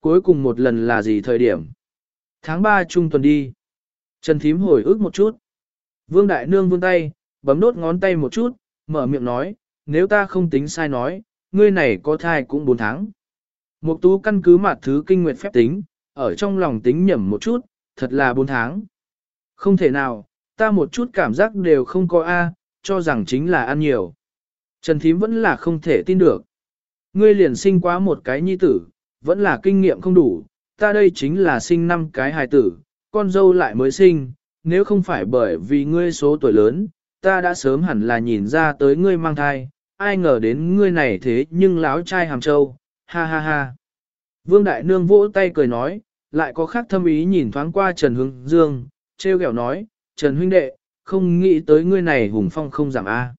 Cuối cùng một lần là gì thời điểm? Tháng 3 trung tuần đi. Trần Thím hồi ức một chút. Vương Đại Nương vươn tay, bấm đốt ngón tay một chút, mở miệng nói, nếu ta không tính sai nói, ngươi này có thai cũng 4 tháng. Mục tú căn cứ mặt thứ kinh nguyệt phép tính, ở trong lòng tính nhẩm một chút, thật là 4 tháng. Không thể nào, ta một chút cảm giác đều không có A, cho rằng chính là ăn nhiều. Trần Thím vẫn là không thể tin được. Ngươi liền sinh quá một cái nhi tử, vẫn là kinh nghiệm không đủ, ta đây chính là sinh năm cái hài tử, con dâu lại mới sinh, nếu không phải bởi vì ngươi số tuổi lớn, ta đã sớm hẳn là nhìn ra tới ngươi mang thai, ai ngờ đến ngươi này thế nhưng láo trai hàm châu, ha ha ha. Vương Đại Nương vỗ tay cười nói, lại có khác thâm ý nhìn thoáng qua Trần Hướng Dương, treo kẹo nói, Trần huynh đệ, không nghĩ tới ngươi này hùng phong không giảm a.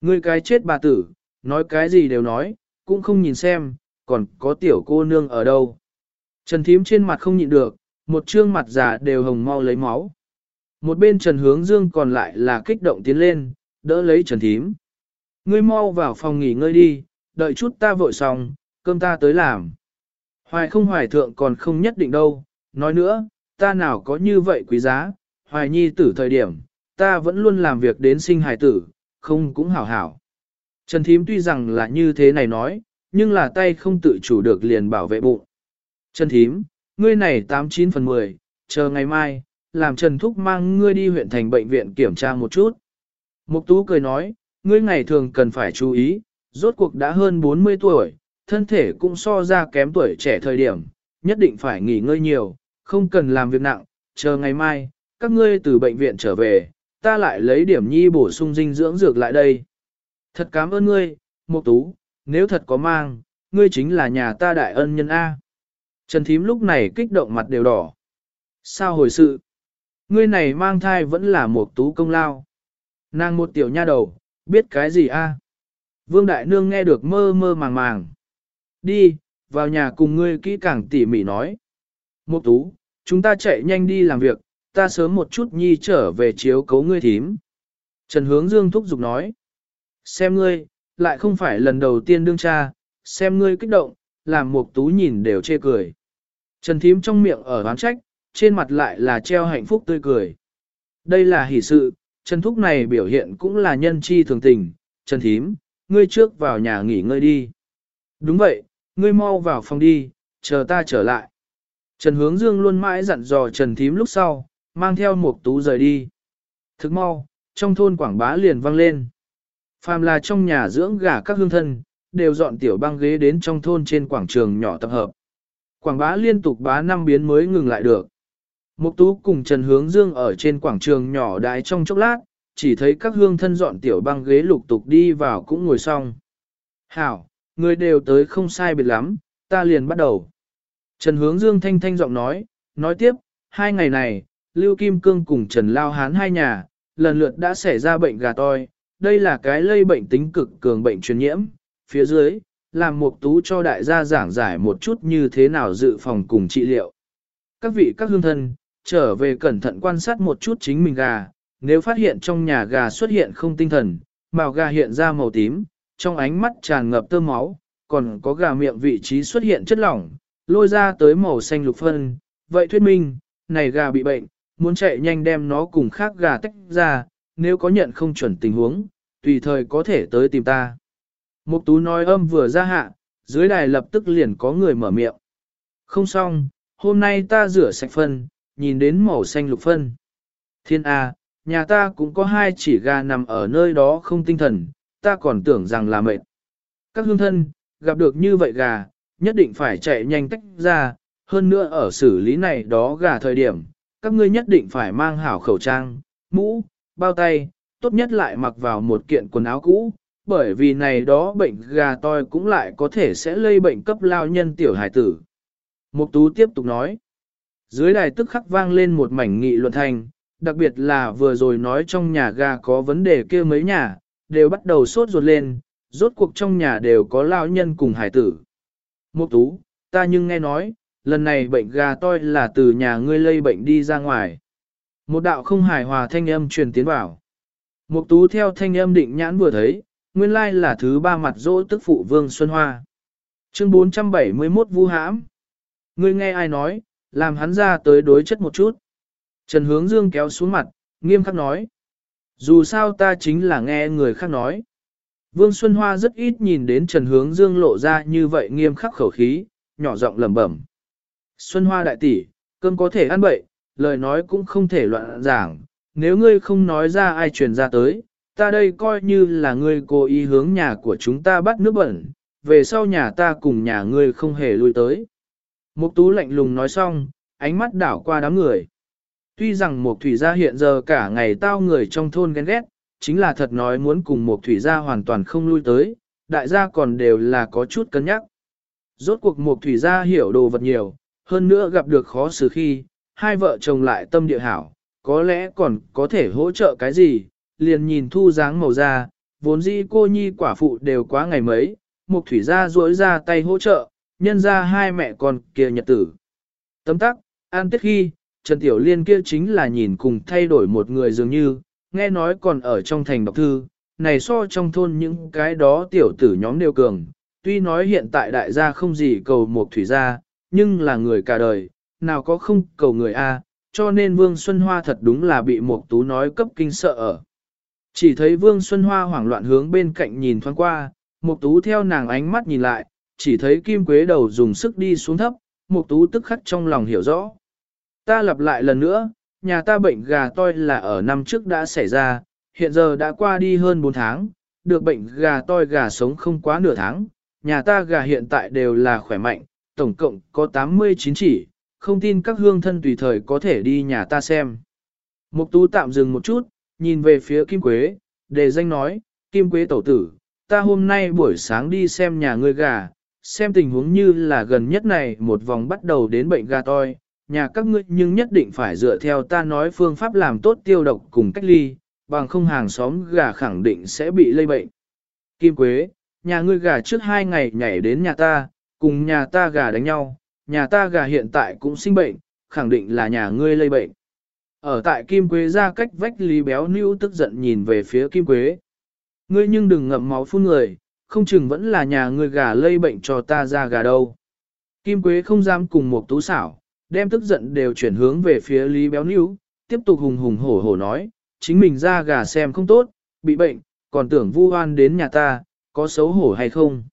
Ngươi cái chết bà tử, nói cái gì đều nói, cũng không nhìn xem, còn có tiểu cô nương ở đâu. Trần Thím trên mặt không nhịn được, một trương mặt già đều hồng mau lấy máu. Một bên Trần Hướng Dương còn lại là kích động tiến lên, đỡ lấy Trần Thím. Ngươi mau vào phòng nghỉ ngơi đi, đợi chút ta vội xong, cơm ta tới làm. Hoài không hoài thượng còn không nhất định đâu, nói nữa, ta nào có như vậy quý giá, hoài nhi tử thời điểm, ta vẫn luôn làm việc đến sinh hài tử, không cũng hảo hảo. Trần Thím tuy rằng là như thế này nói, nhưng là tay không tự chủ được liền bảo vệ bụng. Trần Thím, ngươi này 89 phần 10, chờ ngày mai, làm Trần Thúc mang ngươi đi huyện thành bệnh viện kiểm tra một chút. Mục Tú cười nói, ngươi ngày thường cần phải chú ý, rốt cuộc đã hơn 40 tuổi, thân thể cũng so ra kém tuổi trẻ thời điểm, nhất định phải nghỉ ngơi nhiều, không cần làm việc nặng, chờ ngày mai, các ngươi từ bệnh viện trở về, ta lại lấy điểm nhi bổ sung dinh dưỡng dược lại đây. Thật cảm ơn ngươi, Mục Tú, nếu thật có mang, ngươi chính là nhà ta đại ân nhân A. Trần Thím lúc này kích động mặt đều đỏ. Sao hồi sự? Ngươi này mang thai vẫn là một tú công lao. Nàng một tiểu nha đầu, biết cái gì a? Vương Đại Nương nghe được mơ mơ màng màng. Đi, vào nhà cùng ngươi kỹ càng tỉ mỉ nói. Một tú, chúng ta chạy nhanh đi làm việc, ta sớm một chút nhi trở về chiếu cấu ngươi thím. Trần Hướng Dương thúc giục nói. Xem ngươi, lại không phải lần đầu tiên đương cha, xem ngươi kích động, làm một tú nhìn đều chê cười. Trần thím trong miệng ở oán trách, trên mặt lại là treo hạnh phúc tươi cười. Đây là hỷ sự, Trần Thúc này biểu hiện cũng là nhân chi thường tình, Trần Thím, ngươi trước vào nhà nghỉ ngơi đi. Đúng vậy, ngươi mau vào phòng đi, chờ ta trở lại. Trần Hướng Dương luôn mãi dặn dò Trần Thím lúc sau, mang theo một tú rời đi. Thức mau, trong thôn quảng bá liền vang lên. Phàm là trong nhà dưỡng gà các hương thân, đều dọn tiểu băng ghế đến trong thôn trên quảng trường nhỏ tập hợp. Quảng bá liên tục bá năm biến mới ngừng lại được. Mục tú cùng Trần Hướng Dương ở trên quảng trường nhỏ đái trong chốc lát, chỉ thấy các hương thân dọn tiểu băng ghế lục tục đi vào cũng ngồi xong. Hảo, người đều tới không sai biệt lắm, ta liền bắt đầu. Trần Hướng Dương thanh thanh giọng nói, nói tiếp, hai ngày này, Lưu Kim Cương cùng Trần Lao Hán hai nhà, lần lượt đã xảy ra bệnh gà toi, đây là cái lây bệnh tính cực cường bệnh truyền nhiễm, phía dưới, làm mục tú cho đại gia giảng giải một chút như thế nào dự phòng cùng trị liệu. Các vị các hương thân, trở về cẩn thận quan sát một chút chính mình gà, nếu phát hiện trong nhà gà xuất hiện không tinh thần, màu gà hiện ra màu tím, trong ánh mắt tràn ngập tơ máu, còn có gà miệng vị trí xuất hiện chất lỏng, lôi ra tới màu xanh lục phân, vậy thuyết minh, này gà bị bệnh, muốn chạy nhanh đem nó cùng khác gà tách ra, nếu có nhận không chuẩn tình huống, tùy thời có thể tới tìm ta. Mục tú nói âm vừa ra hạ, dưới đài lập tức liền có người mở miệng. Không xong, hôm nay ta rửa sạch phân, nhìn đến màu xanh lục phân. Thiên A, nhà ta cũng có hai chỉ gà nằm ở nơi đó không tinh thần, ta còn tưởng rằng là mệt. Các hương thân, gặp được như vậy gà, nhất định phải chạy nhanh tách ra, hơn nữa ở xử lý này đó gà thời điểm, các ngươi nhất định phải mang hảo khẩu trang, mũ, bao tay, tốt nhất lại mặc vào một kiện quần áo cũ, bởi vì này đó bệnh gà toi cũng lại có thể sẽ lây bệnh cấp lao nhân tiểu hải tử. Mục tú tiếp tục nói, dưới đài tức khắc vang lên một mảnh nghị luận thành, đặc biệt là vừa rồi nói trong nhà gà có vấn đề kia mấy nhà, đều bắt đầu sốt ruột lên, rốt cuộc trong nhà đều có lao nhân cùng hải tử. Mục tú, ta nhưng nghe nói, lần này bệnh gà toi là từ nhà ngươi lây bệnh đi ra ngoài. Một đạo không hài hòa thanh âm truyền tiến vào. Mục tú theo thanh âm định nhãn vừa thấy, nguyên lai là thứ ba mặt dỗ tức phụ Vương Xuân Hoa. Chương 471 Vu hãm. Ngươi nghe ai nói, làm hắn ra tới đối chất một chút. Trần Hướng Dương kéo xuống mặt, nghiêm khắc nói. Dù sao ta chính là nghe người khác nói. Vương Xuân Hoa rất ít nhìn đến Trần Hướng Dương lộ ra như vậy nghiêm khắc khẩu khí, nhỏ giọng lẩm bẩm. Xuân Hoa đại tỷ, cơm có thể ăn bậy, lời nói cũng không thể loạn giảng, nếu ngươi không nói ra ai truyền ra tới, ta đây coi như là ngươi cố ý hướng nhà của chúng ta bắt nước bẩn, về sau nhà ta cùng nhà ngươi không hề lui tới. Mục tú lạnh lùng nói xong, ánh mắt đảo qua đám người. Tuy rằng Mục Thủy Gia hiện giờ cả ngày tao người trong thôn ghen ghét, chính là thật nói muốn cùng Mục Thủy Gia hoàn toàn không lui tới, đại gia còn đều là có chút cân nhắc. Rốt cuộc Mục Thủy Gia hiểu đồ vật nhiều, hơn nữa gặp được khó xử khi, hai vợ chồng lại tâm địa hảo, có lẽ còn có thể hỗ trợ cái gì, liền nhìn thu dáng màu da, vốn dĩ cô nhi quả phụ đều quá ngày mấy, Mục Thủy Gia duỗi ra tay hỗ trợ, nhân ra hai mẹ con kia nhật tử. Tấm tắc, an tết khi, Trần Tiểu Liên kia chính là nhìn cùng thay đổi một người dường như, nghe nói còn ở trong thành đọc thư, này so trong thôn những cái đó tiểu tử nhóm đều cường, tuy nói hiện tại đại gia không gì cầu một thủy gia, nhưng là người cả đời, nào có không cầu người A, cho nên Vương Xuân Hoa thật đúng là bị một tú nói cấp kinh sợ ở. Chỉ thấy Vương Xuân Hoa hoảng loạn hướng bên cạnh nhìn thoáng qua, một tú theo nàng ánh mắt nhìn lại, chỉ thấy kim quế đầu dùng sức đi xuống thấp, một tú tức khắc trong lòng hiểu rõ. Ta lặp lại lần nữa, nhà ta bệnh gà toi là ở năm trước đã xảy ra, hiện giờ đã qua đi hơn 4 tháng, được bệnh gà toi gà sống không quá nửa tháng, nhà ta gà hiện tại đều là khỏe mạnh, tổng cộng có 89 chỉ, không tin các hương thân tùy thời có thể đi nhà ta xem. Mục tú tạm dừng một chút, nhìn về phía Kim Quế, đề danh nói, Kim Quế tổ tử, ta hôm nay buổi sáng đi xem nhà ngươi gà, xem tình huống như là gần nhất này một vòng bắt đầu đến bệnh gà toi, nhà các ngươi nhưng nhất định phải dựa theo ta nói phương pháp làm tốt tiêu độc cùng cách ly, bằng không hàng xóm gà khẳng định sẽ bị lây bệnh. Kim Quế, nhà ngươi gà trước hai ngày nhảy đến nhà ta, cùng nhà ta gà đánh nhau, nhà ta gà hiện tại cũng sinh bệnh, khẳng định là nhà ngươi lây bệnh. Ở tại Kim Quế ra cách vách Lý Béo Nữu tức giận nhìn về phía Kim Quế. Ngươi nhưng đừng ngậm máu phun người, không chừng vẫn là nhà ngươi gà lây bệnh cho ta ra gà đâu. Kim Quế không dám cùng một tú xảo, đem tức giận đều chuyển hướng về phía Lý Béo Niu, tiếp tục hùng hùng hổ hổ nói, chính mình ra gà xem không tốt, bị bệnh, còn tưởng vu oan đến nhà ta, có xấu hổ hay không.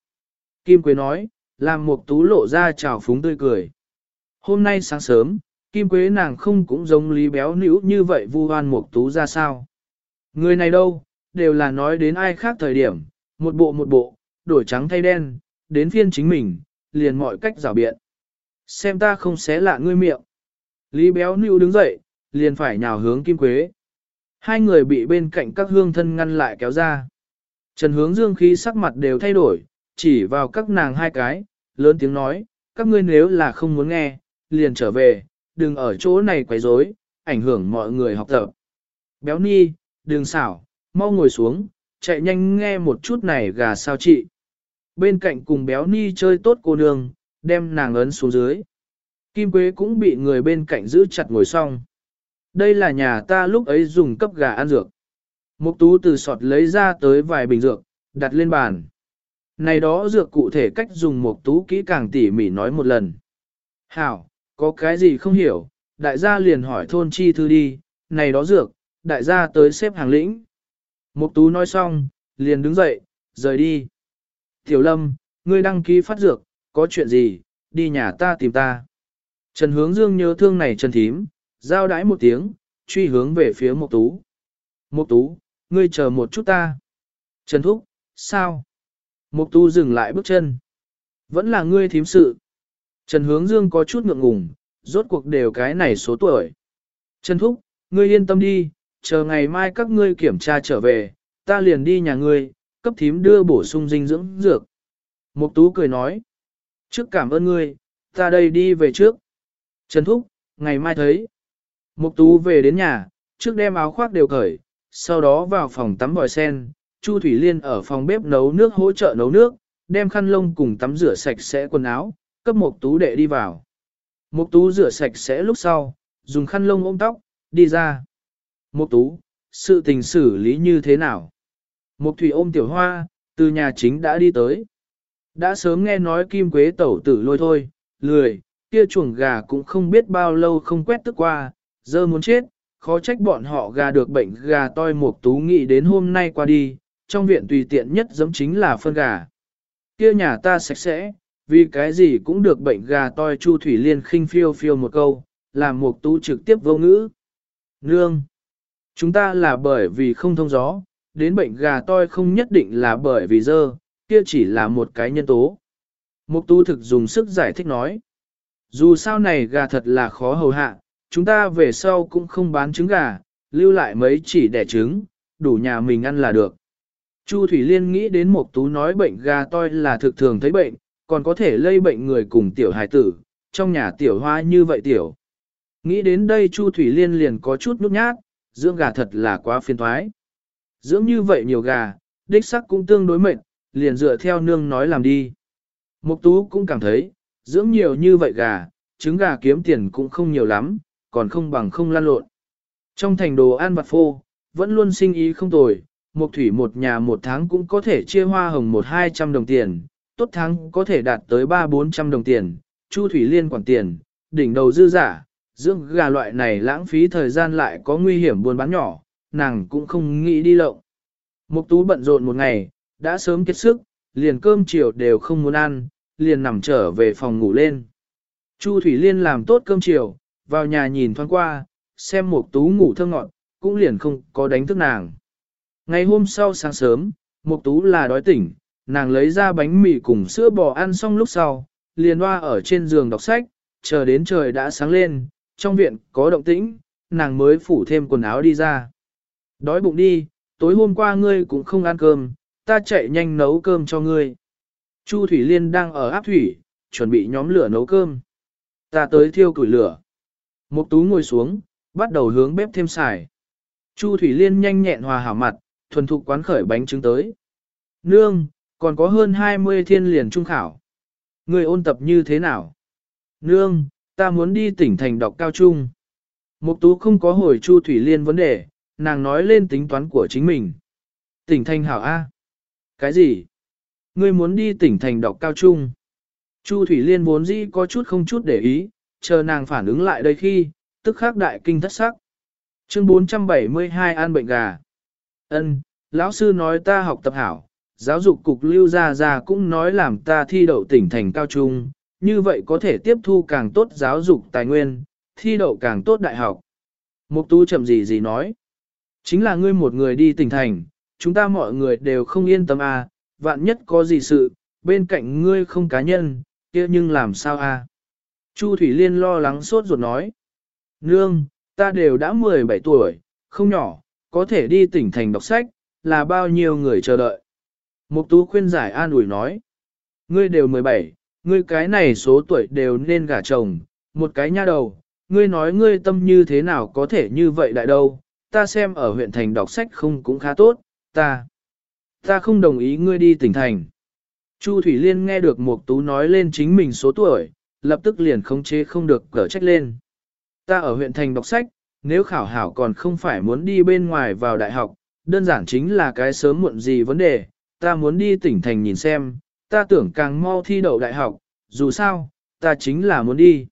Kim Quế nói, làm một tú lộ ra trào phúng tươi cười. Hôm nay sáng sớm, Kim Quế nàng không cũng giống Lý Béo Nữu như vậy vu oan một tú ra sao. Người này đâu, đều là nói đến ai khác thời điểm, một bộ một bộ, đổi trắng thay đen, đến phiên chính mình, liền mọi cách rào biện. Xem ta không xé lạ ngươi miệng. Lý béo Nữu đứng dậy, liền phải nhào hướng Kim Quế. Hai người bị bên cạnh các hương thân ngăn lại kéo ra. Trần hướng dương khí sắc mặt đều thay đổi, chỉ vào các nàng hai cái, lớn tiếng nói, các ngươi nếu là không muốn nghe, liền trở về, đừng ở chỗ này quấy rối, ảnh hưởng mọi người học tập. Béo ni, đừng xảo, mau ngồi xuống, chạy nhanh nghe một chút này gà sao chị. Bên cạnh cùng béo ni chơi tốt cô nương, đem nàng ấn xuống dưới. Kim Quế cũng bị người bên cạnh giữ chặt ngồi xong. Đây là nhà ta lúc ấy dùng cấp gà ăn dược. Mục tú từ sọt lấy ra tới vài bình dược, đặt lên bàn. Này đó dược cụ thể cách dùng một tú kỹ càng tỉ mỉ nói một lần. Hảo, có cái gì không hiểu, đại gia liền hỏi thôn chi thư đi, này đó dược, đại gia tới xếp hàng lĩnh. Mục tú nói xong, liền đứng dậy, rời đi. Tiểu lâm, ngươi đăng ký phát dược, có chuyện gì, đi nhà ta tìm ta. Trần hướng dương nhớ thương này Trần Thím, giao đái một tiếng, truy hướng về phía một Tú. một Tú, ngươi chờ một chút ta. Trần Thúc, sao? Mục Tu dừng lại bước chân. Vẫn là ngươi thím sự. Trần hướng dương có chút ngượng ngùng, rốt cuộc đều cái này số tuổi. Trần Thúc, ngươi yên tâm đi, chờ ngày mai các ngươi kiểm tra trở về, ta liền đi nhà ngươi, cấp thím đưa bổ sung dinh dưỡng dược. Mục Tú cười nói. Trước cảm ơn ngươi, ta đây đi về trước. Trần Thúc, ngày mai thấy. Mục Tú về đến nhà, trước đem áo khoác đều cởi, sau đó vào phòng tắm vòi sen, Chu Thủy Liên ở phòng bếp nấu nước hỗ trợ nấu nước, đem khăn lông cùng tắm rửa sạch sẽ quần áo, cấp Mục Tú đệ đi vào. Mục Tú rửa sạch sẽ lúc sau, dùng khăn lông ôm tóc, đi ra. Mục Tú, sự tình xử lý như thế nào? Mục Thủy ôm Tiểu Hoa, từ nhà chính đã đi tới. Đã sớm nghe nói kim quế tẩu tử lôi thôi, lười, kia chuồng gà cũng không biết bao lâu không quét tức qua, giờ muốn chết, khó trách bọn họ gà được bệnh gà toi Mục tú nghĩ đến hôm nay qua đi, trong viện tùy tiện nhất giống chính là phân gà. Kia nhà ta sạch sẽ, vì cái gì cũng được bệnh gà toi Chu Thủy Liên khinh phiêu phiêu một câu, làm mục tú trực tiếp vô ngữ. Nương! Chúng ta là bởi vì không thông gió, đến bệnh gà toi không nhất định là bởi vì dơ, kia chỉ là một cái nhân tố. Mục tu thực dùng sức giải thích nói. Dù sao này gà thật là khó hầu hạ, chúng ta về sau cũng không bán trứng gà, lưu lại mấy chỉ đẻ trứng, đủ nhà mình ăn là được. Chu Thủy Liên nghĩ đến một Tú nói bệnh gà toi là thực thường thấy bệnh, còn có thể lây bệnh người cùng tiểu hài tử, trong nhà tiểu hoa như vậy tiểu. Nghĩ đến đây Chu Thủy Liên liền có chút nhút nhát, dưỡng gà thật là quá phiền toái. Dưỡng như vậy nhiều gà, đích sắc cũng tương đối mệnh, liền dựa theo nương nói làm đi. Mục Tú cũng cảm thấy, dưỡng nhiều như vậy gà, trứng gà kiếm tiền cũng không nhiều lắm, còn không bằng không lan lộn. Trong thành đồ ăn vặt phô, vẫn luôn sinh ý không tồi, một thủy một nhà một tháng cũng có thể chia hoa hồng một hai trăm đồng tiền, tốt tháng có thể đạt tới ba bốn trăm đồng tiền, chu thủy liên quản tiền, đỉnh đầu dư giả, dưỡng gà loại này lãng phí thời gian lại có nguy hiểm buôn bán nhỏ, nàng cũng không nghĩ đi lộng. Mục tú bận rộn một ngày, đã sớm kết sức, liền cơm chiều đều không muốn ăn, liền nằm trở về phòng ngủ lên. Chu Thủy Liên làm tốt cơm chiều, vào nhà nhìn thoáng qua, xem Mục Tú ngủ thơ ngọn, cũng liền không có đánh thức nàng. Ngày hôm sau sáng sớm, Mục Tú là đói tỉnh, nàng lấy ra bánh mì cùng sữa bò ăn xong lúc sau, liền hoa ở trên giường đọc sách, chờ đến trời đã sáng lên, trong viện có động tĩnh, nàng mới phủ thêm quần áo đi ra. Đói bụng đi, tối hôm qua ngươi cũng không ăn cơm, ta chạy nhanh nấu cơm cho ngươi. Chu Thủy Liên đang ở áp thủy, chuẩn bị nhóm lửa nấu cơm. Ta tới thiêu củi lửa. Mục tú ngồi xuống, bắt đầu hướng bếp thêm xài. Chu Thủy Liên nhanh nhẹn hòa hảo mặt, thuần thục quán khởi bánh trứng tới. Nương, còn có hơn 20 thiên liền trung khảo. Người ôn tập như thế nào? Nương, ta muốn đi tỉnh thành đọc cao trung. Mục tú không có hồi Chu Thủy Liên vấn đề, nàng nói lên tính toán của chính mình. Tỉnh thành hảo A. Cái gì? Ngươi muốn đi tỉnh thành đọc cao trung. Chu Thủy Liên vốn dĩ có chút không chút để ý, chờ nàng phản ứng lại đây khi, tức khắc đại kinh thất sắc. Chương 472 An bệnh gà. Ân, lão sư nói ta học tập hảo, giáo dục cục lưu gia gia cũng nói làm ta thi đậu tỉnh thành cao trung, như vậy có thể tiếp thu càng tốt giáo dục tài nguyên, thi đậu càng tốt đại học. Mục tu chậm gì gì nói. Chính là ngươi một người đi tỉnh thành, chúng ta mọi người đều không yên tâm à, vạn nhất có gì sự, bên cạnh ngươi không cá nhân, kia nhưng làm sao à? Chu Thủy Liên lo lắng sốt ruột nói. Nương, ta đều đã 17 tuổi, không nhỏ, có thể đi tỉnh thành đọc sách, là bao nhiêu người chờ đợi. Mục tú khuyên giải an ủi nói. Ngươi đều 17, ngươi cái này số tuổi đều nên gả chồng, một cái nha đầu, ngươi nói ngươi tâm như thế nào có thể như vậy đại đâu, ta xem ở huyện thành đọc sách không cũng khá tốt, ta. Ta không đồng ý ngươi đi tỉnh thành. Chu Thủy Liên nghe được Mục Tú nói lên chính mình số tuổi, lập tức liền khống chế không được cở trách lên. Ta ở huyện thành đọc sách, nếu khảo hảo còn không phải muốn đi bên ngoài vào đại học, đơn giản chính là cái sớm muộn gì vấn đề, ta muốn đi tỉnh thành nhìn xem, ta tưởng càng mau thi đậu đại học, dù sao, ta chính là muốn đi.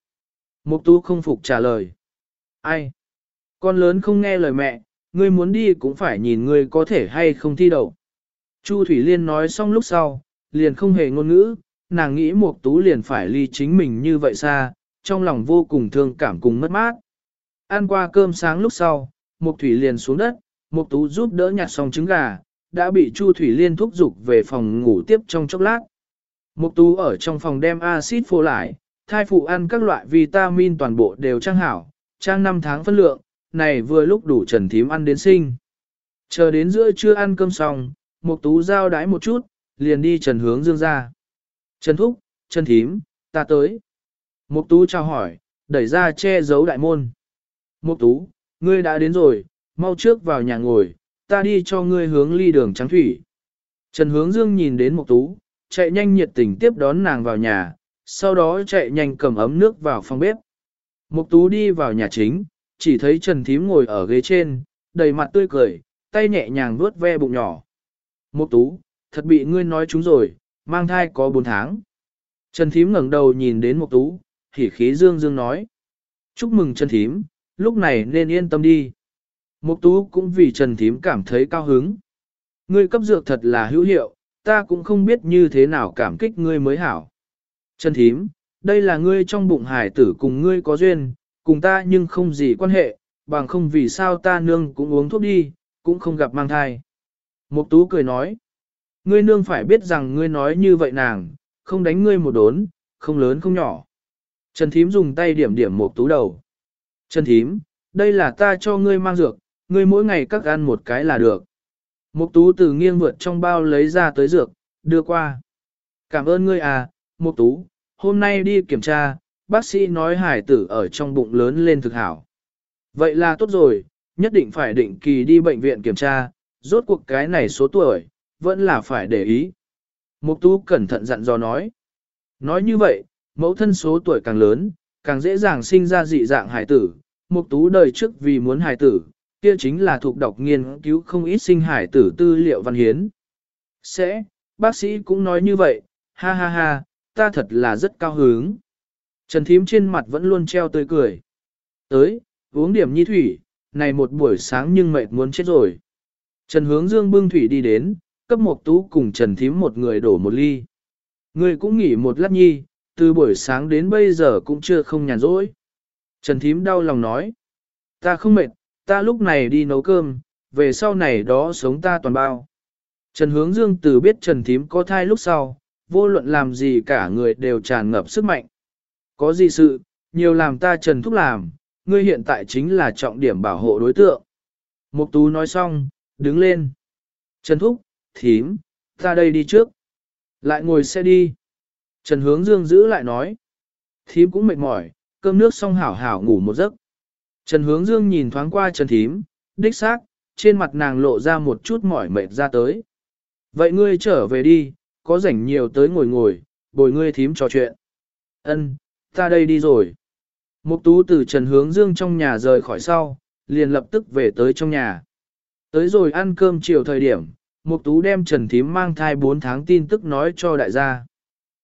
Mục Tú không phục trả lời. Ai? Con lớn không nghe lời mẹ, ngươi muốn đi cũng phải nhìn ngươi có thể hay không thi đậu. Chu Thủy Liên nói xong lúc sau, liền không hề ngôn ngữ, nàng nghĩ Mục Tú liền phải ly chính mình như vậy xa, trong lòng vô cùng thương cảm cùng mất mát. Ăn qua cơm sáng lúc sau, Mục Thủy liền xuống đất, Mục Tú giúp đỡ nhặt xong trứng gà, đã bị Chu Thủy Liên thúc giục về phòng ngủ tiếp trong chốc lát. Mục Tú ở trong phòng đem axit phô lại, thai phụ ăn các loại vitamin toàn bộ đều trang hảo, trang 5 tháng phân lượng, này vừa lúc đủ Trần Thím ăn đến sinh. Chờ đến giữa trưa ăn cơm xong, Mục Tú giao đái một chút, liền đi Trần Hướng Dương ra. Trần Thúc, Trần Thím, ta tới. Mục Tú chào hỏi, đẩy ra che giấu đại môn. Mục Tú, ngươi đã đến rồi, mau trước vào nhà ngồi, ta đi cho ngươi hướng ly đường trắng thủy. Trần Hướng Dương nhìn đến Mục Tú, chạy nhanh nhiệt tình tiếp đón nàng vào nhà, sau đó chạy nhanh cầm ấm nước vào phòng bếp. Mục Tú đi vào nhà chính, chỉ thấy Trần Thím ngồi ở ghế trên, đầy mặt tươi cười, tay nhẹ nhàng vuốt ve bụng nhỏ. Mục Tú, thật bị ngươi nói trúng rồi, mang thai có 4 tháng. Trần Thím ngẩng đầu nhìn đến Mục Tú, hỉ khí dương dương nói. Chúc mừng Trần Thím, lúc này nên yên tâm đi. Mục tú cũng vì Trần Thím cảm thấy cao hứng. Ngươi cấp dược thật là hữu hiệu, ta cũng không biết như thế nào cảm kích ngươi mới hảo. Trần Thím, đây là ngươi trong bụng hải tử cùng ngươi có duyên, cùng ta nhưng không gì quan hệ, bằng không vì sao ta nương cũng uống thuốc đi, cũng không gặp mang thai. Mục tú cười nói, ngươi nương phải biết rằng ngươi nói như vậy nàng, không đánh ngươi một đốn, không lớn không nhỏ. Trần Thím dùng tay điểm điểm mục tú đầu. Trần Thím, đây là ta cho ngươi mang dược, ngươi mỗi ngày cắt ăn một cái là được. Mục tú từ nghiêng vượt trong bao lấy ra tới dược, đưa qua. Cảm ơn ngươi à, Mục tú, hôm nay đi kiểm tra, bác sĩ nói hải tử ở trong bụng lớn lên thực hảo. Vậy là tốt rồi, nhất định phải định kỳ đi bệnh viện kiểm tra, rốt cuộc cái này số tuổi, vẫn là phải để ý. Mục tú cẩn thận dặn dò nói. Nói như vậy, mẫu thân số tuổi càng lớn, càng dễ dàng sinh ra dị dạng hải tử. Mục tú đời trước vì muốn hải tử, kia chính là thuộc đọc nghiên cứu không ít sinh hải tử tư liệu văn hiến. Sẽ, bác sĩ cũng nói như vậy, ha ha ha, ta thật là rất cao hứng. Trần Thím trên mặt vẫn luôn treo tươi cười. Tới, uống điểm nhi thủy, này một buổi sáng nhưng mệt muốn chết rồi. Trần Hướng Dương bưng thủy đi đến, cấp một tú cùng Trần Thím một người đổ một ly. Người cũng nghỉ một lát nhi, từ buổi sáng đến bây giờ cũng chưa không nhàn rỗi. Trần Thím đau lòng nói, ta không mệt, ta lúc này đi nấu cơm, về sau này đó sống ta toàn bao. Trần Hướng Dương từ biết Trần Thím có thai lúc sau, vô luận làm gì cả người đều tràn ngập sức mạnh. Có gì sự, nhiều làm ta Trần Thúc làm, ngươi hiện tại chính là trọng điểm bảo hộ đối tượng. Mục Tú nói xong, đứng lên. Trần Thúc, thím, ta đây đi trước. Lại ngồi xe đi. Trần Hướng Dương giữ lại nói. Thím cũng mệt mỏi, cơm nước xong hảo hảo ngủ một giấc. Trần Hướng Dương nhìn thoáng qua Trần Thím, đích xác, trên mặt nàng lộ ra một chút mỏi mệt ra tới. Vậy ngươi trở về đi, có rảnh nhiều tới ngồi ngồi, bồi ngươi thím trò chuyện. Ân, ta đây đi rồi. Mục tú từ Trần Hướng Dương trong nhà rời khỏi sau, liền lập tức về tới trong nhà. Tới rồi ăn cơm chiều thời điểm, Mục tú đem Trần Thím mang thai 4 tháng tin tức nói cho đại gia.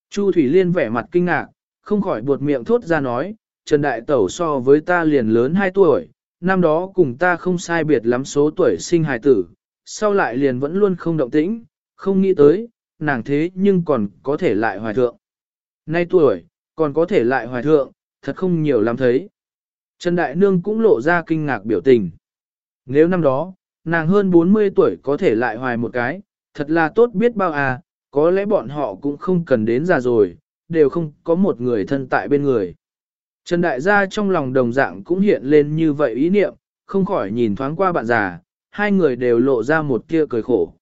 Chu Thủy Liên vẻ mặt kinh ngạc, không khỏi buột miệng thốt ra nói, Trần Đại Tẩu so với ta liền lớn 2 tuổi, năm đó cùng ta không sai biệt lắm số tuổi sinh hài tử, sau lại liền vẫn luôn không động tĩnh, không nghĩ tới, nàng thế nhưng còn có thể lại hoài thượng. Nay tuổi, còn có thể lại hoài thượng, thật không nhiều lắm thấy. Trần Đại Nương cũng lộ ra kinh ngạc biểu tình. Nếu năm đó, nàng hơn 40 tuổi có thể lại hoài một cái, thật là tốt biết bao à, có lẽ bọn họ cũng không cần đến già rồi, đều không có một người thân tại bên người. Trần Đại gia trong lòng đồng dạng cũng hiện lên như vậy ý niệm, không khỏi nhìn thoáng qua bạn già, hai người đều lộ ra một tia cười khổ.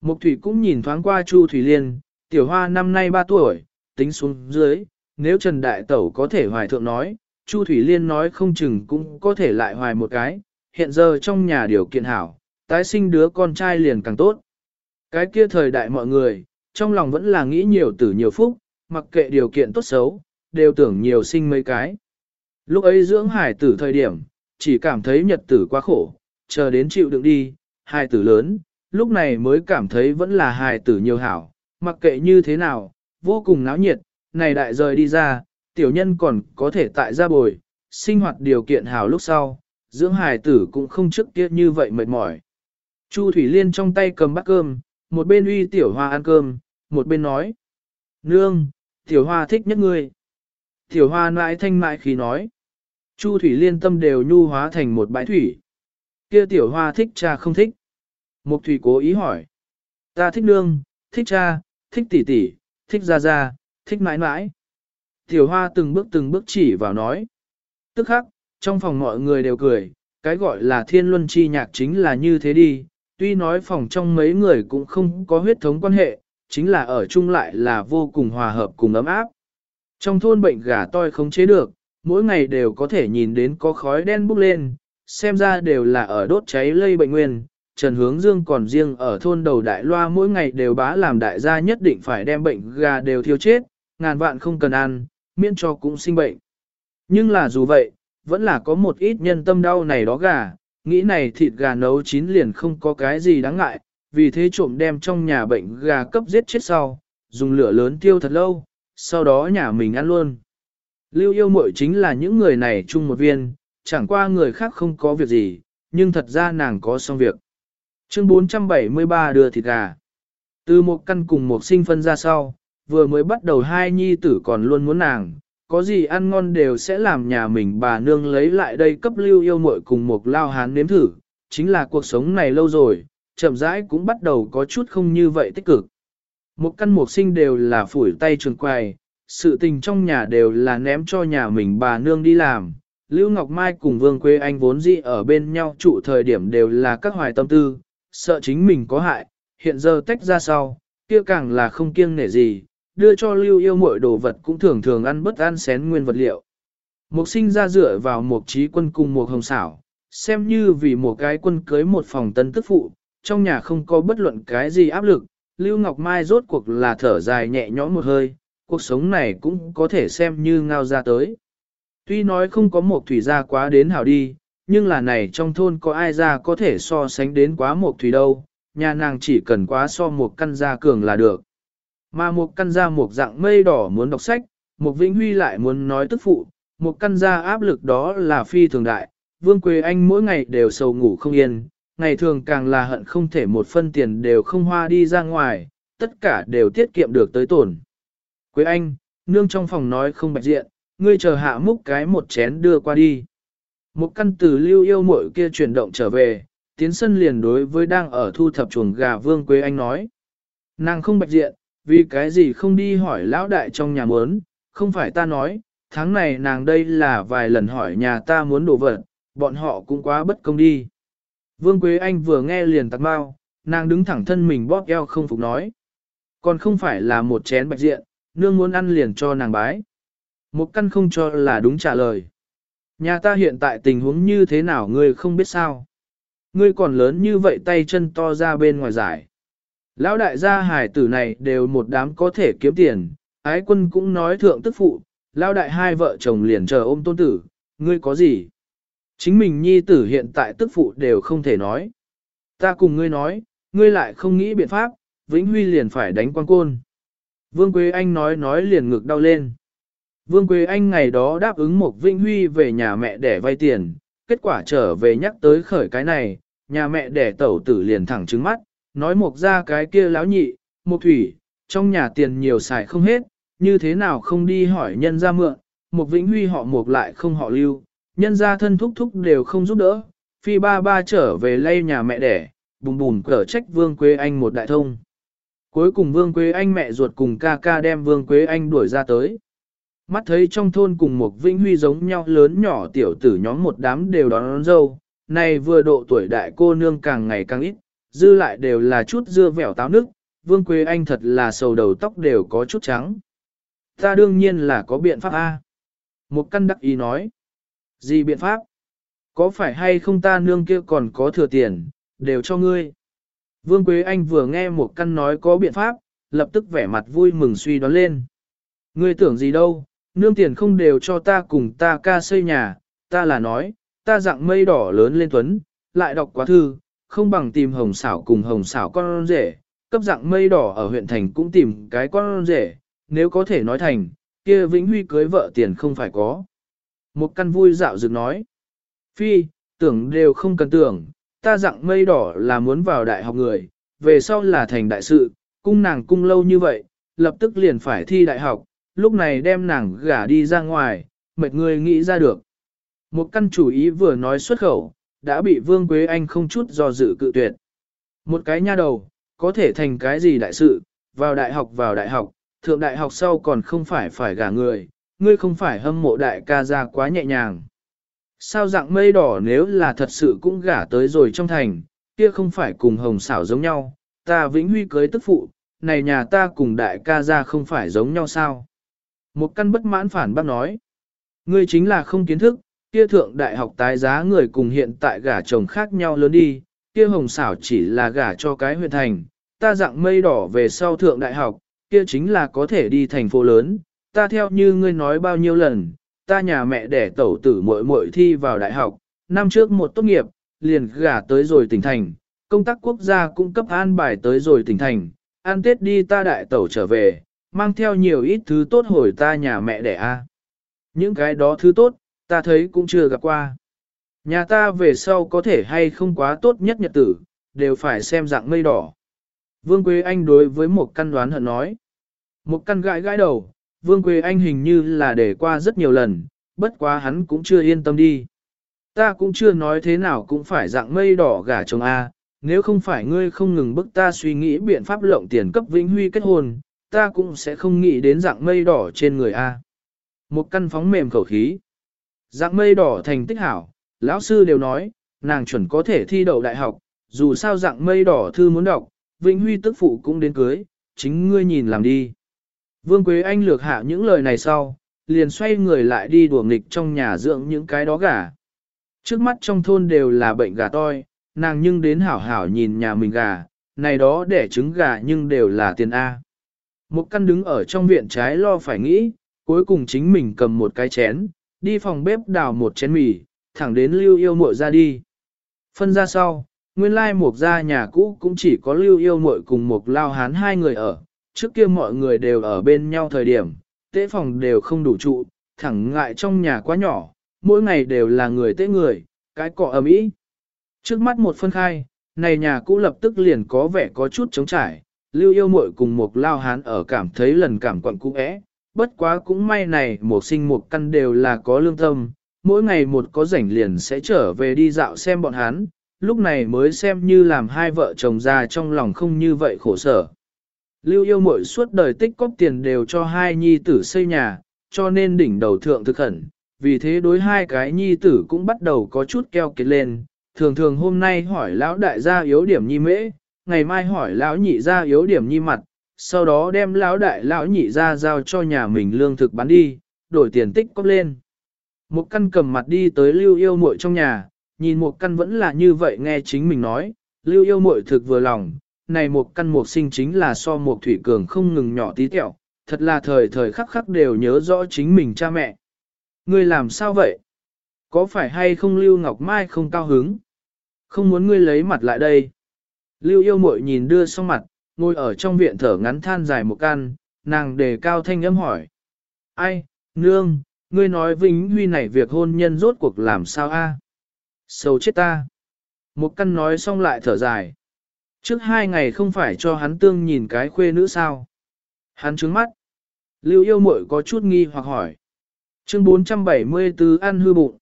Mục Thủy cũng nhìn thoáng qua Chu Thủy Liên, tiểu hoa năm nay 3 tuổi, tính xuống dưới, nếu Trần Đại Tẩu có thể hoài thượng nói, Chu Thủy Liên nói không chừng cũng có thể lại hoài một cái, hiện giờ trong nhà điều kiện hảo, tái sinh đứa con trai liền càng tốt. Cái kia thời đại mọi người, trong lòng vẫn là nghĩ nhiều tử nhiều phúc, mặc kệ điều kiện tốt xấu, đều tưởng nhiều sinh mấy cái. Lúc ấy dưỡng hải tử thời điểm, chỉ cảm thấy nhật tử quá khổ, chờ đến chịu đựng đi, hải tử lớn, lúc này mới cảm thấy vẫn là hải tử nhiều hảo, mặc kệ như thế nào, vô cùng náo nhiệt, này đại rời đi ra, tiểu nhân còn có thể tại gia bồi, sinh hoạt điều kiện hảo lúc sau, dưỡng hải tử cũng không trước kia như vậy mệt mỏi. Chu Thủy Liên trong tay cầm bát cơm, một bên uy tiểu hoa ăn cơm, một bên nói. Nương, tiểu hoa thích nhất ngươi. Tiểu hoa mãi thanh mại khi nói. Chu Thủy Liên tâm đều nhu hóa thành một bãi thủy. Kia tiểu hoa thích cha không thích. Mục Thủy cố ý hỏi. Ta thích nương, thích cha, thích tỷ tỷ, thích gia gia, thích mãi mãi. Tiểu hoa từng bước từng bước chỉ vào nói. Tức khắc, trong phòng mọi người đều cười, cái gọi là thiên luân chi nhạc chính là như thế đi, tuy nói phòng trong mấy người cũng không có huyết thống quan hệ, chính là ở chung lại là vô cùng hòa hợp cùng ấm áp. Trong thôn bệnh gà toi không chế được, mỗi ngày đều có thể nhìn đến có khói đen bốc lên, xem ra đều là ở đốt cháy lây bệnh nguyên, Trần Hướng Dương còn riêng ở thôn đầu đại loa mỗi ngày đều bá làm đại gia nhất định phải đem bệnh gà đều thiêu chết, ngàn vạn không cần ăn, miễn cho cũng sinh bệnh. Nhưng là dù vậy, vẫn là có một ít nhân tâm đau này đó gà, nghĩ này thịt gà nấu chín liền không có cái gì đáng ngại, vì thế trộm đem trong nhà bệnh gà cấp giết chết sau, dùng lửa lớn tiêu thật lâu, sau đó nhà mình ăn luôn. Lưu yêu muội chính là những người này chung một viên, chẳng qua người khác không có việc gì, nhưng thật ra nàng có xong việc. Chương 473 đưa thịt gà. Từ một căn cùng một sinh phân ra sau, vừa mới bắt đầu hai nhi tử còn luôn muốn nàng, có gì ăn ngon đều sẽ làm nhà mình bà nương lấy lại đây cấp lưu yêu muội cùng một lao hán nếm thử, chính là cuộc sống này lâu rồi, chậm rãi cũng bắt đầu có chút không như vậy tích cực. Một căn một sinh đều là phủi tay trường quài, sự tình trong nhà đều là ném cho nhà mình bà nương đi làm. Lưu Ngọc Mai cùng Vương Quế Anh vốn dĩ ở bên nhau trụ thời điểm đều là các hoài tâm tư, sợ chính mình có hại, hiện giờ tách ra sau, kia càng là không kiêng nể gì, đưa cho Lưu yêu mọi đồ vật cũng thường thường ăn bất ăn xén nguyên vật liệu. Mục sinh ra dựa vào một trí quân cùng một hồng xảo, xem như vì một cái quân cưới một phòng tân tức phụ, trong nhà không có bất luận cái gì áp lực, Lưu Ngọc Mai rốt cuộc là thở dài nhẹ nhõm một hơi, cuộc sống này cũng có thể xem như ngao ra tới. Tuy nói không có một thủy gia quá đến hảo đi, nhưng là này trong thôn có ai ra có thể so sánh đến quá một thủy đâu, nhà nàng chỉ cần quá so một căn gia cường là được. Mà một căn gia một dạng mây đỏ muốn đọc sách, một vĩnh huy lại muốn nói tức phụ, một căn gia áp lực đó là phi thường đại, Vương Quế Anh mỗi ngày đều sầu ngủ không yên, ngày thường càng là hận không thể một phân tiền đều không hoa đi ra ngoài, tất cả đều tiết kiệm được tới tổn. Quế Anh, nương trong phòng nói không bạch diện, ngươi chờ hạ múc cái một chén đưa qua đi. Một căn từ lưu yêu muội kia chuyển động trở về, tiến sân liền đối với đang ở thu thập chuồng gà Vương Quế Anh nói. Nàng không bạch diện, vì cái gì không đi hỏi lão đại trong nhà muốn, không phải ta nói, tháng này nàng đây là vài lần hỏi nhà ta muốn đồ vật, bọn họ cũng quá bất công đi. Vương Quế Anh vừa nghe liền tặc bao, nàng đứng thẳng thân mình bóp eo không phục nói. Còn không phải là một chén bạch diện, nương muốn ăn liền cho nàng bái. Một căn không cho là đúng trả lời. Nhà ta hiện tại tình huống như thế nào ngươi không biết sao. Ngươi còn lớn như vậy tay chân to ra bên ngoài giải. Lão đại gia hải tử này đều một đám có thể kiếm tiền, ái quân cũng nói thượng tức phụ, lão đại hai vợ chồng liền chờ ôm tôn tử, ngươi có gì? Chính mình nhi tử hiện tại tức phụ đều không thể nói. Ta cùng ngươi nói, ngươi lại không nghĩ biện pháp, Vĩnh Huy liền phải đánh quan côn. Vương Quế Anh nói nói liền ngực đau lên. Vương Quế Anh ngày đó đáp ứng một Vĩnh Huy về nhà mẹ để vay tiền, kết quả trở về nhắc tới khởi cái này, nhà mẹ đẻ tẩu tử liền thẳng trứng mắt, nói một ra cái kia láo nhị, một thủy, trong nhà tiền nhiều xài không hết, như thế nào không đi hỏi nhân ra mượn, một Vĩnh Huy họ một lại không họ lưu, nhân ra thân thúc thúc đều không giúp đỡ, phi ba ba trở về lay nhà mẹ đẻ, bùm bùm cở trách Vương Quế Anh một đại thông. Cuối cùng Vương Quế Anh mẹ ruột cùng ca ca đem Vương Quế Anh đuổi ra tới. Mắt thấy trong thôn cùng một vĩnh huy giống nhau lớn nhỏ tiểu tử nhóm một đám đều đón, đón dâu, này vừa độ tuổi đại cô nương càng ngày càng ít, dư lại đều là chút dưa vẻo táo nước, Vương Quế Anh thật là sầu đầu tóc đều có chút trắng. Ta đương nhiên là có biện pháp A. Một căn đắc ý nói. Gì biện pháp? Có phải hay không ta nương kia còn có thừa tiền, đều cho ngươi. Vương Quế Anh vừa nghe một căn nói có biện pháp, lập tức vẻ mặt vui mừng suy đoán lên. Ngươi tưởng gì đâu, nương tiền không đều cho ta cùng ta ca xây nhà, ta là nói, ta dạng mây đỏ lớn lên tuấn, lại đọc quá thư, không bằng tìm hồng xảo cùng hồng xảo con rể, cấp dạng mây đỏ ở huyện thành cũng tìm cái con rể, nếu có thể nói thành, kia Vĩnh Huy cưới vợ tiền không phải có. Một căn vui dạo dựng nói. Phi, tưởng đều không cần tưởng, ta dạng mây đỏ là muốn vào đại học người, về sau là thành đại sự, cung nàng cung lâu như vậy, lập tức liền phải thi đại học, lúc này đem nàng gả đi ra ngoài, mệt người nghĩ ra được. Một căn chủ ý vừa nói xuất khẩu, đã bị Vương Quế Anh không chút do dự cự tuyệt. Một cái nha đầu, có thể thành cái gì đại sự, vào đại học vào đại học, thượng đại học sau còn không phải phải gả người, ngươi không phải hâm mộ đại ca ra quá nhẹ nhàng. Sao dạng mây đỏ nếu là thật sự cũng gả tới rồi trong thành, kia không phải cùng hồng xảo giống nhau, ta vĩnh huy cưới tức phụ, này nhà ta cùng đại ca ra không phải giống nhau sao? Một căn bất mãn phản bác nói, ngươi chính là không kiến thức, kia thượng đại học tái giá người cùng hiện tại gả chồng khác nhau lớn đi, kia hồng xảo chỉ là gả cho cái huyện thành, ta dạng mây đỏ về sau thượng đại học, kia chính là có thể đi thành phố lớn, ta theo như ngươi nói bao nhiêu lần, ta nhà mẹ đẻ tẩu tử muội muội thi vào đại học, năm trước một tốt nghiệp, liền gả tới rồi tỉnh thành, công tác quốc gia cung cấp an bài tới rồi tỉnh thành, an tết đi ta đại tẩu trở về, mang theo nhiều ít thứ tốt hồi ta nhà mẹ đẻ a. Những cái đó thứ tốt, ta thấy cũng chưa gặp qua. Nhà ta về sau có thể hay không quá tốt nhất nhật tử, đều phải xem dạng mây đỏ. Vương Quế Anh đối với một căn đoán hận nói. Một căn gãi gãi đầu, Vương Quế Anh hình như là để qua rất nhiều lần, bất quá hắn cũng chưa yên tâm đi. Ta cũng chưa nói thế nào cũng phải dạng mây đỏ gả chồng A, nếu không phải ngươi không ngừng bức ta suy nghĩ biện pháp lộng tiền cấp Vĩnh Huy kết hôn, ta cũng sẽ không nghĩ đến dạng mây đỏ trên người A. Một căn phóng mềm khẩu khí. Dạng mây đỏ thành tích hảo, lão sư đều nói, nàng chuẩn có thể thi đậu đại học, dù sao dạng mây đỏ thư muốn đọc, Vĩnh Huy tức phụ cũng đến cưới, chính ngươi nhìn làm đi. Vương Quế Anh lược hạ những lời này sau, liền xoay người lại đi đùa nghịch trong nhà dưỡng những cái đó gà. Trước mắt trong thôn đều là bệnh gà toi, nàng nhưng đến hảo hảo nhìn nhà mình gà, này đó để trứng gà nhưng đều là tiền A. Một căn đứng ở trong viện trái lo phải nghĩ, cuối cùng chính mình cầm một cái chén, đi phòng bếp đào một chén mì, thẳng đến lưu yêu muội ra đi. Phân ra sau, nguyên lai mục gia nhà cũ cũng chỉ có lưu yêu muội cùng mục lao hán hai người ở, trước kia mọi người đều ở bên nhau thời điểm, tế phòng đều không đủ trụ, thẳng ngại trong nhà quá nhỏ, mỗi ngày đều là người tế người, cái cọ ầm ĩ. Trước mắt một phân khai, này nhà cũ lập tức liền có vẻ có chút trống trải, lưu yêu muội cùng mục lao hán ở cảm thấy lần cảm quặn cũ é, bất quá cũng may này một sinh một căn đều là có lương tâm, mỗi ngày một có rảnh liền sẽ trở về đi dạo xem bọn hắn, lúc này mới xem như làm hai vợ chồng già trong lòng không như vậy khổ sở. Lưu yêu mỗi suốt đời tích cóp tiền đều cho hai nhi tử xây nhà, cho nên đỉnh đầu thượng thực khẩn, vì thế đối hai cái nhi tử cũng bắt đầu có chút keo kiệt lên, thường thường hôm nay hỏi lão đại gia yếu điểm nhi mễ, ngày mai hỏi lão nhị gia yếu điểm nhi mặt, sau đó đem lão đại lão nhị ra giao cho nhà mình lương thực bán đi, đổi tiền tích cóp lên. Một căn cầm mặt đi tới lưu yêu muội trong nhà, nhìn một căn vẫn là như vậy nghe chính mình nói, lưu yêu muội thực vừa lòng, này một căn một sinh chính là so một thủy cường không ngừng nhỏ tí tẹo, thật là thời thời khắc khắc đều nhớ rõ chính mình cha mẹ. Ngươi làm sao vậy? Có phải hay không Lưu Ngọc Mai không cao hứng? Không muốn ngươi lấy mặt lại đây. Lưu yêu muội nhìn đưa xong mặt, ngồi ở trong viện thở ngắn than dài một căn, nàng đề cao thanh âm hỏi. Ai, nương, ngươi nói Vĩnh Huy này việc hôn nhân rốt cuộc làm sao a? Sầu chết ta. Một căn nói xong lại thở dài. Trước hai ngày không phải cho hắn tương nhìn cái khuê nữ sao. Hắn trứng mắt. Lưu yêu mội có chút nghi hoặc hỏi. Chương 474 ăn hư bụng.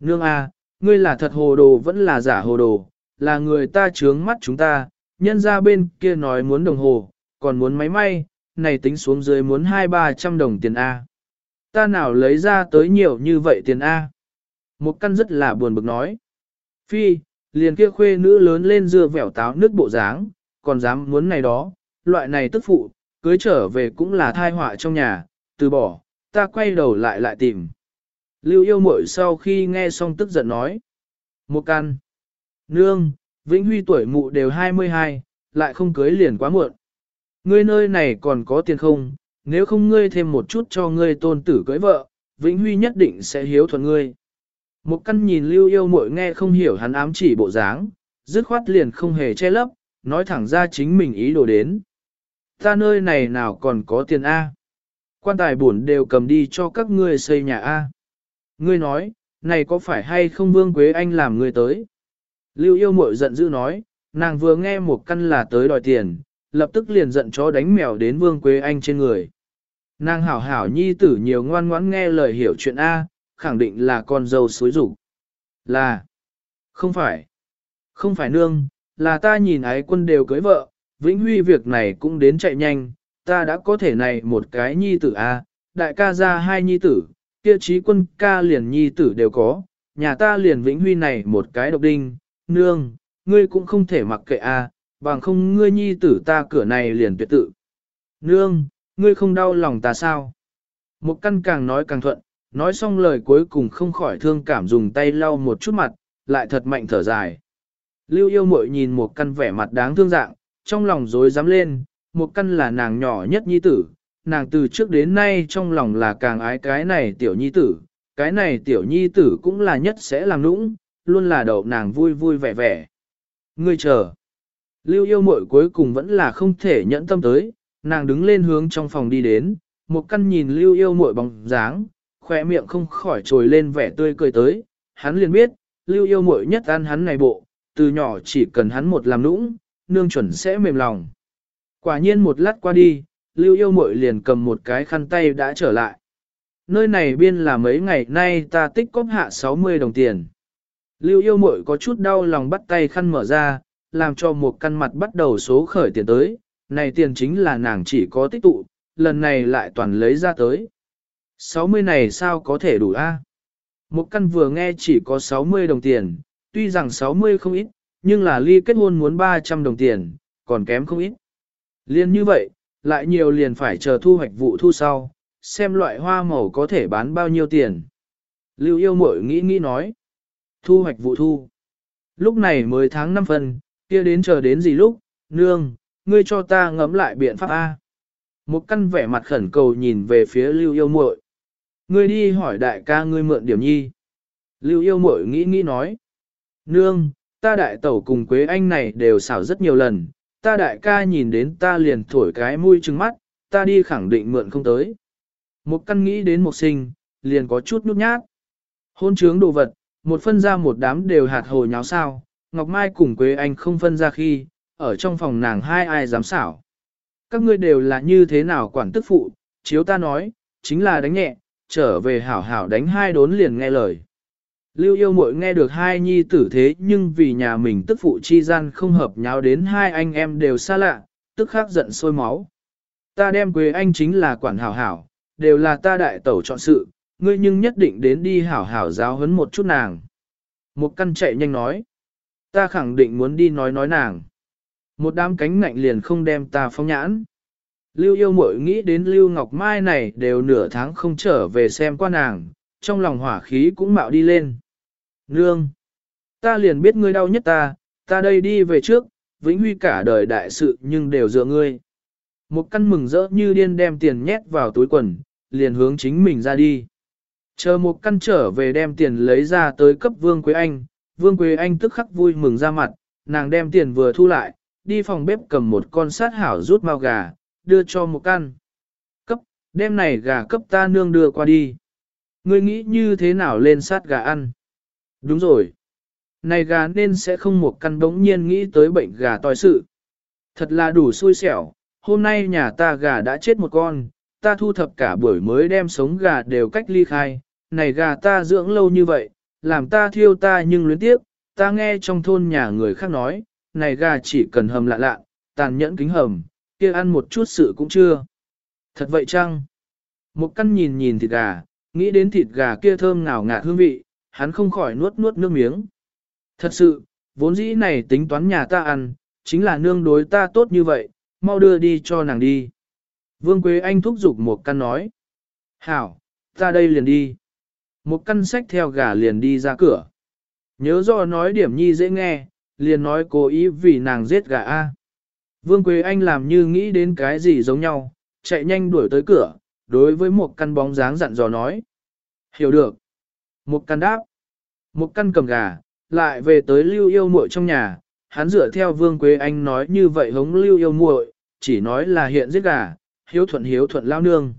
Nương a, ngươi là thật hồ đồ vẫn là giả hồ đồ, là người ta trướng mắt chúng ta, nhân ra bên kia nói muốn đồng hồ, còn muốn máy may, này tính xuống dưới muốn hai ba trăm đồng tiền A. Ta nào lấy ra tới nhiều như vậy tiền A. Một căn rất là buồn bực nói. Phi, liền kia khuê nữ lớn lên dưa vẻo táo nước bộ dáng, còn dám muốn này đó, loại này tức phụ, cưới trở về cũng là thai họa trong nhà, từ bỏ, ta quay đầu lại lại tìm. Lưu yêu mội sau khi nghe xong tức giận nói. Một căn. Nương, Vĩnh Huy tuổi mụ đều 22, lại không cưới liền quá muộn. Ngươi nơi này còn có tiền không, nếu không ngươi thêm một chút cho ngươi tôn tử cưới vợ, Vĩnh Huy nhất định sẽ hiếu thuận ngươi. Một căn nhìn lưu yêu mội nghe không hiểu hắn ám chỉ bộ dáng, dứt khoát liền không hề che lấp, nói thẳng ra chính mình ý đồ đến. Ta nơi này nào còn có tiền A. Quan tài bổn đều cầm đi cho các ngươi xây nhà A. Ngươi nói, này có phải hay không Vương Quế Anh làm ngươi tới? Lưu yêu mội giận dữ nói, nàng vừa nghe một căn là tới đòi tiền, lập tức liền giận chó đánh mèo đến Vương Quế Anh trên người. Nàng hảo hảo nhi tử nhiều ngoan ngoãn nghe lời hiểu chuyện A, khẳng định là con dâu suối rủ. Là, không phải, không phải nương, là ta nhìn ái quân đều cưới vợ, Vĩnh Huy việc này cũng đến chạy nhanh, ta đã có thể này một cái nhi tử A, đại ca ra hai nhi tử, kia trí quân ca liền nhi tử đều có, nhà ta liền Vĩnh Huy này một cái độc đinh, nương, ngươi cũng không thể mặc kệ A, bằng không ngươi nhi tử ta cửa này liền tuyệt tự. Nương, ngươi không đau lòng ta sao? Một căn càng nói càng thuận, nói xong lời cuối cùng không khỏi thương cảm dùng tay lau một chút mặt, lại thật mạnh thở dài. Lưu yêu mội nhìn một căn vẻ mặt đáng thương dạng, trong lòng dối dám lên, một căn là nàng nhỏ nhất nhi tử, nàng từ trước đến nay trong lòng là càng ái cái này tiểu nhi tử, cái này tiểu nhi tử cũng là nhất sẽ làm nũng, luôn là đậu nàng vui vui vẻ vẻ. Ngươi chờ. Lưu yêu muội cuối cùng vẫn là không thể nhẫn tâm tới, nàng đứng lên hướng trong phòng đi đến, một căn nhìn lưu yêu muội bóng dáng, khỏe miệng không khỏi trồi lên vẻ tươi cười tới, hắn liền biết, lưu yêu muội nhất ăn hắn này bộ, từ nhỏ chỉ cần hắn một làm nũng, nương chuẩn sẽ mềm lòng. Quả nhiên một lát qua đi, lưu yêu muội liền cầm một cái khăn tay đã trở lại. Nơi này biên là mấy ngày nay ta tích cóp hạ 60 đồng tiền. Lưu yêu muội có chút đau lòng bắt tay khăn mở ra, làm cho một căn mặt bắt đầu số khởi tiền tới, này tiền chính là nàng chỉ có tích tụ, lần này lại toàn lấy ra tới. 60 này sao có thể đủ a? Một căn vừa nghe chỉ có 60 đồng tiền, tuy rằng 60 không ít, nhưng là ly kết hôn muốn 300 đồng tiền, còn kém không ít. Liên như vậy, lại nhiều liền phải chờ thu hoạch vụ thu sau, xem loại hoa màu có thể bán bao nhiêu tiền. Lưu yêu mội nghĩ nghĩ nói. Thu hoạch vụ thu. Lúc này mới tháng 5 phần, kia đến chờ đến gì lúc, nương, ngươi cho ta ngẫm lại biện pháp A. Một căn vẻ mặt khẩn cầu nhìn về phía lưu yêu muội. Ngươi đi hỏi đại ca ngươi mượn điểm nhi. Lưu yêu muội nghĩ nghĩ nói. Nương, ta đại tẩu cùng Quế Anh này đều xảo rất nhiều lần, ta đại ca nhìn đến ta liền thổi cái mũi trừng mắt, ta đi khẳng định mượn không tới. Một căn nghĩ đến một sinh, liền có chút nhút nhát. Hôn trướng đồ vật, một phân ra một đám đều hạt hồ nháo sao, Ngọc Mai cùng Quế Anh không phân ra khi, ở trong phòng nàng hai ai dám xảo. Các ngươi đều là như thế nào quản tức phụ, chiếu ta nói, chính là đánh nhẹ, trở về hảo hảo đánh hai đốn liền nghe lời. Lưu yêu mội nghe được hai nhi tử thế nhưng vì nhà mình tức phụ chi gian không hợp nháo đến hai anh em đều xa lạ, tức khắc giận sôi máu. Ta đem quê anh chính là quản hảo hảo, đều là ta đại tẩu chọn sự, ngươi nhưng nhất định đến đi hảo hảo giáo huấn một chút nàng. Một căn chạy nhanh nói, ta khẳng định muốn đi nói nói nàng. Một đám cánh ngạnh liền không đem ta phong nhãn. Lưu yêu mội nghĩ đến Lưu Ngọc Mai này đều nửa tháng không trở về xem qua nàng, trong lòng hỏa khí cũng mạo đi lên. Nương! Ta liền biết ngươi đau nhất ta, ta đây đi về trước, vĩnh huy cả đời đại sự nhưng đều dựa ngươi. Một căn mừng rỡ như điên đem tiền nhét vào túi quần, liền hướng chính mình ra đi. Chờ một căn trở về đem tiền lấy ra tới cấp Vương Quế Anh, Vương Quế Anh tức khắc vui mừng ra mặt, nàng đem tiền vừa thu lại, đi phòng bếp cầm một con sát hảo rút mau gà, đưa cho một căn. Cấp, đem này gà cấp ta nương đưa qua đi. Ngươi nghĩ như thế nào lên sát gà ăn? Đúng rồi. Này gà nên sẽ không một căn bỗng nhiên nghĩ tới bệnh gà tòi sự. Thật là đủ xui xẻo, hôm nay nhà ta gà đã chết một con, ta thu thập cả buổi mới đem sống gà đều cách ly khai, này gà ta dưỡng lâu như vậy, làm ta thiêu ta nhưng luyến tiếc, ta nghe trong thôn nhà người khác nói, này gà chỉ cần hầm lạ lạ, tàn nhẫn kính hầm, kia ăn một chút sự cũng chưa. Thật vậy chăng? Một căn nhìn nhìn thịt gà, nghĩ đến thịt gà kia thơm ngào ngạt hương vị, hắn không khỏi nuốt nuốt nước miếng. Thật sự, vốn dĩ này tính toán nhà ta ăn, chính là nương đối ta tốt như vậy, mau đưa đi cho nàng đi. Vương Quế Anh thúc giục một căn nói. Hảo, ta đây liền đi. Một căn sách theo gà liền đi ra cửa. Nhớ do nói điểm nhi dễ nghe, liền nói cố ý vì nàng giết gà A. Vương Quế Anh làm như nghĩ đến cái gì giống nhau, chạy nhanh đuổi tới cửa, đối với một căn bóng dáng dặn dò nói. Hiểu được. Một căn đáp. Một căn cầm gà, lại về tới lưu yêu muội trong nhà, hắn dựa theo Vương Quế Anh nói như vậy hống lưu yêu muội, chỉ nói là hiện giết gà, hiếu thuận hiếu thuận lao nương.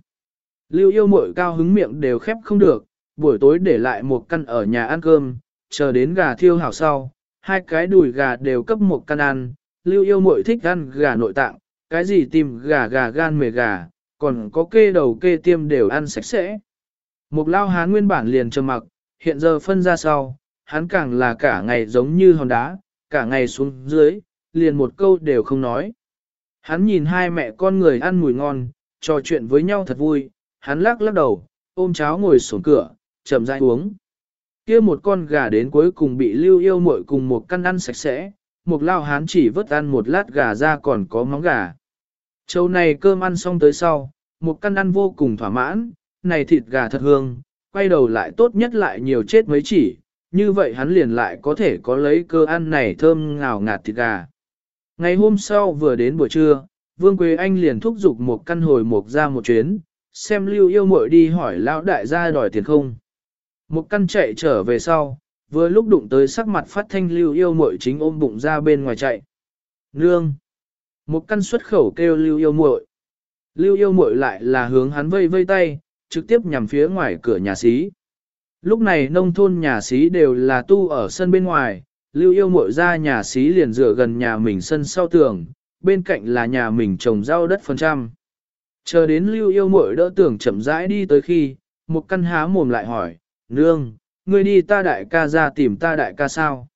Lưu yêu muội cao hứng miệng đều khép không được, buổi tối để lại một căn ở nhà ăn cơm, chờ đến gà thiêu hảo sau, hai cái đùi gà đều cấp một căn ăn, lưu yêu muội thích ăn gà nội tạng, cái gì tìm gà gà gan mề gà, còn có kê đầu kê tiêm đều ăn sạch sẽ. Một lao hán nguyên bản liền trầm mặc, hiện giờ phân ra sau, hắn càng là cả ngày giống như hòn đá, cả ngày xuống dưới, liền một câu đều không nói. Hắn nhìn hai mẹ con người ăn mùi ngon, trò chuyện với nhau thật vui, hắn lắc lắc đầu, ôm cháo ngồi sổn cửa, chậm rãi uống. Kia một con gà đến cuối cùng bị lưu yêu muội cùng một căn ăn sạch sẽ, một lao hán chỉ vớt ăn một lát gà ra còn có móng gà. Châu này cơm ăn xong tới sau, một căn ăn vô cùng thỏa mãn, này thịt gà thật hương, quay đầu lại tốt nhất lại nhiều chết mấy chỉ, như vậy hắn liền lại có thể có lấy cơ ăn này thơm ngào ngạt thịt gà. Ngày hôm sau vừa đến buổi trưa, Vương Quế Anh liền thúc giục một căn hồi một ra một chuyến, xem lưu yêu muội đi hỏi lão đại gia đòi tiền không. Một căn chạy trở về sau, vừa lúc đụng tới sắc mặt phát thanh lưu yêu muội chính ôm bụng ra bên ngoài chạy. Nương! Một căn xuất khẩu kêu lưu yêu muội. Lưu yêu muội lại là hướng hắn vây vây tay, trực tiếp nhằm phía ngoài cửa nhà xí. Lúc này nông thôn nhà xí đều là tu ở sân bên ngoài, lưu yêu muội ra nhà xí liền dựa gần nhà mình sân sau tường, bên cạnh là nhà mình trồng rau đất phần trăm. Chờ đến lưu yêu muội đỡ tưởng chậm rãi đi tới khi, một căn há mồm lại hỏi, nương, ngươi đi ta đại ca ra tìm ta đại ca sao?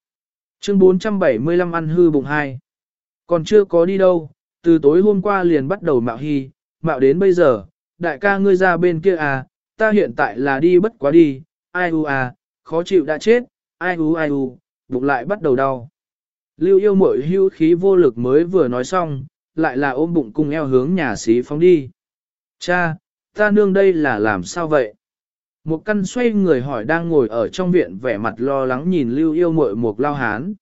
Chương 475 ăn hư bụng hai. Còn chưa có đi đâu, từ tối hôm qua liền bắt đầu mạo hy, mạo đến bây giờ, đại ca ngươi ra bên kia à, ta hiện tại là đi bất quá đi, ai u à, khó chịu đã chết, ai u ai u, bụng lại bắt đầu đau. Lưu yêu mội hưu khí vô lực mới vừa nói xong, lại là ôm bụng cùng eo hướng nhà xí phóng đi. Cha, ta nương đây là làm sao vậy? Một căn xoay người hỏi đang ngồi ở trong viện vẻ mặt lo lắng nhìn lưu yêu mội một lao hán.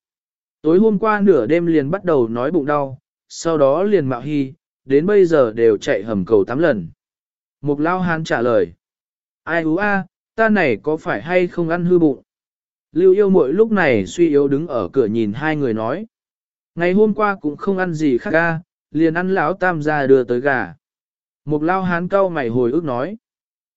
Tối hôm qua nửa đêm liền bắt đầu nói bụng đau, sau đó liền mạo hy, đến bây giờ đều chạy hầm cầu tám lần. Một lao hán trả lời. Ai hú a, ta này có phải hay không ăn hư bụng? Lưu yêu mội lúc này suy yếu đứng ở cửa nhìn hai người nói. Ngày hôm qua cũng không ăn gì khác ca, liền ăn lão tam gia đưa tới gà. Một lao hán cau mày hồi ức nói.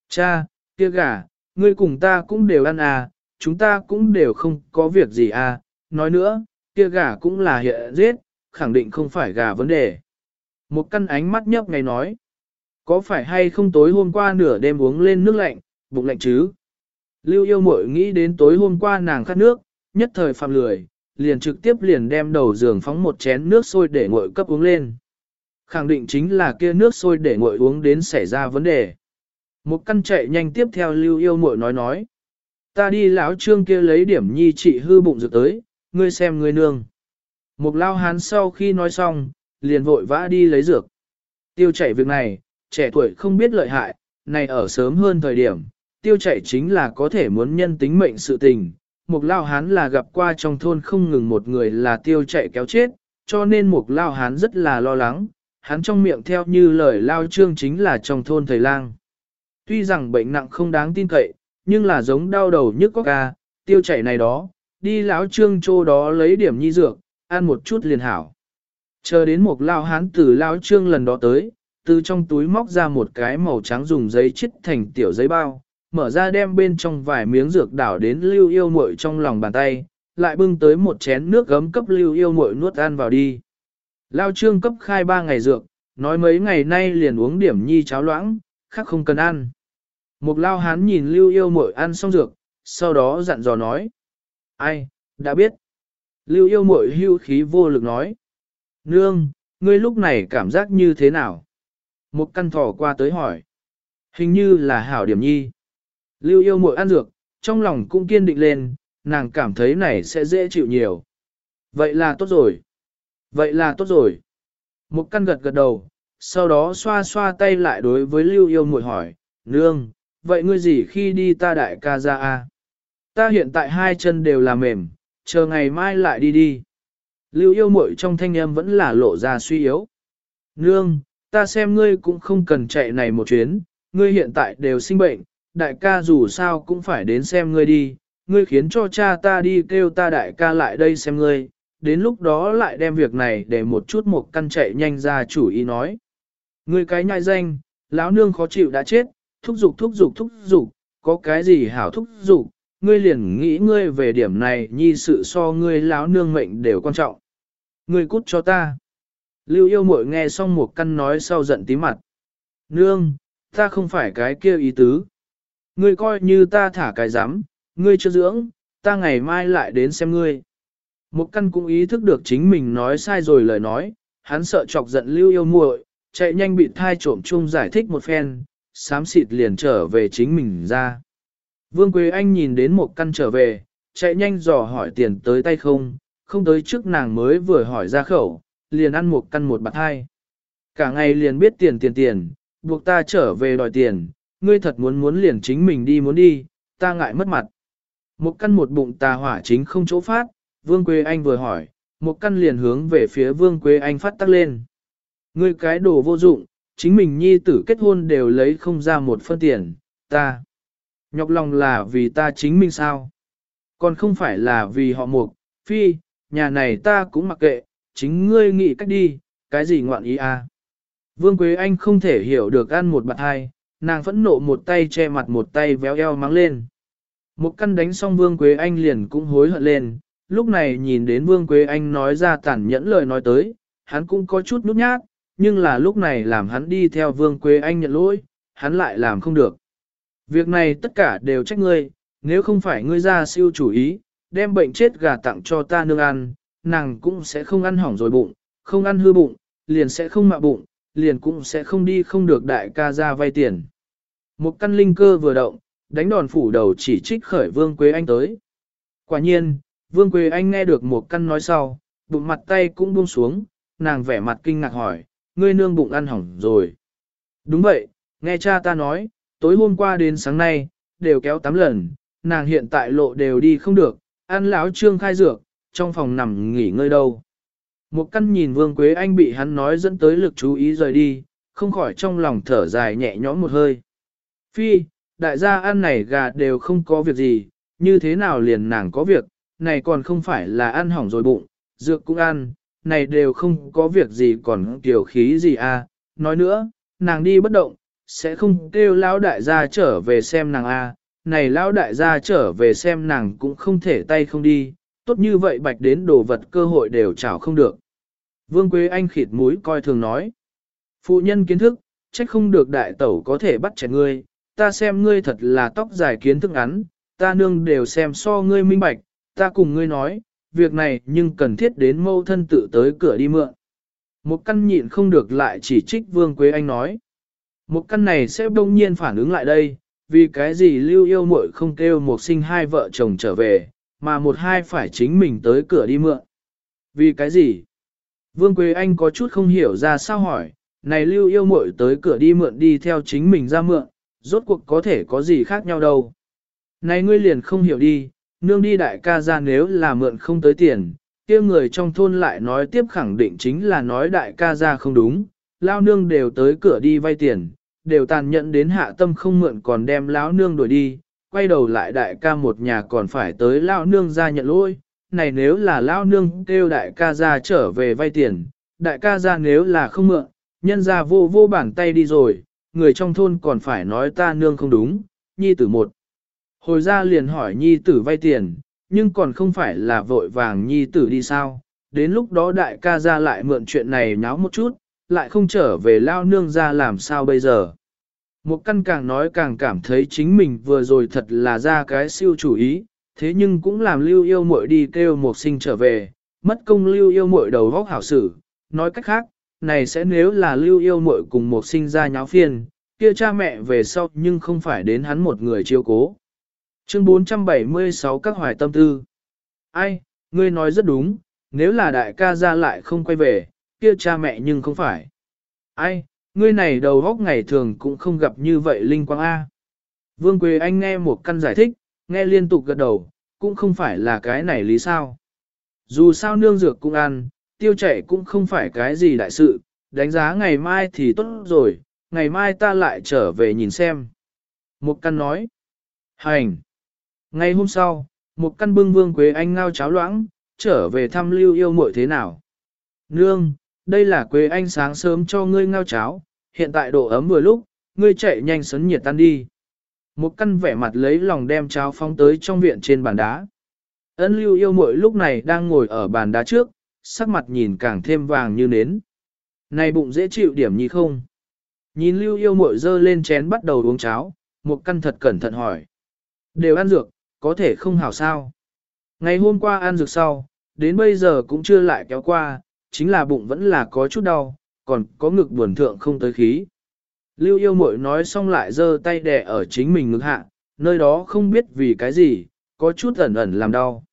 Cha, kia gà, ngươi cùng ta cũng đều ăn à, chúng ta cũng đều không có việc gì à, nói nữa, kia gà cũng là hiện giết, khẳng định không phải gà vấn đề. Một căn ánh mắt nhấp ngay nói, có phải hay không tối hôm qua nửa đêm uống lên nước lạnh, bụng lạnh chứ? Lưu yêu mội nghĩ đến tối hôm qua nàng khát nước, nhất thời phạm lười, liền trực tiếp liền đem đầu giường phóng một chén nước sôi để nguội cấp uống lên. Khẳng định chính là kia nước sôi để nguội uống đến xảy ra vấn đề. Một căn chạy nhanh tiếp theo lưu yêu muội nói nói. Ta đi lão trương kia lấy điểm nhi trị hư bụng dược tới, ngươi xem ngươi nương. Một lao hán sau khi nói xong, liền vội vã đi lấy dược. Tiêu chảy việc này, trẻ tuổi không biết lợi hại, này ở sớm hơn thời điểm, tiêu chảy chính là có thể muốn nhân tính mệnh sự tình. Một lao hán là gặp qua trong thôn không ngừng một người là tiêu chảy kéo chết, cho nên một lao hán rất là lo lắng, hắn trong miệng theo như lời lao trương chính là trong thôn thầy lang. Tuy rằng bệnh nặng không đáng tin cậy, nhưng là giống đau đầu nhức có ca, tiêu chảy này đó, đi lão trương chỗ đó lấy điểm nhi dược, ăn một chút liền hảo. Chờ đến một lao hán từ lão trương lần đó tới, từ trong túi móc ra một cái màu trắng dùng giấy chít thành tiểu giấy bao, mở ra đem bên trong vài miếng dược đảo đến lưu yêu muội trong lòng bàn tay, lại bưng tới một chén nước gấm cấp lưu yêu muội nuốt ăn vào đi. Lao trương cấp khai ba ngày dược, nói mấy ngày nay liền uống điểm nhi cháo loãng, khác không cần ăn. Một lao hán nhìn lưu yêu mội ăn xong dược, sau đó dặn dò nói. Ai, đã biết. Lưu yêu mội hưu khí vô lực nói. Nương, ngươi lúc này cảm giác như thế nào? Một căn thỏ qua tới hỏi. Hình như là hảo điểm nhi. Lưu yêu mội ăn dược, trong lòng cũng kiên định lên, nàng cảm thấy này sẽ dễ chịu nhiều. Vậy là tốt rồi. Vậy là tốt rồi. Một căn gật gật đầu, sau đó xoa xoa tay lại đối với lưu yêu Mội hỏi, nương, vậy ngươi gì khi đi ta đại ca ra a? Ta hiện tại hai chân đều là mềm, chờ ngày mai lại đi đi. Lưu yêu muội trong thanh âm vẫn là lộ ra suy yếu. Nương, ta xem ngươi cũng không cần chạy này một chuyến, ngươi hiện tại đều sinh bệnh, đại ca dù sao cũng phải đến xem ngươi đi, ngươi khiến cho cha ta đi kêu ta đại ca lại đây xem ngươi, đến lúc đó lại đem việc này để một chút một căn chạy nhanh ra chủ ý nói. Ngươi cái nhai danh, lão nương khó chịu đã chết, thúc giục thúc giục thúc giục, có cái gì hảo thúc giục, ngươi liền nghĩ ngươi về điểm này nhi sự so ngươi lão nương mệnh đều quan trọng. Ngươi cút cho ta. Lưu yêu mội nghe xong một căn nói sau giận tí mặt. Nương, ta không phải cái kia ý tứ. Ngươi coi như ta thả cái rắm ngươi chưa dưỡng, ta ngày mai lại đến xem ngươi. Một căn cũng ý thức được chính mình nói sai rồi lời nói, hắn sợ chọc giận lưu yêu muội, chạy nhanh bị thai trộm chung giải thích một phen, xám xịt liền trở về chính mình ra. Vương Quế Anh nhìn đến một căn trở về, chạy nhanh dò hỏi tiền tới tay không, không tới trước nàng mới vừa hỏi ra khẩu, liền ăn một căn một bạc hai. Cả ngày liền biết tiền tiền tiền, buộc ta trở về đòi tiền, ngươi thật muốn muốn liền chính mình đi muốn đi, ta ngại mất mặt. Một căn một bụng tà hỏa chính không chỗ phát, Vương Quế Anh vừa hỏi, một căn liền hướng về phía Vương Quế Anh phát tắc lên. Ngươi cái đồ vô dụng, chính mình nhi tử kết hôn đều lấy không ra một phân tiền, ta. Nhọc lòng là vì ta chính mình sao? Còn không phải là vì họ mục, phi, nhà này ta cũng mặc kệ, chính ngươi nghĩ cách đi, cái gì ngoạn ý à? Vương Quế Anh không thể hiểu được ăn một bạc hai, nàng phẫn nộ một tay che mặt một tay véo eo mắng lên. Một căn đánh xong Vương Quế Anh liền cũng hối hận lên, lúc này nhìn đến Vương Quế Anh nói ra tàn nhẫn lời nói tới, hắn cũng có chút nút nhát, nhưng là lúc này làm hắn đi theo Vương Quế Anh nhận lỗi, hắn lại làm không được. Việc này tất cả đều trách ngươi, nếu không phải ngươi ra siêu chủ ý, đem bệnh chết gà tặng cho ta nương ăn, nàng cũng sẽ không ăn hỏng rồi bụng, không ăn hư bụng, liền sẽ không mạ bụng, liền cũng sẽ không đi không được đại ca ra vay tiền. Một căn linh cơ vừa động, đánh đòn phủ đầu chỉ trích khởi Vương Quế Anh tới. Quả nhiên, Vương Quế Anh nghe được một căn nói sau, bụng mặt tay cũng buông xuống, nàng vẻ mặt kinh ngạc hỏi, ngươi nương bụng ăn hỏng rồi. Đúng vậy, nghe cha ta nói, tối hôm qua đến sáng nay, đều kéo 8 lần, nàng hiện tại lộ đều đi không được, ăn lão trương khai dược, trong phòng nằm nghỉ ngơi đâu. Một căn nhìn Vương Quế Anh bị hắn nói dẫn tới lực chú ý rời đi, không khỏi trong lòng thở dài nhẹ nhõm một hơi. Phi, đại gia ăn này gà đều không có việc gì, như thế nào liền nàng có việc, này còn không phải là ăn hỏng rồi bụng, dược cũng ăn, này đều không có việc gì còn tiểu khí gì à, nói nữa, nàng đi bất động, sẽ không kêu lão đại gia trở về xem nàng à, này lão đại gia trở về xem nàng cũng không thể tay không đi, tốt như vậy bạch đến đồ vật cơ hội đều chảo không được. Vương Quế Anh khịt mũi coi thường nói, phụ nhân kiến thức, trách không được đại tẩu có thể bắt trẻ ngươi, ta xem ngươi thật là tóc dài kiến thức ngắn, ta nương đều xem so ngươi minh bạch, ta cùng ngươi nói, việc này nhưng cần thiết đến mâu thân tự tới cửa đi mượn. Một căn nhịn không được lại chỉ trích Vương Quế Anh nói. Một căn này sẽ đông nhiên phản ứng lại đây, vì cái gì lưu yêu muội không kêu một sinh hai vợ chồng trở về, mà một hai phải chính mình tới cửa đi mượn. Vì cái gì? Vương Quế Anh có chút không hiểu ra sao hỏi, này lưu yêu muội tới cửa đi mượn đi theo chính mình ra mượn, rốt cuộc có thể có gì khác nhau đâu. Này ngươi liền không hiểu đi, nương đi đại ca ra nếu là mượn không tới tiền, kia người trong thôn lại nói tiếp khẳng định chính là nói đại ca ra không đúng, lao nương đều tới cửa đi vay tiền, đều tàn nhẫn đến hạ tâm không mượn còn đem lão nương đuổi đi, quay đầu lại đại ca một nhà còn phải tới lão nương ra nhận lỗi, này nếu là lão nương kêu đại ca ra trở về vay tiền, đại ca ra nếu là không mượn, nhân ra vô vô bàn tay đi rồi, người trong thôn còn phải nói ta nương không đúng, nhi tử một. Hồi ra liền hỏi nhi tử vay tiền, nhưng còn không phải là vội vàng nhi tử đi sao, đến lúc đó đại ca ra lại mượn chuyện này nháo một chút, lại không trở về lao nương ra làm sao bây giờ. Một căn càng nói càng cảm thấy chính mình vừa rồi thật là ra cái siêu chủ ý, thế nhưng cũng làm lưu yêu muội đi kêu một sinh trở về, mất công lưu yêu muội đầu góc hảo sử, nói cách khác, này sẽ nếu là lưu yêu muội cùng một sinh ra nháo phiền, kia cha mẹ về sau nhưng không phải đến hắn một người chiêu cố. Chương 476 các hoài tâm tư. Ai, ngươi nói rất đúng, nếu là đại ca ra lại không quay về, kia cha mẹ nhưng không phải. Ai, ngươi này đầu góc ngày thường cũng không gặp như vậy linh quang A. Vương Quế Anh nghe một căn giải thích, nghe liên tục gật đầu, cũng không phải là cái này lý sao. Dù sao nương dược cũng ăn, tiêu chảy cũng không phải cái gì đại sự, đánh giá ngày mai thì tốt rồi, ngày mai ta lại trở về nhìn xem. Một căn nói, hành. Ngày hôm sau, một căn bưng vương Quế Anh ngao cháo loãng, trở về thăm lưu yêu muội thế nào. Nương, đây là Quế Anh sáng sớm cho ngươi ngao cháo, hiện tại độ ấm vừa lúc, ngươi chạy nhanh sấn nhiệt tan đi. Một căn vẻ mặt lấy lòng đem cháo phong tới trong viện trên bàn đá. Ấn lưu yêu muội lúc này đang ngồi ở bàn đá trước, sắc mặt nhìn càng thêm vàng như nến. Này bụng dễ chịu điểm như không? Nhìn lưu yêu muội dơ lên chén bắt đầu uống cháo, một căn thật cẩn thận hỏi. Đều ăn dược, có thể không hảo sao. Ngày hôm qua ăn dược sau, đến bây giờ cũng chưa lại kéo qua, chính là bụng vẫn là có chút đau, còn có ngực buồn thượng không tới khí. Lưu yêu mội nói xong lại giơ tay đè ở chính mình ngực hạ, nơi đó không biết vì cái gì, có chút ẩn ẩn làm đau.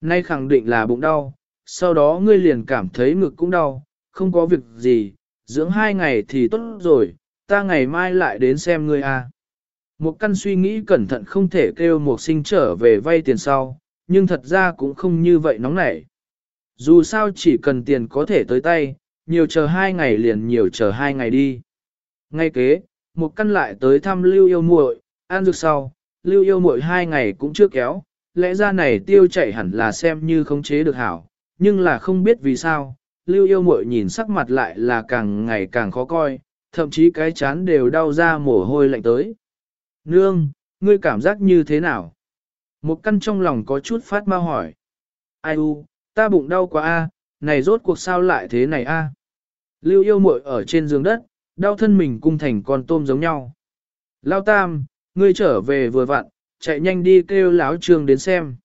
Nay khẳng định là bụng đau, sau đó ngươi liền cảm thấy ngực cũng đau, không có việc gì, dưỡng hai ngày thì tốt rồi, ta ngày mai lại đến xem ngươi a. Một căn suy nghĩ cẩn thận không thể kêu một sinh trở về vay tiền sau, nhưng thật ra cũng không như vậy nóng nảy. Dù sao chỉ cần tiền có thể tới tay, nhiều chờ hai ngày liền nhiều chờ hai ngày đi. Ngay kế, một căn lại tới thăm lưu yêu muội, ăn dược sau, lưu yêu muội hai ngày cũng chưa kéo, lẽ ra này tiêu chảy hẳn là xem như khống chế được hảo, nhưng là không biết vì sao, lưu yêu muội nhìn sắc mặt lại là càng ngày càng khó coi, thậm chí cái chán đều đau ra mồ hôi lạnh tới. Nương, ngươi cảm giác như thế nào? Một căn trong lòng có chút phát ma hỏi. Ai u, ta bụng đau quá a, này rốt cuộc sao lại thế này a? Lưu yêu muội ở trên giường đất, đau thân mình cung thành con tôm giống nhau. Lao tam, ngươi trở về vừa vặn, chạy nhanh đi kêu láo trường đến xem.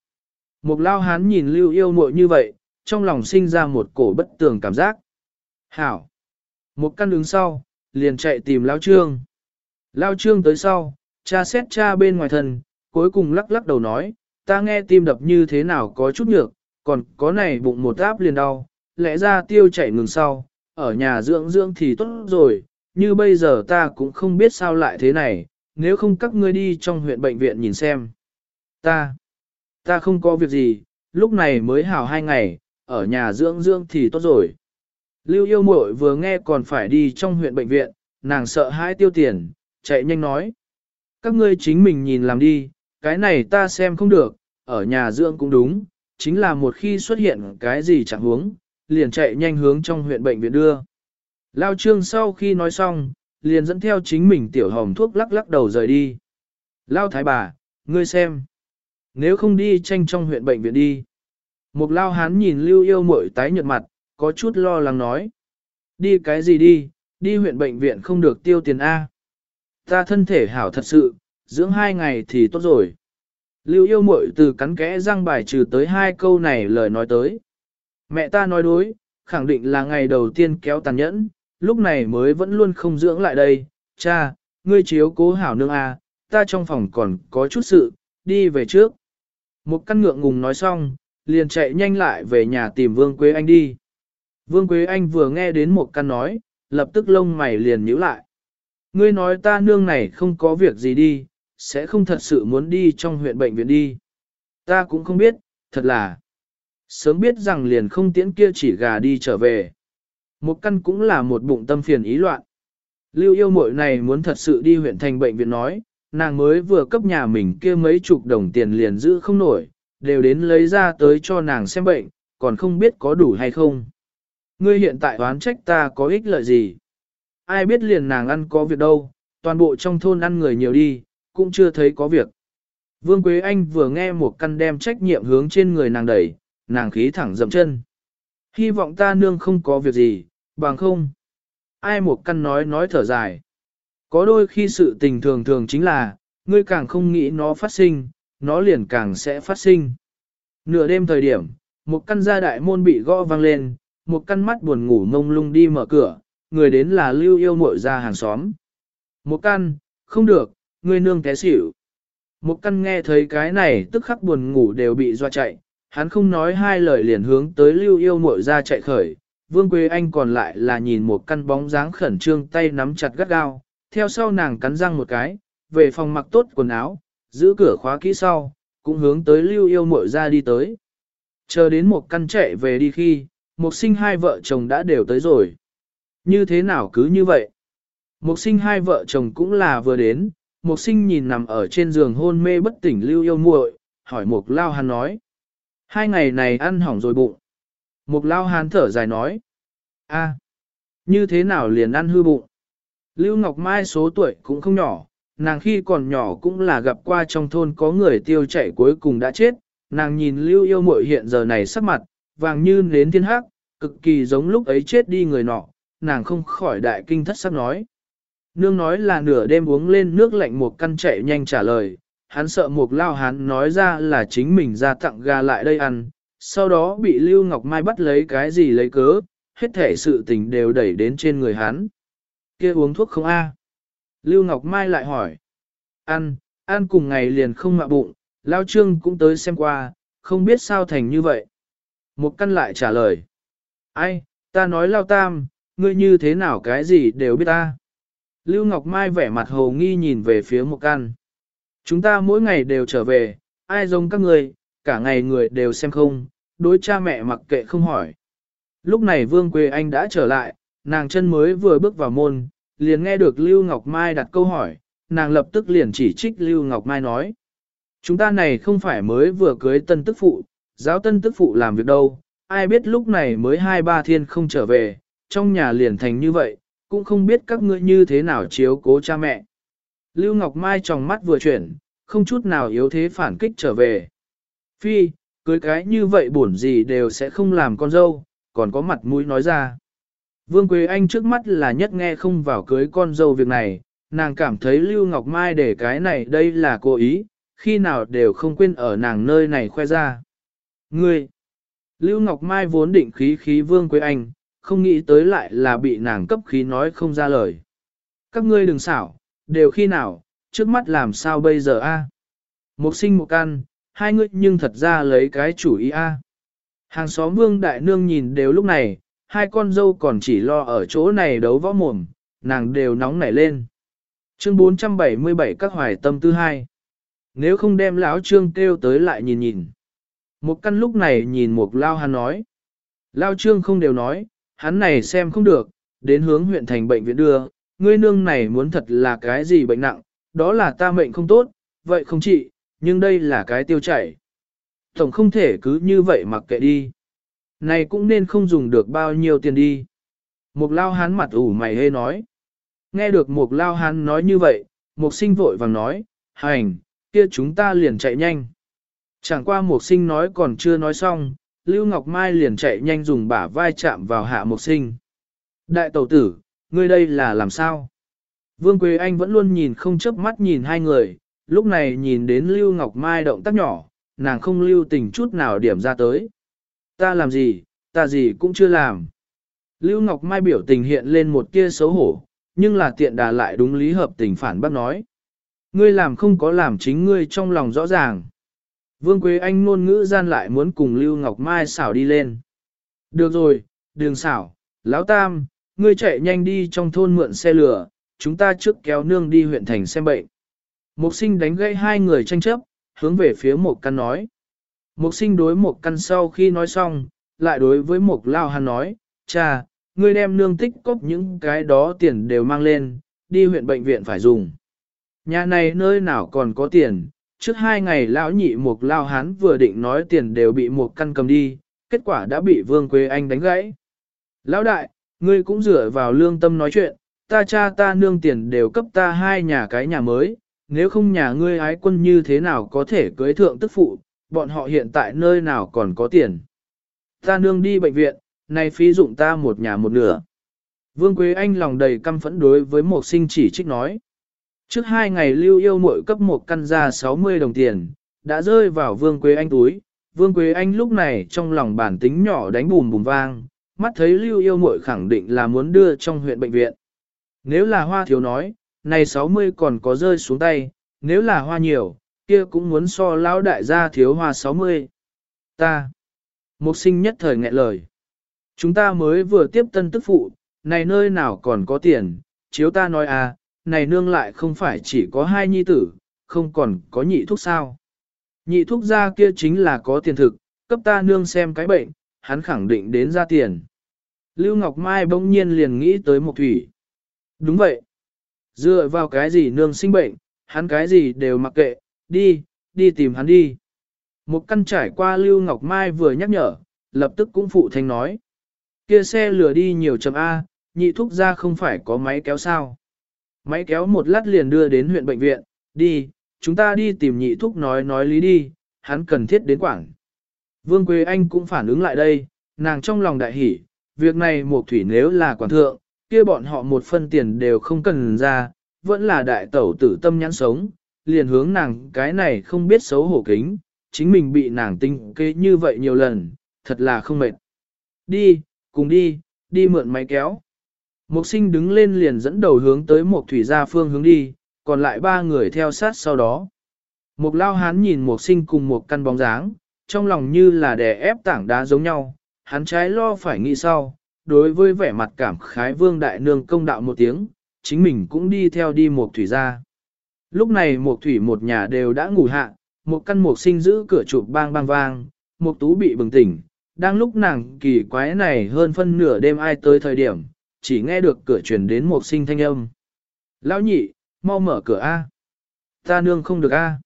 Một lao hán nhìn lưu yêu muội như vậy, trong lòng sinh ra một cổ bất tường cảm giác. Hảo! Một căn đứng sau, liền chạy tìm lao trương. Lao trương tới sau, cha xét cha bên ngoài thân, cuối cùng lắc lắc đầu nói, ta nghe tim đập như thế nào có chút nhược, còn có này bụng một áp liền đau, lẽ ra tiêu chảy ngừng sau, ở nhà dưỡng dưỡng thì tốt rồi, như bây giờ ta cũng không biết sao lại thế này, nếu không các ngươi đi trong huyện bệnh viện nhìn xem. Ta, ta không có việc gì, lúc này mới hào hai ngày, ở nhà dưỡng dưỡng thì tốt rồi. Lưu yêu muội vừa nghe còn phải đi trong huyện bệnh viện, nàng sợ hãi tiêu tiền, chạy nhanh nói. Các ngươi chính mình nhìn làm đi, cái này ta xem không được, ở nhà dưỡng cũng đúng, chính là một khi xuất hiện cái gì chẳng huống, liền chạy nhanh hướng trong huyện bệnh viện đưa. Lao trương sau khi nói xong, liền dẫn theo chính mình tiểu hồng thuốc lắc lắc đầu rời đi. Lao thái bà, ngươi xem. Nếu không đi tranh trong huyện bệnh viện đi. Một lao hán nhìn lưu yêu mội tái nhợt mặt, có chút lo lắng nói. Đi cái gì đi, đi huyện bệnh viện không được tiêu tiền A. Ta thân thể hảo thật sự, dưỡng hai ngày thì tốt rồi. Lưu yêu muội từ cắn kẽ răng bài trừ tới hai câu này lời nói tới. Mẹ ta nói đối, khẳng định là ngày đầu tiên kéo tàn nhẫn, lúc này mới vẫn luôn không dưỡng lại đây. Cha, ngươi chiếu cố hảo nương A, ta trong phòng còn có chút sự, đi về trước. Một căn ngượng ngùng nói xong, liền chạy nhanh lại về nhà tìm Vương Quế Anh đi. Vương Quế Anh vừa nghe đến một căn nói, lập tức lông mày liền nhíu lại. Ngươi nói ta nương này không có việc gì đi, sẽ không thật sự muốn đi trong huyện bệnh viện đi. Ta cũng không biết, thật là. Sớm biết rằng liền không tiễn kia chỉ gà đi trở về. Một căn cũng là một bụng tâm phiền ý loạn. Lưu yêu mội này muốn thật sự đi huyện thành bệnh viện nói, nàng mới vừa cấp nhà mình kia mấy chục đồng tiền liền giữ không nổi, đều đến lấy ra tới cho nàng xem bệnh, còn không biết có đủ hay không. Ngươi hiện tại oán trách ta có ích lợi gì? Ai biết liền nàng ăn có việc đâu, toàn bộ trong thôn ăn người nhiều đi, cũng chưa thấy có việc. Vương Quế Anh vừa nghe một căn đem trách nhiệm hướng trên người nàng đẩy, nàng khí thẳng dậm chân. Hy vọng ta nương không có việc gì, bằng không. Ai một căn nói nói thở dài. Có đôi khi sự tình thường thường chính là, ngươi càng không nghĩ nó phát sinh, nó liền càng sẽ phát sinh. Nửa đêm thời điểm, một căn gia đại môn bị gõ vang lên, một căn mắt buồn ngủ ngông lung đi mở cửa, người đến là lưu yêu muội ra hàng xóm. Một căn, không được, ngươi nương té xỉu. Một căn nghe thấy cái này tức khắc buồn ngủ đều bị doa chạy, hắn không nói hai lời liền hướng tới lưu yêu muội ra chạy khởi. Vương Quế Anh còn lại là nhìn một căn bóng dáng khẩn trương tay nắm chặt gắt gao, theo sau nàng cắn răng một cái, về phòng mặc tốt quần áo, giữ cửa khóa kỹ sau, cũng hướng tới lưu yêu muội ra đi tới. Chờ đến một căn chạy về đi khi, một sinh hai vợ chồng đã đều tới rồi. Như thế nào cứ như vậy? Mục sinh hai vợ chồng cũng là vừa đến, mục sinh nhìn nằm ở trên giường hôn mê bất tỉnh lưu yêu muội, hỏi mục lao hàn nói. Hai ngày này ăn hỏng rồi bụng. Mục lao hàn thở dài nói. a như thế nào liền ăn hư bụng? Lưu Ngọc Mai số tuổi cũng không nhỏ, nàng khi còn nhỏ cũng là gặp qua trong thôn có người tiêu chảy cuối cùng đã chết, nàng nhìn lưu yêu muội hiện giờ này sắc mặt, vàng như nến thiên hắc, cực kỳ giống lúc ấy chết đi người nọ, nàng không khỏi đại kinh thất sắc nói. Nương nói là nửa đêm uống lên nước lạnh một căn chạy nhanh trả lời, hắn sợ một lao hắn nói ra là chính mình ra tặng gà lại đây ăn, sau đó bị Lưu Ngọc Mai bắt lấy cái gì lấy cớ, hết thể sự tình đều đẩy đến trên người hắn. kia uống thuốc không a? Lưu Ngọc Mai lại hỏi. Ăn, ăn cùng ngày liền không mạ bụng, Lao Trương cũng tới xem qua, không biết sao thành như vậy. Một căn lại trả lời. Ai, ta nói Lao Tam, ngươi như thế nào cái gì đều biết ta. Lưu Ngọc Mai vẻ mặt hồ nghi nhìn về phía một căn. Chúng ta mỗi ngày đều trở về, ai giống các người, cả ngày người đều xem không, đối cha mẹ mặc kệ không hỏi. Lúc này Vương Quế Anh đã trở lại, nàng chân mới vừa bước vào môn, liền nghe được Lưu Ngọc Mai đặt câu hỏi, nàng lập tức liền chỉ trích Lưu Ngọc Mai nói. Chúng ta này không phải mới vừa cưới tân tức phụ, giáo tân tức phụ làm việc đâu, ai biết lúc này mới hai ba thiên không trở về, trong nhà liền thành như vậy, cũng không biết các ngươi như thế nào chiếu cố cha mẹ. Lưu Ngọc Mai trong mắt vừa chuyển, không chút nào yếu thế phản kích trở về. Phi, cưới cái như vậy buồn gì đều sẽ không làm con dâu, còn có mặt mũi nói ra. Vương Quế Anh trước mắt là nhất nghe không vào cưới con dâu việc này, nàng cảm thấy Lưu Ngọc Mai để cái này đây là cố ý, khi nào đều không quên ở nàng nơi này khoe ra. Ngươi! Lưu Ngọc Mai vốn định khí khí Vương Quế Anh, không nghĩ tới lại là bị nàng cấp khí nói không ra lời. Các ngươi đừng xảo, đều khi nào, trước mắt làm sao bây giờ a? Một sinh một căn, hai ngươi nhưng thật ra lấy cái chủ ý a. Hàng xóm Vương Đại Nương nhìn đều lúc này, hai con dâu còn chỉ lo ở chỗ này đấu võ mồm, nàng đều nóng nảy lên. Chương 477 các hoài tâm tư hai. Nếu không đem lão trương kêu tới lại nhìn nhìn. Một căn lúc này nhìn một lao hàn nói. Lao trương không đều nói, hắn này xem không được, đến hướng huyện thành bệnh viện đưa, ngươi nương này muốn thật là cái gì bệnh nặng, đó là ta mệnh không tốt, vậy không trị, nhưng đây là cái tiêu chảy. Tổng không thể cứ như vậy mặc kệ đi. Này cũng nên không dùng được bao nhiêu tiền đi. Mục lao hán mặt ủ mày hê nói. Nghe được mục lao hán nói như vậy, mục sinh vội vàng nói, hành, kia chúng ta liền chạy nhanh. Chẳng qua mục sinh nói còn chưa nói xong, Lưu Ngọc Mai liền chạy nhanh dùng bả vai chạm vào hạ mục sinh. Đại tẩu tử, ngươi đây là làm sao? Vương Quế Anh vẫn luôn nhìn không chớp mắt nhìn hai người, lúc này nhìn đến Lưu Ngọc Mai động tác nhỏ, nàng không lưu tình chút nào điểm ra tới. Ta làm gì, ta gì cũng chưa làm. Lưu Ngọc Mai biểu tình hiện lên một tia xấu hổ, nhưng là tiện đà lại đúng lý hợp tình phản bác nói. Ngươi làm không có làm chính ngươi trong lòng rõ ràng. Vương Quế Anh ngôn ngữ gian lại muốn cùng Lưu Ngọc Mai xảo đi lên. Được rồi, đường xảo, lão tam, ngươi chạy nhanh đi trong thôn mượn xe lửa, chúng ta trước kéo nương đi huyện thành xem bệnh. Mục sinh đánh gãy hai người tranh chấp, hướng về phía một căn nói. Mục sinh đối một căn sau khi nói xong, lại đối với một lao hàn nói, cha, ngươi đem nương tích cóp những cái đó tiền đều mang lên, đi huyện bệnh viện phải dùng. Nhà này nơi nào còn có tiền, trước hai ngày lão nhị một lao hán vừa định nói tiền đều bị một căn cầm đi, kết quả đã bị Vương Quế Anh đánh gãy. Lão đại, ngươi cũng dựa vào lương tâm nói chuyện, ta cha ta nương tiền đều cấp ta hai nhà cái nhà mới, nếu không nhà ngươi ái quân như thế nào có thể cưới thượng tức phụ, bọn họ hiện tại nơi nào còn có tiền. Ta nương đi bệnh viện, nay phí dụng ta một nhà một nửa. Vương Quế Anh lòng đầy căm phẫn đối với một sinh chỉ trích nói. Trước hai ngày lưu yêu mội cấp một căn ra 60 đồng tiền, đã rơi vào Vương Quế Anh túi. Vương Quế Anh lúc này trong lòng bản tính nhỏ đánh bùm bùm vang, mắt thấy lưu yêu mội khẳng định là muốn đưa trong huyện bệnh viện. Nếu là hoa thiếu nói, này 60 còn có rơi xuống tay, nếu là hoa nhiều, kia cũng muốn so lão đại gia thiếu hoa 60. Ta, Mục sinh nhất thời nghẹn lời. Chúng ta mới vừa tiếp tân tức phụ, này nơi nào còn có tiền, chiếu ta nói à, này nương lại không phải chỉ có hai nhi tử, không còn có nhị thuốc sao. Nhị thuốc ra kia chính là có tiền thực, cấp ta nương xem cái bệnh, hắn khẳng định đến ra tiền. Lưu Ngọc Mai bỗng nhiên liền nghĩ tới một thủy. Đúng vậy. Dựa vào cái gì nương sinh bệnh, hắn cái gì đều mặc kệ, đi, đi tìm hắn đi. Một căn trải qua Lưu Ngọc Mai vừa nhắc nhở, lập tức cũng phụ thanh nói. Kia xe lửa đi nhiều chấm A, nhị thúc ra không phải có máy kéo sao. Máy kéo một lát liền đưa đến huyện bệnh viện, đi, chúng ta đi tìm nhị thúc nói nói lý đi, hắn cần thiết đến quảng. Vương Quế Anh cũng phản ứng lại đây, nàng trong lòng đại hỉ, việc này một thủy nếu là quản thượng, kia bọn họ một phân tiền đều không cần ra, vẫn là đại tẩu tử tâm nhãn sống, liền hướng nàng cái này không biết xấu hổ kính, chính mình bị nàng tinh kế như vậy nhiều lần, thật là không mệt. Đi, cùng đi, đi mượn máy kéo. Mục sinh đứng lên liền dẫn đầu hướng tới một thủy gia phương hướng đi, còn lại ba người theo sát sau đó. Mục lao hán nhìn mục sinh cùng một căn bóng dáng, trong lòng như là đè ép tảng đá giống nhau, hắn trái lo phải nghĩ sau, đối với vẻ mặt cảm khái vương đại nương công đạo một tiếng, chính mình cũng đi theo đi một thủy gia. Lúc này một thủy một nhà đều đã ngủ hạ, một căn mục sinh giữ cửa chụp bang bang vang, một tú bị bừng tỉnh, đang lúc nàng kỳ quái này hơn phân nửa đêm ai tới thời điểm, chỉ nghe được cửa truyền đến một sinh thanh âm. Lão nhị, mau mở cửa A. Ta nương không được A.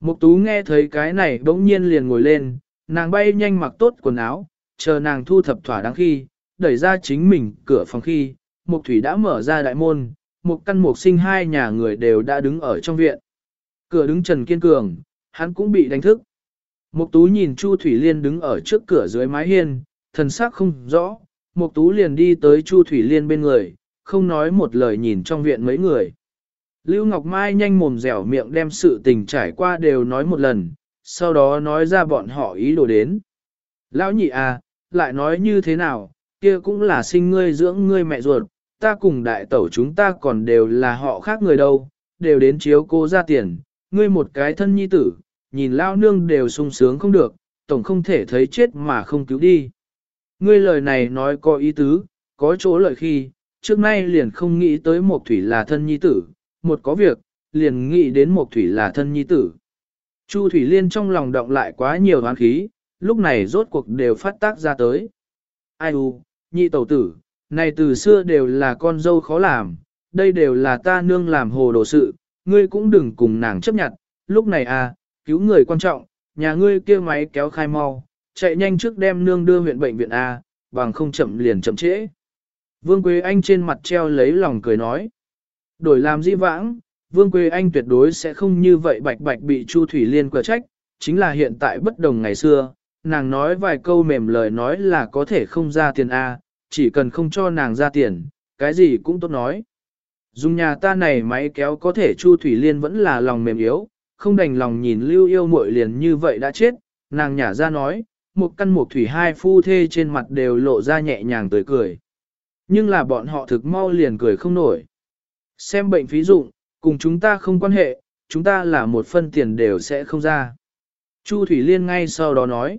Mục tú nghe thấy cái này bỗng nhiên liền ngồi lên, nàng bay nhanh mặc tốt quần áo, chờ nàng thu thập thỏa đáng khi, đẩy ra chính mình cửa phòng khi, Mục Thủy đã mở ra đại môn, một căn mục sinh hai nhà người đều đã đứng ở trong viện. Cửa đứng Trần Kiên Cường, hắn cũng bị đánh thức. Mục Tú nhìn Chu Thủy Liên đứng ở trước cửa dưới mái hiên, thần sắc không rõ, Mục Tú liền đi tới Chu Thủy Liên bên người, không nói một lời nhìn trong viện mấy người. Lưu Ngọc Mai nhanh mồm dẻo miệng đem sự tình trải qua đều nói một lần, sau đó nói ra bọn họ ý đồ đến. Lão nhị à, lại nói như thế nào, kia cũng là sinh ngươi dưỡng ngươi mẹ ruột, ta cùng đại tẩu chúng ta còn đều là họ khác người đâu, đều đến chiếu cô ra tiền, ngươi một cái thân nhi tử, nhìn lao nương đều sung sướng không được, tổng không thể thấy chết mà không cứu đi. Ngươi lời này nói có ý tứ, có chỗ lợi khi, trước nay liền không nghĩ tới một thủy là thân nhi tử, một có việc, liền nghĩ đến một thủy là thân nhi tử. Chu Thủy Liên trong lòng động lại quá nhiều hoán khí, lúc này rốt cuộc đều phát tác ra tới. Ai u, nhị tẩu tử, này từ xưa đều là con dâu khó làm, đây đều là ta nương làm hồ đồ sự, ngươi cũng đừng cùng nàng chấp nhận, lúc này à, cứu người quan trọng, nhà ngươi kia máy kéo khai mau, chạy nhanh trước đem nương đưa huyện bệnh viện A, bằng không chậm liền chậm trễ. Vương Quế Anh trên mặt treo lấy lòng cười nói. Đổi làm di vãng, Vương Quế Anh tuyệt đối sẽ không như vậy bạch bạch bị Chu Thủy Liên quả trách, chính là hiện tại bất đồng ngày xưa, nàng nói vài câu mềm lời nói là có thể không ra tiền A, chỉ cần không cho nàng ra tiền, cái gì cũng tốt nói. Dùng nhà ta này máy kéo có thể Chu Thủy Liên vẫn là lòng mềm yếu, không đành lòng nhìn lưu yêu muội liền như vậy đã chết, nàng nhả ra nói, một căn một thủy hai phu thê trên mặt đều lộ ra nhẹ nhàng tươi cười. Nhưng là bọn họ thực mau liền cười không nổi. Xem bệnh phí dụng, cùng chúng ta không quan hệ, chúng ta là một phân tiền đều sẽ không ra. Chu Thủy Liên ngay sau đó nói,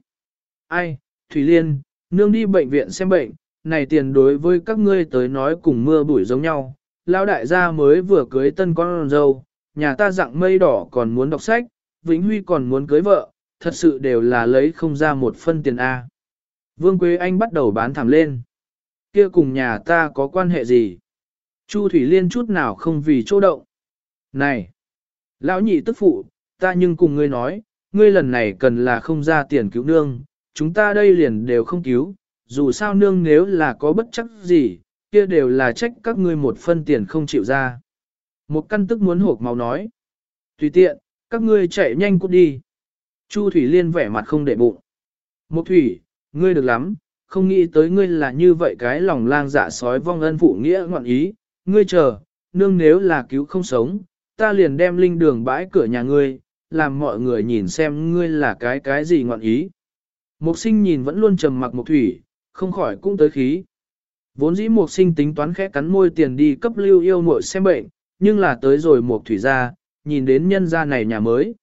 ai, Thủy Liên, nương đi bệnh viện xem bệnh, này tiền đối với các ngươi tới nói cùng mưa bụi giống nhau. Lão đại gia mới vừa cưới tân con dâu, nhà ta dạng mây đỏ còn muốn đọc sách, Vĩnh Huy còn muốn cưới vợ, thật sự đều là lấy không ra một phân tiền A. Vương Quế Anh bắt đầu bán thảm lên. Kia cùng nhà ta có quan hệ gì? Chu Thủy Liên chút nào không vì chỗ động. Này! Lão nhị tức phụ, ta nhưng cùng ngươi nói, ngươi lần này cần là không ra tiền cứu nương, chúng ta đây liền đều không cứu, dù sao nương nếu là có bất chắc gì, kia đều là trách các ngươi một phân tiền không chịu ra. Một căn tức muốn hộp máu nói. Tùy tiện, các ngươi chạy nhanh cút đi. Chu Thủy Liên vẻ mặt không để bụng. Mục Thủy, ngươi được lắm, không nghĩ tới ngươi là như vậy cái lòng lang dạ sói vong ân phụ nghĩa ngoạn ý. Ngươi chờ, nương nếu là cứu không sống, ta liền đem linh đường bãi cửa nhà ngươi, làm mọi người nhìn xem ngươi là cái cái gì ngoạn ý. Mục sinh nhìn vẫn luôn trầm mặc mục thủy, không khỏi cũng tới khí. Vốn dĩ mục sinh tính toán khẽ cắn môi tiền đi cấp lưu yêu muội xem bệnh, nhưng là tới rồi mục thủy ra, nhìn đến nhân gia này nhà mới.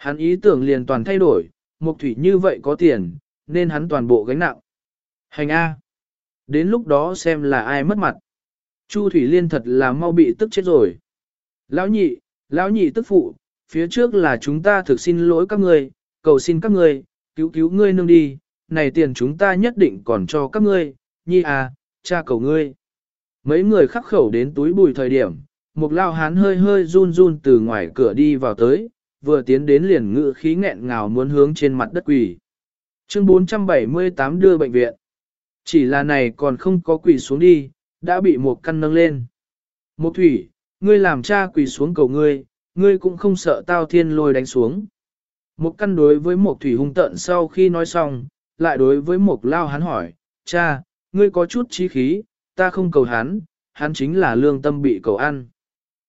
Hắn ý tưởng liền toàn thay đổi, mục thủy như vậy có tiền, nên hắn toàn bộ gánh nặng. Hành A. Đến lúc đó xem là ai mất mặt. Chu Thủy Liên thật là mau bị tức chết rồi. Lão nhị, lão nhị tức phụ, phía trước là chúng ta thực xin lỗi các ngươi, cầu xin các ngươi, cứu cứu ngươi nương đi, này tiền chúng ta nhất định còn cho các ngươi, nhi à, cha cầu ngươi. Mấy người khắc khẩu đến túi bùi thời điểm, một lao hán hơi hơi run run từ ngoài cửa đi vào tới, vừa tiến đến liền ngự khí nghẹn ngào muốn hướng trên mặt đất quỳ. Chương 478 đưa bệnh viện. Chỉ là này còn không có quỳ xuống đi, đã bị một căn nâng lên. Một thủy, ngươi làm cha quỳ xuống cầu ngươi, ngươi cũng không sợ tao thiên lôi đánh xuống. Một căn đối với một thủy hung tận sau khi nói xong, lại đối với một lao hắn hỏi, cha, ngươi có chút trí khí, ta không cầu hắn, hắn chính là lương tâm bị cầu ăn.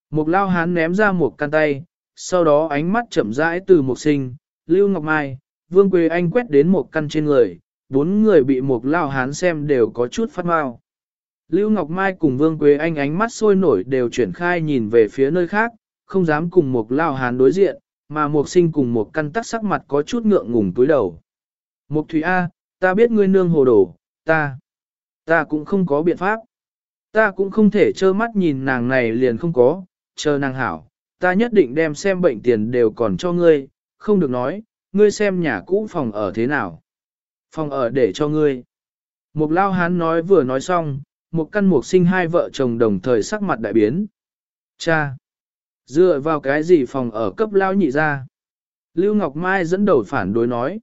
Một lao hắn ném ra một căn tay, sau đó ánh mắt chậm rãi từ một sinh, Lưu Ngọc Mai, Vương Quế Anh quét đến một căn trên người, bốn người bị một lao hán xem đều có chút phát mau. Lưu Ngọc Mai cùng Vương Quế Anh ánh mắt sôi nổi đều chuyển khai nhìn về phía nơi khác, không dám cùng một lao hán đối diện, mà một sinh cùng một căn tắc sắc mặt có chút ngượng ngùng túi đầu. Mục Thủy A, ta biết ngươi nương hồ đồ, ta, ta cũng không có biện pháp. Ta cũng không thể trơ mắt nhìn nàng này liền không có, chờ nàng hảo, ta nhất định đem xem bệnh tiền đều còn cho ngươi, không được nói, ngươi xem nhà cũ phòng ở thế nào. Phòng ở để cho ngươi. Mục lao hán nói vừa nói xong, một căn mục sinh hai vợ chồng đồng thời sắc mặt đại biến. Cha! Dựa vào cái gì phòng ở cấp lao nhị ra? Lưu Ngọc Mai dẫn đầu phản đối nói.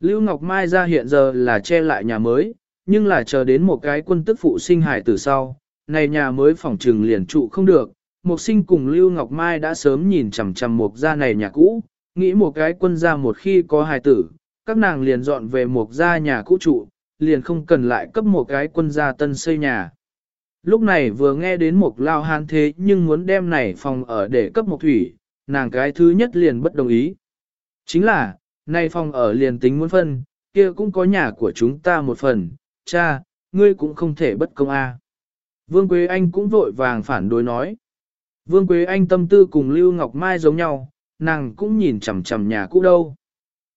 Lưu Ngọc Mai ra hiện giờ là che lại nhà mới, nhưng là chờ đến một cái quân tức phụ sinh hải từ sau, này nhà mới phòng trừng liền trụ không được. Mục sinh cùng Lưu Ngọc Mai đã sớm nhìn chằm chằm mục gia này nhà cũ, nghĩ một cái quân gia một khi có hài tử, các nàng liền dọn về mục gia nhà cũ trụ, liền không cần lại cấp một cái quân gia tân xây nhà. Lúc này vừa nghe đến mục lao hán thế nhưng muốn đem này phòng ở để cấp một thủy, nàng cái thứ nhất liền bất đồng ý. Chính là, này phòng ở liền tính muốn phân, kia cũng có nhà của chúng ta một phần, cha, ngươi cũng không thể bất công a. Vương Quế Anh cũng vội vàng phản đối nói. Vương Quế Anh tâm tư cùng Lưu Ngọc Mai giống nhau, nàng cũng nhìn chằm chằm nhà cũ đâu.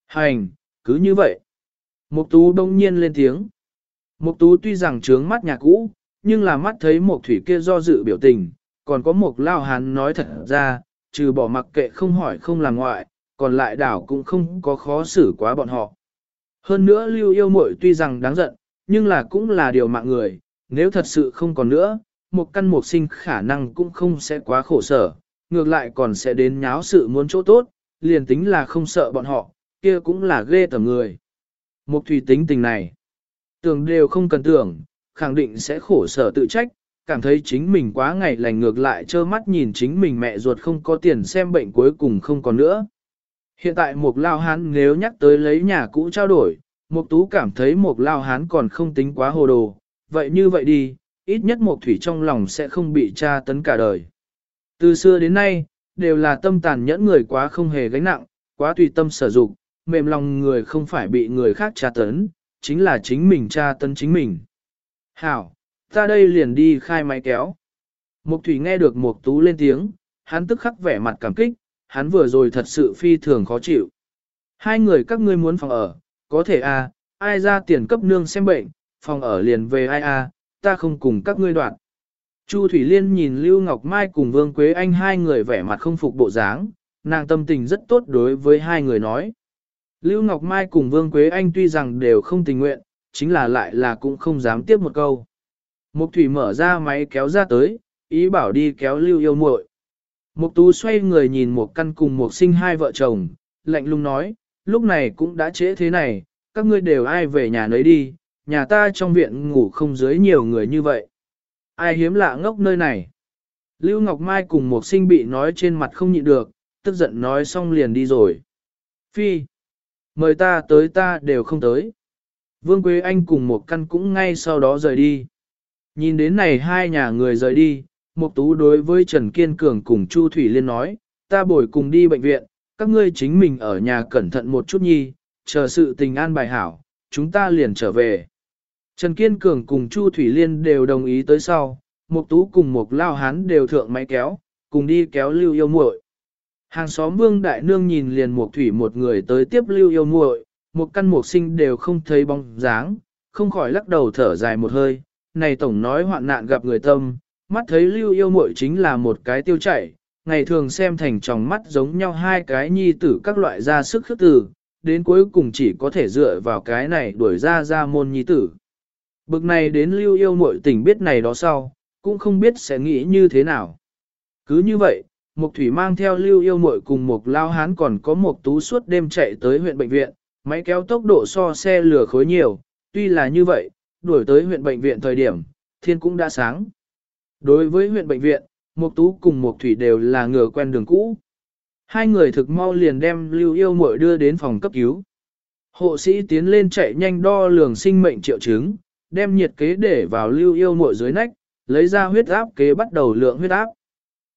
Hành, cứ như vậy. Mục tú đông nhiên lên tiếng. Mục tú tuy rằng trướng mắt nhà cũ, nhưng là mắt thấy Mục thủy kia do dự biểu tình, còn có Mục lao hán nói thật ra, trừ bỏ mặc kệ không hỏi không làm ngoại, còn lại đảo cũng không có khó xử quá bọn họ. Hơn nữa lưu yêu muội tuy rằng đáng giận, nhưng là cũng là điều mạng người, nếu thật sự không còn nữa, một căn một sinh khả năng cũng không sẽ quá khổ sở, ngược lại còn sẽ đến nháo sự muốn chỗ tốt, liền tính là không sợ bọn họ, kia cũng là ghê tầm người. Một thủy tính tình này, tưởng đều không cần tưởng, khẳng định sẽ khổ sở tự trách, cảm thấy chính mình quá ngày lành ngược lại trơ mắt nhìn chính mình mẹ ruột không có tiền xem bệnh cuối cùng không còn nữa. Hiện tại một lao hán nếu nhắc tới lấy nhà cũ trao đổi, một tú cảm thấy một lao hán còn không tính quá hồ đồ, vậy như vậy đi, ít nhất một thủy trong lòng sẽ không bị tra tấn cả đời. Từ xưa đến nay, đều là tâm tàn nhẫn người quá không hề gánh nặng, quá tùy tâm sở dụng, mềm lòng người không phải bị người khác tra tấn, chính là chính mình tra tấn chính mình. Hảo, ta đây liền đi khai máy kéo. Mục thủy nghe được mục tú lên tiếng, hắn tức khắc vẻ mặt cảm kích, hắn vừa rồi thật sự phi thường khó chịu. Hai người các ngươi muốn phòng ở, có thể à, ai ra tiền cấp nương xem bệnh, phòng ở liền về ai à, ta không cùng các ngươi đoạn. Chu Thủy Liên nhìn Lưu Ngọc Mai cùng Vương Quế Anh hai người vẻ mặt không phục bộ dáng, nàng tâm tình rất tốt đối với hai người nói. Lưu Ngọc Mai cùng Vương Quế Anh tuy rằng đều không tình nguyện, chính là lại là cũng không dám tiếp một câu. Mục Thủy mở ra máy kéo ra tới, ý bảo đi kéo Lưu yêu muội. Mục Tú xoay người nhìn một căn cùng một sinh hai vợ chồng, lạnh lùng nói, lúc này cũng đã trễ thế này, các ngươi đều ai về nhà nấy đi, nhà ta trong viện ngủ không dưới nhiều người như vậy. Ai hiếm lạ ngốc nơi này. Lưu Ngọc Mai cùng một sinh bị nói trên mặt không nhịn được, tức giận nói xong liền đi rồi. Phi, mời ta tới ta đều không tới. Vương Quế Anh cùng một căn cũng ngay sau đó rời đi. Nhìn đến này hai nhà người rời đi, Mục Tú đối với Trần Kiên Cường cùng Chu Thủy Liên nói, ta bồi cùng đi bệnh viện, các ngươi chính mình ở nhà cẩn thận một chút nhi, chờ sự tình an bài hảo, chúng ta liền trở về. Trần Kiên Cường cùng Chu Thủy Liên đều đồng ý tới sau, Mục Tú cùng Mục lao hán đều thượng máy kéo, cùng đi kéo Lưu Yêu Muội. Hàng xóm Vương Đại Nương nhìn liền Mục Thủy một người tới tiếp Lưu Yêu Muội, một căn mục sinh đều không thấy bóng dáng, không khỏi lắc đầu thở dài một hơi. Này tổng nói hoạn nạn gặp người tâm, mắt thấy Lưu Yêu Muội chính là một cái tiêu chảy, ngày thường xem thành tròng mắt giống nhau hai cái nhi tử các loại ra sức khước tử, đến cuối cùng chỉ có thể dựa vào cái này đuổi ra ra môn nhi tử. Bực này đến lưu yêu muội tình biết này đó sau, cũng không biết sẽ nghĩ như thế nào. Cứ như vậy, Mục Thủy mang theo lưu yêu muội cùng một lao hán còn có một tú suốt đêm chạy tới huyện bệnh viện, máy kéo tốc độ so xe lửa khối nhiều, tuy là như vậy, đuổi tới huyện bệnh viện thời điểm, thiên cũng đã sáng. Đối với huyện bệnh viện, Mục Tú cùng Mục Thủy đều là ngựa quen đường cũ. Hai người thực mau liền đem Lưu Yêu Muội đưa đến phòng cấp cứu. Hộ sĩ tiến lên chạy nhanh đo lường sinh mệnh triệu chứng, đem nhiệt kế để vào Lưu Yêu Muội dưới nách, lấy ra huyết áp kế bắt đầu lượng huyết áp.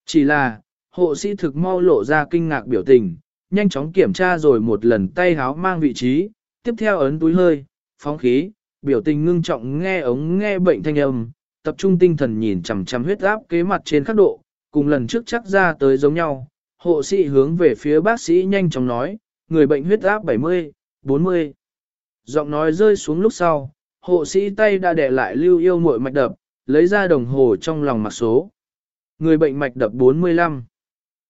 Chỉ là, hộ sĩ thực mau lộ ra kinh ngạc biểu tình, nhanh chóng kiểm tra rồi một lần tay háo mang vị trí, tiếp theo ấn túi hơi, phóng khí, biểu tình ngưng trọng nghe ống nghe bệnh thanh âm, tập trung tinh thần nhìn chằm chằm huyết áp kế mặt trên khắc độ, cùng lần trước chắc ra tới giống nhau. Hộ sĩ hướng về phía bác sĩ nhanh chóng nói, người bệnh huyết áp 70, 40. Giọng nói rơi xuống lúc sau, hộ sĩ tay đã để lại lưu yêu muội mạch đập, lấy ra đồng hồ trong lòng mặc số. Người bệnh mạch đập 45.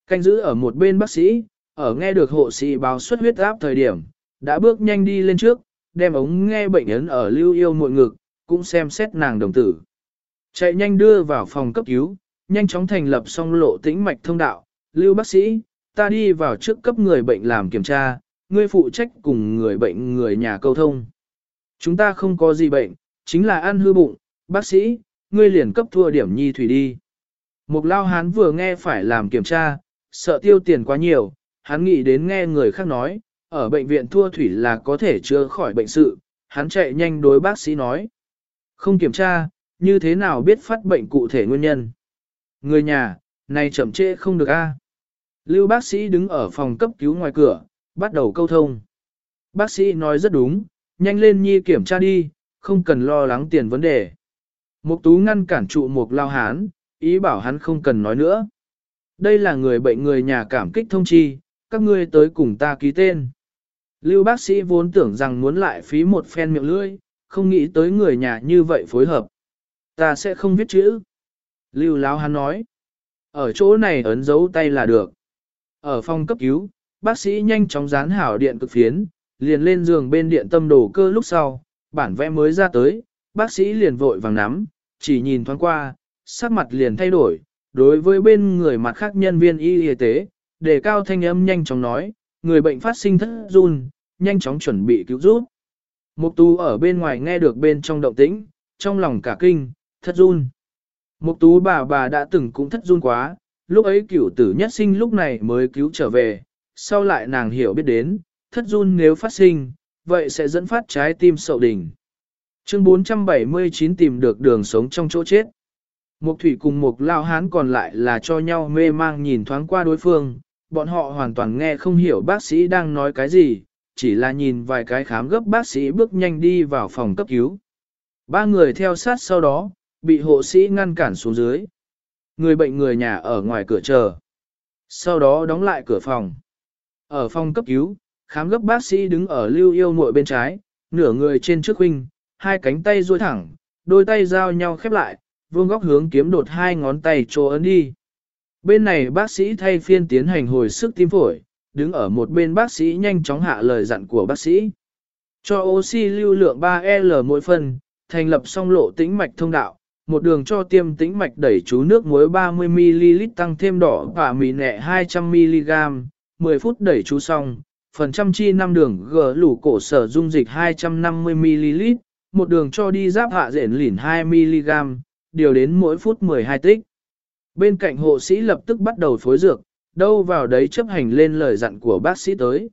Canh giữ ở một bên bác sĩ, ở nghe được hộ sĩ báo suất huyết áp thời điểm, đã bước nhanh đi lên trước, đem ống nghe bệnh ấn ở lưu yêu muội ngực, cũng xem xét nàng đồng tử. Chạy nhanh đưa vào phòng cấp cứu, nhanh chóng thành lập xong lộ tĩnh mạch thông đạo, lưu bác sĩ, ta đi vào trước cấp người bệnh làm kiểm tra, ngươi phụ trách cùng người bệnh người nhà câu thông. Chúng ta không có gì bệnh, chính là ăn hư bụng, bác sĩ, ngươi liền cấp thua điểm nhi thủy đi. Mục lao hán vừa nghe phải làm kiểm tra, sợ tiêu tiền quá nhiều, hắn nghĩ đến nghe người khác nói, ở bệnh viện thua thủy là có thể chữa khỏi bệnh sự, hắn chạy nhanh đối bác sĩ nói. Không kiểm tra, như thế nào biết phát bệnh cụ thể nguyên nhân? Người nhà, này chậm trễ không được a. Lưu bác sĩ đứng ở phòng cấp cứu ngoài cửa, bắt đầu câu thông. Bác sĩ nói rất đúng, nhanh lên nhi kiểm tra đi, không cần lo lắng tiền vấn đề. Mục tú ngăn cản trụ mục lao hán, ý bảo hắn không cần nói nữa. Đây là người bệnh người nhà cảm kích thông chi, các ngươi tới cùng ta ký tên. Lưu bác sĩ vốn tưởng rằng muốn lại phí một phen miệng lưỡi, không nghĩ tới người nhà như vậy phối hợp. Ta sẽ không viết chữ. Lưu Láo hắn nói. Ở chỗ này ấn dấu tay là được. Ở phòng cấp cứu, bác sĩ nhanh chóng dán hảo điện cực phiến, liền lên giường bên điện tâm đồ cơ lúc sau, bản vẽ mới ra tới, bác sĩ liền vội vàng nắm, chỉ nhìn thoáng qua, sắc mặt liền thay đổi, đối với bên người mặt khác nhân viên y y tế, đề cao thanh âm nhanh chóng nói, người bệnh phát sinh thất run, nhanh chóng chuẩn bị cứu giúp. Mục tú ở bên ngoài nghe được bên trong động tĩnh, trong lòng cả kinh, thất run. Mục tú bà bà đã từng cũng thất run quá, lúc ấy cửu tử nhất sinh lúc này mới cứu trở về, sau lại nàng hiểu biết đến, thất run nếu phát sinh, vậy sẽ dẫn phát trái tim sậu đỉnh. Chương 479 tìm được đường sống trong chỗ chết. Mục thủy cùng mục lao hán còn lại là cho nhau mê mang nhìn thoáng qua đối phương, bọn họ hoàn toàn nghe không hiểu bác sĩ đang nói cái gì, chỉ là nhìn vài cái khám gấp bác sĩ bước nhanh đi vào phòng cấp cứu. Ba người theo sát sau đó, bị hộ sĩ ngăn cản xuống dưới. Người bệnh người nhà ở ngoài cửa chờ. Sau đó đóng lại cửa phòng. Ở phòng cấp cứu, khám gấp bác sĩ đứng ở lưu yêu muội bên trái, nửa người trên trước huynh, hai cánh tay duỗi thẳng, đôi tay giao nhau khép lại, vương góc hướng kiếm đột hai ngón tay trô ấn đi. Bên này bác sĩ thay phiên tiến hành hồi sức tim phổi, đứng ở một bên bác sĩ nhanh chóng hạ lời dặn của bác sĩ. Cho oxy lưu lượng 3L mỗi phần, thành lập song lộ tĩnh mạch thông đạo, một đường cho tiêm tĩnh mạch đẩy chú nước muối 30ml tăng thêm đỏ và mì nẹ 200mg, 10 phút đẩy chú xong, phần trăm chi 5 đường g lủ cổ sở dung dịch 250ml, một đường cho đi giáp hạ rển lỉn 2mg, điều đến mỗi phút 12 tích. Bên cạnh hộ sĩ lập tức bắt đầu phối dược, đâu vào đấy chấp hành lên lời dặn của bác sĩ tới.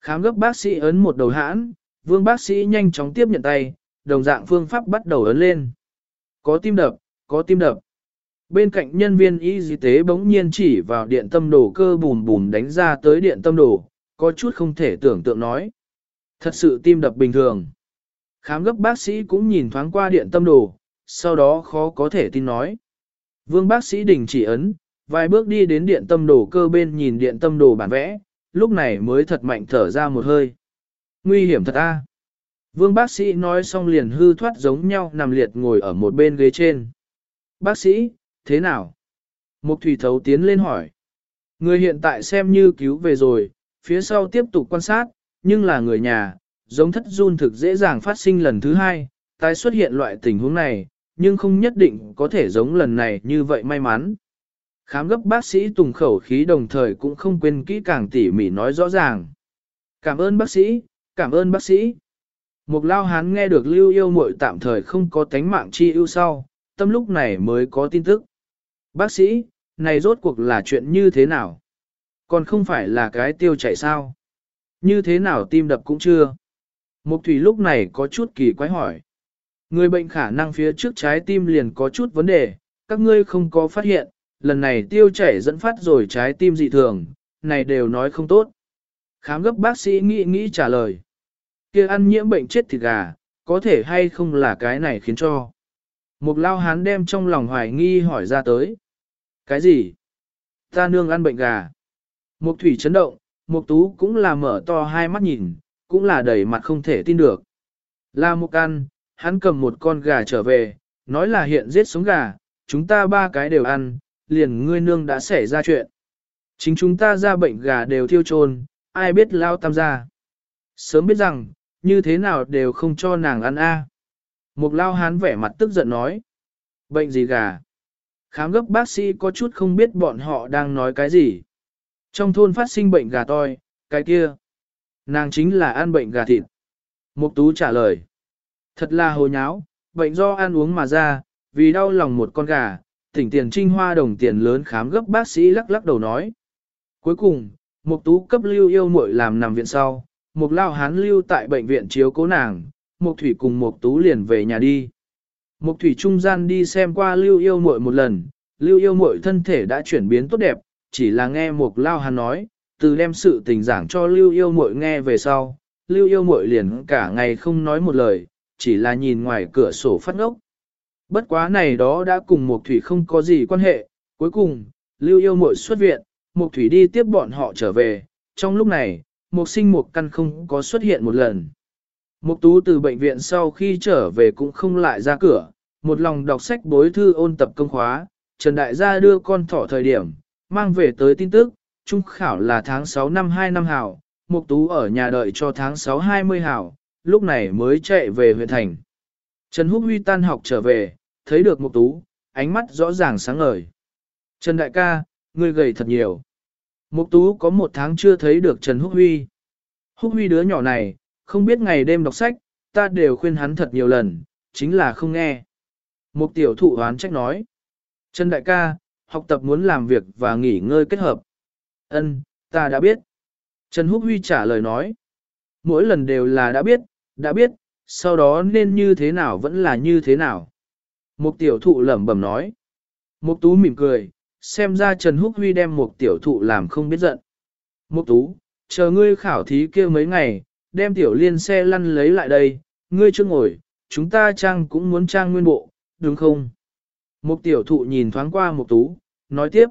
Khám gấp bác sĩ ấn một đầu hãn, vương bác sĩ nhanh chóng tiếp nhận tay, đồng dạng phương pháp bắt đầu ấn lên. Có tim đập, có tim đập. Bên cạnh nhân viên y tế bỗng nhiên chỉ vào điện tâm đồ cơ bùn bùn đánh ra tới điện tâm đồ, có chút không thể tưởng tượng nói. Thật sự tim đập bình thường. Khám gấp bác sĩ cũng nhìn thoáng qua điện tâm đồ, sau đó khó có thể tin nói. Vương bác sĩ đình chỉ ấn, vài bước đi đến điện tâm đồ cơ bên nhìn điện tâm đồ bản vẽ, lúc này mới thật mạnh thở ra một hơi. Nguy hiểm thật a. Vương bác sĩ nói xong liền hư thoát giống nhau nằm liệt ngồi ở một bên ghế trên. Bác sĩ, thế nào? Mục thủy thấu tiến lên hỏi. Người hiện tại xem như cứu về rồi, phía sau tiếp tục quan sát, nhưng là người nhà, giống thất run thực dễ dàng phát sinh lần thứ hai, tái xuất hiện loại tình huống này, nhưng không nhất định có thể giống lần này như vậy may mắn. Khám gấp bác sĩ tùng khẩu khí đồng thời cũng không quên kỹ càng tỉ mỉ nói rõ ràng. Cảm ơn bác sĩ, cảm ơn bác sĩ. Một lao hán nghe được lưu yêu muội tạm thời không có tánh mạng chi ưu sau, tâm lúc này mới có tin tức. Bác sĩ, này rốt cuộc là chuyện như thế nào? Còn không phải là cái tiêu chảy sao? Như thế nào tim đập cũng chưa? Mục thủy lúc này có chút kỳ quái hỏi. Người bệnh khả năng phía trước trái tim liền có chút vấn đề, các ngươi không có phát hiện, lần này tiêu chảy dẫn phát rồi trái tim dị thường, này đều nói không tốt. Khám gấp bác sĩ nghĩ nghĩ trả lời. kia ăn nhiễm bệnh chết thịt gà, có thể hay không là cái này khiến cho. Một lao hán đem trong lòng hoài nghi hỏi ra tới. Cái gì? Ta nương ăn bệnh gà. Mục thủy chấn động, mục tú cũng là mở to hai mắt nhìn, cũng là đầy mặt không thể tin được. Là mục ăn, hắn cầm một con gà trở về, nói là hiện giết sống gà, chúng ta ba cái đều ăn, liền ngươi nương đã xảy ra chuyện. Chính chúng ta ra bệnh gà đều thiêu trôn, ai biết lao tam gia. Sớm biết rằng, như thế nào đều không cho nàng ăn a. Mục lao hán vẻ mặt tức giận nói. Bệnh gì gà? Khám gấp bác sĩ có chút không biết bọn họ đang nói cái gì. Trong thôn phát sinh bệnh gà toi, cái kia. Nàng chính là ăn bệnh gà thịt. Mục tú trả lời. Thật là hồ nháo, bệnh do ăn uống mà ra, vì đau lòng một con gà, tỉnh tiền trinh hoa đồng tiền lớn khám gấp bác sĩ lắc lắc đầu nói. Cuối cùng, Mục Tú cấp lưu yêu muội làm nằm viện sau, Mục Lao Hán lưu tại bệnh viện chiếu cố nàng, Mục Thủy cùng Mục Tú liền về nhà đi. Mục Thủy trung gian đi xem qua lưu yêu muội một lần, lưu yêu muội thân thể đã chuyển biến tốt đẹp, chỉ là nghe một Lao hắn nói, từ đem sự tình giảng cho lưu yêu muội nghe về sau, lưu yêu muội liền cả ngày không nói một lời, chỉ là nhìn ngoài cửa sổ phát ngốc. Bất quá này đó đã cùng Mục Thủy không có gì quan hệ, cuối cùng, lưu yêu muội xuất viện, Mục Thủy đi tiếp bọn họ trở về, trong lúc này, Mục sinh Mục căn không có xuất hiện một lần. Mục tú từ bệnh viện sau khi trở về cũng không lại ra cửa, một lòng đọc sách bối thư ôn tập công khóa, Trần Đại gia đưa con thỏ thời điểm, mang về tới tin tức, trung khảo là tháng 6 năm 2 năm hảo, Mục tú ở nhà đợi cho tháng 6 20 hảo, lúc này mới chạy về huyện thành. Trần Húc Huy tan học trở về, thấy được Mục tú, ánh mắt rõ ràng sáng ngời. Trần Đại ca, ngươi gầy thật nhiều. Mục tú có một tháng chưa thấy được Trần Húc Huy. Húc Huy đứa nhỏ này, không biết ngày đêm đọc sách, ta đều khuyên hắn thật nhiều lần, chính là không nghe. Mục tiểu thụ hoán trách nói. Trần Đại ca, học tập muốn làm việc và nghỉ ngơi kết hợp. Ân, ta đã biết. Trần Húc Huy trả lời nói. Mỗi lần đều là đã biết, đã biết, sau đó nên như thế nào vẫn là như thế nào. Mục tiểu thụ lẩm bẩm nói. Mục tú mỉm cười, xem ra Trần Húc Huy đem một tiểu thụ làm không biết giận. Mục tú, chờ ngươi khảo thí kia mấy ngày, đem tiểu liên xe lăn lấy lại đây, ngươi chưa ngồi, chúng ta trang cũng muốn trang nguyên bộ, đúng không? Mục tiểu thụ nhìn thoáng qua mục tú, nói tiếp.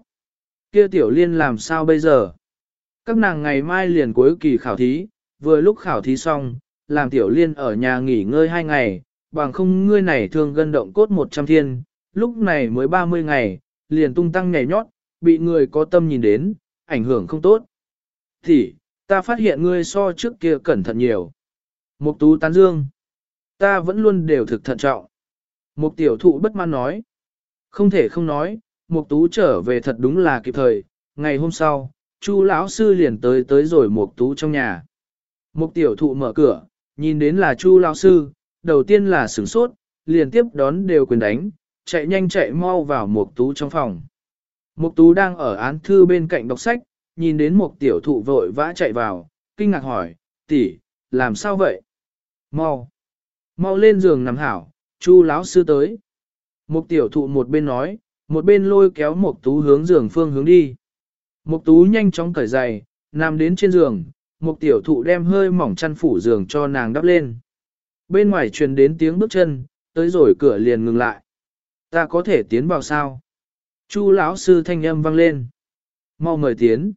Kia tiểu liên làm sao bây giờ? Các nàng ngày mai liền cuối kỳ khảo thí, vừa lúc khảo thí xong, làm tiểu liên ở nhà nghỉ ngơi hai ngày, bằng không ngươi này thường gân động cốt một trăm thiên, lúc này mới 30 ngày, liền tung tăng nhảy nhót, bị người có tâm nhìn đến, ảnh hưởng không tốt. Thì, ta phát hiện ngươi so trước kia cẩn thận nhiều. Mục tú tán dương. Ta vẫn luôn đều thực thận trọng. Mục tiểu thụ bất mãn nói. Không thể không nói, mục tú trở về thật đúng là kịp thời. Ngày hôm sau, chu lão sư liền tới tới rồi mục tú trong nhà. Mục tiểu thụ mở cửa, nhìn đến là chu lão sư, đầu tiên là sửng sốt, liền tiếp đón đều quyền đánh, chạy nhanh chạy mau vào mục tú trong phòng. Mục tú đang ở án thư bên cạnh đọc sách, nhìn đến Mục tiểu thụ vội vã chạy vào, kinh ngạc hỏi, tỷ, làm sao vậy? Mau, mau lên giường nằm hảo, chu lão sư tới. Mục tiểu thụ một bên nói, một bên lôi kéo một tú hướng giường phương hướng đi. Một tú nhanh chóng cởi giày, nằm đến trên giường, một tiểu thụ đem hơi mỏng chăn phủ giường cho nàng đắp lên. Bên ngoài truyền đến tiếng bước chân, tới rồi cửa liền ngừng lại. Ta có thể tiến vào sao? Chu lão sư thanh âm vang lên. Mau mời tiến.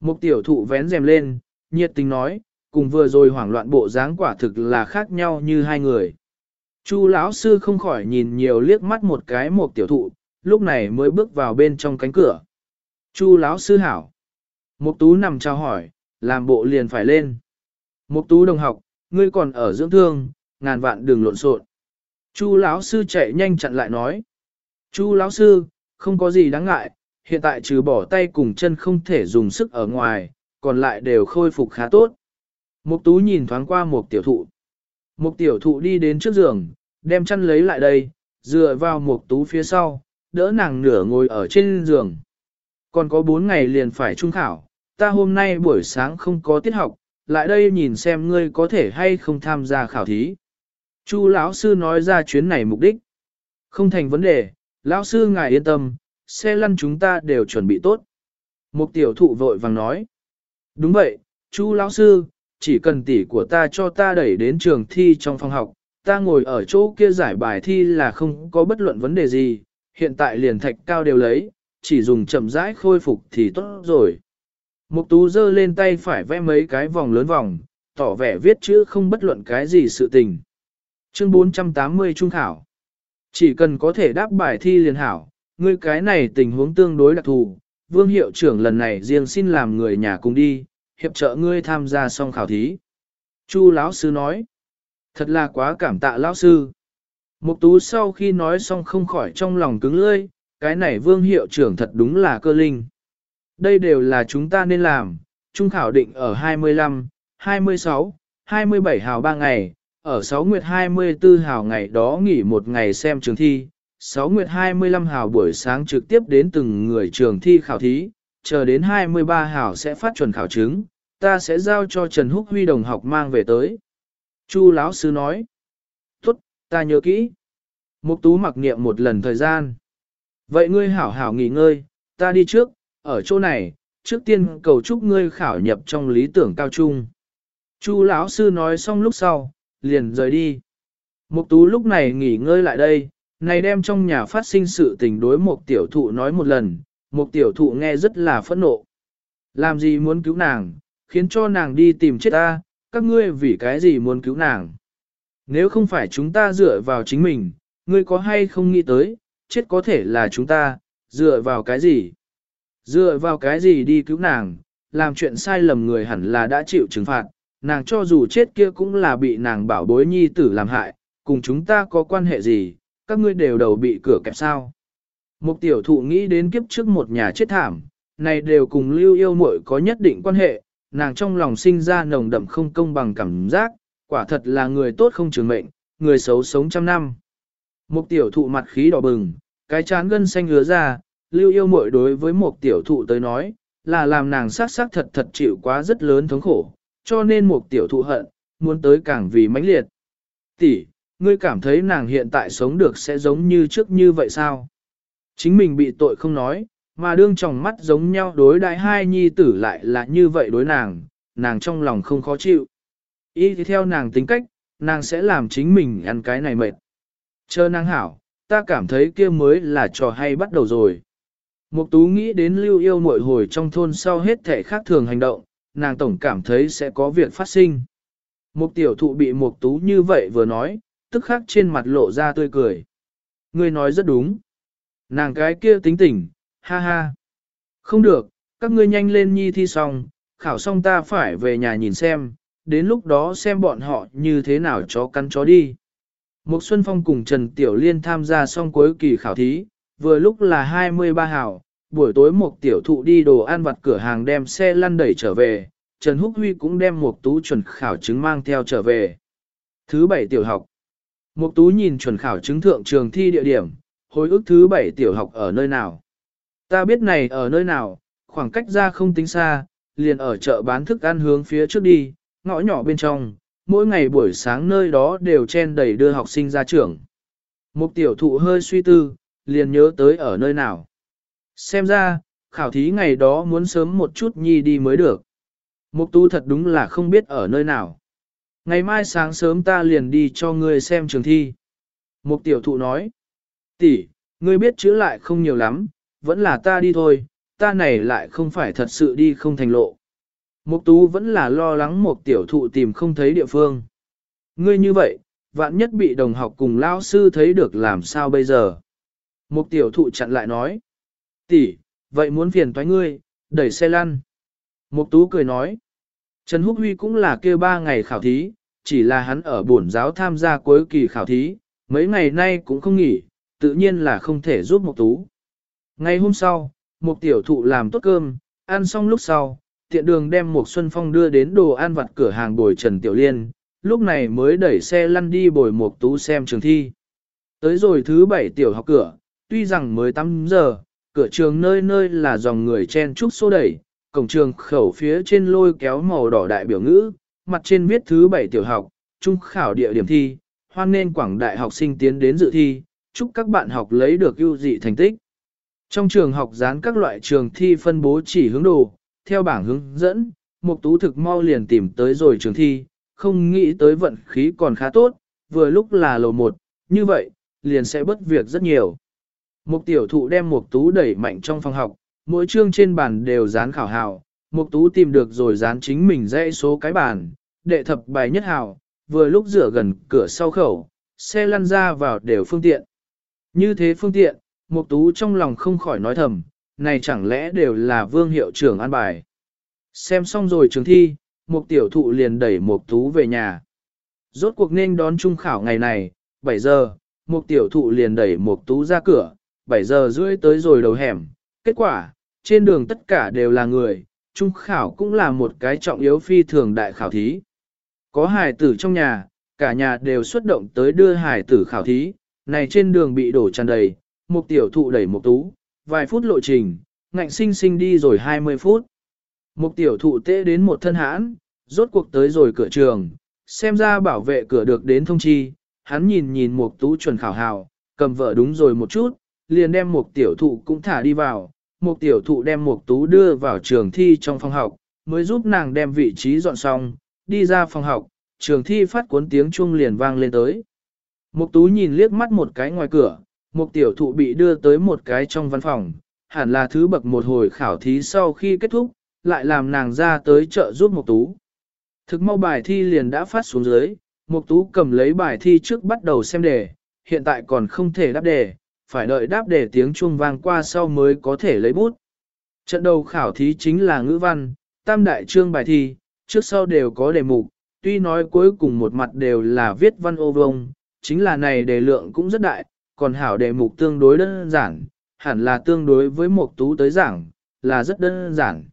Một tiểu thụ vén rèm lên, nhiệt tình nói, cùng vừa rồi hoảng loạn bộ dáng quả thực là khác nhau như hai người. Chu lão sư không khỏi nhìn nhiều liếc mắt một cái một tiểu thụ, lúc này mới bước vào bên trong cánh cửa. Chu lão sư hảo. Mục tú nằm chào hỏi, làm bộ liền phải lên. Mục tú đồng học, ngươi còn ở dưỡng thương, ngàn vạn đừng lộn xộn. Chu lão sư chạy nhanh chặn lại nói. Chu lão sư, không có gì đáng ngại, hiện tại trừ bỏ tay cùng chân không thể dùng sức ở ngoài, còn lại đều khôi phục khá tốt. Mục tú nhìn thoáng qua một tiểu thụ. Một tiểu thụ đi đến trước giường, đem chăn lấy lại đây, dựa vào một tú phía sau, đỡ nàng nửa ngồi ở trên giường. Còn có bốn ngày liền phải trung khảo, ta hôm nay buổi sáng không có tiết học, lại đây nhìn xem ngươi có thể hay không tham gia khảo thí. Chu lão sư nói ra chuyến này mục đích. Không thành vấn đề, lão sư ngài yên tâm, xe lăn chúng ta đều chuẩn bị tốt. Một tiểu thụ vội vàng nói. Đúng vậy, Chu lão sư, chỉ cần tỷ của ta cho ta đẩy đến trường thi trong phòng học, ta ngồi ở chỗ kia giải bài thi là không có bất luận vấn đề gì, hiện tại liền thạch cao đều lấy, chỉ dùng chậm rãi khôi phục thì tốt rồi. Mục tú giơ lên tay phải vẽ mấy cái vòng lớn vòng, tỏ vẻ viết chữ không bất luận cái gì sự tình. Chương 480 Trung Khảo Chỉ cần có thể đáp bài thi liền hảo, ngươi cái này tình huống tương đối đặc thù, vương hiệu trưởng lần này riêng xin làm người nhà cùng đi, hiệp trợ ngươi tham gia xong khảo thí. Chu lão sư nói, thật là quá cảm tạ lão sư. Mục tú sau khi nói xong không khỏi trong lòng cứng lưỡi, cái này vương hiệu trưởng thật đúng là cơ linh. Đây đều là chúng ta nên làm, trung khảo định ở 25, 26, 27 hào 3 ngày, ở 6 nguyệt 24 hào ngày đó nghỉ một ngày xem trường thi, 6 nguyệt 25 hào buổi sáng trực tiếp đến từng người trường thi khảo thí, chờ đến 23 hào sẽ phát chuẩn khảo chứng, ta sẽ giao cho Trần Húc Huy đồng học mang về tới. Chu lão sư nói, ta nhớ kỹ. Mục tú mặc niệm một lần thời gian. Vậy ngươi hảo hảo nghỉ ngơi, ta đi trước, ở chỗ này, trước tiên cầu chúc ngươi khảo nhập trong lý tưởng cao trung. Chu lão sư nói xong lúc sau, liền rời đi. Mục tú lúc này nghỉ ngơi lại đây, này đem trong nhà phát sinh sự tình đối một tiểu thụ nói một lần, một tiểu thụ nghe rất là phẫn nộ. Làm gì muốn cứu nàng, khiến cho nàng đi tìm chết ta, các ngươi vì cái gì muốn cứu nàng. Nếu không phải chúng ta dựa vào chính mình, ngươi có hay không nghĩ tới, chết có thể là chúng ta, dựa vào cái gì? Dựa vào cái gì đi cứu nàng, làm chuyện sai lầm người hẳn là đã chịu trừng phạt, nàng cho dù chết kia cũng là bị nàng bảo bối nhi tử làm hại, cùng chúng ta có quan hệ gì, các ngươi đều đầu bị cửa kẹp sao. Một tiểu thụ nghĩ đến kiếp trước một nhà chết thảm, này đều cùng lưu yêu muội có nhất định quan hệ, nàng trong lòng sinh ra nồng đậm không công bằng cảm giác, quả thật là người tốt không trường mệnh, người xấu sống trăm năm. Một tiểu thụ mặt khí đỏ bừng, cái chán gân xanh hứa ra, lưu yêu muội đối với một tiểu thụ tới nói, là làm nàng sát sát thật thật chịu quá rất lớn thống khổ, cho nên một tiểu thụ hận, muốn tới càng vì mãnh liệt. Tỷ, ngươi cảm thấy nàng hiện tại sống được sẽ giống như trước như vậy sao? Chính mình bị tội không nói, mà đương trong mắt giống nhau đối đại hai nhi tử lại là như vậy đối nàng, nàng trong lòng không khó chịu. Y thì theo nàng tính cách, nàng sẽ làm chính mình ăn cái này mệt. Chờ nàng hảo, ta cảm thấy kia mới là trò hay bắt đầu rồi. Mục tú nghĩ đến lưu yêu muội hồi trong thôn sau hết thể khác thường hành động, nàng tổng cảm thấy sẽ có việc phát sinh. Mục tiểu thụ bị mục tú như vậy vừa nói, tức khắc trên mặt lộ ra tươi cười. Ngươi nói rất đúng. Nàng cái kia tính tình, ha ha. Không được, các ngươi nhanh lên nhi thi xong, khảo xong ta phải về nhà nhìn xem, đến lúc đó xem bọn họ như thế nào chó cắn chó đi. Một Xuân Phong cùng Trần Tiểu Liên tham gia xong cuối kỳ khảo thí, vừa lúc là 23 hảo, buổi tối một tiểu thụ đi đồ ăn vặt cửa hàng đem xe lăn đẩy trở về, Trần Húc Huy cũng đem một tú chuẩn khảo chứng mang theo trở về. Thứ bảy tiểu học Một tú nhìn chuẩn khảo chứng thượng trường thi địa điểm, hồi ức thứ bảy tiểu học ở nơi nào. Ta biết này ở nơi nào, khoảng cách ra không tính xa, liền ở chợ bán thức ăn hướng phía trước đi, ngõ nhỏ bên trong, mỗi ngày buổi sáng nơi đó đều chen đầy đưa học sinh ra trường. Mục tiểu thụ hơi suy tư, liền nhớ tới ở nơi nào. Xem ra, khảo thí ngày đó muốn sớm một chút nhi đi mới được. Mục tu thật đúng là không biết ở nơi nào. Ngày mai sáng sớm ta liền đi cho ngươi xem trường thi. Mục tiểu thụ nói. tỷ, ngươi biết chữ lại không nhiều lắm, vẫn là ta đi thôi, ta này lại không phải thật sự đi không thành lộ. Mục tú vẫn là lo lắng một tiểu thụ tìm không thấy địa phương. Ngươi như vậy, vạn nhất bị đồng học cùng lao sư thấy được làm sao bây giờ. Mục tiểu thụ chặn lại nói. tỷ, vậy muốn phiền toái ngươi, đẩy xe lăn. Mục tú cười nói. Trần Húc Huy cũng là kêu ba ngày khảo thí, chỉ là hắn ở bổn giáo tham gia cuối kỳ khảo thí, mấy ngày nay cũng không nghỉ, tự nhiên là không thể giúp Mục tú. Ngày hôm sau, Mục tiểu thụ làm tốt cơm, ăn xong lúc sau, tiện đường đem một Xuân Phong đưa đến đồ ăn vặt cửa hàng bồi Trần Tiểu Liên, lúc này mới đẩy xe lăn đi bồi một Tú xem trường thi. Tới rồi thứ bảy tiểu học cửa, tuy rằng mới 8 giờ, cửa trường nơi nơi là dòng người chen trúc xô đẩy, cổng trường khẩu phía trên lôi kéo màu đỏ đại biểu ngữ, mặt trên viết thứ bảy tiểu học, trung khảo địa điểm thi, hoan nên quảng đại học sinh tiến đến dự thi, chúc các bạn học lấy được ưu dị thành tích. Trong trường học dán các loại trường thi phân bố chỉ hướng đồ, theo bảng hướng dẫn, Mục Tú thực mau liền tìm tới rồi trường thi, không nghĩ tới vận khí còn khá tốt, vừa lúc là lầu một, như vậy, liền sẽ bất việc rất nhiều. Mục tiểu thụ đem Mục Tú đẩy mạnh trong phòng học, mỗi chương trên bàn đều dán khảo hào, Mục Tú tìm được rồi dán chính mình dãy số cái bàn, đệ thập bài nhất hào, vừa lúc rửa gần cửa sau khẩu, xe lăn ra vào đều phương tiện. Như thế phương tiện, Mục Tú trong lòng không khỏi nói thầm, này chẳng lẽ đều là vương hiệu trưởng an bài. Xem xong rồi trường thi, Mục tiểu thụ liền đẩy Mục Tú về nhà. Rốt cuộc nên đón trung khảo ngày này, 7 giờ, Mục tiểu thụ liền đẩy Mục Tú ra cửa, 7 giờ rưỡi tới rồi đầu hẻm. Kết quả, trên đường tất cả đều là người, trung khảo cũng là một cái trọng yếu phi thường đại khảo thí. Có hài tử trong nhà, cả nhà đều xuất động tới đưa hài tử khảo thí, này trên đường bị đổ tràn đầy, một tiểu thụ đẩy một tú, vài phút lộ trình, ngạnh sinh sinh đi rồi 20 phút. Một tiểu thụ tê đến một thân hãn, rốt cuộc tới rồi cửa trường, xem ra bảo vệ cửa được đến thông chi, hắn nhìn nhìn một tú chuẩn khảo hào, cầm vợ đúng rồi một chút, liền đem một tiểu thụ cũng thả đi vào, một tiểu thụ đem một tú đưa vào trường thi trong phòng học, mới giúp nàng đem vị trí dọn xong, đi ra phòng học, trường thi phát cuốn tiếng chuông liền vang lên tới. Một tú nhìn liếc mắt một cái ngoài cửa, một tiểu thụ bị đưa tới một cái trong văn phòng, hẳn là thứ bậc một hồi khảo thí sau khi kết thúc, lại làm nàng ra tới chợ giúp một tú. Thực mau bài thi liền đã phát xuống dưới, một tú cầm lấy bài thi trước bắt đầu xem đề, hiện tại còn không thể đáp đề, phải đợi đáp đề tiếng chuông vang qua sau mới có thể lấy bút. Trận đầu khảo thí chính là ngữ văn, tam đại trương bài thi, trước sau đều có đề mục, tuy nói cuối cùng một mặt đều là viết văn ô vông, chính là này đề lượng cũng rất đại, còn hảo đề mục tương đối đơn giản, hẳn là tương đối với một tú tới giảng, là rất đơn giản.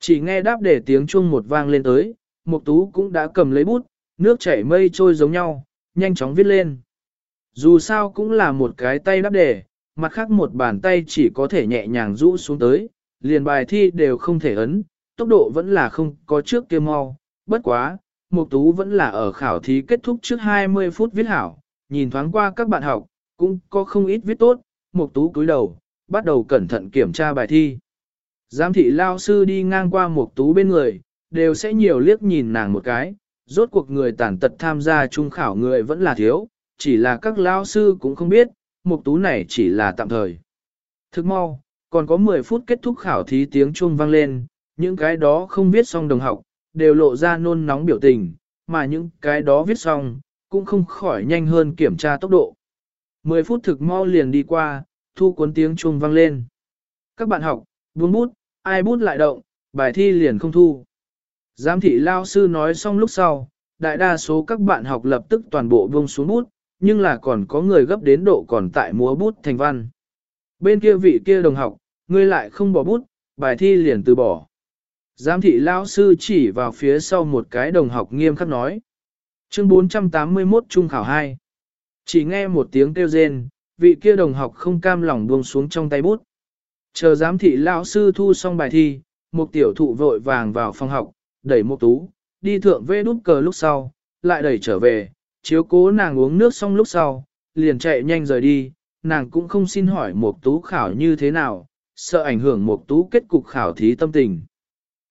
Chỉ nghe đáp để tiếng chuông một vang lên tới, một tú cũng đã cầm lấy bút, nước chảy mây trôi giống nhau, nhanh chóng viết lên. Dù sao cũng là một cái tay đáp đề, mặt khác một bàn tay chỉ có thể nhẹ nhàng rũ xuống tới, liền bài thi đều không thể ấn, tốc độ vẫn là không có trước kia mau, bất quá, Mục Tú vẫn là ở khảo thí kết thúc trước 20 phút viết hảo, nhìn thoáng qua các bạn học, cũng có không ít viết tốt, Mục Tú cúi đầu, bắt đầu cẩn thận kiểm tra bài thi. Giám thị lao sư đi ngang qua Mục Tú bên người, đều sẽ nhiều liếc nhìn nàng một cái, rốt cuộc người tàn tật tham gia trung khảo người vẫn là thiếu, chỉ là các lao sư cũng không biết, Mục Tú này chỉ là tạm thời. Thức mau, còn có 10 phút kết thúc khảo thí tiếng chuông vang lên, những cái đó không viết xong đồng học, đều lộ ra nôn nóng biểu tình, mà những cái đó viết xong, cũng không khỏi nhanh hơn kiểm tra tốc độ. 10 phút thực mau liền đi qua, thu cuốn tiếng chuông vang lên. Các bạn học, buông bút, ai bút lại động, bài thi liền không thu. Giám thị lao sư nói xong lúc sau, đại đa số các bạn học lập tức toàn bộ buông xuống bút, nhưng là còn có người gấp đến độ còn tại múa bút thành văn. Bên kia vị kia đồng học, ngươi lại không bỏ bút, bài thi liền từ bỏ. Giám thị lao sư chỉ vào phía sau một cái đồng học nghiêm khắc nói. Chương 481 Trung khảo 2 chỉ nghe một tiếng kêu rên, vị kia đồng học không cam lòng buông xuống trong tay bút. Chờ giám thị lão sư thu xong bài thi, một tiểu thụ vội vàng vào phòng học, đẩy một tú, đi thượng vê đút cờ lúc sau, lại đẩy trở về, chiếu cố nàng uống nước xong lúc sau, liền chạy nhanh rời đi, nàng cũng không xin hỏi một tú khảo như thế nào, sợ ảnh hưởng một tú kết cục khảo thí tâm tình.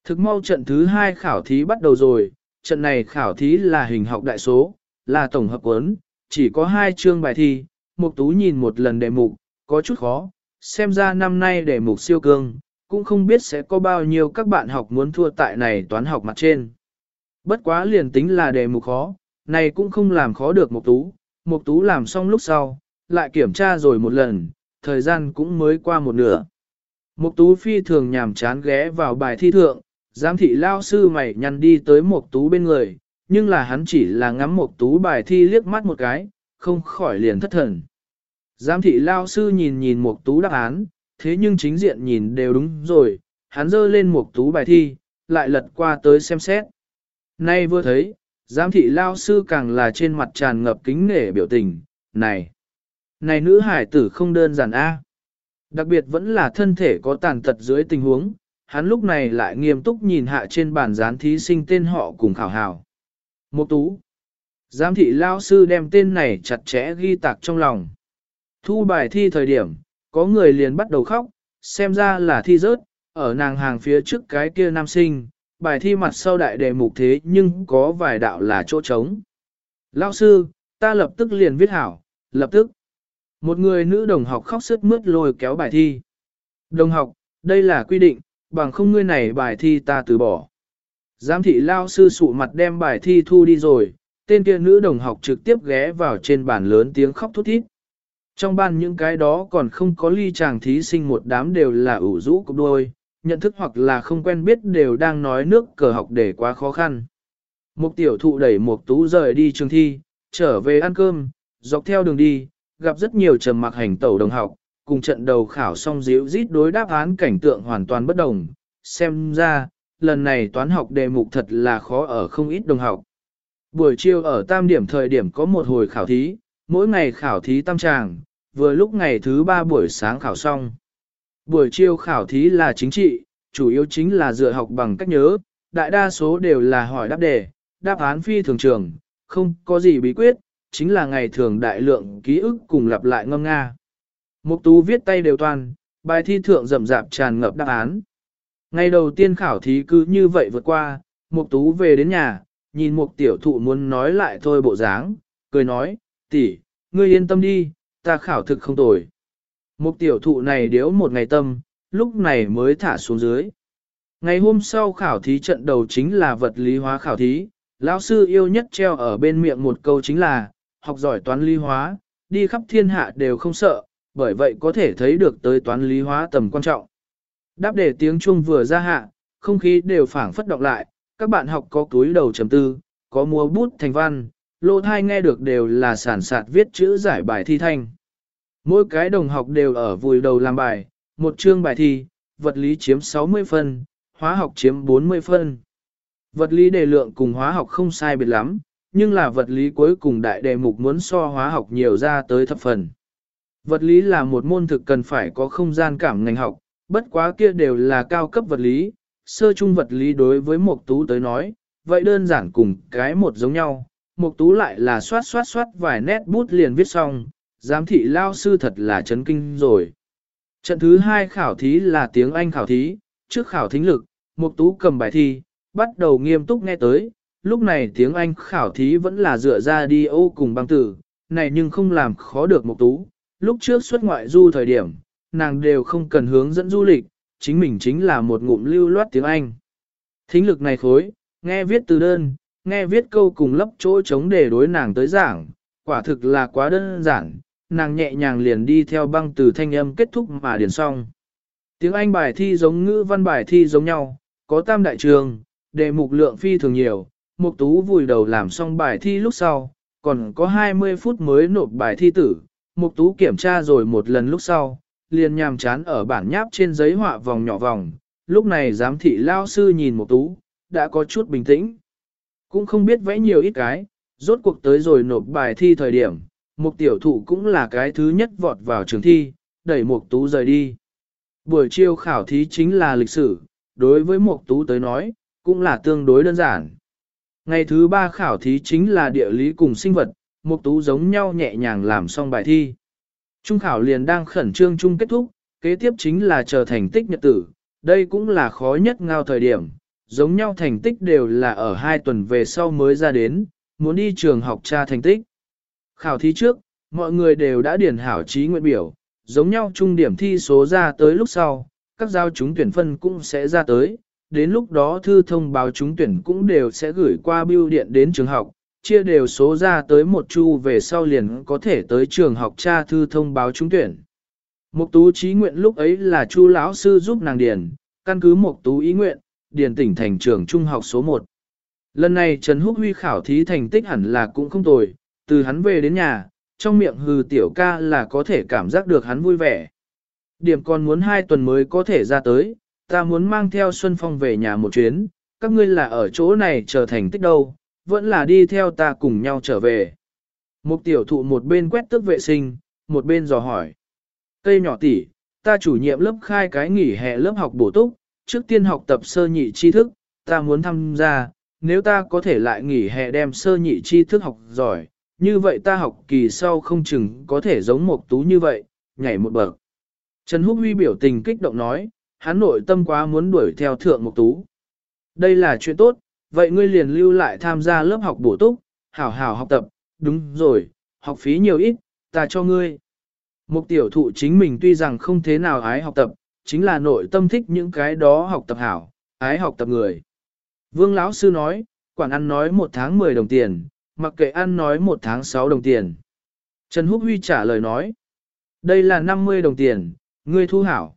Thực mau trận thứ hai khảo thí bắt đầu rồi, trận này khảo thí là hình học đại số, là tổng hợp quấn, chỉ có hai chương bài thi, Mục Tú nhìn một lần đề mục, có chút khó, xem ra năm nay đề mục siêu cương, cũng không biết sẽ có bao nhiêu các bạn học muốn thua tại này toán học mặt trên. Bất quá liền tính là đề mục khó, này cũng không làm khó được Mục Tú, Mục Tú làm xong lúc sau, lại kiểm tra rồi một lần, thời gian cũng mới qua một nửa. Mục Tú phi thường nhàm chán ghé vào bài thi thượng, Giám thị lao sư mày nhăn đi tới một tú bên người, nhưng là hắn chỉ là ngắm một tú bài thi liếc mắt một cái, không khỏi liền thất thần. Giám thị lao sư nhìn nhìn một tú đáp án, thế nhưng chính diện nhìn đều đúng rồi, hắn dơ lên một tú bài thi, lại lật qua tới xem xét. Nay vừa thấy, giám thị lao sư càng là trên mặt tràn ngập kính nể biểu tình, này, này nữ hải tử không đơn giản a. Đặc biệt vẫn là thân thể có tàn tật dưới tình huống, hắn lúc này lại nghiêm túc nhìn hạ trên bàn gián thí sinh tên họ cùng khảo hào. Một tú. Giám thị lao sư đem tên này chặt chẽ ghi tạc trong lòng. Thu bài thi thời điểm, có người liền bắt đầu khóc, xem ra là thi rớt, ở nàng hàng phía trước cái kia nam sinh, bài thi mặt sau đại đề mục thế nhưng có vài đạo là chỗ trống. Lao sư, ta lập tức liền viết hảo, lập tức. Một người nữ đồng học khóc sức mướt lôi kéo bài thi. Đồng học, đây là quy định, bằng không ngươi này bài thi ta từ bỏ. Giám thị lao sư sụ mặt đem bài thi thu đi rồi, tên kia nữ đồng học trực tiếp ghé vào trên bàn lớn tiếng khóc thút thít. Trong ban những cái đó còn không có ly chàng thí sinh một đám đều là ủ rũ cục đôi, nhận thức hoặc là không quen biết đều đang nói nước cờ học để quá khó khăn. Một tiểu thụ đẩy một tú rời đi trường thi, trở về ăn cơm, dọc theo đường đi, gặp rất nhiều trầm mặc hành tẩu đồng học, cùng trận đầu khảo xong díu rít đối đáp án cảnh tượng hoàn toàn bất đồng. Xem ra, lần này toán học đề mục thật là khó ở không ít đồng học. Buổi chiều ở tam điểm thời điểm có một hồi khảo thí, mỗi ngày khảo thí tam tràng, vừa lúc ngày thứ ba buổi sáng khảo xong. Buổi chiều khảo thí là chính trị, chủ yếu chính là dựa học bằng cách nhớ, đại đa số đều là hỏi đáp đề, đáp án phi thường trường, không có gì bí quyết, chính là ngày thường đại lượng ký ức cùng lặp lại ngâm nga. Mục tú viết tay đều toàn, bài thi thượng rậm rạp tràn ngập đáp án. Ngày đầu tiên khảo thí cứ như vậy vượt qua, mục tú về đến nhà, nhìn mục tiểu thụ muốn nói lại thôi bộ dáng, cười nói, tỷ, ngươi yên tâm đi, ta khảo thực không tồi. Mục tiểu thụ này điếu một ngày tâm, lúc này mới thả xuống dưới. Ngày hôm sau khảo thí trận đầu chính là vật lý hóa khảo thí, lão sư yêu nhất treo ở bên miệng một câu chính là, học giỏi toán lý hóa, đi khắp thiên hạ đều không sợ, bởi vậy có thể thấy được tới toán lý hóa tầm quan trọng. Đáp để tiếng chuông vừa ra hạ, không khí đều phảng phất động lại, các bạn học có túi đầu chấm tư, có mua bút thành văn, lô thai nghe được đều là sản sạt viết chữ giải bài thi thanh. Mỗi cái đồng học đều ở vùi đầu làm bài, một chương bài thi, vật lý chiếm 60 phân, hóa học chiếm 40 phân. Vật lý đề lượng cùng hóa học không sai biệt lắm, nhưng là vật lý cuối cùng đại đề mục muốn so hóa học nhiều ra tới thập phần. Vật lý là một môn thực cần phải có không gian cảm ngành học, bất quá kia đều là cao cấp vật lý, sơ trung vật lý đối với Mộc tú tới nói, vậy đơn giản cùng cái một giống nhau, Mộc tú lại là xoát xoát xoát vài nét bút liền viết xong, giám thị lao sư thật là chấn kinh rồi. Trận thứ hai khảo thí là tiếng Anh khảo thí, trước khảo thính lực, Mục tú cầm bài thi, bắt đầu nghiêm túc nghe tới, lúc này tiếng Anh khảo thí vẫn là dựa ra đi ô cùng băng tử, này nhưng không làm khó được Mục tú, lúc trước xuất ngoại du thời điểm, nàng đều không cần hướng dẫn du lịch, chính mình chính là một ngụm lưu loát tiếng Anh. Thính lực này khối, nghe viết từ đơn, nghe viết câu cùng lấp chỗ chống để đối nàng tới giảng, quả thực là quá đơn giản, nàng nhẹ nhàng liền đi theo băng từ thanh âm kết thúc mà điền xong. Tiếng Anh bài thi giống ngữ văn bài thi giống nhau, có tam đại trường, đề mục lượng phi thường nhiều, mục tú vùi đầu làm xong bài thi lúc sau, còn có 20 phút mới nộp bài thi tử, mục tú kiểm tra rồi một lần lúc sau, liền nhàm chán ở bản nháp trên giấy họa vòng nhỏ vòng, lúc này giám thị lao sư nhìn một tú, đã có chút bình tĩnh. Cũng không biết vẽ nhiều ít cái, rốt cuộc tới rồi nộp bài thi thời điểm, mục tiểu thụ cũng là cái thứ nhất vọt vào trường thi, đẩy mục tú rời đi. Buổi chiều khảo thí chính là lịch sử, đối với mục tú tới nói, cũng là tương đối đơn giản. Ngày thứ ba khảo thí chính là địa lý cùng sinh vật, mục tú giống nhau nhẹ nhàng làm xong bài thi. Trung khảo liền đang khẩn trương chung kết thúc, kế tiếp chính là chờ thành tích nhật tử, đây cũng là khó nhất ngao thời điểm, giống nhau thành tích đều là ở hai tuần về sau mới ra đến, muốn đi trường học tra thành tích. Khảo thí trước, mọi người đều đã điển hảo trí nguyện biểu, giống nhau trung điểm thi số ra tới lúc sau, các giao chúng tuyển phân cũng sẽ ra tới, đến lúc đó thư thông báo chúng tuyển cũng đều sẽ gửi qua bưu điện đến trường học, chia đều số ra tới một chu về sau liền có thể tới trường học tra thư thông báo trúng tuyển. Mục tú trí nguyện lúc ấy là chu lão sư giúp nàng điền, căn cứ mục tú ý nguyện, điền tỉnh thành trường trung học số 1. Lần này Trần Húc Huy khảo thí thành tích hẳn là cũng không tồi, từ hắn về đến nhà, trong miệng hừ tiểu ca là có thể cảm giác được hắn vui vẻ. Điểm còn muốn hai tuần mới có thể ra tới, ta muốn mang theo Xuân Phong về nhà một chuyến, các ngươi là ở chỗ này chờ thành tích đâu, vẫn là đi theo ta cùng nhau trở về. Một tiểu thụ một bên quét tước vệ sinh, một bên dò hỏi. Cây nhỏ tỷ, ta chủ nhiệm lớp khai cái nghỉ hè lớp học bổ túc, trước tiên học tập sơ nhị tri thức, ta muốn tham gia, nếu ta có thể lại nghỉ hè đem sơ nhị tri thức học giỏi, như vậy ta học kỳ sau không chừng có thể giống một tú như vậy, nhảy một bậc. Trần Húc Huy biểu tình kích động nói, hắn nội tâm quá muốn đuổi theo thượng một tú. Đây là chuyện tốt, vậy ngươi liền lưu lại tham gia lớp học bổ túc, hảo hảo học tập, đúng rồi, học phí nhiều ít, ta cho ngươi. Mục tiểu thụ chính mình tuy rằng không thế nào ái học tập, chính là nội tâm thích những cái đó học tập hảo, ái học tập người. Vương lão sư nói, quản ăn nói một tháng 10 đồng tiền, mặc kệ ăn nói một tháng 6 đồng tiền. Trần Húc Huy trả lời nói, đây là 50 đồng tiền, ngươi thu hảo.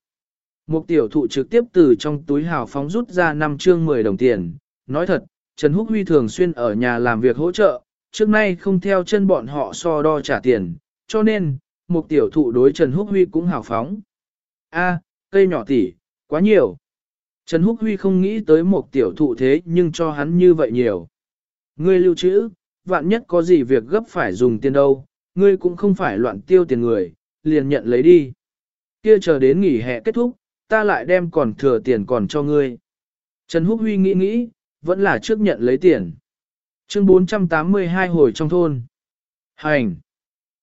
Mục tiểu thụ trực tiếp từ trong túi hào phóng rút ra 5 chương 10 đồng tiền, nói thật, Trần Húc Huy thường xuyên ở nhà làm việc hỗ trợ, trước nay không theo chân bọn họ so đo trả tiền, cho nên, một tiểu thụ đối Trần Húc Huy cũng hào phóng. A, cây nhỏ tỉ, quá nhiều. Trần Húc Huy không nghĩ tới một tiểu thụ thế nhưng cho hắn như vậy nhiều. Ngươi lưu trữ, vạn nhất có gì việc gấp phải dùng tiền đâu, ngươi cũng không phải loạn tiêu tiền người, liền nhận lấy đi. Kia chờ đến nghỉ hè kết thúc, ta lại đem còn thừa tiền còn cho ngươi. Trần Húc Huy nghĩ nghĩ, vẫn là trước nhận lấy tiền. Chương 482 hồi trong thôn. Hành.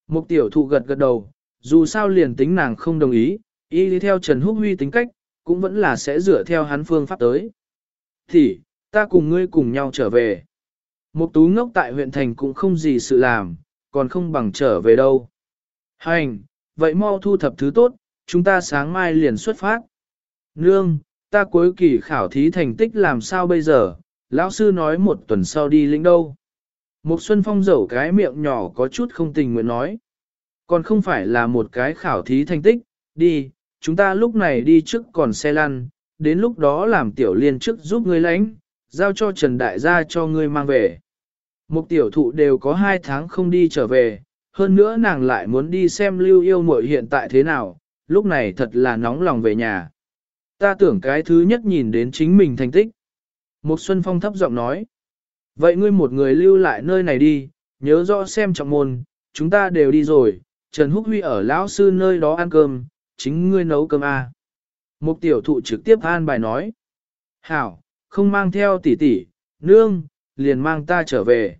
Mục tiểu thụ gật gật đầu, dù sao liền tính nàng không đồng ý, y đi theo Trần Húc Huy tính cách, cũng vẫn là sẽ dựa theo hắn phương pháp tới. Thì, ta cùng ngươi cùng nhau trở về. Mục tú ngốc tại huyện thành cũng không gì sự làm, còn không bằng trở về đâu. Hành, vậy mau thu thập thứ tốt, chúng ta sáng mai liền xuất phát. Nương, ta cuối kỳ khảo thí thành tích làm sao bây giờ, lão sư nói một tuần sau đi lĩnh đâu. Một Xuân Phong dẫu cái miệng nhỏ có chút không tình nguyện nói. Còn không phải là một cái khảo thí thành tích, đi, chúng ta lúc này đi trước còn xe lăn, đến lúc đó làm tiểu liên trước giúp ngươi lãnh, giao cho Trần Đại gia cho ngươi mang về. Một tiểu thụ đều có hai tháng không đi trở về, hơn nữa nàng lại muốn đi xem lưu yêu muội hiện tại thế nào, lúc này thật là nóng lòng về nhà. Ta tưởng cái thứ nhất nhìn đến chính mình thành tích. Một Xuân Phong thấp giọng nói. Vậy ngươi một người lưu lại nơi này đi, nhớ rõ xem trọng môn, chúng ta đều đi rồi, Trần Húc Huy ở lão sư nơi đó ăn cơm, chính ngươi nấu cơm à. Mục tiểu thụ trực tiếp an bài nói. Hảo, không mang theo tỷ tỷ, nương, liền mang ta trở về.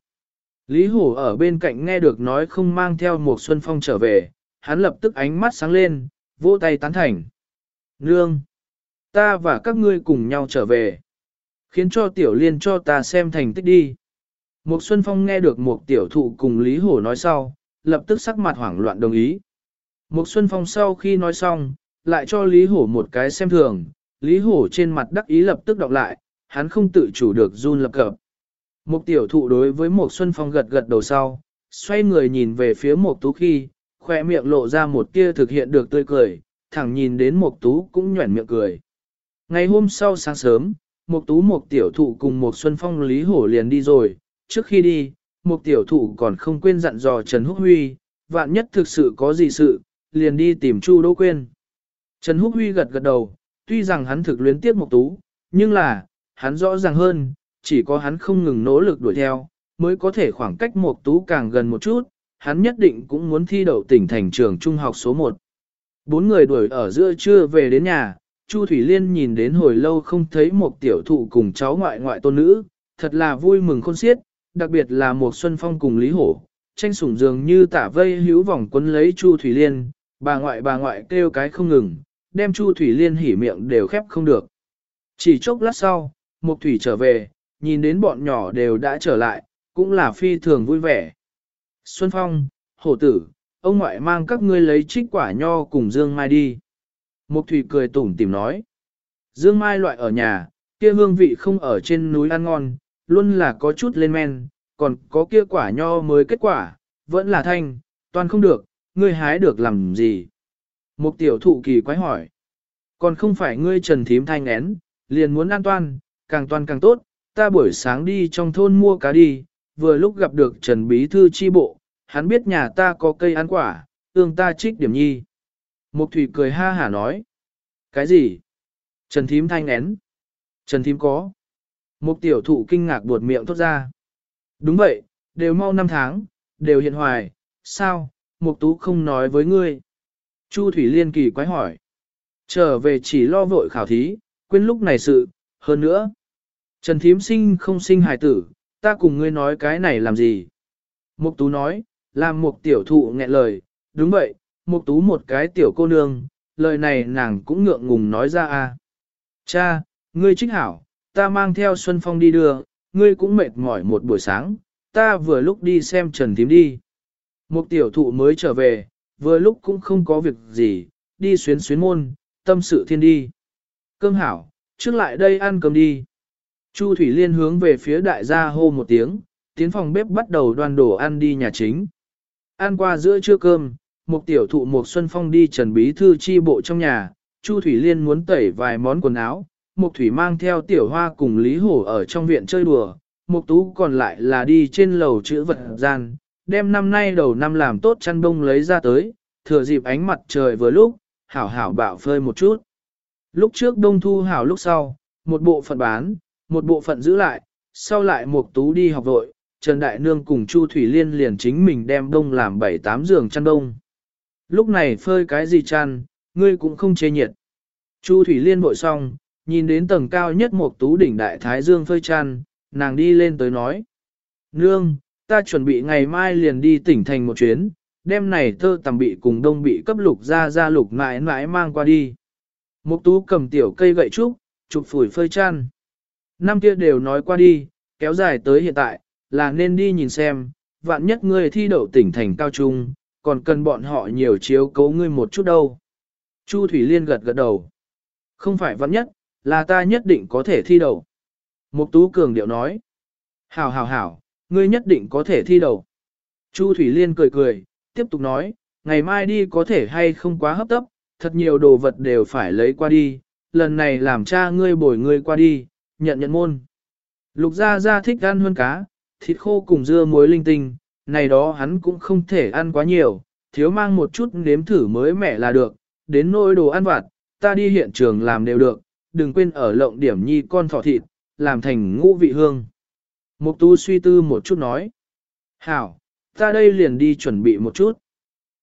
Lý Hổ ở bên cạnh nghe được nói không mang theo một Xuân Phong trở về, hắn lập tức ánh mắt sáng lên, vỗ tay tán thành. Nương, ta và các ngươi cùng nhau trở về. Khiến cho tiểu liên cho ta xem thành tích đi. Mục Xuân Phong nghe được một tiểu thụ cùng Lý Hổ nói sau, lập tức sắc mặt hoảng loạn đồng ý. Mục Xuân Phong sau khi nói xong, lại cho Lý Hổ một cái xem thường, Lý Hổ trên mặt đắc ý lập tức đọc lại, hắn không tự chủ được run lập cập. Mục tiểu thụ đối với Mục Xuân Phong gật gật đầu sau, xoay người nhìn về phía Mục tú khi, khoe miệng lộ ra một tia thực hiện được tươi cười, thẳng nhìn đến Mục tú cũng nhuẩn miệng cười. Ngày hôm sau sáng sớm, một tú một tiểu thụ cùng một Xuân Phong Lý Hổ liền đi rồi, trước khi đi, một tiểu thụ còn không quên dặn dò Trần Húc Huy, vạn nhất thực sự có gì sự, liền đi tìm Chu Đỗ Quyên. Trần Húc Huy gật gật đầu, tuy rằng hắn thực luyến tiếc một tú, nhưng là, hắn rõ ràng hơn, chỉ có hắn không ngừng nỗ lực đuổi theo, mới có thể khoảng cách một tú càng gần một chút, hắn nhất định cũng muốn thi đậu tỉnh thành trường trung học số 1. Bốn người đuổi ở giữa trưa về đến nhà, Chu Thủy Liên nhìn đến hồi lâu không thấy một tiểu thụ cùng cháu ngoại ngoại tôn nữ, thật là vui mừng khôn xiết, đặc biệt là một Xuân Phong cùng Lý Hổ, tranh sủng dường như tả vây hữu vòng quấn lấy Chu Thủy Liên, bà ngoại bà ngoại kêu cái không ngừng, đem Chu Thủy Liên hỉ miệng đều khép không được. Chỉ chốc lát sau, một Thủy trở về, nhìn đến bọn nhỏ đều đã trở lại, cũng là phi thường vui vẻ. Xuân Phong, hổ tử, ông ngoại mang các ngươi lấy trích quả nho cùng Dương Mai đi. Mục Thủy cười tủm tìm nói. Dương Mai loại ở nhà, kia hương vị không ở trên núi ăn ngon, luôn là có chút lên men, còn có kia quả nho mới kết quả, vẫn là thanh, toàn không được, ngươi hái được làm gì? Mục tiểu thụ kỳ quái hỏi. Còn không phải ngươi trần thím thanh én, liền muốn an toàn, càng toàn càng tốt, ta buổi sáng đi trong thôn mua cá đi, vừa lúc gặp được Trần Bí Thư chi bộ, hắn biết nhà ta có cây ăn quả, ương ta trích điểm nhi. Mục Thủy cười ha hả nói. Cái gì? Trần Thím thanh én. Trần Thím có. Mục tiểu thụ kinh ngạc buột miệng thốt ra. Đúng vậy, đều mau năm tháng, đều hiện hoài, sao, Mục Tú không nói với ngươi. Chu Thủy Liên kỳ quái hỏi. Trở về chỉ lo vội khảo thí, quên lúc này sự, hơn nữa. Trần Thím sinh không sinh hài tử, ta cùng ngươi nói cái này làm gì? Mục Tú nói, làm mục tiểu thụ nghẹn lời, đúng vậy, Mục Tú một cái tiểu cô nương, lời này nàng cũng ngượng ngùng nói ra a. Cha, ngươi trích hảo, ta mang theo Xuân Phong đi đưa, ngươi cũng mệt mỏi một buổi sáng, ta vừa lúc đi xem Trần thím đi. Một tiểu thụ mới trở về, vừa lúc cũng không có việc gì, đi xuyến xuyến môn, tâm sự thiên đi. Cơm hảo, trước lại đây ăn cơm đi. Chu Thủy Liên hướng về phía đại gia hô một tiếng, tiến phòng bếp bắt đầu đoan đồ ăn đi nhà chính. Ăn qua giữa trưa cơm, một tiểu thụ một xuân phong đi trần bí thư chi bộ trong nhà, Chu Thủy Liên muốn tẩy vài món quần áo, một thủy mang theo tiểu hoa cùng Lý Hổ ở trong viện chơi đùa, một tú còn lại là đi trên lầu chữ vật gian, đem năm nay đầu năm làm tốt chăn đông lấy ra tới, thừa dịp ánh mặt trời vừa lúc, hảo hảo bạo phơi một chút. Lúc trước đông thu hảo lúc sau, một bộ phận bán, một bộ phận giữ lại, sau lại một tú đi học vội, Trần Đại Nương cùng Chu Thủy Liên liền chính mình đem đông làm bảy tám giường chăn đông. Lúc này phơi cái gì chăn, ngươi cũng không chê nhiệt. Chu Thủy Liên bội xong, nhìn đến tầng cao nhất một tú đỉnh đại thái dương phơi chăn, nàng đi lên tới nói. Nương, ta chuẩn bị ngày mai liền đi tỉnh thành một chuyến, đêm này thơ tầm bị cùng đông bị cấp lục ra ra lục mãi mãi mang qua đi. Một tú cầm tiểu cây gậy trúc, chụp phủi phơi chăn. Năm kia đều nói qua đi, kéo dài tới hiện tại, là nên đi nhìn xem, vạn nhất ngươi thi đậu tỉnh thành cao trung, còn cần bọn họ nhiều chiếu cố ngươi một chút đâu. Chu Thủy Liên gật gật đầu. Không phải vạn nhất, là ta nhất định có thể thi đầu. Mục Tú cường điệu nói. Hảo hảo hảo, ngươi nhất định có thể thi đầu. Chu Thủy Liên cười cười, tiếp tục nói, ngày mai đi có thể hay không quá hấp tấp, thật nhiều đồ vật đều phải lấy qua đi, lần này làm cha ngươi bồi ngươi qua đi, nhận nhận môn. Lục gia gia thích ăn hơn cá, thịt khô cùng dưa muối linh tinh, này đó hắn cũng không thể ăn quá nhiều, thiếu mang một chút nếm thử mới mẻ là được, đến nỗi đồ ăn vặt, ta đi hiện trường làm đều được, đừng quên ở lộng điểm nhi con thỏ thịt, làm thành ngũ vị hương. Mục tu suy tư một chút nói. Hảo, ta đây liền đi chuẩn bị một chút.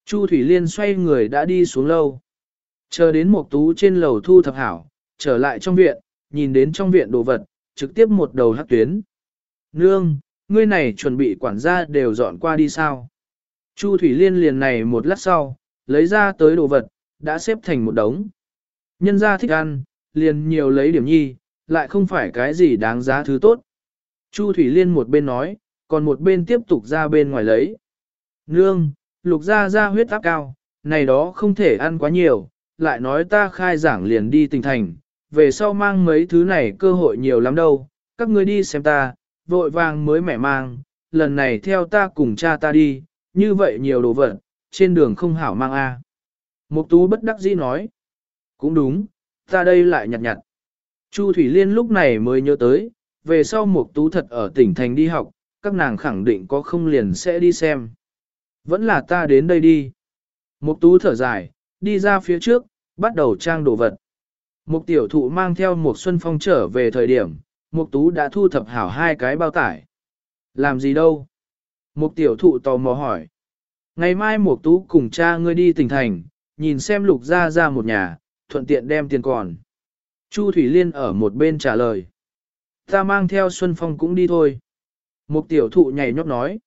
Chu Thủy Liên xoay người đã đi xuống lâu. Chờ đến một tú trên lầu thu thập hảo, trở lại trong viện, nhìn đến trong viện đồ vật, trực tiếp một đầu hắc tuyến. Nương, ngươi này chuẩn bị quản gia đều dọn qua đi sao? Chu Thủy Liên liền này một lát sau, lấy ra tới đồ vật, đã xếp thành một đống. Nhân gia thích ăn, liền nhiều lấy điểm nhi, lại không phải cái gì đáng giá thứ tốt. Chu Thủy Liên một bên nói, còn một bên tiếp tục ra bên ngoài lấy. Nương, lục ra ra huyết áp cao, này đó không thể ăn quá nhiều, lại nói ta khai giảng liền đi tỉnh thành, về sau mang mấy thứ này cơ hội nhiều lắm đâu, các ngươi đi xem ta, vội vàng mới mẻ mang, lần này theo ta cùng cha ta đi, như vậy nhiều đồ vật, trên đường không hảo mang a. Mục tú bất đắc dĩ nói, cũng đúng, ta đây lại nhặt nhặt. Chu Thủy Liên lúc này mới nhớ tới, về sau Mục tú thật ở tỉnh thành đi học, các nàng khẳng định có không liền sẽ đi xem. Vẫn là ta đến đây đi. Mục tú thở dài, đi ra phía trước, bắt đầu trang đồ vật. Mục tiểu thụ mang theo một xuân phong trở về thời điểm, mục tú đã thu thập hảo hai cái bao tải. Làm gì đâu? Mục tiểu thụ tò mò hỏi. Ngày mai mục tú cùng cha ngươi đi tỉnh thành, nhìn xem lục gia ra một nhà, thuận tiện đem tiền còn. Chu Thủy Liên ở một bên trả lời. Ta mang theo Xuân Phong cũng đi thôi. Mục tiểu thụ nhảy nhót nói.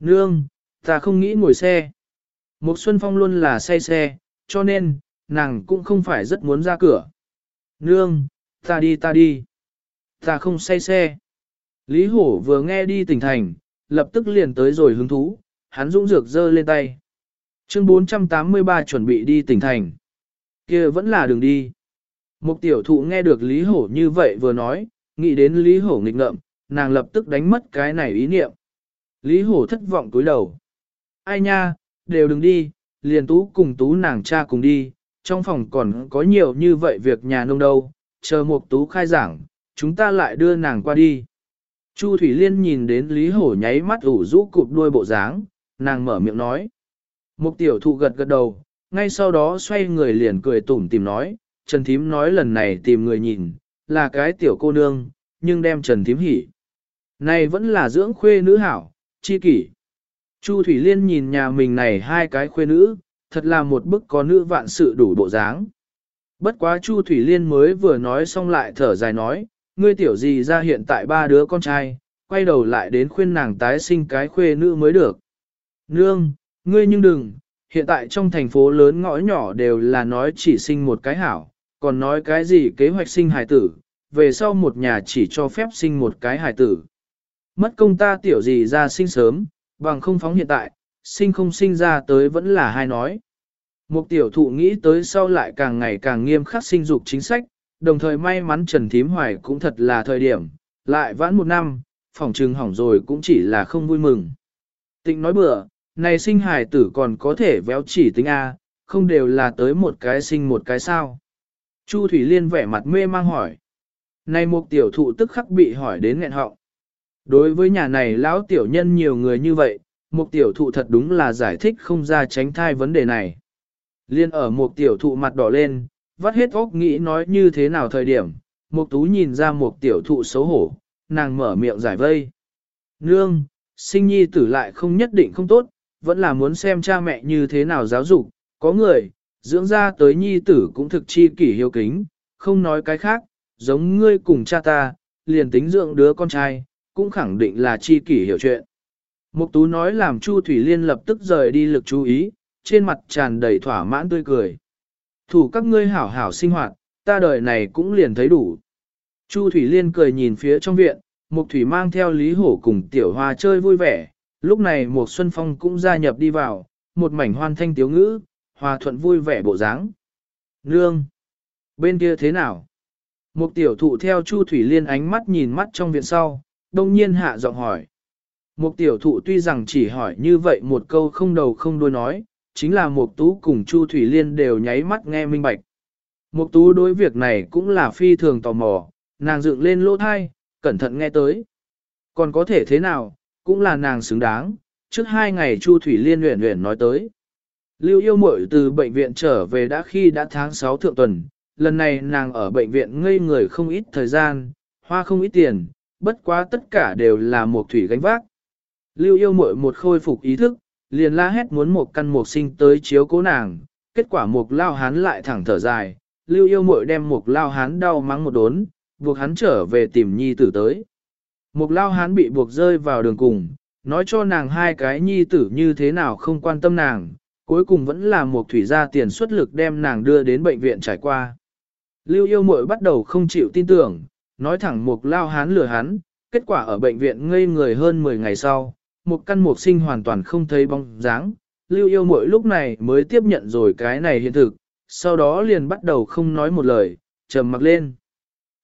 Nương, ta không nghĩ ngồi xe. Mục Xuân Phong luôn là say xe, cho nên, nàng cũng không phải rất muốn ra cửa. Nương, ta đi ta đi. Ta không say xe. Lý Hổ vừa nghe đi tỉnh thành, lập tức liền tới rồi hứng thú, hắn dũng dược dơ lên tay. Chương 483 chuẩn bị đi tỉnh thành. kia vẫn là đường đi. Một tiểu thụ nghe được Lý Hổ như vậy vừa nói, nghĩ đến Lý Hổ nghịch ngợm, nàng lập tức đánh mất cái này ý niệm. Lý Hổ thất vọng cúi đầu. Ai nha, đều đừng đi, liền tú cùng tú nàng cha cùng đi, trong phòng còn có nhiều như vậy việc nhà nông đâu, chờ một tú khai giảng, chúng ta lại đưa nàng qua đi. Chu Thủy Liên nhìn đến Lý Hổ nháy mắt ủ rũ cụp đuôi bộ dáng, nàng mở miệng nói. Mục tiểu thụ gật gật đầu, ngay sau đó xoay người liền cười tủm tìm nói, Trần Thím nói lần này tìm người nhìn, là cái tiểu cô nương, nhưng đem Trần Thím hỉ. Này vẫn là dưỡng khuê nữ hảo, chi kỷ. Chu Thủy Liên nhìn nhà mình này hai cái khuê nữ, thật là một bức có nữ vạn sự đủ bộ dáng. Bất quá Chu Thủy Liên mới vừa nói xong lại thở dài nói, ngươi tiểu gì ra hiện tại ba đứa con trai, quay đầu lại đến khuyên nàng tái sinh cái khuê nữ mới được. Nương, ngươi nhưng đừng, hiện tại trong thành phố lớn ngõ nhỏ đều là nói chỉ sinh một cái hảo, còn nói cái gì kế hoạch sinh hài tử, về sau một nhà chỉ cho phép sinh một cái hài tử. Mất công ta tiểu gì ra sinh sớm, bằng không phóng hiện tại, sinh không sinh ra tới vẫn là hai nói. Một tiểu thụ nghĩ tới sau lại càng ngày càng nghiêm khắc sinh dục chính sách, đồng thời may mắn Trần Thím Hoài cũng thật là thời điểm, lại vãn một năm, phòng trừng hỏng rồi cũng chỉ là không vui mừng. Tịnh nói bừa, này sinh hài tử còn có thể véo chỉ tính A, không đều là tới một cái sinh một cái sao. Chu Thủy Liên vẻ mặt mê mang hỏi. Này một tiểu thụ tức khắc bị hỏi đến nghẹn họng. Đối với nhà này lão tiểu nhân nhiều người như vậy, một tiểu thụ thật đúng là giải thích không ra tránh thai vấn đề này. Liên ở một tiểu thụ mặt đỏ lên, vắt hết óc nghĩ nói như thế nào thời điểm, mục tú nhìn ra một tiểu thụ xấu hổ, nàng mở miệng giải vây. Nương, sinh nhi tử lại không nhất định không tốt, vẫn là muốn xem cha mẹ như thế nào giáo dục, có người, dưỡng ra tới nhi tử cũng thực chi kỷ hiếu kính, không nói cái khác, giống ngươi cùng cha ta, liền tính dưỡng đứa con trai, cũng khẳng định là chi kỷ hiểu chuyện. Mục tú nói làm Chu Thủy Liên lập tức rời đi lực chú ý, trên mặt tràn đầy thỏa mãn tươi cười. Thủ các ngươi hảo hảo sinh hoạt, ta đời này cũng liền thấy đủ. Chu Thủy Liên cười nhìn phía trong viện, Mục Thủy mang theo Lý Hổ cùng Tiểu Hoa chơi vui vẻ, lúc này Mục Xuân Phong cũng gia nhập đi vào, một mảnh hoan thanh tiếu ngữ, hòa thuận vui vẻ bộ dáng. Nương! Bên kia thế nào? Mục tiểu thụ theo Chu Thủy Liên ánh mắt nhìn mắt trong viện sau, đông nhiên hạ giọng hỏi. Mục tiểu thụ tuy rằng chỉ hỏi như vậy một câu không đầu không đuôi nói, chính là Mục tú cùng Chu Thủy Liên đều nháy mắt nghe minh bạch. Mục tú đối việc này cũng là phi thường tò mò, nàng dựng lên lỗ tai, cẩn thận nghe tới. Còn có thể thế nào, cũng là nàng xứng đáng, trước hai ngày Chu Thủy Liên huyền huyền nói tới. Lưu yêu muội từ bệnh viện trở về đã khi đã tháng 6 thượng tuần, lần này nàng ở bệnh viện ngây người không ít thời gian, hoa không ít tiền, bất quá tất cả đều là Mục thủy gánh vác. Lưu yêu muội một khôi phục ý thức, liền la hét muốn một căn một sinh tới chiếu cố nàng, kết quả một lao hán lại thẳng thở dài, lưu yêu muội đem một lao hán đau mắng một đốn, buộc hắn trở về tìm nhi tử tới. Một lao hán bị buộc rơi vào đường cùng, nói cho nàng hai cái nhi tử như thế nào không quan tâm nàng, cuối cùng vẫn là một thủy gia tiền xuất lực đem nàng đưa đến bệnh viện trải qua. Lưu yêu muội bắt đầu không chịu tin tưởng, nói thẳng một lao hán lừa hắn, kết quả ở bệnh viện ngây người hơn 10 ngày sau, một căn mục sinh hoàn toàn không thấy bóng dáng. Lưu yêu muội lúc này mới tiếp nhận rồi cái này hiện thực, sau đó liền bắt đầu không nói một lời, trầm mặc lên.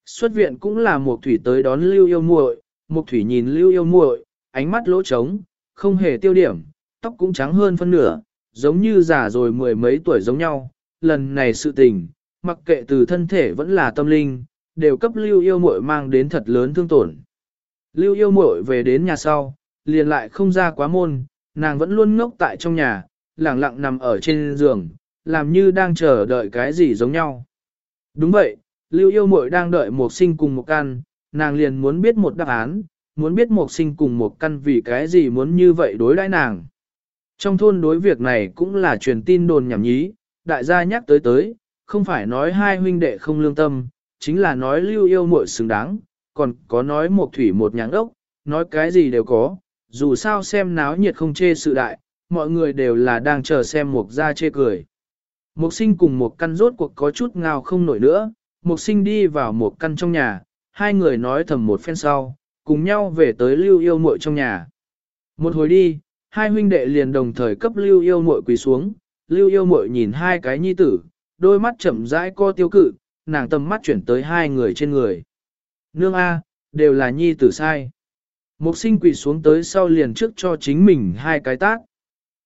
Xuất viện cũng là một thủy tới đón lưu yêu muội, một thủy nhìn lưu yêu muội, ánh mắt lỗ trống, không hề tiêu điểm, tóc cũng trắng hơn phân nửa, giống như già rồi mười mấy tuổi giống nhau. Lần này sự tình, mặc kệ từ thân thể vẫn là tâm linh, đều cấp lưu yêu muội mang đến thật lớn thương tổn. Lưu yêu muội về đến nhà sau, liền lại không ra quá môn, nàng vẫn luôn ngốc tại trong nhà, lẳng lặng nằm ở trên giường, làm như đang chờ đợi cái gì giống nhau. Đúng vậy, lưu yêu muội đang đợi một sinh cùng một căn, nàng liền muốn biết một đáp án, muốn biết một sinh cùng một căn vì cái gì muốn như vậy đối đãi nàng. Trong thôn đối việc này cũng là truyền tin đồn nhảm nhí, đại gia nhắc tới tới, không phải nói hai huynh đệ không lương tâm, chính là nói lưu yêu muội xứng đáng, còn có nói một thủy một nhãn ốc, nói cái gì đều có, dù sao xem náo nhiệt không chê sự đại, mọi người đều là đang chờ xem mục ra chê cười. Mục sinh cùng một căn rốt cuộc có chút ngao không nổi nữa, mục sinh đi vào một căn trong nhà, hai người nói thầm một phen sau, cùng nhau về tới lưu yêu muội trong nhà. Một hồi đi, hai huynh đệ liền đồng thời cấp lưu yêu muội quỳ xuống, lưu yêu muội nhìn hai cái nhi tử, đôi mắt chậm rãi co tiêu cự, nàng tầm mắt chuyển tới hai người trên người. Nương A, đều là nhi tử sai. Mục sinh quỳ xuống tới sau liền trước cho chính mình hai cái tác.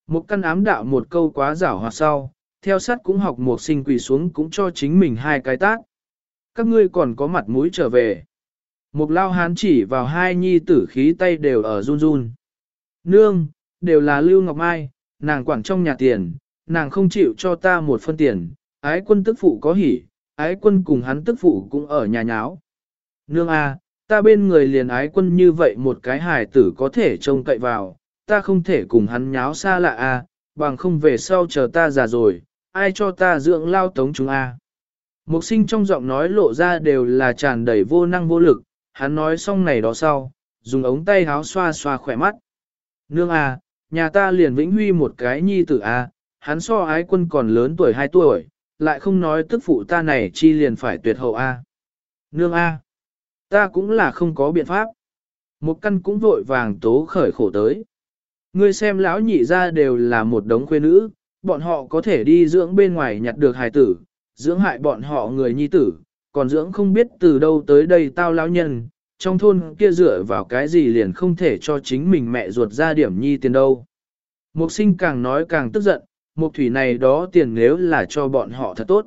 Một căn ám đạo một câu quá giảo hoạt sau, theo sát cũng học mục sinh quỳ xuống cũng cho chính mình hai cái tác. Các ngươi còn có mặt mũi trở về. Mục lao hán chỉ vào hai nhi tử khí tay đều ở run run. Nương, đều là Lưu Ngọc Mai, nàng quản trong nhà tiền, nàng không chịu cho ta một phân tiền, ái quân tức phụ có hỉ, ái quân cùng hắn tức phụ cũng ở nhà nháo. Nương a, ta bên người liền ái quân như vậy một cái hài tử có thể trông cậy vào, ta không thể cùng hắn nháo xa lạ a, bằng không về sau chờ ta già rồi, ai cho ta dưỡng lao tống chúng a. Mục sinh trong giọng nói lộ ra đều là tràn đầy vô năng vô lực, hắn nói xong này đó sau, dùng ống tay háo xoa xoa khỏe mắt. Nương a, nhà ta liền vĩnh huy một cái nhi tử a, hắn so ái quân còn lớn tuổi 2 tuổi, lại không nói tức phụ ta này chi liền phải tuyệt hậu A. Nương A. Ta cũng là không có biện pháp. Một căn cũng vội vàng tố khởi khổ tới. Ngươi xem lão nhị ra đều là một đống khuê nữ, bọn họ có thể đi dưỡng bên ngoài nhặt được hài tử, dưỡng hại bọn họ người nhi tử, còn dưỡng không biết từ đâu tới đây tao lão nhân, trong thôn kia dựa vào cái gì liền không thể cho chính mình mẹ ruột ra điểm nhi tiền đâu. Mục sinh càng nói càng tức giận, mục thủy này đó tiền nếu là cho bọn họ thật tốt.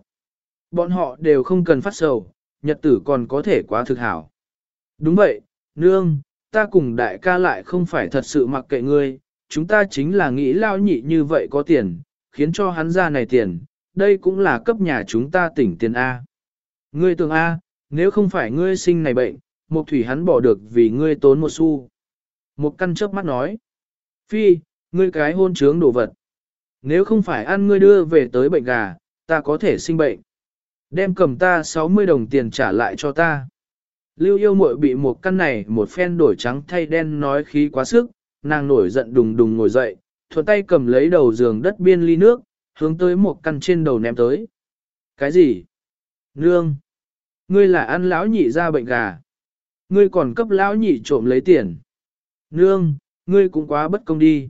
Bọn họ đều không cần phát sầu, nhật tử còn có thể quá thực hảo. Đúng vậy, nương, ta cùng đại ca lại không phải thật sự mặc kệ ngươi, chúng ta chính là nghĩ lao nhị như vậy có tiền, khiến cho hắn ra này tiền, đây cũng là cấp nhà chúng ta tỉnh tiền A. Ngươi tưởng A, nếu không phải ngươi sinh này bệnh, một thủy hắn bỏ được vì ngươi tốn một xu. Một căn chớp mắt nói. Phi, ngươi cái hôn trướng đồ vật. Nếu không phải ăn ngươi đưa về tới bệnh gà, ta có thể sinh bệnh. Đem cầm ta 60 đồng tiền trả lại cho ta. Lưu yêu muội bị một căn này một phen đổi trắng thay đen nói khí quá sức, nàng nổi giận đùng đùng ngồi dậy, thuận tay cầm lấy đầu giường đất biên ly nước, hướng tới một căn trên đầu ném tới. Cái gì? Nương! Ngươi là ăn lão nhị ra bệnh gà. Ngươi còn cấp lão nhị trộm lấy tiền. Nương, ngươi cũng quá bất công đi.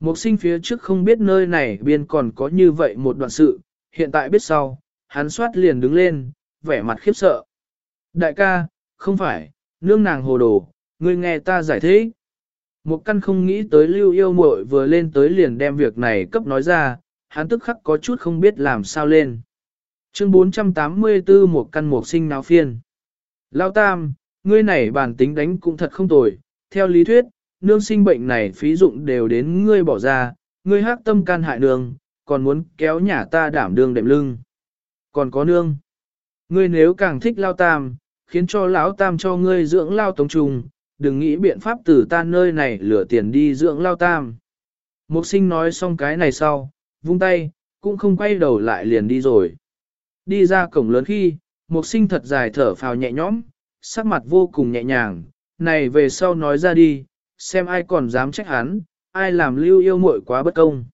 Mục sinh phía trước không biết nơi này biên còn có như vậy một đoạn sự, hiện tại biết sau, hắn soát liền đứng lên, vẻ mặt khiếp sợ. Đại ca, không phải, nương nàng hồ đồ, ngươi nghe ta giải thích. Một căn không nghĩ tới lưu yêu muội vừa lên tới liền đem việc này cấp nói ra, hắn tức khắc có chút không biết làm sao lên. Chương 484 một căn một sinh náo phiên. Lao tam, ngươi này bản tính đánh cũng thật không tồi, theo lý thuyết, nương sinh bệnh này phí dụng đều đến ngươi bỏ ra, ngươi hát tâm can hại nương, còn muốn kéo nhà ta đảm đương đệm lưng. Còn có nương, ngươi nếu càng thích lao tam, khiến cho lão tam cho ngươi dưỡng lao tống trùng, đừng nghĩ biện pháp từ ta nơi này lửa tiền đi dưỡng lao tam. Mục sinh nói xong cái này sau, vung tay, cũng không quay đầu lại liền đi rồi. Đi ra cổng lớn khi, mục sinh thật dài thở phào nhẹ nhõm, sắc mặt vô cùng nhẹ nhàng, này về sau nói ra đi, xem ai còn dám trách hắn, ai làm lưu yêu muội quá bất công.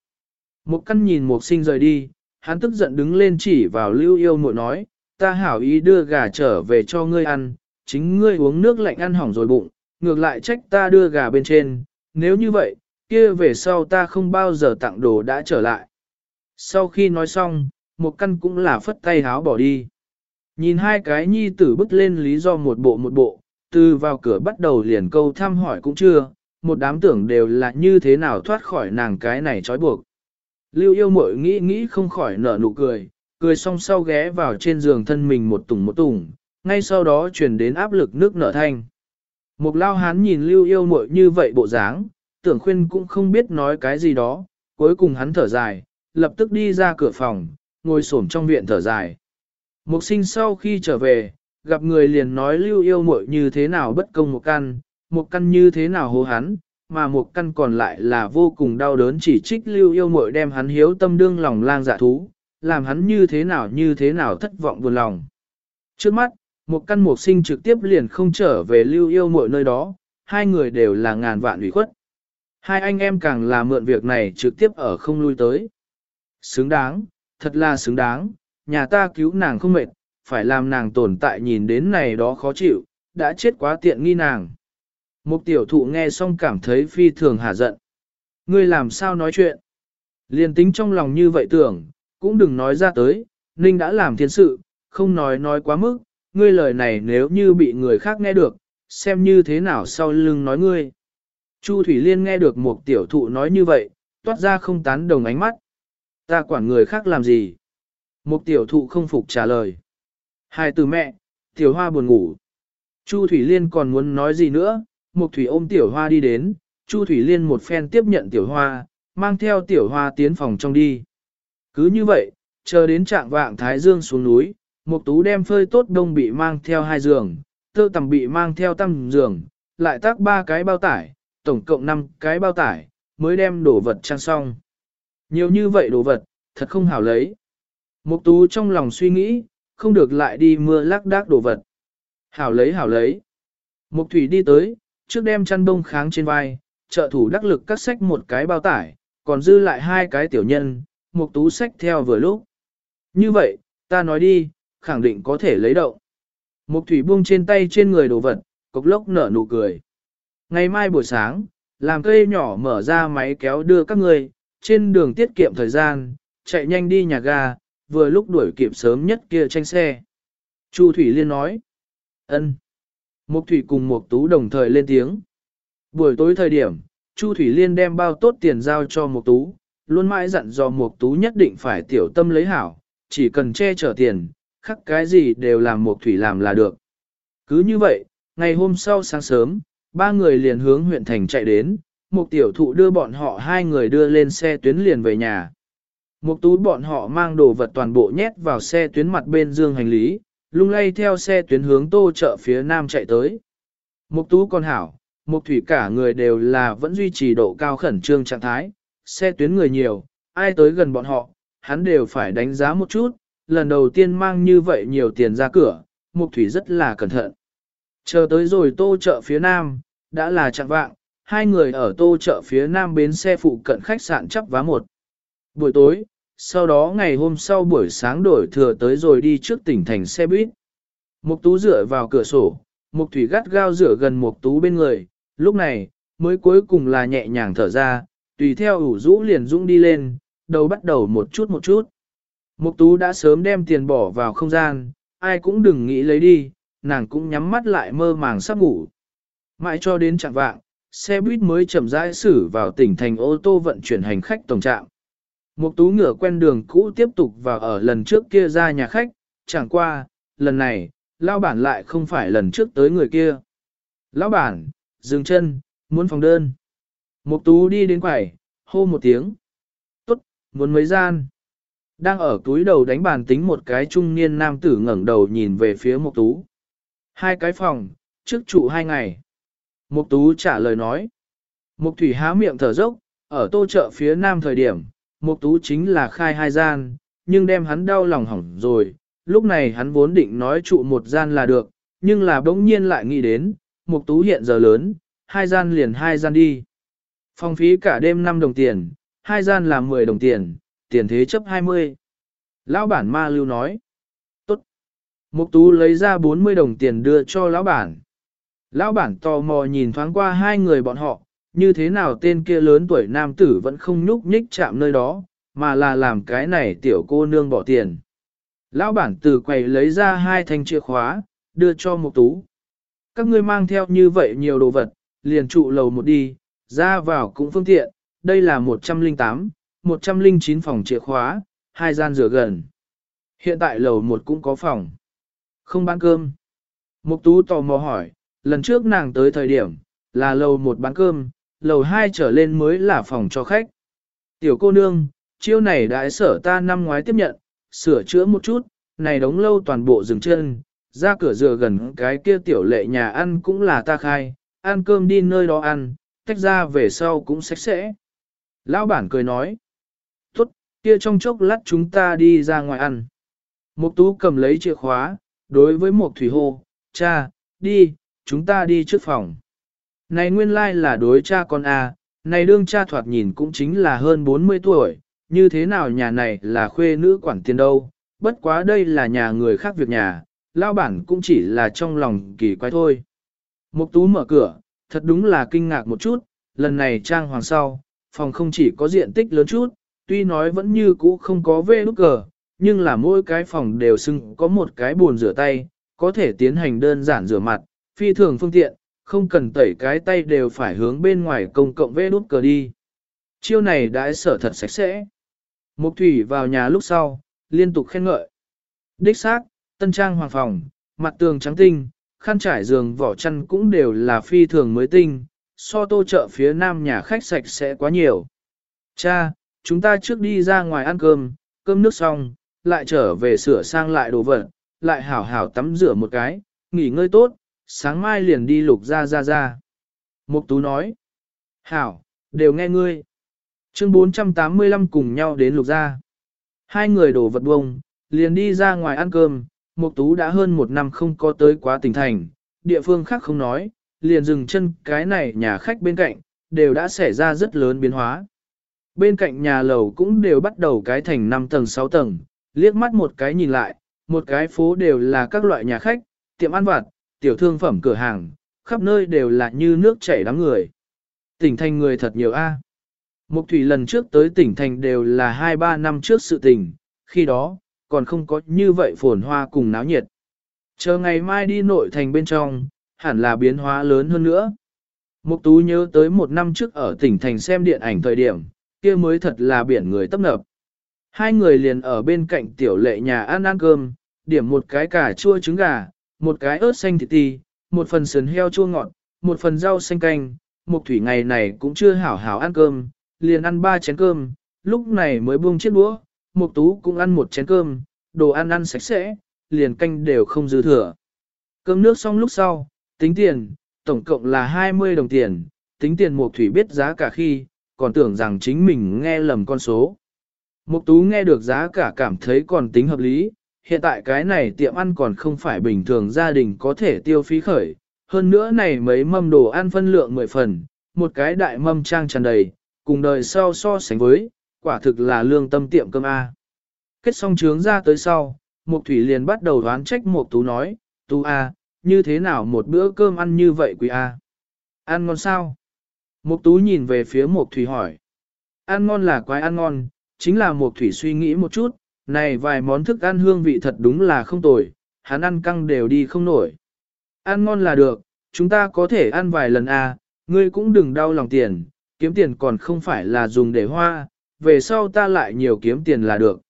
Một căn nhìn mục sinh rời đi, hắn tức giận đứng lên chỉ vào lưu yêu muội nói, ta hảo ý đưa gà trở về cho ngươi ăn, chính ngươi uống nước lạnh ăn hỏng rồi bụng, ngược lại trách ta đưa gà bên trên, nếu như vậy, kia về sau ta không bao giờ tặng đồ đã trở lại. Sau khi nói xong, một căn cũng là phất tay háo bỏ đi. Nhìn hai cái nhi tử bức lên lý do một bộ một bộ, từ vào cửa bắt đầu liền câu thăm hỏi cũng chưa, một đám tưởng đều là như thế nào thoát khỏi nàng cái này trói buộc. Lưu yêu mội nghĩ nghĩ không khỏi nở nụ cười, cười xong sau ghé vào trên giường thân mình một tùng một tùng, ngay sau đó truyền đến áp lực nước nở thanh. Một lao hán nhìn lưu yêu Muội như vậy bộ dáng, tưởng khuyên cũng không biết nói cái gì đó, cuối cùng hắn thở dài, lập tức đi ra cửa phòng, ngồi xổm trong viện thở dài. Mục sinh sau khi trở về, gặp người liền nói lưu yêu muội như thế nào bất công một căn, một căn như thế nào hô hắn, mà một căn còn lại là vô cùng đau đớn chỉ trích lưu yêu muội đem hắn hiếu tâm đương lòng lang dạ thú, làm hắn như thế nào như thế nào thất vọng buồn lòng. Trước mắt, một căn một sinh trực tiếp liền không trở về lưu yêu mọi nơi đó, hai người đều là ngàn vạn ủy khuất. Hai anh em càng là mượn việc này trực tiếp ở không lui tới. Xứng đáng, thật là xứng đáng, nhà ta cứu nàng không mệt, phải làm nàng tồn tại nhìn đến này đó khó chịu, đã chết quá tiện nghi nàng. Một tiểu thụ nghe xong cảm thấy phi thường hả giận. Ngươi làm sao nói chuyện? Liên tính trong lòng như vậy tưởng, cũng đừng nói ra tới, Ninh đã làm thiên sự, không nói nói quá mức, ngươi lời này nếu như bị người khác nghe được, xem như thế nào sau lưng nói ngươi. Chu Thủy Liên nghe được một tiểu thụ nói như vậy, toát ra không tán đồng ánh mắt. Ta quản người khác làm gì? Một tiểu thụ không phục trả lời. Hai từ mẹ, tiểu hoa buồn ngủ. Chu Thủy Liên còn muốn nói gì nữa, Mục Thủy ôm tiểu hoa đi đến, Chu Thủy Liên một phen tiếp nhận tiểu hoa, mang theo tiểu hoa tiến phòng trong đi. Cứ như vậy, chờ đến trạng vạng Thái Dương xuống núi, Mục Tú đem phơi tốt đông bị mang theo hai giường, tơ tầm bị mang theo tăm giường, lại tác ba cái bao tải, tổng cộng 5 cái bao tải, mới đem đồ vật trang xong. Nhiều như vậy đồ vật, thật không hảo lấy. Mục Tú trong lòng suy nghĩ, không được lại đi mưa lác đác đồ vật. Hảo lấy hảo lấy. Mục thủy đi tới, trước đem chăn bông kháng trên vai, trợ thủ đắc lực cắt sách một cái bao tải, còn dư lại hai cái tiểu nhân, một tú sách theo vừa lúc. Như vậy, ta nói đi, khẳng định có thể lấy động. Mục thủy buông trên tay trên người đồ vật, cục lốc nở nụ cười. Ngày mai buổi sáng, làm cây nhỏ mở ra máy kéo đưa các người, trên đường tiết kiệm thời gian, chạy nhanh đi nhà ga, vừa lúc đuổi kịp sớm nhất kia tranh xe. Chu Thủy Liên nói. ân. Mục Thủy cùng Mục Tú đồng thời lên tiếng. Buổi tối thời điểm, Chu Thủy Liên đem bao tốt tiền giao cho Mục Tú, luôn mãi dặn dò Mục Tú nhất định phải tiểu tâm lấy hảo, chỉ cần che chở tiền, khắc cái gì đều làm Mục Thủy làm là được. Cứ như vậy, ngày hôm sau sáng sớm, ba người liền hướng huyện thành chạy đến, Mục tiểu thụ đưa bọn họ hai người đưa lên xe tuyến liền về nhà. Mục tú bọn họ mang đồ vật toàn bộ nhét vào xe tuyến mặt bên dương hành lý, lung lay theo xe tuyến hướng tô chợ phía nam chạy tới. Mục tú còn hảo, Mục thủy cả người đều là vẫn duy trì độ cao khẩn trương trạng thái, xe tuyến người nhiều, ai tới gần bọn họ, hắn đều phải đánh giá một chút, lần đầu tiên mang như vậy nhiều tiền ra cửa, mục thủy rất là cẩn thận. Chờ tới rồi tô chợ phía nam, đã là chặng vạng, hai người ở tô chợ phía nam bến xe phụ cận khách sạn chấp vá một. Buổi tối, sau đó ngày hôm sau buổi sáng đổi thừa tới rồi đi trước tỉnh thành xe buýt. Mục tú dựa vào cửa sổ, mục thủy gắt gao dựa gần mục tú bên người, lúc này, mới cuối cùng là nhẹ nhàng thở ra, tùy theo ủ rũ liền dũng đi lên, đầu bắt đầu một chút một chút. Mục tú đã sớm đem tiền bỏ vào không gian, ai cũng đừng nghĩ lấy đi, nàng cũng nhắm mắt lại mơ màng sắp ngủ. Mãi cho đến trạng vạng, xe buýt mới chậm rãi xử vào tỉnh thành ô tô vận chuyển hành khách tổng trạm. Mục tú ngựa quen đường cũ tiếp tục vào ở lần trước kia ra nhà khách, chẳng qua, lần này, lao bản lại không phải lần trước tới người kia. Lão bản, dừng chân, muốn phòng đơn. Mục tú đi đến quầy, hô một tiếng. Tốt, muốn mấy gian. Đang ở túi đầu đánh bàn tính một cái trung niên nam tử ngẩng đầu nhìn về phía mục tú. Hai cái phòng, trước trụ hai ngày. Mục tú trả lời nói. Mục thủy há miệng thở dốc, ở tô chợ phía nam thời điểm, mục tú chính là khai hai gian, nhưng đem hắn đau lòng hỏng rồi. Lúc này hắn vốn định nói trụ một gian là được, nhưng là bỗng nhiên lại nghĩ đến, mục tú hiện giờ lớn, hai gian liền hai gian đi. Phòng phí cả đêm 5 đồng tiền, hai gian là 10 đồng tiền, tiền thế chấp 20. Lão bản ma lưu nói. Tốt. Mục tú lấy ra 40 đồng tiền đưa cho lão bản. Lão bản tò mò nhìn thoáng qua hai người bọn họ, như thế nào tên kia lớn tuổi nam tử vẫn không nhúc nhích chạm nơi đó, mà là làm cái này tiểu cô nương bỏ tiền. Lão bản từ quầy lấy ra hai thanh chìa khóa, đưa cho Mục Tú. Các ngươi mang theo như vậy nhiều đồ vật, liền trụ lầu một đi, ra vào cũng phương tiện, đây là 108, 109 phòng chìa khóa, hai gian rửa gần. Hiện tại lầu một cũng có phòng. Không bán cơm. Mục tú tò mò hỏi, lần trước nàng tới thời điểm, là lầu một bán cơm, lầu hai trở lên mới là phòng cho khách. Tiểu cô nương, chiêu này đại sở ta năm ngoái tiếp nhận, sửa chữa một chút, này đóng lâu toàn bộ dừng chân, ra cửa rửa gần cái kia tiểu lệ nhà ăn cũng là ta khai, ăn cơm đi nơi đó ăn, tách ra về sau cũng sạch sẽ. Lão bản cười nói, tốt, kia trong chốc lát chúng ta đi ra ngoài ăn. Mục tú cầm lấy chìa khóa, đối với một thủy hô, cha, đi, chúng ta đi trước phòng. Này nguyên lai là đối cha con à này đương cha thoạt nhìn cũng chính là hơn 40 tuổi, như thế nào nhà này là khuê nữ quản tiền đâu, bất quá đây là nhà người khác việc nhà, lao bản cũng chỉ là trong lòng kỳ quái thôi. Mục tú mở cửa, thật đúng là kinh ngạc một chút, lần này trang hoàng sau, phòng không chỉ có diện tích lớn chút, tuy nói vẫn như cũ không có vê nút cờ, nhưng là mỗi cái phòng đều xưng có một cái bồn rửa tay, có thể tiến hành đơn giản rửa mặt, phi thường phương tiện, không cần tẩy cái tay đều phải hướng bên ngoài công cộng vê nút cờ đi. Chiêu này đã sở thật sạch sẽ. Mục thủy vào nhà lúc sau, liên tục khen ngợi. Đích xác, tân trang hoàng phòng, mặt tường trắng tinh, khăn trải giường vỏ chăn cũng đều là phi thường mới tinh, so tô chợ phía nam nhà khách sạch sẽ quá nhiều. Cha, chúng ta trước đi ra ngoài ăn cơm, cơm nước xong, lại trở về sửa sang lại đồ vật, lại hảo hảo tắm rửa một cái, nghỉ ngơi tốt, sáng mai liền đi lục ra ra ra. Mục tú nói, hảo, đều nghe ngươi. Chương 485 cùng nhau đến lục ra. Hai người đổ vật bông, liền đi ra ngoài ăn cơm, Mục Tú đã hơn một năm không có tới quá tỉnh thành, địa phương khác không nói, liền dừng chân cái này nhà khách bên cạnh, đều đã xảy ra rất lớn biến hóa. Bên cạnh nhà lầu cũng đều bắt đầu cái thành 5 tầng 6 tầng, liếc mắt một cái nhìn lại, một cái phố đều là các loại nhà khách, tiệm ăn vặt, tiểu thương phẩm cửa hàng, khắp nơi đều là như nước chảy đám người. Tỉnh thành người thật nhiều a. Mục thủy lần trước tới tỉnh thành đều là 2-3 năm trước sự tình, khi đó, còn không có như vậy phồn hoa cùng náo nhiệt. Chờ ngày mai đi nội thành bên trong, hẳn là biến hóa lớn hơn nữa. Mục tú nhớ tới một năm trước ở tỉnh thành xem điện ảnh thời điểm, kia mới thật là biển người tấp nập. Hai người liền ở bên cạnh tiểu lệ nhà ăn ăn cơm, điểm một cái cà chua trứng gà, một cái ớt xanh thịt ti, một phần sườn heo chua ngọt, một phần rau xanh canh. Mục thủy ngày này cũng chưa hảo hảo ăn cơm, liền ăn ba chén cơm, lúc này mới buông chiếc đũa, Mục Tú cũng ăn một chén cơm, đồ ăn ăn sạch sẽ, liền canh đều không dư thừa. Cơm nước xong lúc sau, tính tiền, tổng cộng là 20 đồng tiền, tính tiền Mục Thủy biết giá cả khi, còn tưởng rằng chính mình nghe lầm con số. Mục Tú nghe được giá cả cảm thấy còn tính hợp lý, hiện tại cái này tiệm ăn còn không phải bình thường gia đình có thể tiêu phí khởi, hơn nữa này mấy mâm đồ ăn phân lượng 10 phần, một cái đại mâm trang tràn đầy, cùng đời sau so sánh với, quả thực là lương tâm tiệm cơm A. Kết xong trướng ra tới sau, Mục Thủy liền bắt đầu đoán trách Mục Tú nói, Tú A, như thế nào một bữa cơm ăn như vậy quý A? Ăn ngon sao? Mục Tú nhìn về phía Mục Thủy hỏi. Ăn ngon là quái ăn ngon, chính là Mục Thủy suy nghĩ một chút, này vài món thức ăn hương vị thật đúng là không tồi, hắn ăn căng đều đi không nổi. Ăn ngon là được, chúng ta có thể ăn vài lần A, ngươi cũng đừng đau lòng tiền, kiếm tiền còn không phải là dùng để hoa, về sau ta lại nhiều kiếm tiền là được.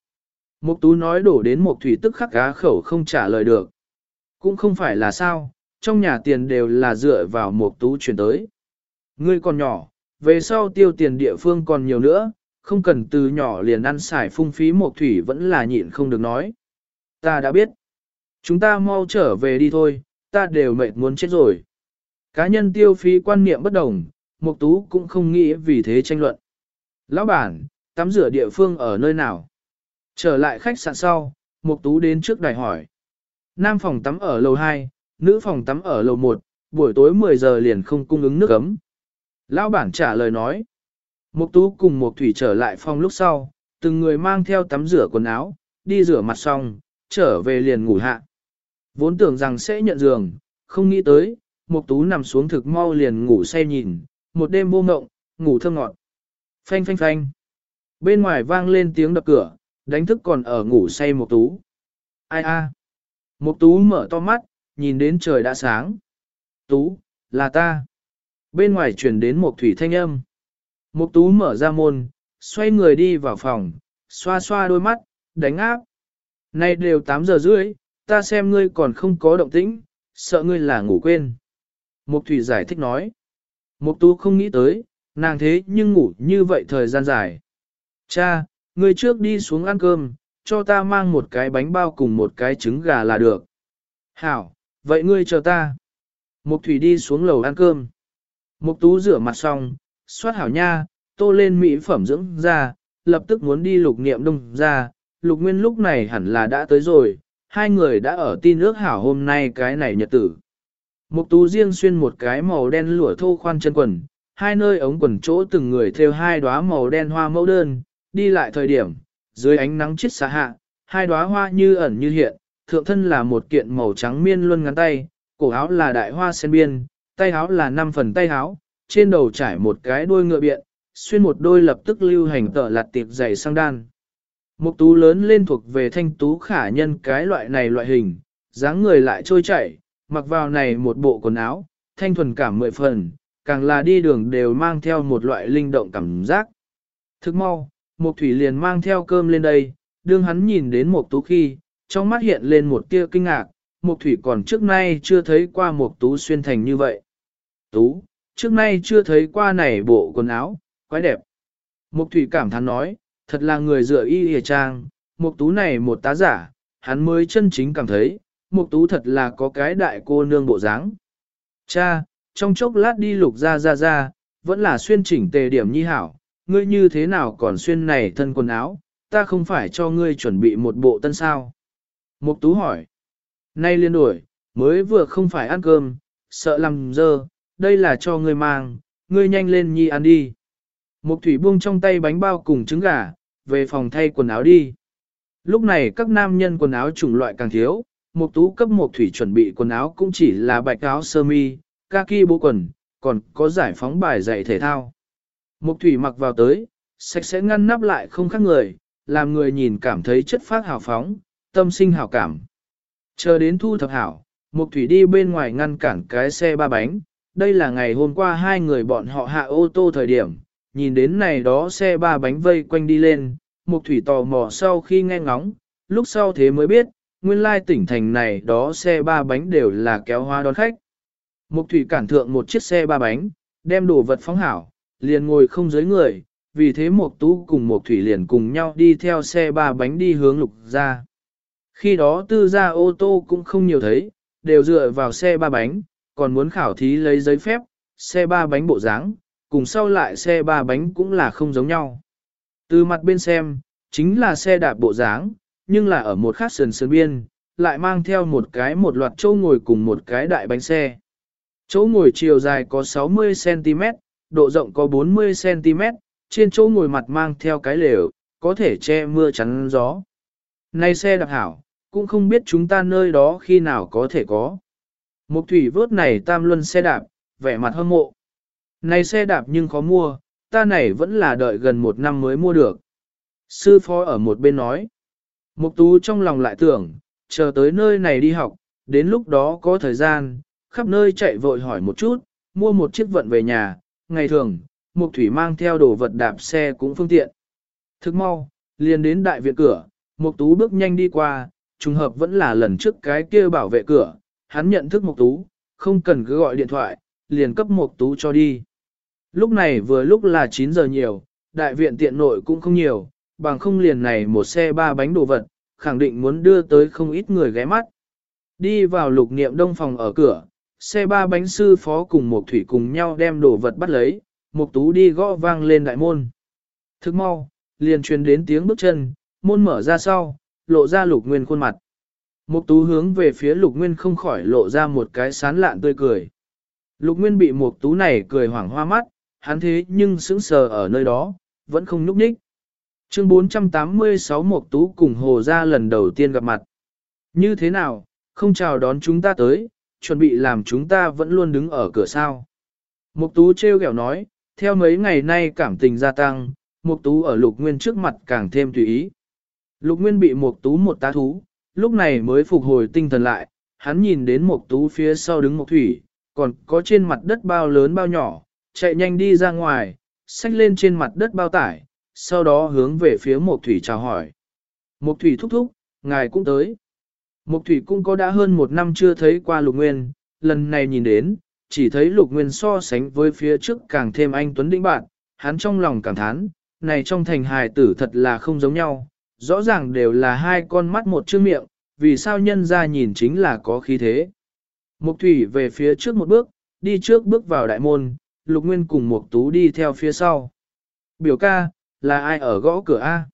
Mục tú nói đổ đến một thủy tức khắc cá khẩu không trả lời được. Cũng không phải là sao, trong nhà tiền đều là dựa vào mục tú chuyển tới. Ngươi còn nhỏ, về sau tiêu tiền địa phương còn nhiều nữa, không cần từ nhỏ liền ăn xài phung phí mục thủy vẫn là nhịn không được nói. Ta đã biết. Chúng ta mau trở về đi thôi, ta đều mệt muốn chết rồi. Cá nhân tiêu phí quan niệm bất đồng, Mục Tú cũng không nghĩ vì thế tranh luận. Lão bản, tắm rửa địa phương ở nơi nào? Trở lại khách sạn sau, Mục Tú đến trước đài hỏi. Nam phòng tắm ở lầu 2, nữ phòng tắm ở lầu 1, buổi tối 10 giờ liền không cung ứng nước ấm. Lão bản trả lời nói. Mục Tú cùng Mục Thủy trở lại phòng lúc sau, từng người mang theo tắm rửa quần áo, đi rửa mặt xong, trở về liền ngủ hạ. Vốn tưởng rằng sẽ nhận giường, không nghĩ tới, Mục Tú nằm xuống thực mau liền ngủ say nhìn, một đêm vô ngộng, ngủ thơ ngọt. Phanh phanh phanh. Bên ngoài vang lên tiếng đập cửa, đánh thức còn ở ngủ say một Tú. Ai a? một Tú mở to mắt, nhìn đến trời đã sáng. Tú, là ta. Bên ngoài truyền đến một thủy thanh âm. một Tú mở ra môn, xoay người đi vào phòng, xoa xoa đôi mắt, đánh áp. Nay đều 8 giờ rưỡi, ta xem ngươi còn không có động tĩnh, sợ ngươi là ngủ quên. Mục Thủy giải thích nói. Mục Tú không nghĩ tới, nàng thế nhưng ngủ như vậy thời gian dài. Cha, người trước đi xuống ăn cơm, cho ta mang một cái bánh bao cùng một cái trứng gà là được. Hảo, vậy ngươi chờ ta. Mục Thủy đi xuống lầu ăn cơm. Mục Tú rửa mặt xong, xoát hảo nha, tô lên mỹ phẩm dưỡng ra, lập tức muốn đi lục niệm đông ra. Lục Nguyên lúc này hẳn là đã tới rồi, hai người đã ở tin ước hảo hôm nay cái này nhật tử. Mục tú riêng xuyên một cái màu đen lụa thô khoan chân quần, hai nơi ống quần chỗ từng người theo hai đóa màu đen hoa mẫu đơn, đi lại thời điểm, dưới ánh nắng chiết xá hạ, hai đóa hoa như ẩn như hiện, thượng thân là một kiện màu trắng miên luân ngắn tay, cổ áo là đại hoa sen biên, tay áo là năm phần tay áo, trên đầu trải một cái đuôi ngựa biện, xuyên một đôi lập tức lưu hành tở lạt tiệp dày sang đan. Mục tú lớn lên thuộc về thanh tú khả nhân cái loại này loại hình, dáng người lại trôi chảy, mặc vào này một bộ quần áo, thanh thuần cảm mười phần, càng là đi đường đều mang theo một loại linh động cảm giác. Thức mau, Mục Thủy liền mang theo cơm lên đây, đương hắn nhìn đến Mục Tú khi, trong mắt hiện lên một tia kinh ngạc, Mục Thủy còn trước nay chưa thấy qua Mục Tú xuyên thành như vậy. Tú, trước nay chưa thấy qua này bộ quần áo, quái đẹp. Mục Thủy cảm thán nói, thật là người dựa y hề trang, Mục Tú này một tá giả, hắn mới chân chính cảm thấy, Mục Tú thật là có cái đại cô nương bộ dáng. Cha, trong chốc lát đi lục ra ra ra, vẫn là xuyên chỉnh tề điểm nhi hảo, ngươi như thế nào còn xuyên này thân quần áo, ta không phải cho ngươi chuẩn bị một bộ tân sao. Mục Tú hỏi, nay liên đổi, mới vừa không phải ăn cơm, sợ làm dơ, đây là cho ngươi mang, ngươi nhanh lên nhi ăn đi. Mục Thủy buông trong tay bánh bao cùng trứng gà, về phòng thay quần áo đi. Lúc này các nam nhân quần áo chủng loại càng thiếu, Mục tú cấp Mục thủy chuẩn bị quần áo cũng chỉ là bạch áo sơ mi, kaki bố quần, còn có giải phóng bài dạy thể thao. Mục thủy mặc vào tới, sạch sẽ ngăn nắp lại không khác người, làm người nhìn cảm thấy chất phát hào phóng, tâm sinh hảo cảm. Chờ đến thu thập hảo, Mục thủy đi bên ngoài ngăn cản cái xe ba bánh, đây là ngày hôm qua hai người bọn họ hạ ô tô thời điểm, nhìn đến này đó xe ba bánh vây quanh đi lên, Mục thủy tò mò sau khi nghe ngóng, lúc sau thế mới biết, nguyên lai tỉnh thành này đó xe ba bánh đều là kéo hoa đón khách. Mục thủy cản thượng một chiếc xe ba bánh, đem đồ vật phóng hảo, liền ngồi không dưới người, vì thế Mộc tú cùng Mộc thủy liền cùng nhau đi theo xe ba bánh đi hướng lục ra. Khi đó tư gia ô tô cũng không nhiều thấy, đều dựa vào xe ba bánh, còn muốn khảo thí lấy giấy phép, xe ba bánh bộ dáng, cùng sau lại xe ba bánh cũng là không giống nhau. Từ mặt bên xem, chính là xe đạp bộ dáng, nhưng là ở một khát sườn sườn biên, lại mang theo một cái một loạt chỗ ngồi cùng một cái đại bánh xe. Chỗ ngồi chiều dài có 60cm, độ rộng có 40cm, trên chỗ ngồi mặt mang theo cái lều, có thể che mưa chắn gió. Này xe đặc hảo, cũng không biết chúng ta nơi đó khi nào có thể có. Mục thủy vớt này tam luân xe đạp, vẻ mặt hâm mộ. Này xe đạp nhưng khó mua, ta này vẫn là đợi gần một năm mới mua được. Sư phó ở một bên nói. Mục tú trong lòng lại tưởng, chờ tới nơi này đi học, đến lúc đó có thời gian, khắp nơi chạy vội hỏi một chút, mua một chiếc vận về nhà, ngày thường, Mục Thủy mang theo đồ vật đạp xe cũng phương tiện. Thức mau, liền đến đại viện cửa, Mục Tú bước nhanh đi qua, trùng hợp vẫn là lần trước cái kia bảo vệ cửa, hắn nhận thức Mục Tú, không cần cứ gọi điện thoại, liền cấp Mục Tú cho đi. Lúc này vừa lúc là 9 giờ nhiều, đại viện tiện nội cũng không nhiều, bằng không liền này một xe ba bánh đồ vật, khẳng định muốn đưa tới không ít người ghé mắt. Đi vào lục niệm đông phòng ở cửa, xe ba bánh sư phó cùng một thủy cùng nhau đem đồ vật bắt lấy, một tú đi gõ vang lên đại môn. Thức mau, liền truyền đến tiếng bước chân, môn mở ra sau, lộ ra lục nguyên khuôn mặt. Mục tú hướng về phía lục nguyên không khỏi lộ ra một cái sán lạn tươi cười. Lục nguyên bị mục tú này cười hoảng hoa mắt, hắn thế nhưng sững sờ ở nơi đó, vẫn không nhúc nhích. Chương 486 Mộc Tú cùng Hồ Gia lần đầu tiên gặp mặt. Như thế nào, không chào đón chúng ta tới, chuẩn bị làm chúng ta vẫn luôn đứng ở cửa sao. Mục Tú treo kẹo nói, theo mấy ngày nay cảm tình gia tăng, Mục Tú ở Lục Nguyên trước mặt càng thêm tùy ý. Lục Nguyên bị Mục Tú một tá thú, lúc này mới phục hồi tinh thần lại, hắn nhìn đến Mục Tú phía sau đứng Mộc Thủy, còn có trên mặt đất bao lớn bao nhỏ, chạy nhanh đi ra ngoài, xách lên trên mặt đất bao tải, sau đó hướng về phía Mộc Thủy chào hỏi. Mộc Thủy thúc thúc, ngài cũng tới. Mộc Thủy cũng có đã hơn một năm chưa thấy qua Lục Nguyên, lần này nhìn đến, chỉ thấy Lục Nguyên so sánh với phía trước càng thêm anh Tuấn Đĩnh bạn, hắn trong lòng cảm thán, này trong thành hài tử thật là không giống nhau, rõ ràng đều là hai con mắt một chữ miệng, vì sao nhân ra nhìn chính là có khí thế. Mục Thủy về phía trước một bước, đi trước bước vào đại môn, Lục Nguyên cùng Mục Tú đi theo phía sau. Biểu ca, là ai ở gõ cửa A?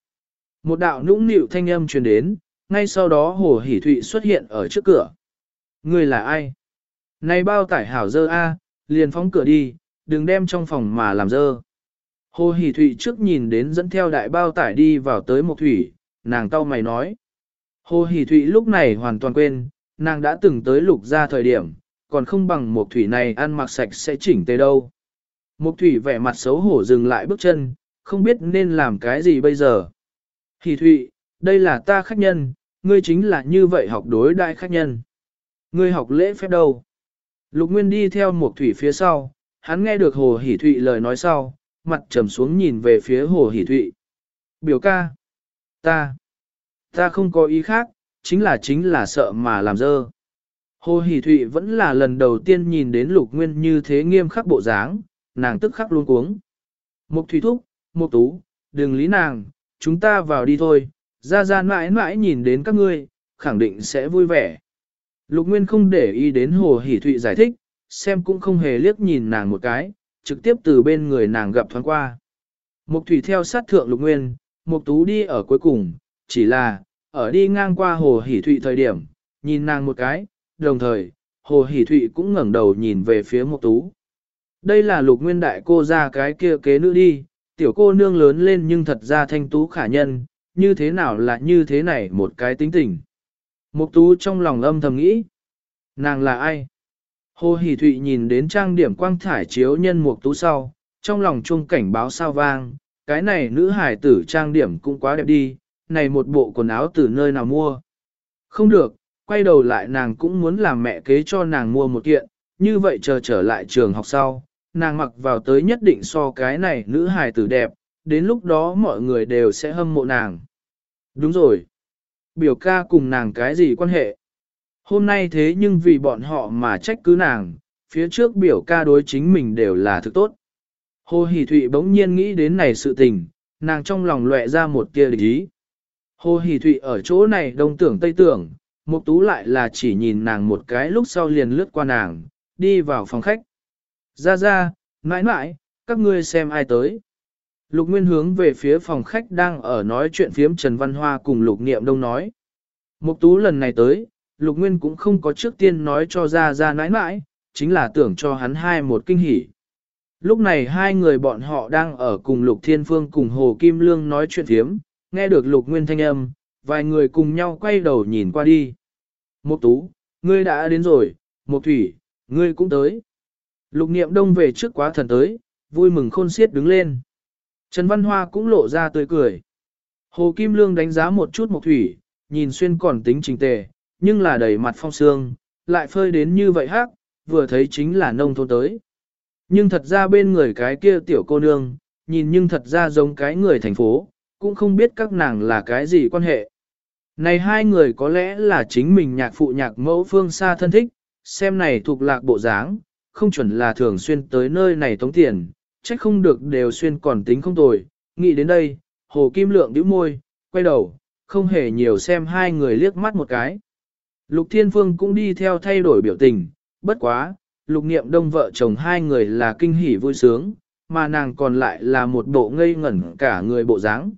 Một đạo nũng nịu thanh âm truyền đến, ngay sau đó Hồ Hỷ Thụy xuất hiện ở trước cửa. Người là ai? Này bao tải hảo dơ A, liền phóng cửa đi, đừng đem trong phòng mà làm dơ. Hồ Hỷ Thụy trước nhìn đến dẫn theo đại bao tải đi vào tới một thủy, nàng tao mày nói. Hồ Hỷ Thụy lúc này hoàn toàn quên, nàng đã từng tới lục ra thời điểm, còn không bằng một thủy này ăn mặc sạch sẽ chỉnh tề đâu. Mục thủy vẻ mặt xấu hổ dừng lại bước chân, không biết nên làm cái gì bây giờ. Hỷ Thụy, đây là ta khách nhân, ngươi chính là như vậy học đối đại khách nhân. Ngươi học lễ phép đâu? Lục Nguyên đi theo một thủy phía sau, hắn nghe được Hồ Hỷ Thụy lời nói sau, mặt trầm xuống nhìn về phía Hồ Hỷ Thụy. Biểu ca, ta, ta không có ý khác, chính là chính là sợ mà làm dơ. Hồ Hỷ Thụy vẫn là lần đầu tiên nhìn đến Lục Nguyên như thế nghiêm khắc bộ dáng, nàng tức khắc luôn cuống. Mục Thủy Thúc, Mục Tú, đừng lý nàng, chúng ta vào đi thôi, ra ra mãi mãi nhìn đến các ngươi, khẳng định sẽ vui vẻ. Lục Nguyên không để ý đến Hồ Hỷ Thụy giải thích, xem cũng không hề liếc nhìn nàng một cái, trực tiếp từ bên người nàng gặp thoáng qua. Mục Thủy theo sát thượng Lục Nguyên, Mục Tú đi ở cuối cùng, chỉ là, ở đi ngang qua Hồ Hỷ Thụy thời điểm, nhìn nàng một cái, đồng thời, Hồ Hỷ Thụy cũng ngẩng đầu nhìn về phía Mục Tú. Đây là Lục Nguyên đại cô ra cái kia kế nữ đi, tiểu cô nương lớn lên nhưng thật ra thanh tú khả nhân, như thế nào là như thế này một cái tính tình. Mục tú trong lòng âm thầm nghĩ, nàng là ai? Hồ Hỷ Thụy nhìn đến trang điểm quang thải chiếu nhân mục tú sau, trong lòng chuông cảnh báo sao vang, cái này nữ hải tử trang điểm cũng quá đẹp đi, này một bộ quần áo từ nơi nào mua. Không được, quay đầu lại nàng cũng muốn làm mẹ kế cho nàng mua một kiện, như vậy chờ trở lại trường học sau, nàng mặc vào tới nhất định so cái này nữ hài tử đẹp, đến lúc đó mọi người đều sẽ hâm mộ nàng. Đúng rồi. Biểu ca cùng nàng cái gì quan hệ? Hôm nay thế nhưng vì bọn họ mà trách cứ nàng, phía trước biểu ca đối chính mình đều là thực tốt. Hồ Hỷ Thụy bỗng nhiên nghĩ đến này sự tình, nàng trong lòng lệ ra một tia địch ý. Hồ Hỷ Thụy ở chỗ này đông tưởng tây tưởng, Mục Tú lại là chỉ nhìn nàng một cái lúc sau liền lướt qua nàng, đi vào phòng khách. Ra ra, mãi mãi, các ngươi xem ai tới. Lục Nguyên hướng về phía phòng khách đang ở nói chuyện phiếm Trần Văn Hoa cùng Lục Niệm Đông nói. Mục tú lần này tới, Lục Nguyên cũng không có trước tiên nói cho ra ra nãi nãi, chính là tưởng cho hắn hai một kinh hỉ. Lúc này hai người bọn họ đang ở cùng Lục Thiên Phương cùng Hồ Kim Lương nói chuyện phiếm, nghe được Lục Nguyên thanh âm, vài người cùng nhau quay đầu nhìn qua đi. Mục tú, ngươi đã đến rồi, Mục Thủy, ngươi cũng tới. Lục Niệm Đông về trước quá thần tới, vui mừng khôn xiết đứng lên. Trần Văn Hoa cũng lộ ra tươi cười. Hồ Kim Lương đánh giá một chút Mộc Thủy, nhìn xuyên còn tính trình tề, nhưng là đầy mặt phong sương, lại phơi đến như vậy hắc, vừa thấy chính là nông thôn tới. Nhưng thật ra bên người cái kia tiểu cô nương, nhìn nhưng thật ra giống cái người thành phố, cũng không biết các nàng là cái gì quan hệ. Này hai người có lẽ là chính mình nhạc phụ nhạc mẫu phương xa thân thích, xem này thuộc lạc bộ dáng, không chuẩn là thường xuyên tới nơi này tống tiền, trách không được đều xuyên còn tính không tồi. Nghĩ đến đây, Hồ Kim Lượng nhíu môi, quay đầu, không hề nhiều xem hai người liếc mắt một cái. Lục Thiên Phương cũng đi theo thay đổi biểu tình, bất quá, lục niệm đông vợ chồng hai người là kinh hỉ vui sướng, mà nàng còn lại là một bộ ngây ngẩn cả người bộ dáng.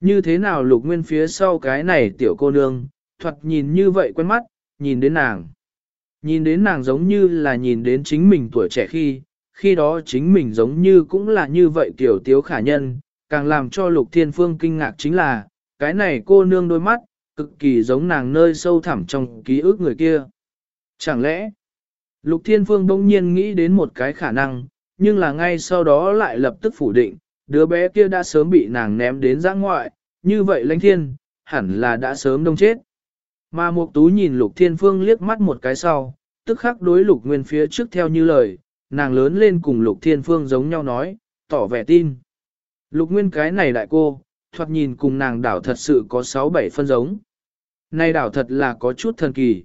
Như thế nào lục nguyên phía sau cái này tiểu cô nương, thuật nhìn như vậy quen mắt, nhìn đến nàng. Nhìn đến nàng giống như là nhìn đến chính mình tuổi trẻ khi, khi đó chính mình giống như cũng là như vậy tiểu tiếu khả nhân, càng làm cho lục thiên phương kinh ngạc chính là, cái này cô nương đôi mắt, cực kỳ giống nàng nơi sâu thẳm trong ký ức người kia. Chẳng lẽ, lục thiên phương bỗng nhiên nghĩ đến một cái khả năng, nhưng là ngay sau đó lại lập tức phủ định, đứa bé kia đã sớm bị nàng ném đến giã ngoại, như vậy lãnh thiên, hẳn là đã sớm đông chết. Mà Mục Tú nhìn Lục Thiên Phương liếc mắt một cái sau, tức khắc đối Lục Nguyên phía trước theo như lời, nàng lớn lên cùng Lục Thiên Phương giống nhau nói, tỏ vẻ tin. Lục Nguyên cái này đại cô, thoạt nhìn cùng nàng đảo thật sự có 6-7 phân giống. Này đảo thật là có chút thần kỳ.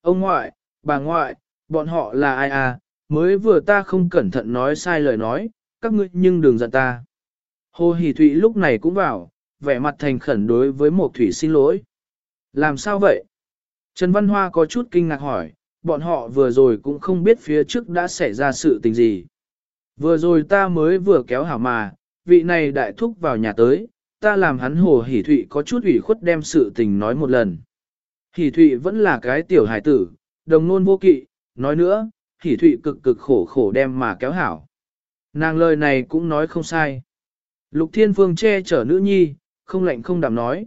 Ông ngoại, bà ngoại, bọn họ là ai à, mới vừa ta không cẩn thận nói sai lời nói, các ngươi nhưng đừng giận ta. Hồ Hỷ Thụy lúc này cũng vào, vẻ mặt thành khẩn đối với một thủy xin lỗi. Làm sao vậy? Trần Văn Hoa có chút kinh ngạc hỏi, bọn họ vừa rồi cũng không biết phía trước đã xảy ra sự tình gì. Vừa rồi ta mới vừa kéo hảo mà, vị này đại thúc vào nhà tới, ta làm hắn hồ hỉ thụy có chút ủy khuất đem sự tình nói một lần. Hỉ thụy vẫn là cái tiểu hải tử, đồng nôn vô kỵ, nói nữa, hỉ thụy cực cực khổ khổ đem mà kéo hảo. Nàng lời này cũng nói không sai. Lục thiên phương che chở nữ nhi, không lạnh không đạm nói.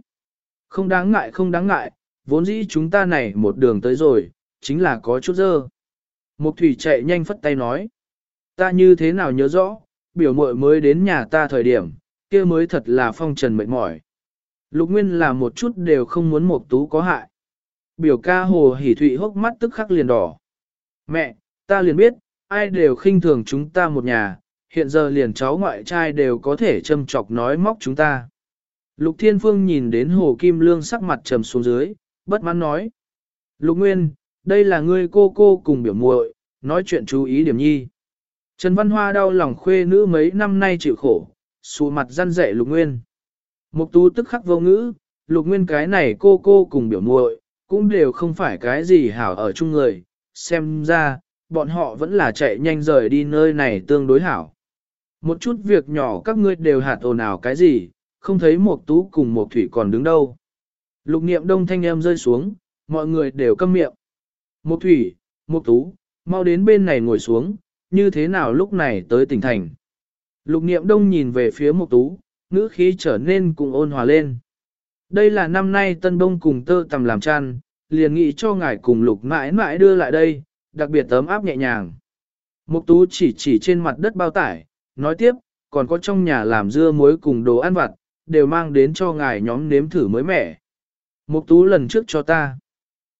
Không đáng ngại không đáng ngại, vốn dĩ chúng ta này một đường tới rồi, chính là có chút dơ. Mục thủy chạy nhanh phất tay nói. Ta như thế nào nhớ rõ, biểu muội mới đến nhà ta thời điểm, kia mới thật là phong trần mệt mỏi. Lục Nguyên là một chút đều không muốn Mục Tú có hại. Biểu ca hồ hỉ thụy hốc mắt tức khắc liền đỏ. Mẹ, ta liền biết, ai đều khinh thường chúng ta một nhà, hiện giờ liền cháu ngoại trai đều có thể châm chọc nói móc chúng ta. Lục Thiên Phương nhìn đến Hồ Kim Lương sắc mặt trầm xuống dưới, bất mãn nói. Lục Nguyên, đây là ngươi cô cô cùng biểu muội, nói chuyện chú ý điểm nhi. Trần Văn Hoa đau lòng khuê nữ mấy năm nay chịu khổ, xù mặt răn rẻ Lục Nguyên. Mục tú tức khắc vô ngữ, Lục Nguyên cái này cô cô cùng biểu muội cũng đều không phải cái gì hảo ở chung người, xem ra, bọn họ vẫn là chạy nhanh rời đi nơi này tương đối hảo. Một chút việc nhỏ các ngươi đều hạt ồn ào cái gì, không thấy một tú cùng một thủy còn đứng đâu. Lục niệm đông thanh em rơi xuống, mọi người đều câm miệng. Một thủy, một tú, mau đến bên này ngồi xuống, như thế nào lúc này tới tỉnh thành. Lục niệm đông nhìn về phía một tú, ngữ khí trở nên cùng ôn hòa lên. Đây là năm nay tân Đông cùng tơ tầm làm chăn, liền nghĩ cho ngài cùng lục mãi mãi đưa lại đây, đặc biệt tấm áp nhẹ nhàng. Mục tú chỉ chỉ trên mặt đất bao tải, nói tiếp, còn có trong nhà làm dưa muối cùng đồ ăn vặt, đều mang đến cho ngài nhóm nếm thử mới mẻ. Mục tú lần trước cho ta.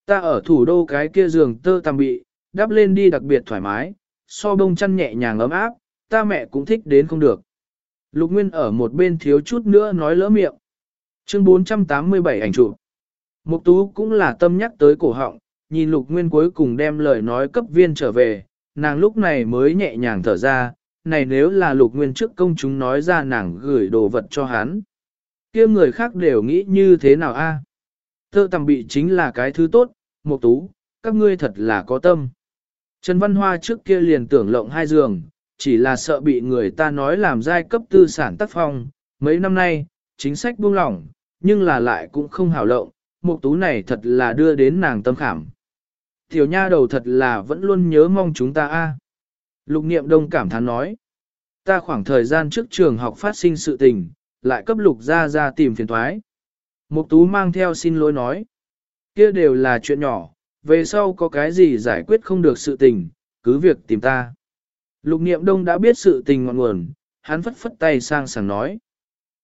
Ta ở thủ đô cái kia giường tơ tằm bị, đắp lên đi đặc biệt thoải mái, so bông chăn nhẹ nhàng ấm áp, ta mẹ cũng thích đến không được. Lục Nguyên ở một bên thiếu chút nữa nói lỡ miệng. Chương 487 ảnh chụp. Mục tú cũng là tâm nhắc tới cổ họng, nhìn Lục Nguyên cuối cùng đem lời nói cấp viên trở về, nàng lúc này mới nhẹ nhàng thở ra, này nếu là Lục Nguyên trước công chúng nói ra nàng gửi đồ vật cho hắn kia người khác đều nghĩ như thế nào a? À? Thơ tằm bị chính là cái thứ tốt, Mục tú, các ngươi thật là có tâm. Trần Văn Hoa trước kia liền tưởng lộng hai giường, chỉ là sợ bị người ta nói làm giai cấp tư sản tác phong. Mấy năm nay, chính sách buông lỏng, nhưng là lại cũng không hảo lộng, mục tú này thật là đưa đến nàng tâm khảm. Tiểu nha đầu thật là vẫn luôn nhớ mong chúng ta a. Lục niệm đông cảm thán nói. Ta khoảng thời gian trước trường học phát sinh sự tình, lại cấp lục ra ra tìm phiền toái. Mục tú mang theo xin lỗi nói. Kia đều là chuyện nhỏ, về sau có cái gì giải quyết không được sự tình, cứ việc tìm ta. Lục niệm đông đã biết sự tình ngọn nguồn, hắn phất phất tay sang sảng nói.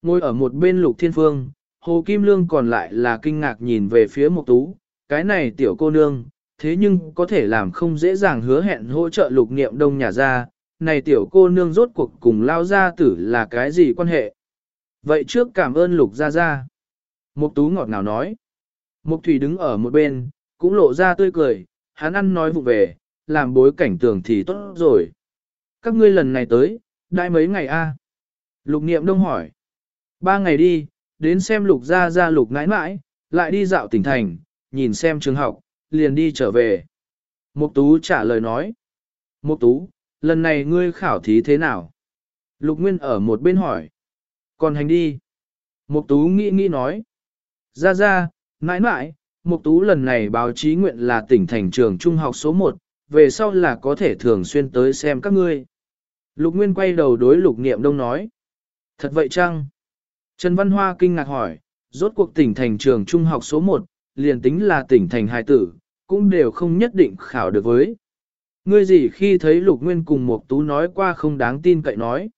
Ngồi ở một bên lục thiên phương, Hồ Kim Lương còn lại là kinh ngạc nhìn về phía Mộc Tú, cái này tiểu cô nương, thế nhưng có thể làm không dễ dàng hứa hẹn hỗ trợ lục niệm đông nhà ra, này tiểu cô nương rốt cuộc cùng lao gia tử là cái gì quan hệ. Vậy trước cảm ơn lục gia gia. Mục tú ngọt ngào nói. Mục thủy đứng ở một bên, cũng lộ ra tươi cười, hắn ăn nói vụ về, làm bối cảnh tường thì tốt rồi. Các ngươi lần này tới, đại mấy ngày a? Lục niệm đông hỏi. Ba ngày đi, đến xem lục gia gia lục nãi nãi, lại đi dạo tỉnh thành, nhìn xem trường học, liền đi trở về. Mục tú trả lời nói. Mục tú, lần này ngươi khảo thí thế nào? Lục Nguyên ở một bên hỏi. Còn hành đi. Mục tú nghĩ nghĩ nói. Ra ra, nãi nãi, Mục tú lần này báo chí nguyện là tỉnh thành trường trung học số 1, về sau là có thể thường xuyên tới xem các ngươi. Lục Nguyên quay đầu đối Lục Niệm Đông nói. Thật vậy chăng? Trần Văn Hoa kinh ngạc hỏi, rốt cuộc tỉnh thành trường trung học số 1, liền tính là tỉnh thành hài tử, cũng đều không nhất định khảo được với. Ngươi gì khi thấy Lục Nguyên cùng mục Tú nói qua không đáng tin cậy nói.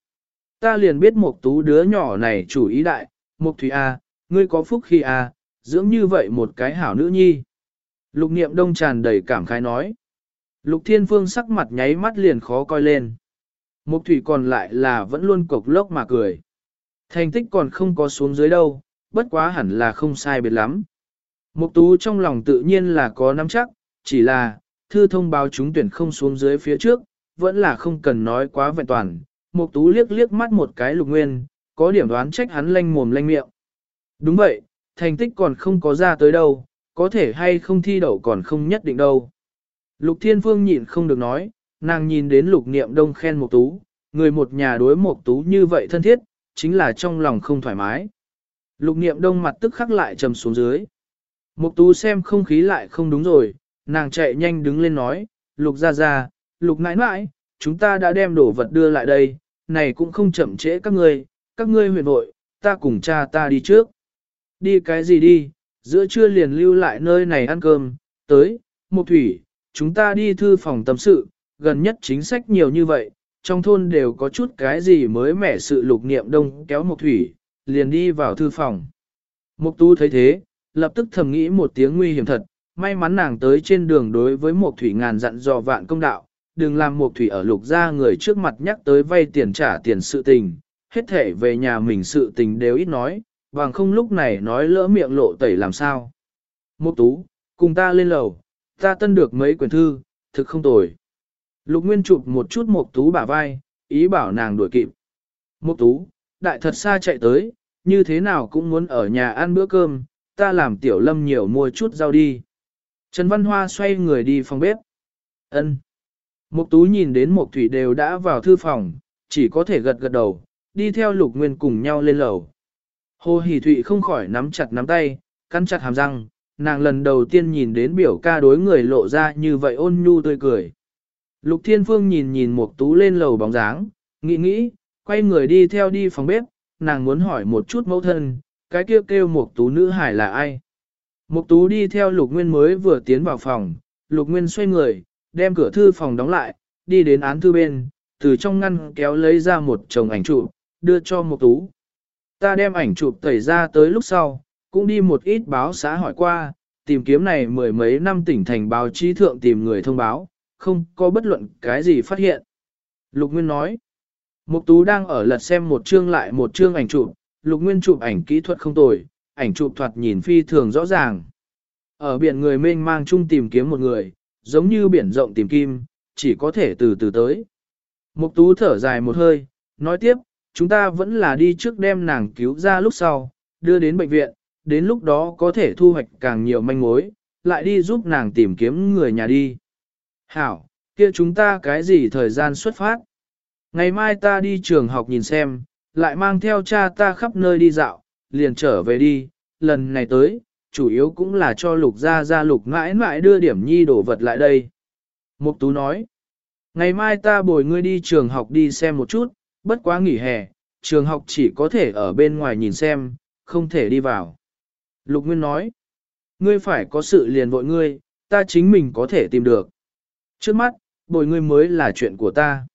Ta liền biết mục Tú đứa nhỏ này chủ ý đại, Mục Thủy A, ngươi có phúc khi A, dưỡng như vậy một cái hảo nữ nhi. Lục Niệm Đông tràn đầy cảm khái nói. Lục Thiên Phương sắc mặt nháy mắt liền khó coi lên. mục Thủy còn lại là vẫn luôn cộc lốc mà cười. Thành tích còn không có xuống dưới đâu, bất quá hẳn là không sai biệt lắm. Mục tú trong lòng tự nhiên là có nắm chắc, chỉ là, thư thông báo chúng tuyển không xuống dưới phía trước, vẫn là không cần nói quá vẹn toàn. Mục tú liếc liếc mắt một cái lục nguyên, có điểm đoán trách hắn lanh mồm lanh miệng. Đúng vậy, thành tích còn không có ra tới đâu, có thể hay không thi đậu còn không nhất định đâu. Lục Thiên Phương nhịn không được nói, nàng nhìn đến lục niệm đông khen Mộc tú, người một nhà đối Mộc tú như vậy thân thiết, chính là trong lòng không thoải mái. Lục niệm đông mặt tức khắc lại trầm xuống dưới. Mộc tú xem không khí lại không đúng rồi, nàng chạy nhanh đứng lên nói, lục ra ra, lục nãi nãi, chúng ta đã đem đồ vật đưa lại đây, này cũng không chậm trễ các ngươi, các ngươi huyền nội, ta cùng cha ta đi trước. Đi cái gì đi, giữa trưa liền lưu lại nơi này ăn cơm, tới, một thủy, chúng ta đi thư phòng tâm sự, gần nhất chính sách nhiều như vậy, trong thôn đều có chút cái gì mới mẻ sự lục niệm đông kéo một thủy, liền đi vào thư phòng. Mục tu thấy thế, lập tức thầm nghĩ một tiếng nguy hiểm thật, may mắn nàng tới trên đường đối với một thủy ngàn dặn dò vạn công đạo, đừng làm một thủy ở lục ra người trước mặt nhắc tới vay tiền trả tiền sự tình, hết thể về nhà mình sự tình đều ít nói, bằng không lúc này nói lỡ miệng lộ tẩy làm sao. Mục tú, cùng ta lên lầu, ta tân được mấy quyển thư, thực không tồi. Lục Nguyên chụp một chút Mục tú bả vai, ý bảo nàng đuổi kịp. Mục tú, đại thật xa chạy tới, như thế nào cũng muốn ở nhà ăn bữa cơm, ta làm tiểu lâm nhiều mua chút rau đi. Trần Văn Hoa xoay người đi phòng bếp. Ân. Mục tú nhìn đến Mục Thủy đều đã vào thư phòng, chỉ có thể gật gật đầu, đi theo Lục Nguyên cùng nhau lên lầu. Hồ Hỷ Thụy không khỏi nắm chặt nắm tay, cắn chặt hàm răng, nàng lần đầu tiên nhìn đến biểu ca đối người lộ ra như vậy ôn nhu tươi cười. Lục Thiên Phương nhìn nhìn Mục Tú lên lầu bóng dáng, nghĩ nghĩ, quay người đi theo đi phòng bếp, nàng muốn hỏi một chút mẫu thân, cái kia kêu, kêu Mục Tú nữ hải là ai? Mục Tú đi theo Lục Nguyên mới vừa tiến vào phòng, Lục Nguyên xoay người, đem cửa thư phòng đóng lại, đi đến án thư bên, từ trong ngăn kéo lấy ra một chồng ảnh chụp, đưa cho Mục Tú. Ta đem ảnh chụp tẩy ra tới lúc sau, cũng đi một ít báo xã hỏi qua, tìm kiếm này mười mấy năm tỉnh thành báo chí thượng tìm người thông báo, không có bất luận cái gì phát hiện. Lục Nguyên nói, Mục Tú đang ở lật xem một chương lại một chương ảnh chụp, Lục Nguyên chụp ảnh kỹ thuật không tồi, ảnh chụp thoạt nhìn phi thường rõ ràng. Ở biển người mênh mang chung tìm kiếm một người, giống như biển rộng tìm kim, chỉ có thể từ từ tới. Mục Tú thở dài một hơi, nói tiếp, chúng ta vẫn là đi trước đem nàng cứu ra lúc sau, đưa đến bệnh viện, đến lúc đó có thể thu hoạch càng nhiều manh mối, lại đi giúp nàng tìm kiếm người nhà đi. Hảo, kia chúng ta cái gì thời gian xuất phát? Ngày mai ta đi trường học nhìn xem, lại mang theo cha ta khắp nơi đi dạo, liền trở về đi, lần này tới, chủ yếu cũng là cho lục gia gia lục mãi mãi đưa điểm nhi đổ vật lại đây. Mục tú nói, ngày mai ta bồi ngươi đi trường học đi xem một chút, bất quá nghỉ hè, trường học chỉ có thể ở bên ngoài nhìn xem, không thể đi vào. Lục Nguyên nói, ngươi phải có sự liền vội ngươi, ta chính mình có thể tìm được. Trước mắt, bồi ngươi mới là chuyện của ta.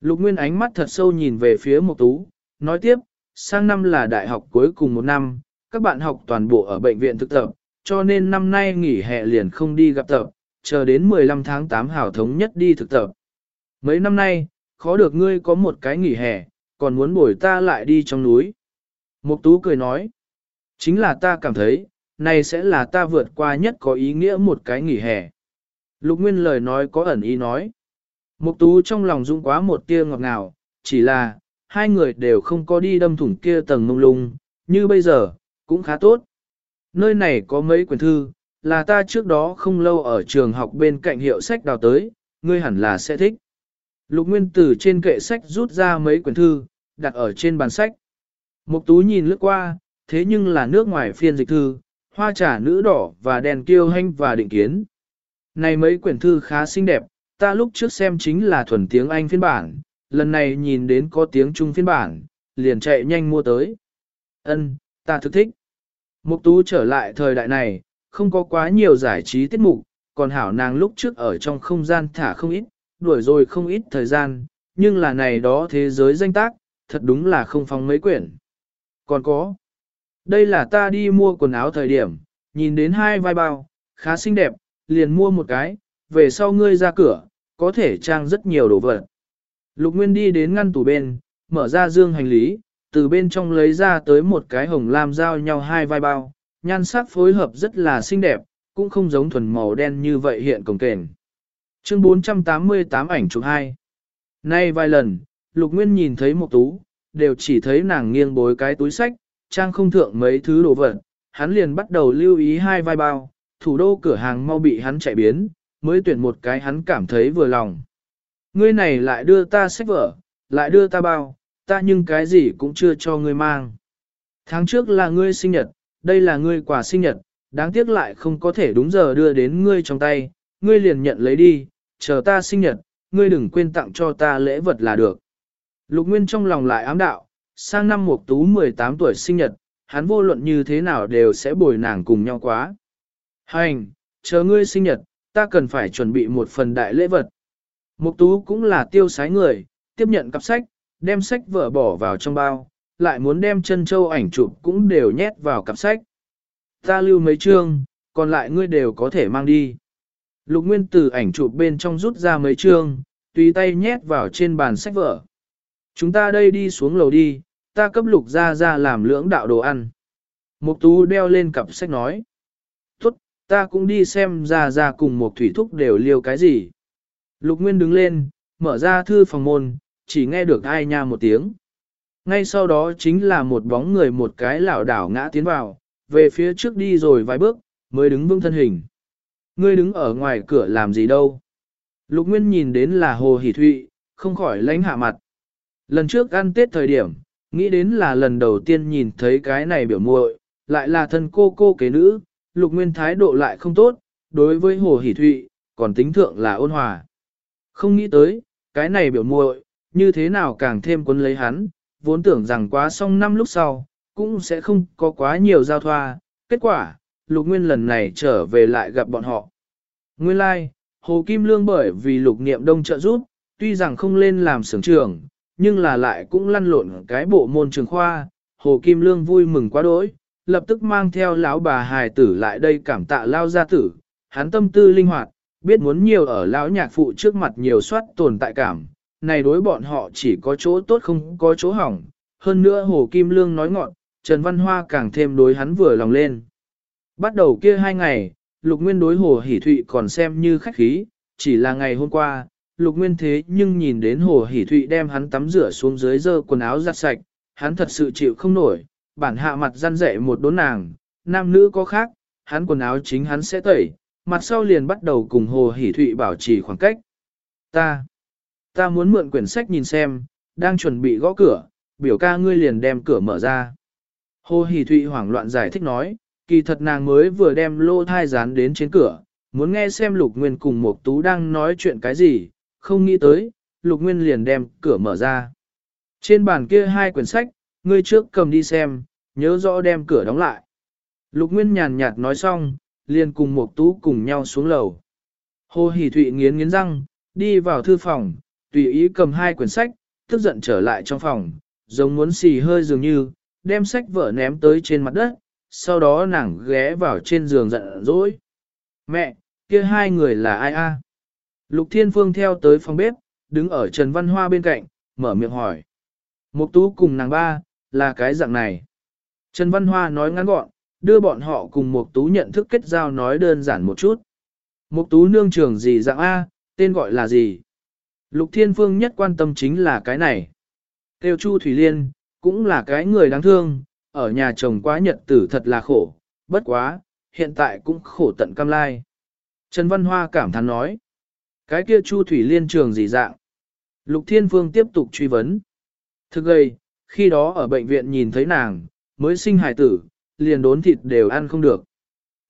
Lục Nguyên ánh mắt thật sâu nhìn về phía Mộc Tú, nói tiếp, sang năm là đại học cuối cùng một năm, các bạn học toàn bộ ở bệnh viện thực tập, cho nên năm nay nghỉ hè liền không đi gặp tập, chờ đến 15 tháng 8 hảo thống nhất đi thực tập. Mấy năm nay, khó được ngươi có một cái nghỉ hè, còn muốn bồi ta lại đi trong núi. Mục tú cười nói, chính là ta cảm thấy, này sẽ là ta vượt qua nhất có ý nghĩa một cái nghỉ hè. Lục Nguyên lời nói có ẩn ý nói. Mục tú trong lòng rung quá một tia ngọt ngào, chỉ là, hai người đều không có đi đâm thủng kia tầng mông lung, như bây giờ, cũng khá tốt. Nơi này có mấy quyển thư, là ta trước đó không lâu ở trường học bên cạnh hiệu sách đào tới, ngươi hẳn là sẽ thích. Lục Nguyên từ trên kệ sách rút ra mấy quyển thư, đặt ở trên bàn sách. Mục tú nhìn lướt qua, thế nhưng là nước ngoài phiên dịch thư, hoa trà nữ đỏ và đèn kiêu hanh và định kiến. Này mấy quyển thư khá xinh đẹp, ta lúc trước xem chính là thuần tiếng Anh phiên bản, lần này nhìn đến có tiếng Trung phiên bản, liền chạy nhanh mua tới. Ân, ta thực thích. Mục tú trở lại thời đại này, không có quá nhiều giải trí tiết mục, còn hảo nàng lúc trước ở trong không gian thả không ít, đuổi rồi không ít thời gian, nhưng là này đó thế giới danh tác, thật đúng là không phóng mấy quyển. Còn có, đây là ta đi mua quần áo thời điểm, nhìn đến hai vai bao, khá xinh đẹp, liền mua một cái, về sau ngươi ra cửa, có thể trang rất nhiều đồ vật. Lục Nguyên đi đến ngăn tủ bên, mở ra dương hành lý, từ bên trong lấy ra tới một cái hồng lam giao nhau hai vai bao, nhan sắc phối hợp rất là xinh đẹp, cũng không giống thuần màu đen như vậy hiện cổng kềnh. Chương 488 ảnh chụp 2 Nay vài lần, Lục Nguyên nhìn thấy một tú, đều chỉ thấy nàng nghiêng bối cái túi sách, trang không thượng mấy thứ đồ vật, hắn liền bắt đầu lưu ý hai vai bao, thủ đô cửa hàng mau bị hắn chạy biến, mới tuyển một cái hắn cảm thấy vừa lòng. Ngươi này lại đưa ta sách vở, lại đưa ta bao, ta nhưng cái gì cũng chưa cho ngươi mang. Tháng trước là ngươi sinh nhật, đây là ngươi quà sinh nhật, đáng tiếc lại không có thể đúng giờ đưa đến ngươi trong tay, ngươi liền nhận lấy đi, chờ ta sinh nhật, ngươi đừng quên tặng cho ta lễ vật là được. Lục Nguyên trong lòng lại ám đạo, sang năm Mục Tú 18 tuổi sinh nhật, hắn vô luận như thế nào đều sẽ bồi nàng cùng nhau quá. Hành, chờ ngươi sinh nhật, ta cần phải chuẩn bị một phần đại lễ vật. Mục Tú cũng là tiêu sái người, tiếp nhận cặp sách, đem sách vở bỏ vào trong bao, lại muốn đem chân châu ảnh chụp cũng đều nhét vào cặp sách. Ta lưu mấy chương, còn lại ngươi đều có thể mang đi. Lục Nguyên từ ảnh chụp bên trong rút ra mấy chương, tùy tay nhét vào trên bàn sách vở. Chúng ta đây đi xuống lầu đi, ta cấp lục ra ra làm lưỡng đạo đồ ăn. Mục tú đeo lên cặp sách nói. Tốt, ta cũng đi xem ra ra cùng một thủy thúc đều liêu cái gì. Lục Nguyên đứng lên, mở ra thư phòng môn, chỉ nghe được ai nha một tiếng. Ngay sau đó chính là một bóng người một cái lảo đảo ngã tiến vào, về phía trước đi rồi vài bước, mới đứng vững thân hình. Ngươi đứng ở ngoài cửa làm gì đâu? Lục Nguyên nhìn đến là Hồ Hỷ Thụy, không khỏi lánh hạ mặt. Lần trước ăn Tết thời điểm, nghĩ đến là lần đầu tiên nhìn thấy cái này biểu muội, lại là thân cô cô kế nữ, Lục Nguyên thái độ lại không tốt, đối với Hồ Hỷ Thụy, còn tính thượng là ôn hòa. Không nghĩ tới, cái này biểu muội, như thế nào càng thêm quấn lấy hắn, vốn tưởng rằng quá xong năm lúc sau, cũng sẽ không có quá nhiều giao thoa. Kết quả, Lục Nguyên lần này trở về lại gặp bọn họ. Nguyên lai, like, Hồ Kim Lương bởi vì lục niệm đông trợ giúp, tuy rằng không lên làm sưởng trưởng, nhưng là lại cũng lăn lộn cái bộ môn trường khoa. Hồ Kim Lương vui mừng quá đỗi, lập tức mang theo lão bà hài tử lại đây cảm tạ lao gia tử. Hắn tâm tư linh hoạt, biết muốn nhiều ở lão nhạc phụ trước mặt nhiều soát tồn tại cảm, này đối bọn họ chỉ có chỗ tốt không có chỗ hỏng. Hơn nữa Hồ Kim Lương nói ngọn, Trần Văn Hoa càng thêm đối hắn vừa lòng lên. Bắt đầu kia hai ngày, Lục Nguyên đối Hồ Hỷ Thụy còn xem như khách khí, chỉ là ngày hôm qua, Lục Nguyên thế nhưng nhìn đến Hồ Hỷ Thụy đem hắn tắm rửa xuống dưới dơ quần áo giặt sạch, hắn thật sự chịu không nổi, bản hạ mặt răn rẻ một đốn nàng, nam nữ có khác, hắn quần áo chính hắn sẽ tẩy, mặt sau liền bắt đầu cùng Hồ Hỷ Thụy bảo trì khoảng cách. Ta, ta muốn mượn quyển sách nhìn xem, đang chuẩn bị gõ cửa, biểu ca ngươi liền đem cửa mở ra. Hồ Hỷ Thụy hoảng loạn giải thích nói, kỳ thật nàng mới vừa đem lô thai dán đến trên cửa, muốn nghe xem Lục Nguyên cùng Mộc Tú đang nói chuyện cái gì, không nghĩ tới, Lục Nguyên liền đem cửa mở ra. Trên bàn kia hai quyển sách, ngươi trước cầm đi xem, nhớ rõ đem cửa đóng lại. Lục Nguyên nhàn nhạt nói xong, liền cùng Mộc Tú cùng nhau xuống lầu. Hồ Hỷ Thụy nghiến nghiến răng, đi vào thư phòng, tùy ý cầm hai quyển sách, tức giận trở lại trong phòng, giống muốn xì hơi dường như, đem sách vở ném tới trên mặt đất, sau đó nàng ghé vào trên giường giận dỗi. Mẹ, kia hai người là ai a? Lục Thiên Phương theo tới phòng bếp, đứng ở Trần Văn Hoa bên cạnh, mở miệng hỏi. Mục tú cùng nàng ba, là cái dạng này. Trần Văn Hoa nói ngắn gọn, đưa bọn họ cùng Mục tú nhận thức kết giao nói đơn giản một chút. Mục tú nương trưởng gì dạng A, tên gọi là gì? Lục Thiên Phương nhất quan tâm chính là cái này. Tiêu Chu Thủy Liên, cũng là cái người đáng thương, ở nhà chồng quá nhật tử thật là khổ, bất quá, hiện tại cũng khổ tận cam lai. Trần Văn Hoa cảm thán nói, cái kia Chu Thủy Liên trường gì dạng? Lục Thiên Phương tiếp tục truy vấn. Thực gây, khi đó ở bệnh viện nhìn thấy nàng, mới sinh hài tử, liền đốn thịt đều ăn không được.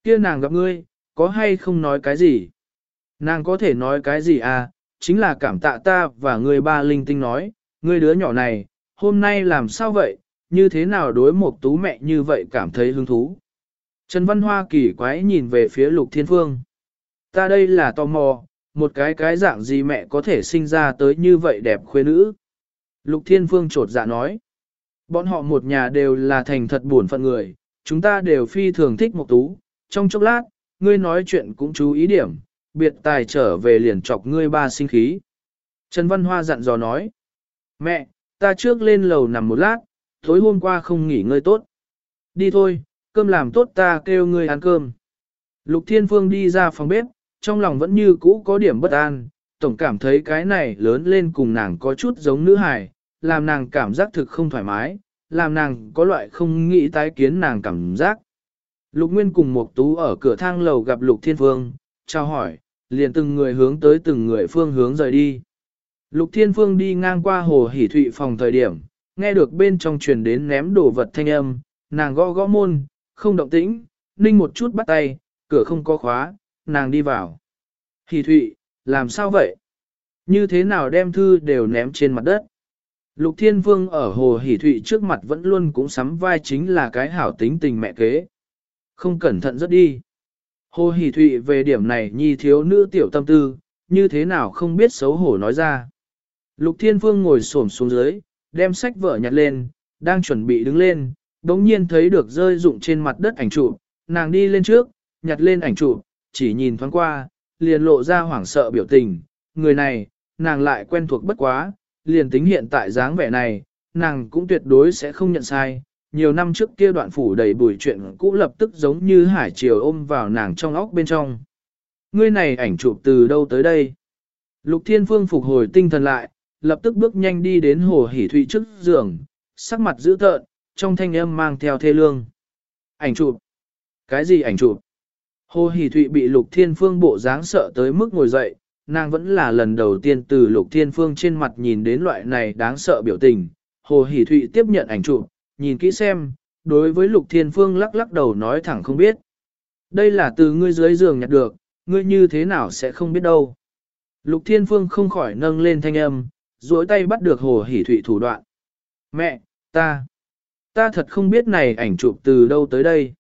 Kia nàng gặp ngươi, có hay không nói cái gì? Nàng có thể nói cái gì à, chính là cảm tạ ta và người ba linh tinh nói, ngươi đứa nhỏ này, hôm nay làm sao vậy, như thế nào đối một tú mẹ như vậy cảm thấy hứng thú. Trần Văn Hoa kỳ quái nhìn về phía Lục Thiên Phương. Ta đây là tò mò, một cái cái dạng gì mẹ có thể sinh ra tới như vậy đẹp khuê nữ. Lục Thiên Phương trột dạ nói. Bọn họ một nhà đều là thành thật buồn phận người, chúng ta đều phi thường thích một tú. Trong chốc lát, ngươi nói chuyện cũng chú ý điểm, biệt tài trở về liền chọc ngươi ba sinh khí. Trần Văn Hoa dặn dò nói. Mẹ, ta trước lên lầu nằm một lát, tối hôm qua không nghỉ ngơi tốt. Đi thôi, cơm làm tốt ta kêu ngươi ăn cơm. Lục Thiên Phương đi ra phòng bếp, trong lòng vẫn như cũ có điểm bất an, tổng cảm thấy cái này lớn lên cùng nàng có chút giống nữ hài, làm nàng cảm giác thực không thoải mái, làm nàng có loại không nghĩ tái kiến nàng cảm giác. Lục Nguyên cùng Mộc tú ở cửa thang lầu gặp Lục Thiên Phương, chào hỏi, liền từng người hướng tới từng người phương hướng rời đi. Lục Thiên Phương đi ngang qua hồ hỉ thụy phòng thời điểm, nghe được bên trong truyền đến ném đồ vật thanh âm, nàng gõ gõ môn, không động tĩnh, ninh một chút bắt tay, cửa không có khóa, nàng đi vào. Hỉ thụy, làm sao vậy? Như thế nào đem thư đều ném trên mặt đất? Lục Thiên Vương ở hồ hỉ thụy trước mặt vẫn luôn cũng sắm vai chính là cái hảo tính tình mẹ kế. Không cẩn thận rất đi. Hồ hỉ thụy về điểm này nhi thiếu nữ tiểu tâm tư, như thế nào không biết xấu hổ nói ra. Lục Thiên Vương ngồi xổm xuống dưới, đem sách vở nhặt lên, đang chuẩn bị đứng lên, đống nhiên thấy được rơi rụng trên mặt đất ảnh chụp, nàng đi lên trước, nhặt lên ảnh chụp, chỉ nhìn thoáng qua, liền lộ ra hoảng sợ biểu tình, người này, nàng lại quen thuộc bất quá, liền tính hiện tại dáng vẻ này, nàng cũng tuyệt đối sẽ không nhận sai. Nhiều năm trước kia đoạn phủ đầy bùi chuyện cũ lập tức giống như hải triều ôm vào nàng trong óc bên trong. Ngươi này ảnh chụp từ đâu tới đây? Lục Thiên Phương phục hồi tinh thần lại, lập tức bước nhanh đi đến hồ hỉ thụy trước giường, sắc mặt dữ tợn, trong thanh âm mang theo thê lương. Ảnh chụp? Cái gì ảnh chụp? Hồ hỉ thụy bị lục thiên phương bộ dáng sợ tới mức ngồi dậy, nàng vẫn là lần đầu tiên từ lục thiên phương trên mặt nhìn đến loại này đáng sợ biểu tình. Hồ hỉ thụy tiếp nhận ảnh chụp, nhìn kỹ xem, đối với lục thiên phương lắc lắc đầu nói thẳng không biết. Đây là từ ngươi dưới giường nhặt được, ngươi như thế nào sẽ không biết đâu. Lục thiên phương không khỏi nâng lên thanh âm, duỗi tay bắt được hồ hỉ thụy thủ đoạn. Mẹ, ta, ta thật không biết này ảnh chụp từ đâu tới đây.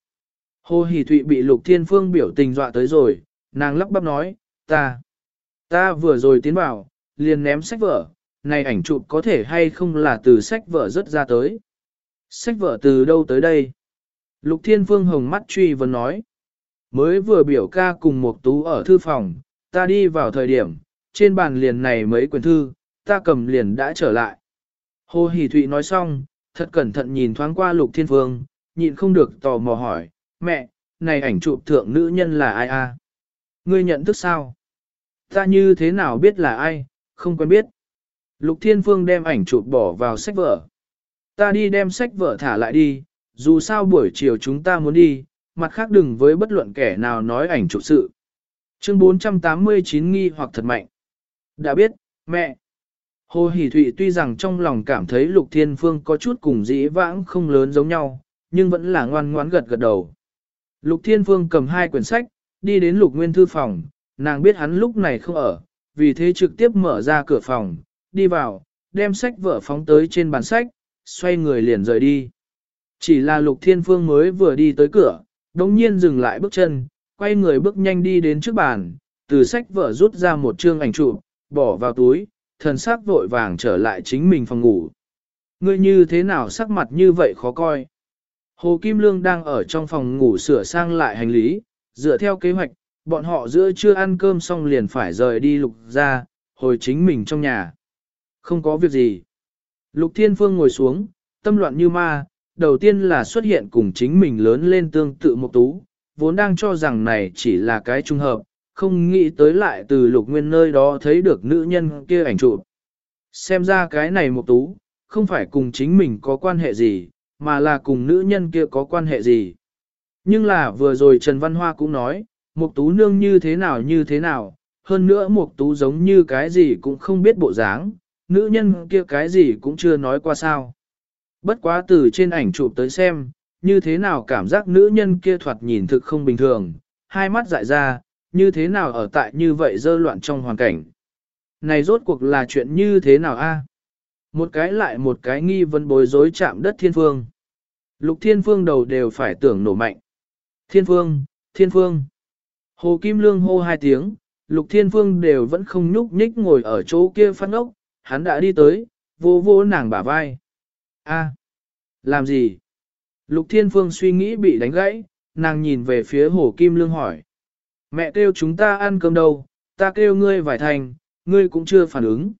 Hồ hỉ thụy bị lục thiên phương biểu tình dọa tới rồi, nàng lắp bắp nói, ta, ta vừa rồi tiến vào, liền ném sách vở, này ảnh chụp có thể hay không là từ sách vở rớt ra tới. Sách vở từ đâu tới đây? Lục thiên phương hồng mắt truy vấn nói, mới vừa biểu ca cùng một tú ở thư phòng, ta đi vào thời điểm, trên bàn liền này mấy quyển thư, ta cầm liền đã trở lại. Hồ Hỷ Thụy nói xong, thật cẩn thận nhìn thoáng qua Lục Thiên Phương, nhịn không được tò mò hỏi, mẹ, này ảnh chụp thượng nữ nhân là ai a? Ngươi nhận thức sao? Ta như thế nào biết là ai, không quen biết. Lục Thiên Phương đem ảnh chụp bỏ vào sách vở. Ta đi đem sách vở thả lại đi, dù sao buổi chiều chúng ta muốn đi, mặt khác đừng với bất luận kẻ nào nói ảnh chụp sự. Chương 489 nghi hoặc thật mạnh. Đã biết, mẹ. Hồ Hỷ Thụy tuy rằng trong lòng cảm thấy Lục Thiên Phương có chút cùng dĩ vãng không lớn giống nhau, nhưng vẫn là ngoan ngoãn gật gật đầu. Lục Thiên Phương cầm hai quyển sách, đi đến Lục Nguyên Thư phòng, nàng biết hắn lúc này không ở, vì thế trực tiếp mở ra cửa phòng, đi vào, đem sách vở phóng tới trên bàn sách, xoay người liền rời đi. Chỉ là Lục Thiên Phương mới vừa đi tới cửa, đống nhiên dừng lại bước chân, quay người bước nhanh đi đến trước bàn, từ sách vở rút ra một chương ảnh chụp, bỏ vào túi, thần sắc vội vàng trở lại chính mình phòng ngủ. Ngươi như thế nào sắc mặt như vậy khó coi. Hồ Kim Lương đang ở trong phòng ngủ sửa sang lại hành lý, dựa theo kế hoạch, bọn họ giữa chưa ăn cơm xong liền phải rời đi lục ra, hồi chính mình trong nhà. Không có việc gì. Lục Thiên Phương ngồi xuống, tâm loạn như ma, đầu tiên là xuất hiện cùng chính mình lớn lên tương tự một tú, vốn đang cho rằng này chỉ là cái trung hợp, không nghĩ tới lại từ lục nguyên nơi đó thấy được nữ nhân kia ảnh chụp. Xem ra cái này một tú, không phải cùng chính mình có quan hệ gì, mà là cùng nữ nhân kia có quan hệ gì. Nhưng là vừa rồi Trần Văn Hoa cũng nói, một tú nương như thế nào như thế nào, hơn nữa một tú giống như cái gì cũng không biết bộ dáng, nữ nhân kia cái gì cũng chưa nói qua sao. Bất quá từ trên ảnh chụp tới xem, như thế nào cảm giác nữ nhân kia thoạt nhìn thực không bình thường, hai mắt dại ra, như thế nào ở tại như vậy dơ loạn trong hoàn cảnh. Này rốt cuộc là chuyện như thế nào a? Một cái lại một cái nghi vấn bối rối chạm đất thiên phương. Lục thiên phương đầu đều phải tưởng nổ mạnh. Thiên phương, thiên phương. Hồ Kim Lương hô hai tiếng, lục thiên phương đều vẫn không nhúc nhích ngồi ở chỗ kia phát ốc, hắn đã đi tới, vô vô nàng bả vai. a làm gì? Lục thiên phương suy nghĩ bị đánh gãy, nàng nhìn về phía hồ Kim Lương hỏi. Mẹ kêu chúng ta ăn cơm đâu, ta kêu ngươi vải thành, ngươi cũng chưa phản ứng.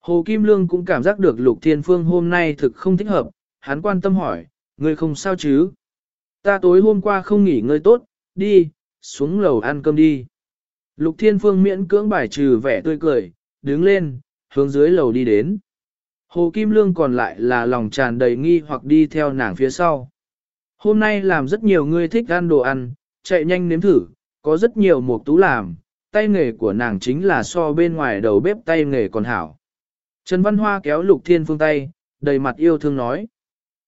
Hồ Kim Lương cũng cảm giác được Lục Thiên Phương hôm nay thực không thích hợp, hắn quan tâm hỏi, ngươi không sao chứ? Ta tối hôm qua không nghỉ ngơi tốt, đi, xuống lầu ăn cơm đi. Lục Thiên Phương miễn cưỡng bài trừ vẻ tươi cười, đứng lên, hướng dưới lầu đi đến. Hồ Kim Lương còn lại là lòng tràn đầy nghi hoặc đi theo nàng phía sau. Hôm nay làm rất nhiều người thích ăn đồ ăn, chạy nhanh nếm thử, có rất nhiều mục tú làm, tay nghề của nàng chính là so bên ngoài đầu bếp tay nghề còn hảo. Trần Văn Hoa kéo Lục Thiên Phương tay, đầy mặt yêu thương nói.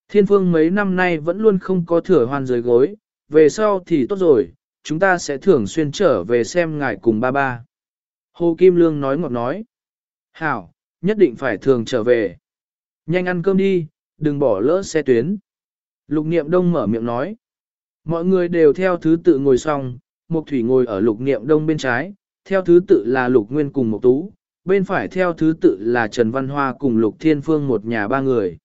Thiên Phương mấy năm nay vẫn luôn không có thừa hoan dưới gối, về sau thì tốt rồi, chúng ta sẽ thường xuyên trở về xem ngài cùng ba ba. Hồ Kim Lương nói ngọt nói. Hảo, nhất định phải thường trở về. Nhanh ăn cơm đi, đừng bỏ lỡ xe tuyến. Lục Niệm Đông mở miệng nói. Mọi người đều theo thứ tự ngồi xong, Mục Thủy ngồi ở Lục Niệm Đông bên trái, theo thứ tự là Lục Nguyên cùng Mục Tú, bên phải theo thứ tự là Trần Văn Hoa cùng Lục Thiên Phương một nhà ba người.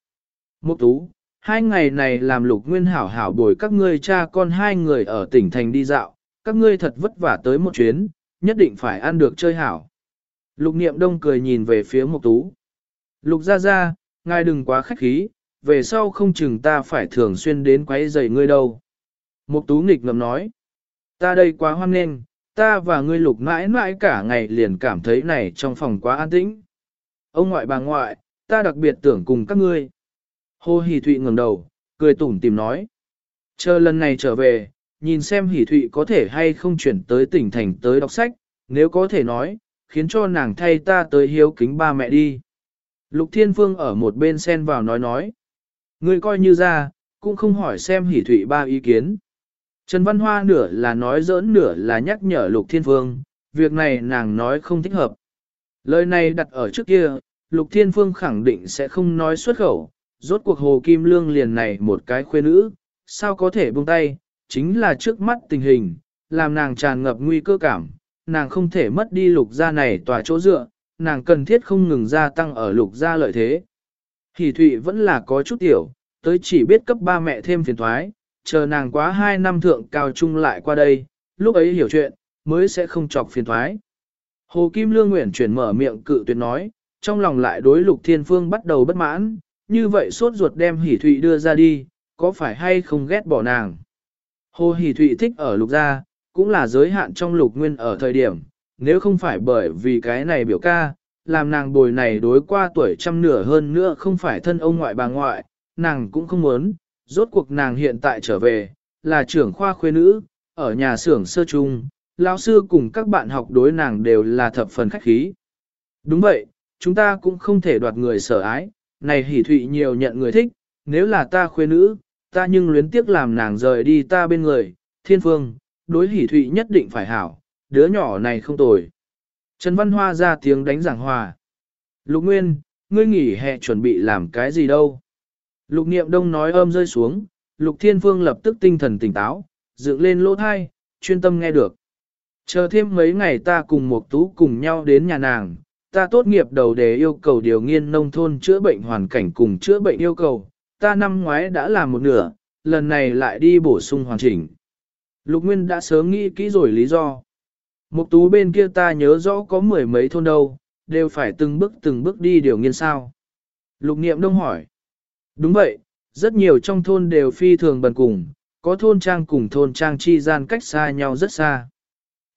Mục Tú, hai ngày này làm Lục Nguyên hảo hảo bồi các ngươi cha con hai người ở tỉnh thành đi dạo, các ngươi thật vất vả tới một chuyến, nhất định phải ăn được chơi hảo. Lục Niệm Đông cười nhìn về phía Mục Tú. Lục gia gia, ngài đừng quá khách khí, về sau không chừng ta phải thường xuyên đến quấy rầy ngươi đâu. Mục Tú nghịch ngợm nói. Ta đây quá hoan nghênh, ta và ngươi lục mãi mãi cả ngày liền cảm thấy này trong phòng quá an tĩnh. Ông ngoại bà ngoại, ta đặc biệt tưởng cùng các ngươi. Hồ Hỷ Thụy ngẩng đầu, cười tủm tìm nói. Chờ lần này trở về, nhìn xem Hỷ Thụy có thể hay không chuyển tới tỉnh thành tới đọc sách, nếu có thể nói, khiến cho nàng thay ta tới hiếu kính ba mẹ đi. Lục Thiên Phương ở một bên xen vào nói nói. Ngươi coi như ra, cũng không hỏi xem Hỷ Thụy ba ý kiến. Trần Văn Hoa nửa là nói giỡn nửa là nhắc nhở Lục Thiên Phương, việc này nàng nói không thích hợp. Lời này đặt ở trước kia, Lục Thiên Phương khẳng định sẽ không nói xuất khẩu, rốt cuộc Hồ Kim Lương liền này một cái khuê nữ, sao có thể buông tay, chính là trước mắt tình hình, làm nàng tràn ngập nguy cơ cảm, nàng không thể mất đi lục gia này tòa chỗ dựa, nàng cần thiết không ngừng gia tăng ở lục gia lợi thế. Hỷ Thụy vẫn là có chút tiểu, tới chỉ biết cấp ba mẹ thêm phiền thoái, chờ nàng quá hai năm thượng cao trung lại qua đây, lúc ấy hiểu chuyện, mới sẽ không chọc phiền thoái. Hồ Kim Lương Nguyễn chuyển mở miệng cự tuyệt nói, trong lòng lại đối lục thiên phương bắt đầu bất mãn, như vậy sốt ruột đem hỷ thụy đưa ra đi, có phải hay không ghét bỏ nàng. Hồ hỷ thụy thích ở lục gia, cũng là giới hạn trong lục nguyên ở thời điểm, nếu không phải bởi vì cái này biểu ca, làm nàng bồi này đối qua tuổi trăm nửa hơn nữa không phải thân ông ngoại bà ngoại, nàng cũng không muốn, rốt cuộc nàng hiện tại trở về, là trưởng khoa khuê nữ, ở nhà xưởng sơ trung, lão sư cùng các bạn học đối nàng đều là thập phần khách khí. Đúng vậy, chúng ta cũng không thể đoạt người sở ái, này hỷ thụy nhiều nhận người thích, nếu là ta khuê nữ, ta nhưng luyến tiếc làm nàng rời đi ta bên người, thiên phương, đối hỷ thụy nhất định phải hảo, đứa nhỏ này không tồi. Trần Văn Hoa ra tiếng đánh giảng hòa. Lục Nguyên, ngươi nghỉ hè chuẩn bị làm cái gì đâu? Lục Niệm Đông nói ôm rơi xuống, Lục Thiên Phương lập tức tinh thần tỉnh táo, dựng lên lỗ thai, chuyên tâm nghe được. Chờ thêm mấy ngày ta cùng một tú cùng nhau đến nhà nàng, ta tốt nghiệp đầu đề yêu cầu điều nghiên nông thôn chữa bệnh hoàn cảnh cùng chữa bệnh yêu cầu, ta năm ngoái đã làm một nửa, lần này lại đi bổ sung hoàn chỉnh. Lục Nguyên đã sớm nghĩ kỹ rồi lý do. Mục tú bên kia ta nhớ rõ có mười mấy thôn đâu, đều phải từng bước từng bước đi điều nghiên sao. Lục Niệm Đông hỏi. Đúng vậy, rất nhiều trong thôn đều phi thường bần cùng, có thôn trang cùng thôn trang chi gian cách xa nhau rất xa.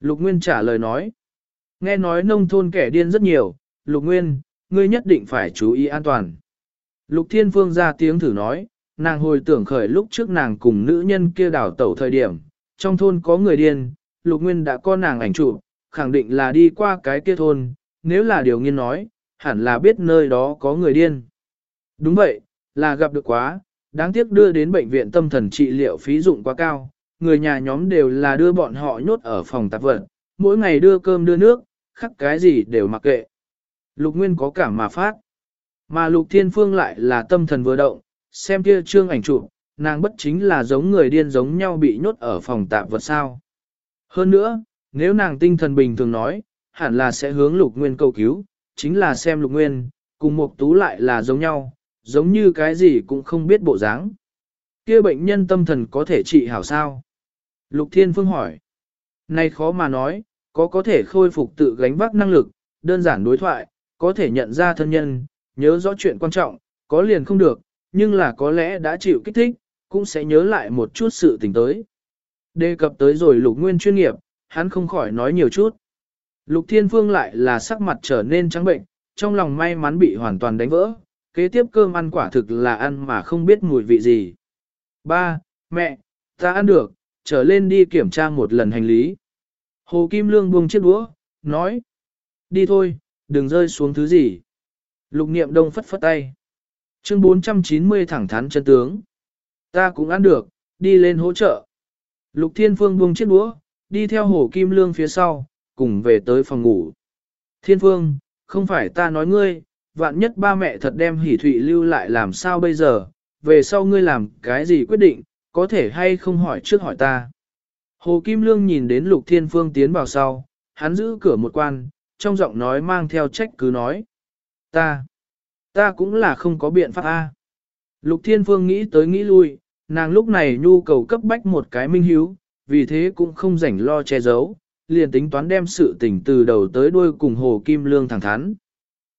Lục Nguyên trả lời nói. Nghe nói nông thôn kẻ điên rất nhiều, Lục Nguyên, ngươi nhất định phải chú ý an toàn. Lục Thiên Phương ra tiếng thử nói, nàng hồi tưởng khởi lúc trước nàng cùng nữ nhân kia đảo tẩu thời điểm, trong thôn có người điên, Lục Nguyên đã có nàng ảnh chụp, khẳng định là đi qua cái kia thôn, nếu là điều nghiên nói, hẳn là biết nơi đó có người điên. Đúng vậy, là gặp được quá, đáng tiếc đưa đến bệnh viện tâm thần trị liệu phí dụng quá cao, người nhà nhóm đều là đưa bọn họ nhốt ở phòng tạp vật, mỗi ngày đưa cơm đưa nước, khắc cái gì đều mặc kệ. Lục Nguyên có cảm mà phát. Mà Lục Thiên Phương lại là tâm thần vừa động, xem kia trương ảnh chụp, nàng bất chính là giống người điên giống nhau bị nhốt ở phòng tạp vật sao. Hơn nữa, nếu nàng tinh thần bình thường nói, hẳn là sẽ hướng Lục Nguyên cầu cứu, chính là xem Lục Nguyên, cùng một tú lại là giống nhau, giống như cái gì cũng không biết bộ dáng. Kia bệnh nhân tâm thần có thể trị hảo sao? Lục Thiên Phương hỏi. Này khó mà nói, có có thể khôi phục tự gánh vác năng lực, đơn giản đối thoại, có thể nhận ra thân nhân, nhớ rõ chuyện quan trọng, có liền không được, nhưng là có lẽ đã chịu kích thích, cũng sẽ nhớ lại một chút sự tình tới. Đề cập tới rồi lục nguyên chuyên nghiệp, hắn không khỏi nói nhiều chút. Lục Thiên Phương lại là sắc mặt trở nên trắng bệnh, trong lòng may mắn bị hoàn toàn đánh vỡ, kế tiếp cơm ăn quả thực là ăn mà không biết mùi vị gì. Ba, mẹ, ta ăn được, trở lên đi kiểm tra một lần hành lý. Hồ Kim Lương buông chiếc đũa, nói. Đi thôi, đừng rơi xuống thứ gì. Lục niệm đông phất phất tay. Chương 490 thẳng thắn chân tướng. Ta cũng ăn được, đi lên hỗ trợ. Lục Thiên Phương buông chiếc đũa, đi theo Hồ Kim Lương phía sau, cùng về tới phòng ngủ. Thiên Phương, không phải ta nói ngươi, vạn nhất ba mẹ thật đem hỉ thụy lưu lại làm sao bây giờ, về sau ngươi làm cái gì quyết định, có thể hay không hỏi trước hỏi ta. Hồ Kim Lương nhìn đến Lục Thiên Phương tiến vào sau, hắn giữ cửa một quan, trong giọng nói mang theo trách cứ nói. Ta, ta cũng là không có biện pháp A. Lục Thiên Phương nghĩ tới nghĩ lui, nàng lúc này nhu cầu cấp bách một cái minh hiếu, vì thế cũng không rảnh lo che giấu, liền tính toán đem sự tình từ đầu tới đuôi cùng Hồ Kim Lương thẳng thắn.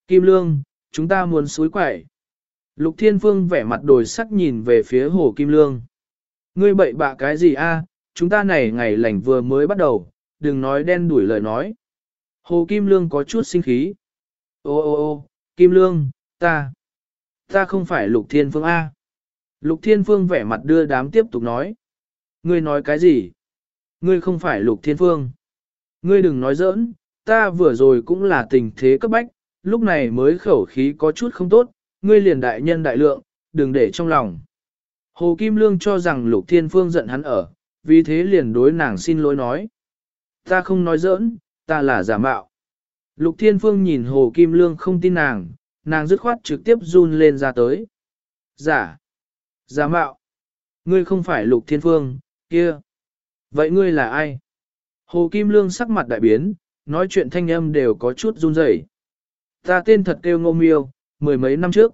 Kim Lương, chúng ta muốn suối quậy. Lục Thiên Phương vẻ mặt đồi sắc nhìn về phía Hồ Kim Lương. Ngươi bậy bạ cái gì a? chúng ta này ngày lành vừa mới bắt đầu, đừng nói đen đuổi lời nói. Hồ Kim Lương có chút sinh khí. Ô ô ô, Kim Lương, ta, ta không phải Lục Thiên Phương A. Lục Thiên Phương vẻ mặt đưa đám tiếp tục nói. Ngươi nói cái gì? Ngươi không phải Lục Thiên Phương. Ngươi đừng nói giỡn, ta vừa rồi cũng là tình thế cấp bách, lúc này mới khẩu khí có chút không tốt, ngươi liền đại nhân đại lượng, đừng để trong lòng. Hồ Kim Lương cho rằng Lục Thiên Phương giận hắn ở, vì thế liền đối nàng xin lỗi nói. Ta không nói giỡn, ta là giả mạo. Lục Thiên Phương nhìn Hồ Kim Lương không tin nàng, nàng dứt khoát trực tiếp run lên ra tới. Giả. Giả mạo. Ngươi không phải Lục Thiên Phương, kia. Vậy ngươi là ai? Hồ Kim Lương sắc mặt đại biến, nói chuyện thanh âm đều có chút run rẩy. Ta tên thật kêu ngô miêu, mười mấy năm trước.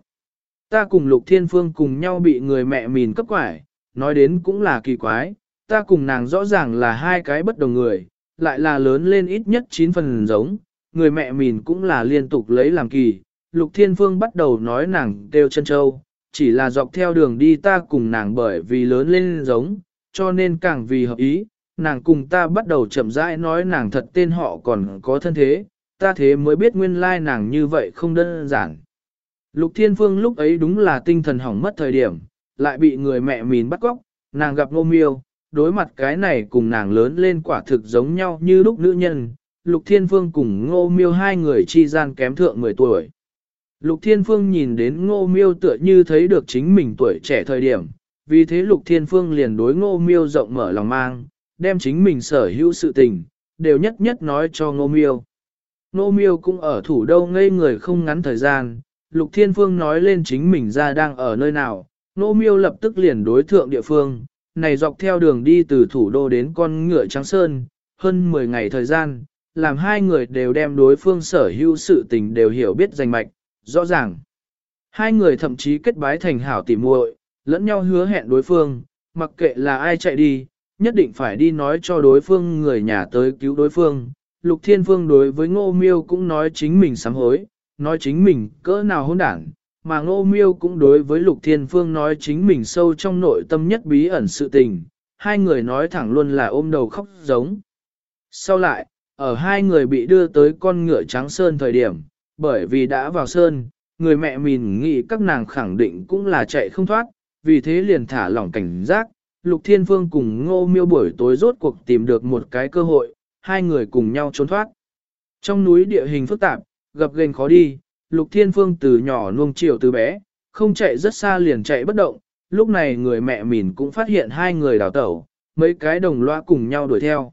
Ta cùng Lục Thiên Phương cùng nhau bị người mẹ mìn cấp quải, nói đến cũng là kỳ quái, ta cùng nàng rõ ràng là hai cái bất đồng người, lại là lớn lên ít nhất 9 phần giống, người mẹ mìn cũng là liên tục lấy làm kỳ. Lục Thiên Phương bắt đầu nói nàng kêu chân châu, chỉ là dọc theo đường đi ta cùng nàng bởi vì lớn lên giống, cho nên càng vì hợp ý, nàng cùng ta bắt đầu chậm rãi nói nàng thật tên họ còn có thân thế, ta thế mới biết nguyên lai nàng như vậy không đơn giản. Lục Thiên Phương lúc ấy đúng là tinh thần hỏng mất thời điểm, lại bị người mẹ mìn bắt cóc, nàng gặp ngô miêu, đối mặt cái này cùng nàng lớn lên quả thực giống nhau như lúc nữ nhân, Lục Thiên Phương cùng Ngô Miêu hai người chi gian kém thượng 10 tuổi. Lục Thiên Phương nhìn đến Ngô Miêu tựa như thấy được chính mình tuổi trẻ thời điểm, vì thế Lục Thiên Phương liền đối Ngô Miêu rộng mở lòng mang, đem chính mình sở hữu sự tình, đều nhất nhất nói cho Ngô Miêu. Nô Miêu cũng ở thủ đô ngây người không ngắn thời gian, Lục Thiên Phương nói lên chính mình ra đang ở nơi nào, Nô Miêu lập tức liền đối thượng địa phương, này dọc theo đường đi từ thủ đô đến con ngựa trắng sơn, hơn 10 ngày thời gian, làm hai người đều đem đối phương sở hữu sự tình đều hiểu biết danh mạch, rõ ràng. Hai người thậm chí kết bái thành hảo tỉ muội, lẫn nhau hứa hẹn đối phương, mặc kệ là ai chạy đi, nhất định phải đi nói cho đối phương người nhà tới cứu đối phương. Lục Thiên Phương đối với Ngô Miêu cũng nói chính mình sám hối, nói chính mình cỡ nào hôn đảng, mà Ngô Miêu cũng đối với Lục Thiên Phương nói chính mình sâu trong nội tâm nhất bí ẩn sự tình, hai người nói thẳng luôn là ôm đầu khóc giống. Sau lại, ở hai người bị đưa tới con ngựa trắng sơn thời điểm, bởi vì đã vào sơn, người mẹ mình nghĩ các nàng khẳng định cũng là chạy không thoát, vì thế liền thả lỏng cảnh giác, Lục Thiên Phương cùng Ngô Miêu buổi tối rốt cuộc tìm được một cái cơ hội, hai người cùng nhau trốn thoát. Trong núi địa hình phức tạp, gập ghềnh khó đi, Lục Thiên Phương từ nhỏ nuông chiều từ bé, không chạy rất xa liền chạy bất động, lúc này người mẹ mình cũng phát hiện hai người đào tẩu, mấy cái đồng loa cùng nhau đuổi theo.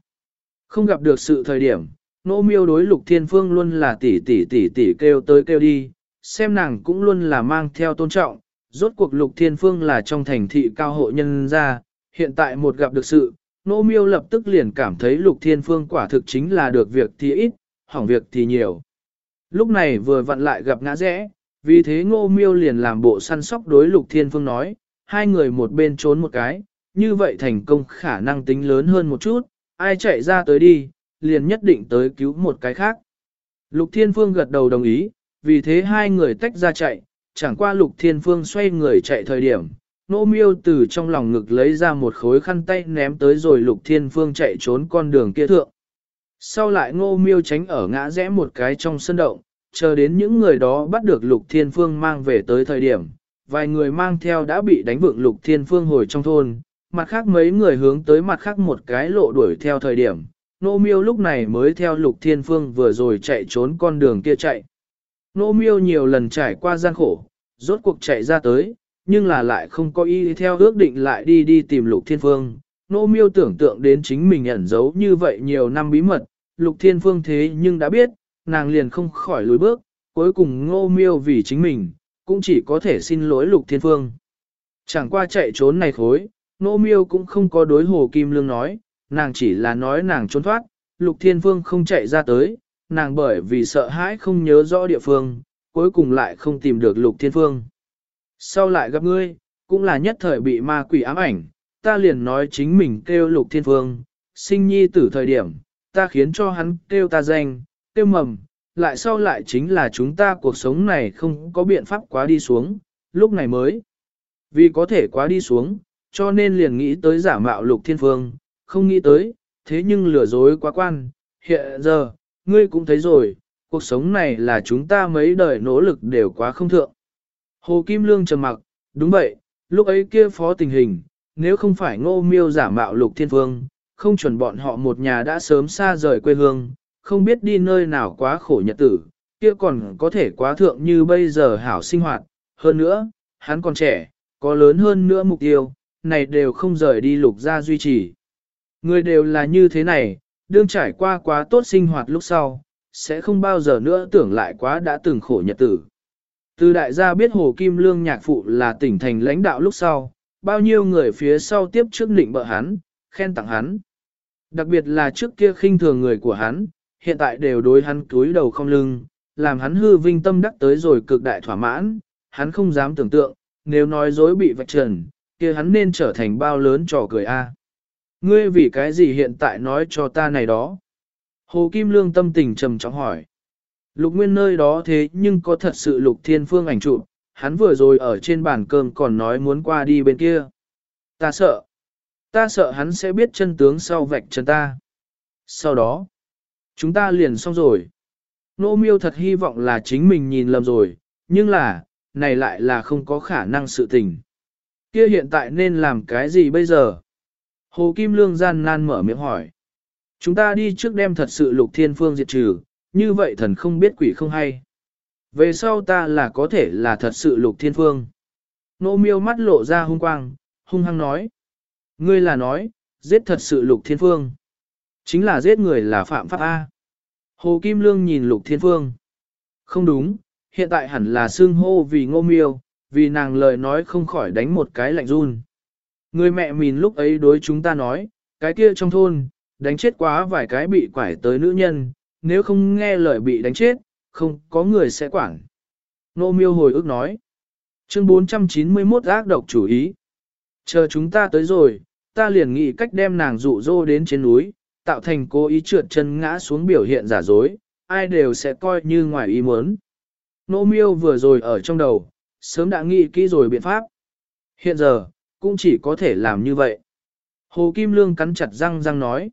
Không gặp được sự thời điểm, nỗ miêu đối lục thiên phương luôn là tỷ tỷ tỷ tỷ kêu tới kêu đi, xem nàng cũng luôn là mang theo tôn trọng, rốt cuộc lục thiên phương là trong thành thị cao hộ nhân ra, hiện tại một gặp được sự, nô miêu lập tức liền cảm thấy lục thiên phương quả thực chính là được việc thì ít, hỏng việc thì nhiều. Lúc này vừa vặn lại gặp ngã rẽ, vì thế ngô miêu liền làm bộ săn sóc đối lục thiên phương nói, hai người một bên trốn một cái, như vậy thành công khả năng tính lớn hơn một chút, ai chạy ra tới đi, liền nhất định tới cứu một cái khác. Lục Thiên Phương gật đầu đồng ý, vì thế hai người tách ra chạy, chẳng qua Lục Thiên Phương xoay người chạy thời điểm, nô miêu từ trong lòng ngực lấy ra một khối khăn tay ném tới rồi Lục Thiên Phương chạy trốn con đường kia thượng. Sau lại ngô miêu tránh ở ngã rẽ một cái trong sân động, chờ đến những người đó bắt được Lục Thiên Phương mang về tới thời điểm, vài người mang theo đã bị đánh vượng Lục Thiên Phương hồi trong thôn, mặt khác mấy người hướng tới mặt khác một cái lộ đuổi theo thời điểm, nô miêu lúc này mới theo lục thiên phương vừa rồi chạy trốn con đường kia chạy. Nô miêu nhiều lần trải qua gian khổ, rốt cuộc chạy ra tới, nhưng là lại không có ý theo ước định lại đi đi tìm lục thiên phương. Nô miêu tưởng tượng đến chính mình ẩn giấu như vậy nhiều năm bí mật, lục thiên phương thế nhưng đã biết, nàng liền không khỏi lùi bước, cuối cùng ngô miêu vì chính mình, cũng chỉ có thể xin lỗi lục thiên phương. Chẳng qua chạy trốn này khối, Nô miêu cũng không có đối hồ kim lương nói, nàng chỉ là nói nàng trốn thoát, lục thiên phương không chạy ra tới, nàng bởi vì sợ hãi không nhớ rõ địa phương, cuối cùng lại không tìm được lục thiên phương. Sau lại gặp ngươi, cũng là nhất thời bị ma quỷ ám ảnh, ta liền nói chính mình kêu lục thiên phương, sinh nhi tử thời điểm, ta khiến cho hắn kêu ta danh, kêu mầm, lại sau lại chính là chúng ta cuộc sống này không có biện pháp quá đi xuống, lúc này mới. Vì có thể quá đi xuống, cho nên liền nghĩ tới giả mạo lục thiên phương, không nghĩ tới, thế nhưng lừa dối quá quan, hiện giờ, ngươi cũng thấy rồi, cuộc sống này là chúng ta mấy đời nỗ lực đều quá không thượng. Hồ Kim Lương trầm mặc, đúng vậy, lúc ấy kia phó tình hình, nếu không phải ngô miêu giả mạo lục thiên phương, không chuẩn bọn họ một nhà đã sớm xa rời quê hương, không biết đi nơi nào quá khổ nhật tử, kia còn có thể quá thượng như bây giờ hảo sinh hoạt, hơn nữa, hắn còn trẻ, có lớn hơn nữa mục tiêu, này đều không rời đi lục gia duy trì. Người đều là như thế này, đương trải qua quá tốt sinh hoạt lúc sau, sẽ không bao giờ nữa tưởng lại quá đã từng khổ nhật tử. Từ đại gia biết Hồ Kim Lương nhạc phụ là tỉnh thành lãnh đạo lúc sau, bao nhiêu người phía sau tiếp trước định bợ hắn, khen tặng hắn. Đặc biệt là trước kia khinh thường người của hắn, hiện tại đều đối hắn cúi đầu không lưng, làm hắn hư vinh tâm đắc tới rồi cực đại thỏa mãn, hắn không dám tưởng tượng, nếu nói dối bị vạch trần, kia hắn nên trở thành bao lớn trò cười a. Ngươi vì cái gì hiện tại nói cho ta này đó? Hồ Kim Lương tâm tình trầm trọng hỏi. Lục Nguyên nơi đó thế nhưng có thật sự Lục Thiên Phương ảnh chụp, hắn vừa rồi ở trên bàn cơm còn nói muốn qua đi bên kia. Ta sợ. Ta sợ hắn sẽ biết chân tướng sau vạch chân ta. Sau đó, chúng ta liền xong rồi. Nô miêu thật hy vọng là chính mình nhìn lầm rồi, nhưng là, này lại là không có khả năng sự tình. Kia hiện tại nên làm cái gì bây giờ? Hồ Kim Lương gian nan mở miệng hỏi. Chúng ta đi trước đem thật sự lục thiên phương diệt trừ, như vậy thần không biết quỷ không hay. Về sau ta là có thể là thật sự lục thiên phương. Nô miêu mắt lộ ra hung quang, hung hăng nói. Ngươi là nói, giết thật sự lục thiên phương. Chính là giết người là phạm pháp A. Hồ Kim Lương nhìn lục thiên phương. Không đúng, hiện tại hẳn là xương hô vì ngô miêu, vì nàng lời nói không khỏi đánh một cái lạnh run. Người mẹ mình lúc ấy đối chúng ta nói, cái kia trong thôn, đánh chết quá vài cái bị quải tới nữ nhân, nếu không nghe lời bị đánh chết, không có người sẽ quản. Nô miêu hồi ức nói. Chương 491 ác độc chủ ý. Chờ chúng ta tới rồi, ta liền nghĩ cách đem nàng dụ dỗ đến trên núi, tạo thành cố ý trượt chân ngã xuống biểu hiện giả dối, ai đều sẽ coi như ngoài ý muốn. Nô miêu vừa rồi ở trong đầu, sớm đã nghĩ kỹ rồi biện pháp. Hiện giờ, cũng chỉ có thể làm như vậy. Hồ Kim Lương cắn chặt răng răng nói.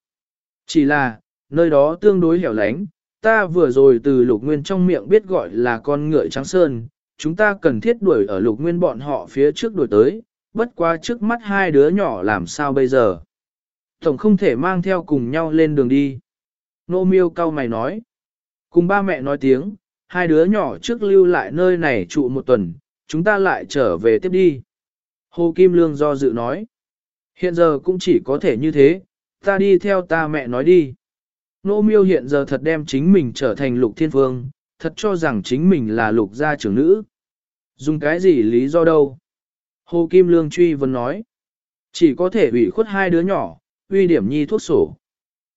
Chỉ là, nơi đó tương đối hẻo lánh, ta vừa rồi từ lục nguyên trong miệng biết gọi là con ngựa trắng sơn, chúng ta cần thiết đuổi ở lục nguyên bọn họ phía trước đuổi tới, bất qua trước mắt hai đứa nhỏ làm sao bây giờ. Tổng không thể mang theo cùng nhau lên đường đi. Nô miêu cao mày nói. Cùng ba mẹ nói tiếng, hai đứa nhỏ trước lưu lại nơi này trụ một tuần, chúng ta lại trở về tiếp đi. Hồ Kim Lương do dự nói. Hiện giờ cũng chỉ có thể như thế, ta đi theo ta mẹ nói đi. Nô miêu hiện giờ thật đem chính mình trở thành lục thiên phương, thật cho rằng chính mình là lục gia trưởng nữ. Dùng cái gì lý do đâu? Hồ Kim Lương truy vấn nói. Chỉ có thể ủy khuất hai đứa nhỏ, uy điểm nhi thuốc sổ.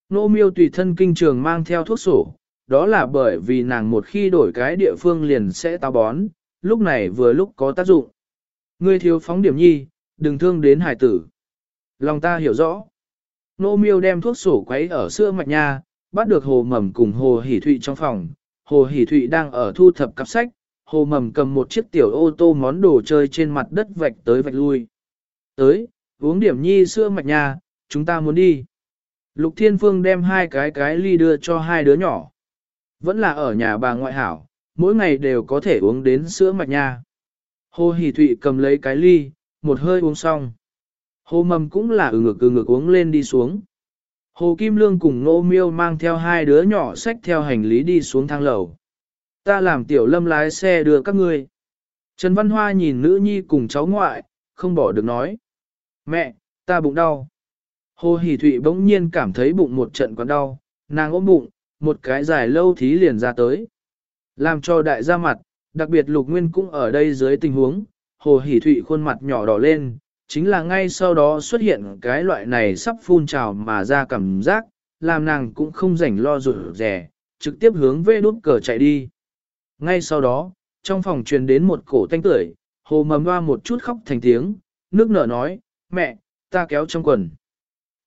Nô miêu tùy thân kinh trường mang theo thuốc sổ, đó là bởi vì nàng một khi đổi cái địa phương liền sẽ táo bón, lúc này vừa lúc có tác dụng. Ngươi thiếu phóng điểm nhi, đừng thương đến hải tử. Lòng ta hiểu rõ. Nô miêu đem thuốc sổ quấy ở sữa mạch nha, bắt được hồ mầm cùng hồ hỉ thụy trong phòng. Hồ hỉ thụy đang ở thu thập cặp sách, hồ mầm cầm một chiếc tiểu ô tô món đồ chơi trên mặt đất vạch tới vạch lui. Tới, uống điểm nhi sữa mạch nha, chúng ta muốn đi. Lục Thiên Phương đem hai cái cái ly đưa cho hai đứa nhỏ. Vẫn là ở nhà bà ngoại hảo, mỗi ngày đều có thể uống đến sữa mạch nha. Hồ Hỷ Thụy cầm lấy cái ly, một hơi uống xong. Hồ Mầm cũng là ừ ngực ừ ngực uống lên đi xuống. Hồ Kim Lương cùng Nô Miêu mang theo hai đứa nhỏ xách theo hành lý đi xuống thang lầu. Ta làm tiểu lâm lái xe đưa các ngươi. Trần Văn Hoa nhìn nữ nhi cùng cháu ngoại, không bỏ được nói. Mẹ, ta bụng đau. Hồ Hỷ Thụy bỗng nhiên cảm thấy bụng một trận còn đau, nàng ôm bụng, một cái dài lâu thí liền ra tới. Làm cho đại gia mặt, đặc biệt Lục Nguyên cũng ở đây dưới tình huống, Hồ Hỷ Thụy khuôn mặt nhỏ đỏ lên, chính là ngay sau đó xuất hiện cái loại này sắp phun trào mà ra cảm giác, làm nàng cũng không rảnh lo rủi rẻ, trực tiếp hướng về đút cờ chạy đi. Ngay sau đó, trong phòng truyền đến một cổ thanh tưởi, hồ mầm hoa một chút khóc thành tiếng, nước nở nói, mẹ, ta kéo trong quần.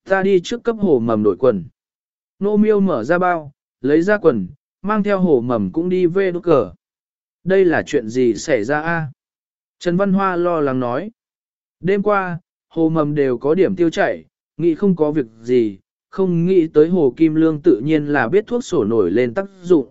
Ta đi trước cấp hồ mầm đổi quần. Nô miêu mở ra bao, lấy ra quần, mang theo hồ mầm cũng đi về đốt cờ. Đây là chuyện gì xảy ra a? Trần Văn Hoa lo lắng nói. Đêm qua, hồ mầm đều có điểm tiêu chảy, nghĩ không có việc gì, không nghĩ tới hồ kim lương tự nhiên là biết thuốc sổ nổi lên tác dụng.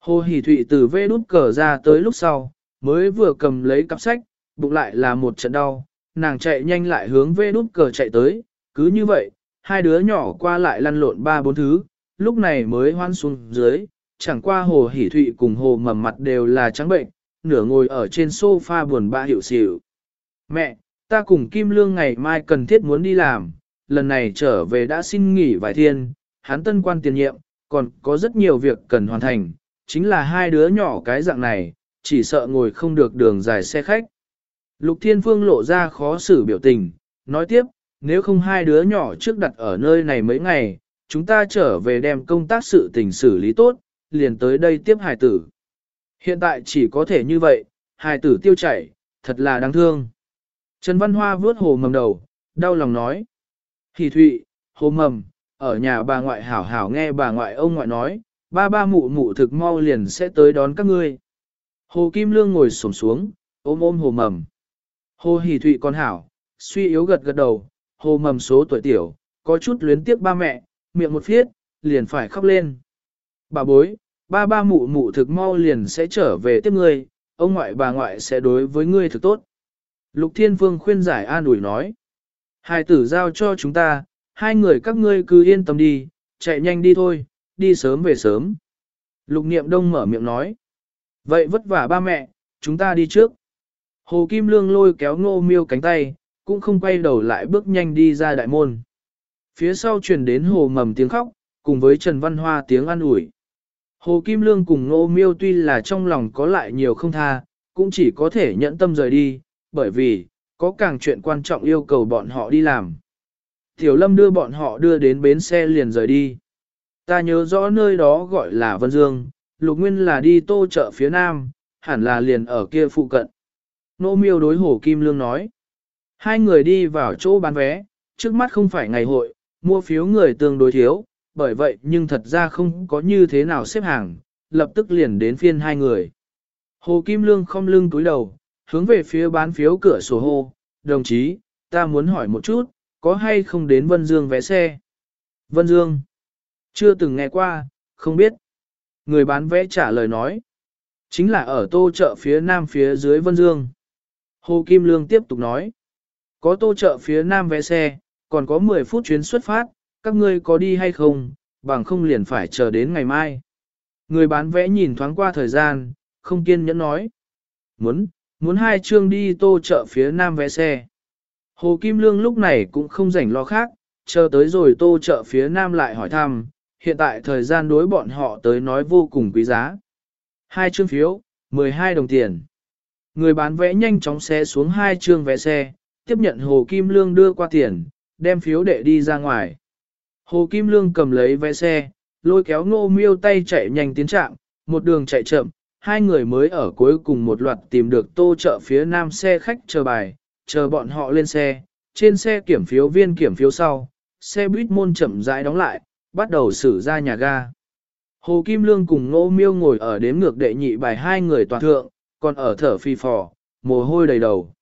Hồ hỷ thụy từ vê đút cờ ra tới lúc sau, mới vừa cầm lấy cặp sách, bụng lại là một trận đau, nàng chạy nhanh lại hướng vê đút cờ chạy tới, cứ như vậy, hai đứa nhỏ qua lại lăn lộn ba bốn thứ, lúc này mới hoan xuống dưới, chẳng qua hồ hỷ thụy cùng hồ mầm mặt đều là trắng bệnh, nửa ngồi ở trên sofa buồn ba hiểu xỉu. Mẹ, ta cùng Kim Lương ngày mai cần thiết muốn đi làm, lần này trở về đã xin nghỉ vài thiên, hắn tân quan tiền nhiệm, còn có rất nhiều việc cần hoàn thành, chính là hai đứa nhỏ cái dạng này, chỉ sợ ngồi không được đường dài xe khách. Lục Thiên Phương lộ ra khó xử biểu tình, nói tiếp, nếu không hai đứa nhỏ trước đặt ở nơi này mấy ngày, chúng ta trở về đem công tác sự tình xử lý tốt, liền tới đây tiếp hài tử. Hiện tại chỉ có thể như vậy, hài tử tiêu chảy, thật là đáng thương. Trần Văn Hoa vướt hồ mầm đầu, đau lòng nói. Hỷ thụy, hồ mầm, ở nhà bà ngoại hảo hảo nghe bà ngoại ông ngoại nói, ba ba mụ mụ thực mau liền sẽ tới đón các ngươi. Hồ Kim Lương ngồi xổm xuống, ôm ôm hồ mầm. Hồ Hỷ Thụy con hảo, suy yếu gật gật đầu, hồ mầm số tuổi tiểu, có chút luyến tiếc ba mẹ, miệng một phiết, liền phải khóc lên. Bà bối, ba ba mụ mụ thực mau liền sẽ trở về tiếp ngươi, ông ngoại bà ngoại sẽ đối với ngươi thực tốt. Lục Thiên Vương khuyên giải an ủi nói. Hai tử giao cho chúng ta, hai người các ngươi cứ yên tâm đi, chạy nhanh đi thôi, đi sớm về sớm. Lục niệm đông mở miệng nói. Vậy vất vả ba mẹ, chúng ta đi trước. Hồ Kim Lương lôi kéo ngô miêu cánh tay, cũng không quay đầu lại bước nhanh đi ra đại môn. Phía sau truyền đến hồ mầm tiếng khóc, cùng với Trần Văn Hoa tiếng an ủi. Hồ Kim Lương cùng ngô miêu tuy là trong lòng có lại nhiều không tha, cũng chỉ có thể nhẫn tâm rời đi, bởi vì, có càng chuyện quan trọng yêu cầu bọn họ đi làm. Tiểu Lâm đưa bọn họ đưa đến bến xe liền rời đi. Ta nhớ rõ nơi đó gọi là Vân Dương, Lục Nguyên là đi tô chợ phía nam, hẳn là liền ở kia phụ cận. Nô miêu đối Hồ Kim Lương nói. Hai người đi vào chỗ bán vé, trước mắt không phải ngày hội, mua phiếu người tương đối thiếu, bởi vậy nhưng thật ra không có như thế nào xếp hàng, lập tức liền đến phiên hai người. Hồ Kim Lương không lưng túi đầu, hướng về phía bán phiếu cửa sổ hô, đồng chí, ta muốn hỏi một chút, có hay không đến Vân Dương vé xe? Vân Dương, chưa từng nghe qua, không biết. Người bán vé trả lời nói, chính là ở tô chợ phía nam phía dưới Vân Dương. Hồ Kim Lương tiếp tục nói, có tô chợ phía nam vé xe, còn có 10 phút chuyến xuất phát, các ngươi có đi hay không, bằng không liền phải chờ đến ngày mai. Người bán vé nhìn thoáng qua thời gian, không kiên nhẫn nói. Muốn, muốn hai chương đi tô chợ phía nam vé xe. Hồ Kim Lương lúc này cũng không rảnh lo khác, chờ tới rồi tô chợ phía nam lại hỏi thăm, hiện tại thời gian đối bọn họ tới nói vô cùng quý giá. Hai chương phiếu, 12 đồng tiền. Người bán vé nhanh chóng xe xuống hai chương vé xe, tiếp nhận Hồ Kim Lương đưa qua tiền, đem phiếu để đi ra ngoài. Hồ Kim Lương cầm lấy vé xe, lôi kéo ngô miêu tay chạy nhanh tiến trạng, một đường chạy chậm, hai người mới ở cuối cùng một loạt tìm được tô chợ phía nam xe khách chờ bài, chờ bọn họ lên xe, trên xe kiểm phiếu viên kiểm phiếu sau, xe buýt môn chậm rãi đóng lại, bắt đầu xử ra nhà ga. Hồ Kim Lương cùng Ngô Miêu ngồi ở đếm ngược đệ nhị bài hai người toàn thượng, còn ở thở phi phò, mồ hôi đầy đầu.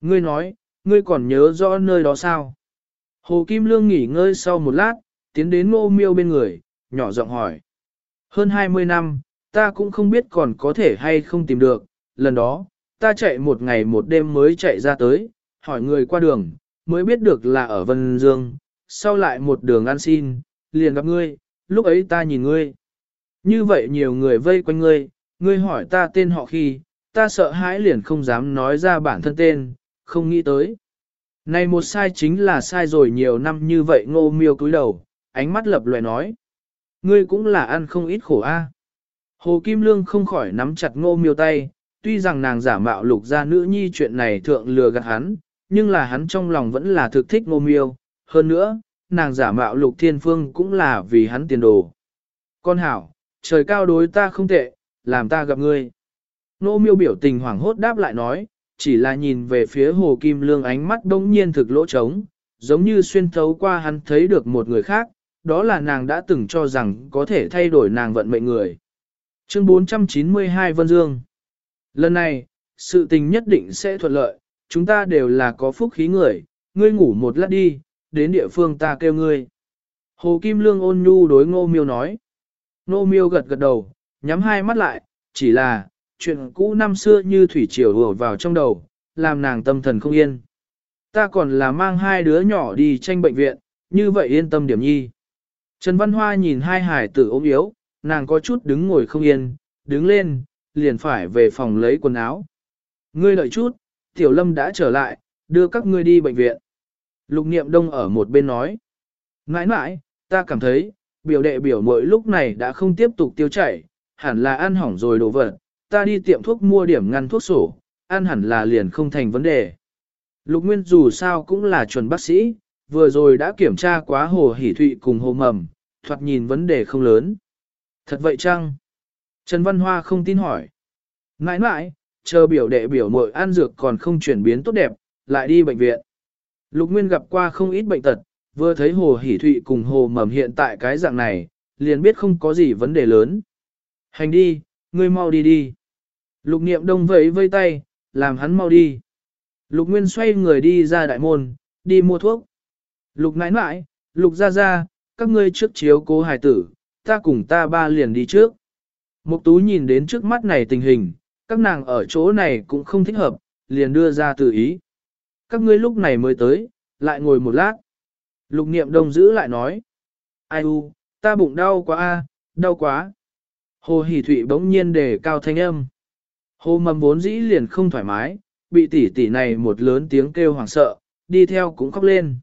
Ngươi nói, ngươi còn nhớ rõ nơi đó sao? Hồ Kim Lương nghỉ ngơi sau một lát, tiến đến Ngô Miêu bên người, nhỏ giọng hỏi. Hơn 20 năm, ta cũng không biết còn có thể hay không tìm được, lần đó, ta chạy một ngày một đêm mới chạy ra tới, hỏi người qua đường, mới biết được là ở Vân Dương, sau lại một đường ăn xin, liền gặp ngươi, lúc ấy ta nhìn ngươi. Như vậy nhiều người vây quanh ngươi, ngươi hỏi ta tên họ khi, ta sợ hãi liền không dám nói ra bản thân tên, không nghĩ tới. Này một sai chính là sai rồi nhiều năm như vậy ngô miêu cúi đầu, ánh mắt lập loè nói. Ngươi cũng là ăn không ít khổ a. Hồ Kim Lương không khỏi nắm chặt ngô miêu tay, tuy rằng nàng giả mạo lục gia nữ nhi chuyện này thượng lừa gạt hắn, nhưng là hắn trong lòng vẫn là thực thích ngô miêu. Hơn nữa, nàng giả mạo lục thiên phương cũng là vì hắn tiền đồ. Con hảo, trời cao đối ta không tệ, làm ta gặp ngươi. Ngô miêu biểu tình hoảng hốt đáp lại nói, chỉ là nhìn về phía hồ kim lương ánh mắt đông nhiên thực lỗ trống, giống như xuyên thấu qua hắn thấy được một người khác, đó là nàng đã từng cho rằng có thể thay đổi nàng vận mệnh người. Chương 492 Vân Dương Lần này, sự tình nhất định sẽ thuận lợi, chúng ta đều là có phúc khí người, ngươi ngủ một lát đi, đến địa phương ta kêu ngươi. Hồ Kim Lương ôn nhu đối ngô miêu nói. Ngô miêu gật gật đầu, nhắm hai mắt lại, chỉ là, chuyện cũ năm xưa như thủy triều đổ vào trong đầu, làm nàng tâm thần không yên. Ta còn là mang hai đứa nhỏ đi tranh bệnh viện, như vậy yên tâm điểm nhi. Trần Văn Hoa nhìn hai hải tử ốm yếu, nàng có chút đứng ngồi không yên, đứng lên, liền phải về phòng lấy quần áo. Ngươi đợi chút, Tiểu Lâm đã trở lại, đưa các ngươi đi bệnh viện. Lục Niệm Đông ở một bên nói. Nãi nãi, ta cảm thấy, biểu đệ biểu mỗi lúc này đã không tiếp tục tiêu chảy, hẳn là ăn hỏng rồi đồ vật, ta đi tiệm thuốc mua điểm ngăn thuốc sổ, ăn hẳn là liền không thành vấn đề. Lục Nguyên dù sao cũng là chuẩn bác sĩ, vừa rồi đã kiểm tra quá hồ hỉ thụy cùng hồ mầm, thoạt nhìn vấn đề không lớn. Thật vậy chăng? Trần Văn Hoa không tin hỏi. Nãi nãi, chờ biểu đệ biểu mội an dược còn không chuyển biến tốt đẹp, lại đi bệnh viện. Lục Nguyên gặp qua không ít bệnh tật, vừa thấy hồ hỉ thụy cùng hồ mầm hiện tại cái dạng này, liền biết không có gì vấn đề lớn. Hành đi, ngươi mau đi đi. Lục niệm đông vẫy vây tay, làm hắn mau đi. Lục Nguyên xoay người đi ra đại môn, đi mua thuốc. Lục nãi nãi, lục ra ra, các ngươi trước chiếu cố hài tử, ta cùng ta ba liền đi trước. Mục tú nhìn đến trước mắt này tình hình, các nàng ở chỗ này cũng không thích hợp, liền đưa ra từ ý. Các ngươi lúc này mới tới, lại ngồi một lát. Lục niệm đông giữ lại nói. Ai u, Ta bụng đau quá a, đau quá. Hồ Hỷ Thụy bỗng nhiên đề cao thanh âm. Hồ mầm vốn dĩ liền không thoải mái, bị tỷ tỷ này một lớn tiếng kêu hoảng sợ, đi theo cũng khóc lên.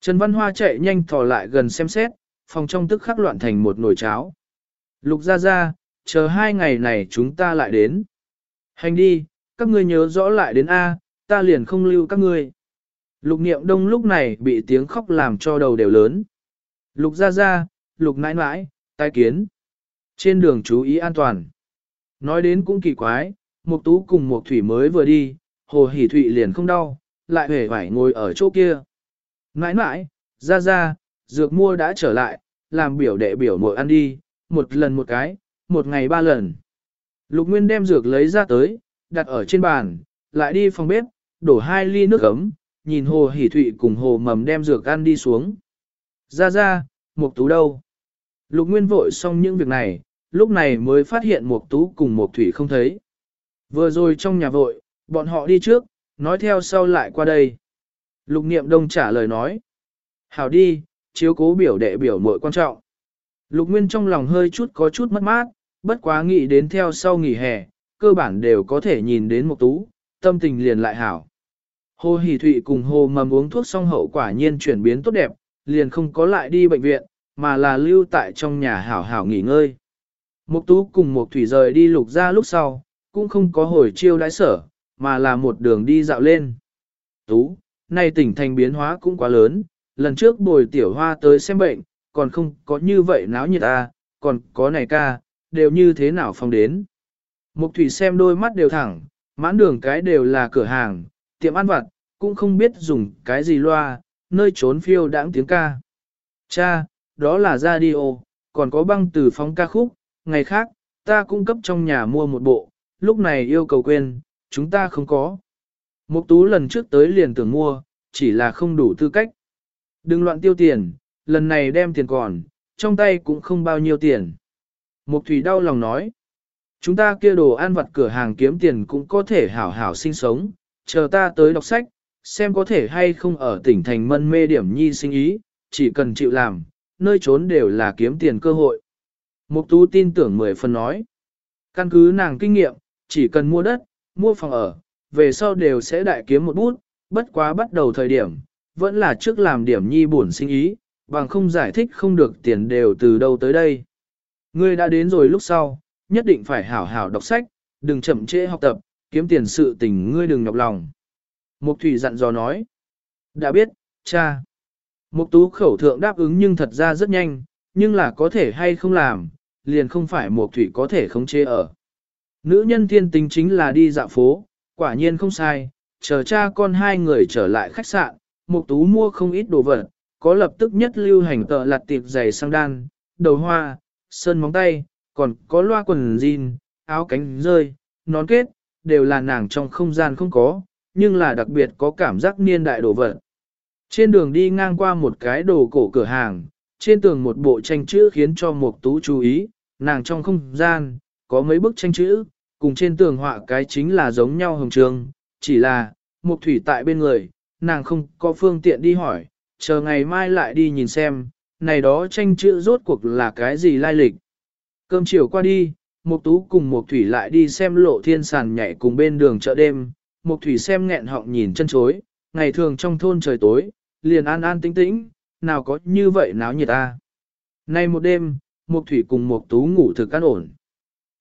Trần Văn Hoa chạy nhanh thò lại gần xem xét, phòng trong tức khắc loạn thành một nồi cháo. Lục ra ra, chờ hai ngày này chúng ta lại đến. Hành đi, các ngươi nhớ rõ lại đến A, ta liền không lưu các ngươi. Lục niệm đông lúc này bị tiếng khóc làm cho đầu đều lớn. Lục ra ra, lục nãi nãi, tai kiến. Trên đường chú ý an toàn. Nói đến cũng kỳ quái, Mục Tú cùng Mục Thủy mới vừa đi, Hồ Hỷ Thụy liền không đau, lại hề phải ngồi ở chỗ kia. Nãi nãi, ra ra, dược mua đã trở lại, làm biểu đệ biểu mội ăn đi, một lần một cái, một ngày ba lần. Lục Nguyên đem dược lấy ra tới, đặt ở trên bàn, lại đi phòng bếp, đổ hai ly nước ấm, nhìn Hồ hỉ Thụy cùng Hồ Mầm đem dược ăn đi xuống. Ra ra, Mục Tú đâu? Lục Nguyên vội xong những việc này, lúc này mới phát hiện Mục Tú cùng Mục Thủy không thấy. Vừa rồi trong nhà vội, bọn họ đi trước, nói theo sau lại qua đây. Lục Niệm Đông trả lời nói. Hảo đi, chiếu cố biểu đệ biểu muội quan trọng. Lục Nguyên trong lòng hơi chút có chút mất mát, bất quá nghĩ đến theo sau nghỉ hè, cơ bản đều có thể nhìn đến Mục Tú, tâm tình liền lại hảo. Hồ Hỷ Thụy cùng Hồ Mầm uống thuốc xong hậu quả nhiên chuyển biến tốt đẹp, liền không có lại đi bệnh viện, mà là lưu tại trong nhà hảo hảo nghỉ ngơi. Mục Tú cùng Mục Thủy rời đi lục ra lúc sau, cũng không có hồi chiêu đãi sở, mà là một đường đi dạo lên. Tú, nay tỉnh thành biến hóa cũng quá lớn, lần trước bồi tiểu hoa tới xem bệnh, còn không có như vậy náo nhiệt ta còn có này ca, đều như thế nào phong đến. Mục Thủy xem đôi mắt đều thẳng, mãn đường cái đều là cửa hàng, tiệm ăn vặt, cũng không biết dùng cái gì loa, nơi trốn phiêu đãng tiếng ca. Cha, đó là radio, còn có băng từ phóng ca khúc, ngày khác, ta cung cấp trong nhà mua một bộ, lúc này yêu cầu quên, chúng ta không có. Mục tú lần trước tới liền tưởng mua, chỉ là không đủ tư cách. Đừng loạn tiêu tiền, lần này đem tiền còn, trong tay cũng không bao nhiêu tiền. Mục thủy đau lòng nói, chúng ta kia đồ ăn vặt cửa hàng kiếm tiền cũng có thể hảo hảo sinh sống, chờ ta tới đọc sách, xem có thể hay không ở tỉnh thành mân mê điểm nhi sinh ý, chỉ cần chịu làm, nơi trốn đều là kiếm tiền cơ hội. Mục tú tin tưởng mười phần nói. Căn cứ nàng kinh nghiệm, chỉ cần mua đất, mua phòng ở, về sau đều sẽ đại kiếm một bút, bất quá bắt đầu thời điểm, vẫn là trước làm điểm nhi buồn sinh ý, bằng không giải thích không được tiền đều từ đâu tới đây. Ngươi đã đến rồi lúc sau, nhất định phải hảo hảo đọc sách, đừng chậm trễ học tập, kiếm tiền sự tình ngươi đừng nhọc lòng. Mục Thủy dặn dò nói. Đã biết, cha. Mục Tú khẩu thượng đáp ứng nhưng thật ra rất nhanh, nhưng là có thể hay không làm, liền không phải Mục Thủy có thể khống chế ở. Nữ nhân thiên tính chính là đi dạo phố, quả nhiên không sai, chờ cha con hai người trở lại khách sạn, Mục Tú mua không ít đồ vật, có lập tức nhất lưu hành tợ lặt tiệp giày sang đan, đầu hoa, sơn móng tay, còn có loa quần jean, áo cánh rơi, nón kết, đều là nàng trong không gian không có, nhưng là đặc biệt có cảm giác niên đại đồ vật. Trên đường đi ngang qua một cái đồ cổ cửa hàng, trên tường một bộ tranh chữ khiến cho Mục Tú chú ý, nàng trong không gian, có mấy bức tranh chữ, cùng trên tường họa cái chính là giống nhau hồng trường, chỉ là, Mục Thủy tại bên người, nàng không có phương tiện đi hỏi, chờ ngày mai lại đi nhìn xem, này đó tranh chữ rốt cuộc là cái gì lai lịch. Cơm chiều qua đi, Mục Tú cùng Mục Thủy lại đi xem lộ thiên sàn nhảy cùng bên đường chợ đêm, Mục Thủy xem nghẹn họng nhìn chân chối, ngày thường trong thôn trời tối, liền an an tĩnh tĩnh, nào có như vậy náo nhiệt a. Nay một đêm, Mục Thủy cùng Mục Tú ngủ thực an ổn.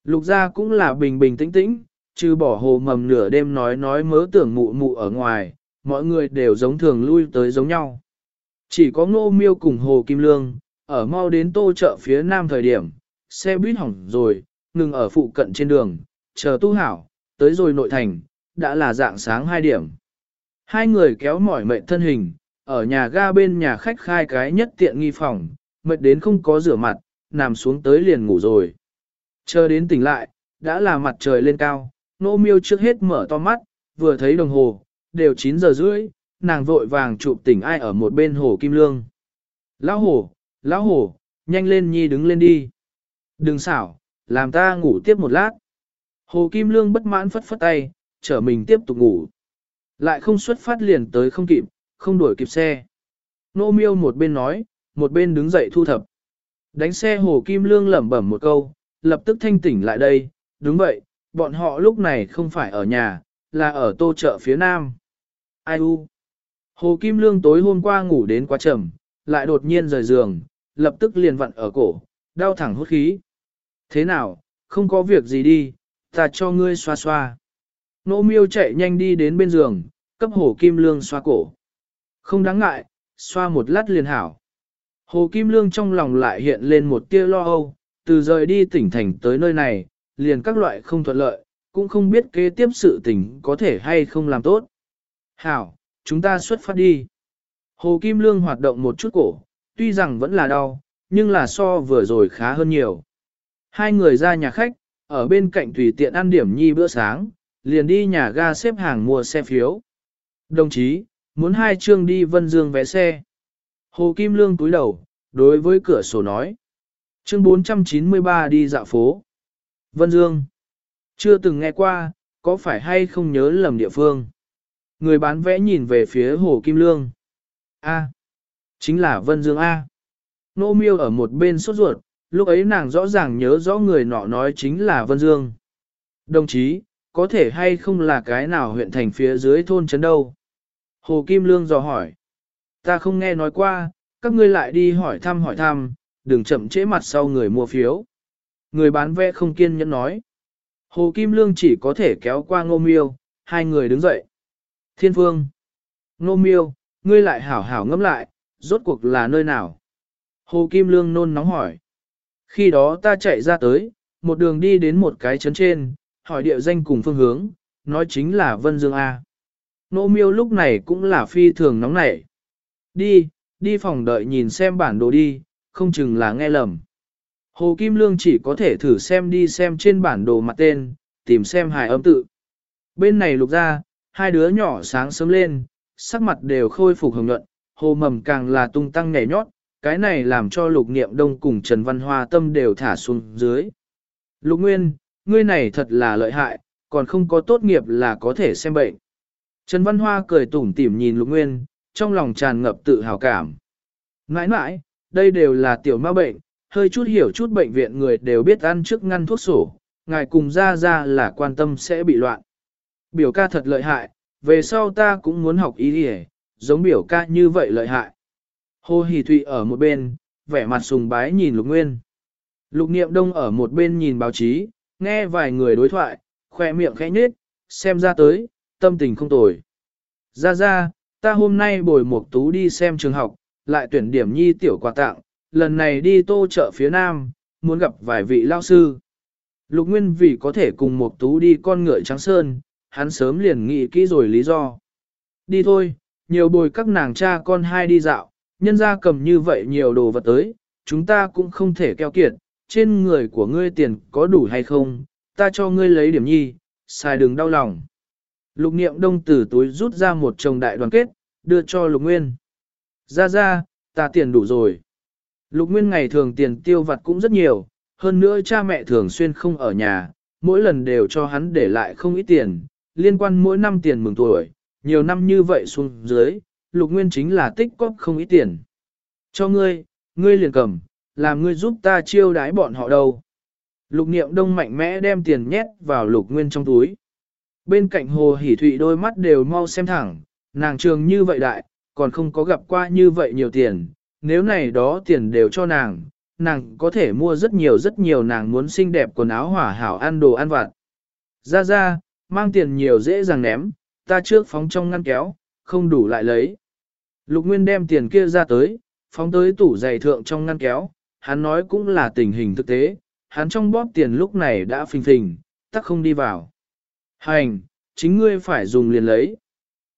Lục gia cũng là bình bình tĩnh tĩnh, trừ bỏ hồ mầm nửa đêm nói nói mớ tưởng mụ mụ ở ngoài, mọi người đều giống thường lui tới giống nhau. Chỉ có ngô miêu cùng hồ kim lương, ở mau đến tô chợ phía nam thời điểm, xe buýt hỏng rồi, ngừng ở phụ cận trên đường, chờ tu hảo, tới rồi nội thành, đã là dạng sáng 2 điểm. Hai người kéo mỏi mệt thân hình, ở nhà ga bên nhà khách khai cái nhất tiện nghi phòng, mệt đến không có rửa mặt, nằm xuống tới liền ngủ rồi. Chờ đến tỉnh lại, đã là mặt trời lên cao, nô miêu trước hết mở to mắt, vừa thấy đồng hồ, đều 9 giờ rưỡi, nàng vội vàng chụp tỉnh ai ở một bên hồ kim lương. Lão hồ, lão hồ, nhanh lên nhi đứng lên đi. Đừng xảo, làm ta ngủ tiếp một lát. Hồ kim lương bất mãn phất phất tay, chở mình tiếp tục ngủ. Lại không xuất phát liền tới không kịp, không đuổi kịp xe. Nô miêu một bên nói, một bên đứng dậy thu thập. Đánh xe Hồ Kim Lương lẩm bẩm một câu, lập tức thanh tỉnh lại đây, đúng vậy, bọn họ lúc này không phải ở nhà, là ở tô chợ phía nam. Ai u? Hồ Kim Lương tối hôm qua ngủ đến quá trầm, lại đột nhiên rời giường, lập tức liền vặn ở cổ, đau thẳng hút khí. Thế nào, không có việc gì đi, ta cho ngươi xoa xoa. Nô miêu chạy nhanh đi đến bên giường, cấp Hồ Kim Lương xoa cổ. Không đáng ngại, xoa một lát liền hảo. Hồ Kim Lương trong lòng lại hiện lên một tia lo âu, từ rời đi tỉnh thành tới nơi này, liền các loại không thuận lợi, cũng không biết kế tiếp sự tình có thể hay không làm tốt. Hảo, chúng ta xuất phát đi. Hồ Kim Lương hoạt động một chút cổ, tuy rằng vẫn là đau, nhưng là so vừa rồi khá hơn nhiều. Hai người ra nhà khách, ở bên cạnh tùy tiện ăn điểm nhi bữa sáng, liền đi nhà ga xếp hàng mua xe phiếu. Đồng chí, muốn hai chương đi Vân Dương vé xe. Hồ Kim Lương túi đầu, đối với cửa sổ nói. Chương 493 đi dạo phố. Vân Dương. Chưa từng nghe qua, có phải hay không nhớ lầm địa phương. Người bán vẽ nhìn về phía Hồ Kim Lương. A. Chính là Vân Dương A. Nô miêu ở một bên sốt ruột, lúc ấy nàng rõ ràng nhớ rõ người nọ nói chính là Vân Dương. Đồng chí, có thể hay không là cái nào huyện thành phía dưới thôn trấn đâu? Hồ Kim Lương dò hỏi. Ta không nghe nói qua, các ngươi lại đi hỏi thăm hỏi thăm, đừng chậm trễ mặt sau người mua phiếu. Người bán vé không kiên nhẫn nói. Hồ Kim Lương chỉ có thể kéo qua ngô miêu, hai người đứng dậy. Thiên Phương. Nô miêu, ngươi lại hảo hảo ngẫm lại, rốt cuộc là nơi nào? Hồ Kim Lương nôn nóng hỏi. Khi đó ta chạy ra tới, một đường đi đến một cái trấn trên, hỏi địa danh cùng phương hướng, nói chính là Vân Dương A. Nô miêu lúc này cũng là phi thường nóng nảy. Đi, đi phòng đợi nhìn xem bản đồ đi, không chừng là nghe lầm. Hồ Kim Lương chỉ có thể thử xem đi xem trên bản đồ mặt tên, tìm xem hài âm tự. Bên này lục ra, hai đứa nhỏ sáng sớm lên, sắc mặt đều khôi phục hồng nhuận, hồ mầm càng là tung tăng nhảy nhót, cái này làm cho lục niệm đông cùng Trần Văn Hoa tâm đều thả xuống dưới. Lục Nguyên, ngươi này thật là lợi hại, còn không có tốt nghiệp là có thể xem bệnh. Trần Văn Hoa cười tủm tỉm nhìn Lục Nguyên, trong lòng tràn ngập tự hào cảm. Mãi mãi, đây đều là tiểu ma bệnh, hơi chút hiểu chút bệnh viện người đều biết ăn trước ngăn thuốc sổ, ngài cùng ra ra là quan tâm sẽ bị loạn. Biểu ca thật lợi hại, về sau ta cũng muốn học ý đi giống biểu ca như vậy lợi hại. Hồ Hỷ Thụy ở một bên, vẻ mặt sùng bái nhìn Lục Nguyên. Lục Niệm Đông ở một bên nhìn báo chí, nghe vài người đối thoại, khoe miệng khẽ nhếch, xem ra tới, tâm tình không tồi. Ra ra, ta hôm nay bồi một tú đi xem trường học, lại tuyển điểm nhi tiểu quà tặng, lần này đi tô chợ phía nam, muốn gặp vài vị lao sư. Lục Nguyên vì có thể cùng một tú đi con ngựa trắng sơn, hắn sớm liền nghĩ kỹ rồi lý do. Đi thôi, nhiều bồi các nàng cha con hai đi dạo, nhân ra cầm như vậy nhiều đồ vật tới, chúng ta cũng không thể keo kiệt, trên người của ngươi tiền có đủ hay không, ta cho ngươi lấy điểm nhi, xài đừng đau lòng. Lục niệm đông từ túi rút ra một chồng đại đoàn kết, đưa cho lục nguyên. Ra ra, ta tiền đủ rồi. Lục nguyên ngày thường tiền tiêu vặt cũng rất nhiều, hơn nữa cha mẹ thường xuyên không ở nhà, mỗi lần đều cho hắn để lại không ít tiền, liên quan mỗi năm tiền mừng tuổi, nhiều năm như vậy xuống dưới, lục nguyên chính là tích cóp không ít tiền. Cho ngươi, ngươi liền cầm, làm ngươi giúp ta chiêu đái bọn họ đâu. Lục niệm đông mạnh mẽ đem tiền nhét vào lục nguyên trong túi. Bên cạnh hồ hỉ thụy đôi mắt đều mau xem thẳng, nàng trường như vậy đại, còn không có gặp qua như vậy nhiều tiền, nếu này đó tiền đều cho nàng, nàng có thể mua rất nhiều rất nhiều nàng muốn xinh đẹp quần áo hỏa hảo ăn đồ ăn vặt. Ra ra, mang tiền nhiều dễ dàng ném, ta trước phóng trong ngăn kéo, không đủ lại lấy. Lục Nguyên đem tiền kia ra tới, phóng tới tủ giày thượng trong ngăn kéo, hắn nói cũng là tình hình thực tế, hắn trong bóp tiền lúc này đã phình phình, tắc không đi vào. Hành, chính ngươi phải dùng liền lấy.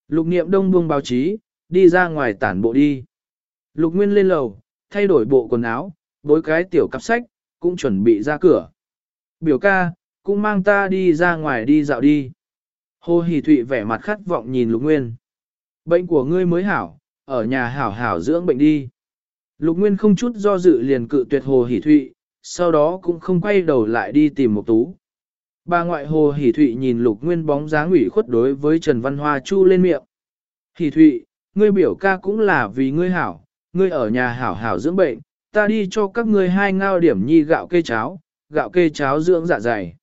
Lục niệm đông buông báo chí, đi ra ngoài tản bộ đi. Lục Nguyên lên lầu, thay đổi bộ quần áo, bối cái tiểu cặp sách, cũng chuẩn bị ra cửa. Biểu ca, cũng mang ta đi ra ngoài đi dạo đi. Hồ Hỷ Thụy vẻ mặt khát vọng nhìn Lục Nguyên. Bệnh của ngươi mới hảo, ở nhà hảo hảo dưỡng bệnh đi. Lục Nguyên không chút do dự liền cự tuyệt Hồ Hỷ Thụy, sau đó cũng không quay đầu lại đi tìm một tú. Bà ngoại Hồ Hỷ Thụy nhìn Lục Nguyên bóng dáng ủy khuất đối với Trần Văn Hoa chu lên miệng. Hỷ Thụy, ngươi biểu ca cũng là vì ngươi hảo, ngươi ở nhà hảo hảo dưỡng bệnh, ta đi cho các ngươi hai ngao điểm nhi gạo kê cháo, gạo kê cháo dưỡng dạ dày.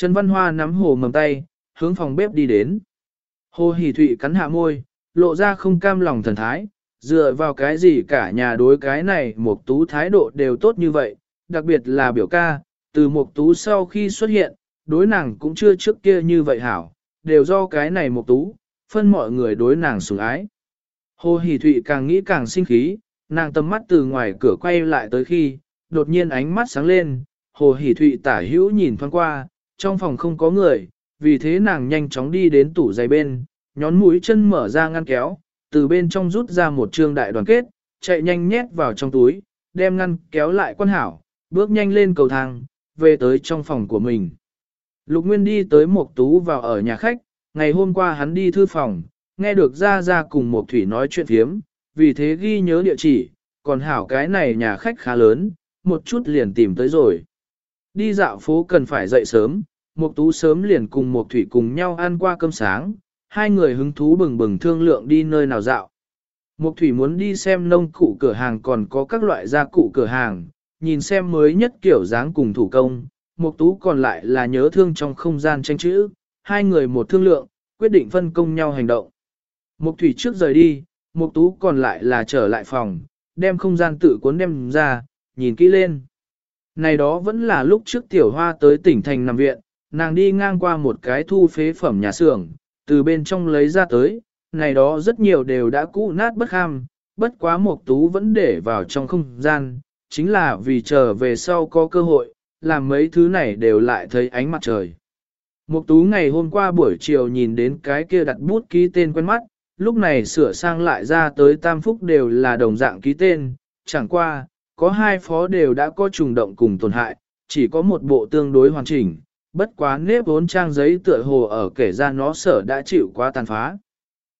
Trần Văn Hoa nắm hồ mầm tay, hướng phòng bếp đi đến. Hồ Hỷ Thụy cắn hạ môi, lộ ra không cam lòng thần thái, dựa vào cái gì cả nhà đối cái này một tú thái độ đều tốt như vậy, đặc biệt là biểu ca, từ một tú sau khi xuất hiện, đối nàng cũng chưa trước kia như vậy hảo, đều do cái này một tú, phân mọi người đối nàng sủng ái. Hồ Hỷ Thụy càng nghĩ càng sinh khí, nàng tầm mắt từ ngoài cửa quay lại tới khi, đột nhiên ánh mắt sáng lên, Hồ Hỷ Thụy tả hữu nhìn thoáng qua, trong phòng không có người, vì thế nàng nhanh chóng đi đến tủ giày bên, nhón mũi chân mở ra ngăn kéo, từ bên trong rút ra một trương đại đoàn kết, chạy nhanh nhét vào trong túi, đem ngăn kéo lại quan hảo, bước nhanh lên cầu thang, về tới trong phòng của mình. Lục Nguyên đi tới một tú vào ở nhà khách, ngày hôm qua hắn đi thư phòng, nghe được ra ra cùng một thủy nói chuyện phiếm, vì thế ghi nhớ địa chỉ, còn hảo cái này nhà khách khá lớn, một chút liền tìm tới rồi. Đi dạo phố cần phải dậy sớm, Mục tú sớm liền cùng Mục thủy cùng nhau ăn qua cơm sáng, hai người hứng thú bừng bừng thương lượng đi nơi nào dạo. Mục thủy muốn đi xem nông cụ cửa hàng còn có các loại gia cụ cửa hàng, nhìn xem mới nhất kiểu dáng cùng thủ công. Mục tú còn lại là nhớ thương trong không gian tranh chữ, hai người một thương lượng, quyết định phân công nhau hành động. Mục thủy trước rời đi, mục tú còn lại là trở lại phòng, đem không gian tự cuốn đem ra, nhìn kỹ lên. Này đó vẫn là lúc trước tiểu hoa tới tỉnh thành nằm viện, nàng đi ngang qua một cái thu phế phẩm nhà xưởng, từ bên trong lấy ra tới, này đó rất nhiều đều đã cũ nát bất ham, bất quá một tú vẫn để vào trong không gian, chính là vì chờ về sau có cơ hội, làm mấy thứ này đều lại thấy ánh mặt trời. Mục tú ngày hôm qua buổi chiều nhìn đến cái kia đặt bút ký tên quen mắt, lúc này sửa sang lại ra tới tam phúc đều là đồng dạng ký tên, chẳng qua, có hai phó đều đã có trùng động cùng tổn hại, chỉ có một bộ tương đối hoàn chỉnh, bất quá nếp vốn trang giấy tựa hồ ở kể ra nó sở đã chịu quá tàn phá.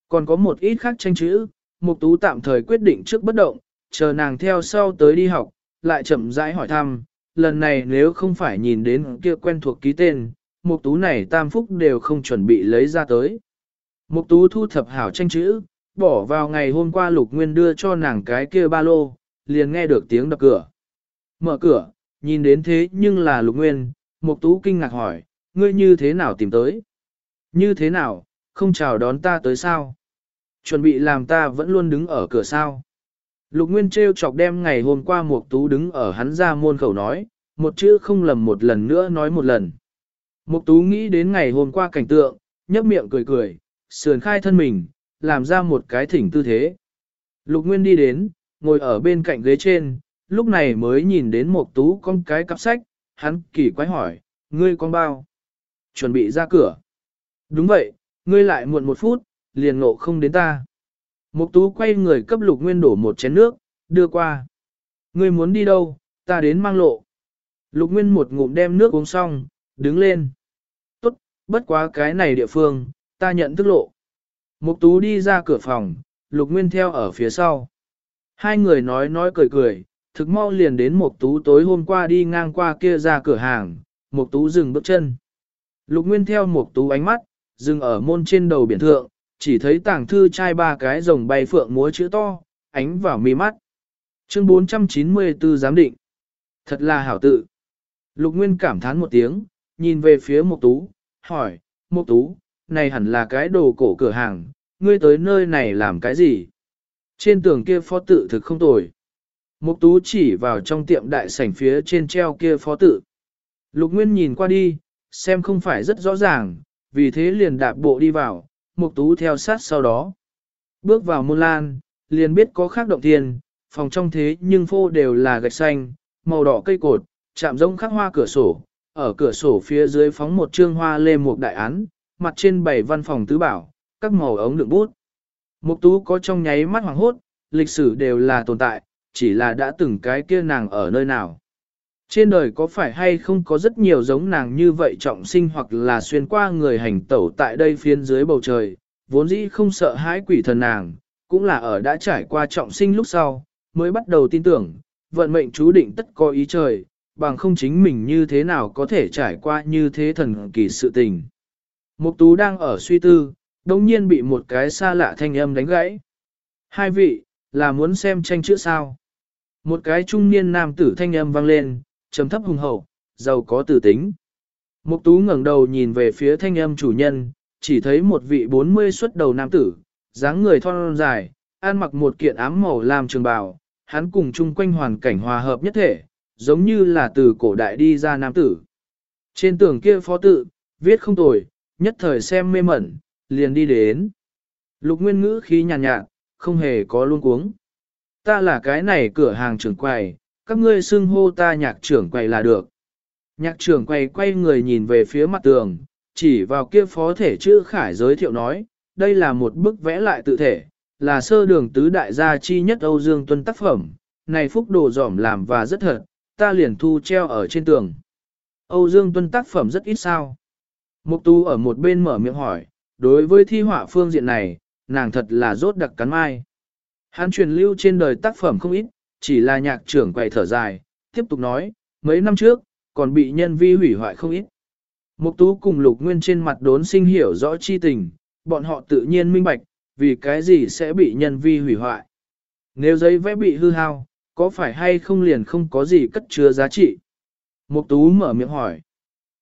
Còn có một ít khác tranh chữ, Mục Tú tạm thời quyết định trước bất động, chờ nàng theo sau tới đi học, lại chậm rãi hỏi thăm, lần này nếu không phải nhìn đến kia quen thuộc ký tên, Mục Tú này tam phúc đều không chuẩn bị lấy ra tới. Mục Tú thu thập hảo tranh chữ, bỏ vào ngày hôm qua Lục Nguyên đưa cho nàng cái kia ba lô, liền nghe được tiếng đập cửa. Mở cửa, nhìn đến thế nhưng là Lục Nguyên, Mục Tú kinh ngạc hỏi, ngươi như thế nào tìm tới? Như thế nào, không chào đón ta tới sao? Chuẩn bị làm ta vẫn luôn đứng ở cửa sao? Lục Nguyên treo chọc đem ngày hôm qua Mục Tú đứng ở hắn ra môn khẩu nói, một chữ không lầm một lần nữa nói một lần. Mục Tú nghĩ đến ngày hôm qua cảnh tượng, nhấp miệng cười cười, sườn khai thân mình, làm ra một cái thỉnh tư thế. Lục Nguyên đi đến, ngồi ở bên cạnh ghế trên, lúc này mới nhìn đến Mục Tú con cái cặp sách, hắn kỳ quái hỏi, ngươi con bao? Chuẩn bị ra cửa. Đúng vậy, ngươi lại muộn một phút, liền ngộ không đến ta. Mục tú quay người cấp lục nguyên đổ một chén nước, đưa qua. Ngươi muốn đi đâu, ta đến mang lộ. Lục nguyên một ngụm đem nước uống xong, đứng lên. Tốt, bất quá cái này địa phương, ta nhận thức lộ. Mục tú đi ra cửa phòng, lục nguyên theo ở phía sau. Hai người nói nói cười cười, thực mau liền đến Mục Tú tối hôm qua đi ngang qua kia ra cửa hàng, Mục Tú dừng bước chân. Lục Nguyên theo Mục Tú ánh mắt, dừng ở môn trên đầu biển thượng, chỉ thấy tảng thư trai ba cái rồng bay phượng múa chữ to, ánh vào mi mắt. Chương 494 giám định. Thật là hảo tự. Lục Nguyên cảm thán một tiếng, nhìn về phía Mục Tú, hỏi, Mục Tú, này hẳn là cái đồ cổ cửa hàng, ngươi tới nơi này làm cái gì? Trên tường kia phó tự thực không tồi. Mục tú chỉ vào trong tiệm đại sảnh phía trên treo kia phó tự. Lục Nguyên nhìn qua đi, xem không phải rất rõ ràng, vì thế liền đạp bộ đi vào, mục tú theo sát sau đó. Bước vào môn lan, liền biết có khác động tiền, phòng trong thế nhưng phô đều là gạch xanh, màu đỏ cây cột, chạm rông khắc hoa cửa sổ, ở cửa sổ phía dưới phóng một trương hoa lê một đại án, mặt trên bảy văn phòng tứ bảo, các màu ống đựng bút. Mục tú có trong nháy mắt hoàng hốt, lịch sử đều là tồn tại, chỉ là đã từng cái kia nàng ở nơi nào. Trên đời có phải hay không có rất nhiều giống nàng như vậy trọng sinh hoặc là xuyên qua người hành tẩu tại đây phiên dưới bầu trời, vốn dĩ không sợ hãi quỷ thần nàng, cũng là ở đã trải qua trọng sinh lúc sau, mới bắt đầu tin tưởng, vận mệnh chú định tất có ý trời, bằng không chính mình như thế nào có thể trải qua như thế thần kỳ sự tình. Mục tú đang ở suy tư, đồng nhiên bị một cái xa lạ thanh âm đánh gãy. Hai vị, là muốn xem tranh chữ sao? Một cái trung niên nam tử thanh âm vang lên, trầm thấp hùng hậu, giàu có tử tính. Mục tú ngẩng đầu nhìn về phía thanh âm chủ nhân, chỉ thấy một vị 40 xuất đầu nam tử, dáng người thon dài, ăn mặc một kiện ám màu lam trường bào, hắn cùng chung quanh hoàn cảnh hòa hợp nhất thể, giống như là từ cổ đại đi ra nam tử. Trên tường kia phó tự, viết không tồi, nhất thời xem mê mẩn, liền đi đến. Lục nguyên ngữ khí nhàn nhạt, nhạt, không hề có luôn cuống. Ta là cái này cửa hàng trưởng quầy, các ngươi xưng hô ta nhạc trưởng quầy là được. Nhạc trưởng quầy quay người nhìn về phía mặt tường, chỉ vào kia phó thể chữ khải giới thiệu nói, đây là một bức vẽ lại tự thể, là sơ đường tứ đại gia chi nhất Âu Dương Tuân tác phẩm, này phúc đồ dỏm làm và rất thật, ta liền thu treo ở trên tường. Âu Dương Tuân tác phẩm rất ít sao. Mục tu ở một bên mở miệng hỏi, đối với thi họa phương diện này, nàng thật là rốt đặc cắn mai. Hắn truyền lưu trên đời tác phẩm không ít, chỉ là nhạc trưởng quầy thở dài, tiếp tục nói, mấy năm trước, còn bị nhân vi hủy hoại không ít. Mục tú cùng lục nguyên trên mặt đốn sinh hiểu rõ chi tình, bọn họ tự nhiên minh bạch, vì cái gì sẽ bị nhân vi hủy hoại. Nếu giấy vẽ bị hư hao, có phải hay không liền không có gì cất chứa giá trị? Mục tú mở miệng hỏi.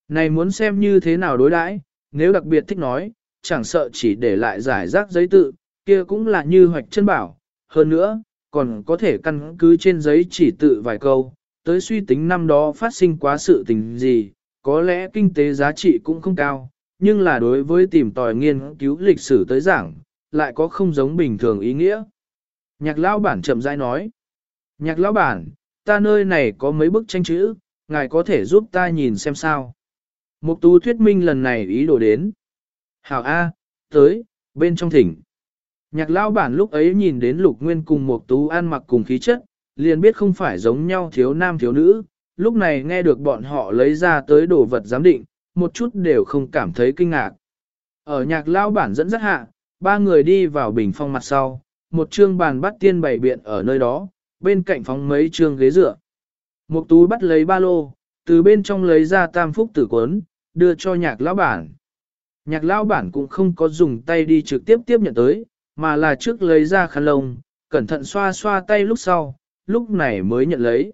Này muốn xem như thế nào đối đãi, nếu đặc biệt thích nói, chẳng sợ chỉ để lại giải rác giấy tự, kia cũng là như hoạch chân bảo. Hơn nữa, còn có thể căn cứ trên giấy chỉ tự vài câu, tới suy tính năm đó phát sinh quá sự tình gì, có lẽ kinh tế giá trị cũng không cao, nhưng là đối với tìm tòi nghiên cứu lịch sử tới giảng, lại có không giống bình thường ý nghĩa. Nhạc lão bản chậm rãi nói, nhạc lão bản, ta nơi này có mấy bức tranh chữ, ngài có thể giúp ta nhìn xem sao. Mục tú thuyết minh lần này ý đồ đến. Hảo A, tới, bên trong thỉnh. Nhạc lão bản lúc ấy nhìn đến lục nguyên cùng một tú ăn mặc cùng khí chất, liền biết không phải giống nhau thiếu nam thiếu nữ, lúc này nghe được bọn họ lấy ra tới đồ vật giám định, một chút đều không cảm thấy kinh ngạc. Ở nhạc lão bản dẫn dắt hạ, ba người đi vào bình phong mặt sau, một trương bàn bắt tiên bày biện ở nơi đó, bên cạnh phóng mấy trương ghế dựa. Mục tú bắt lấy ba lô, từ bên trong lấy ra tam phúc tử cuốn, đưa cho nhạc lão bản. Nhạc lão bản cũng không có dùng tay đi trực tiếp tiếp nhận tới, mà là trước lấy ra khăn lông, cẩn thận xoa xoa tay lúc sau, lúc này mới nhận lấy.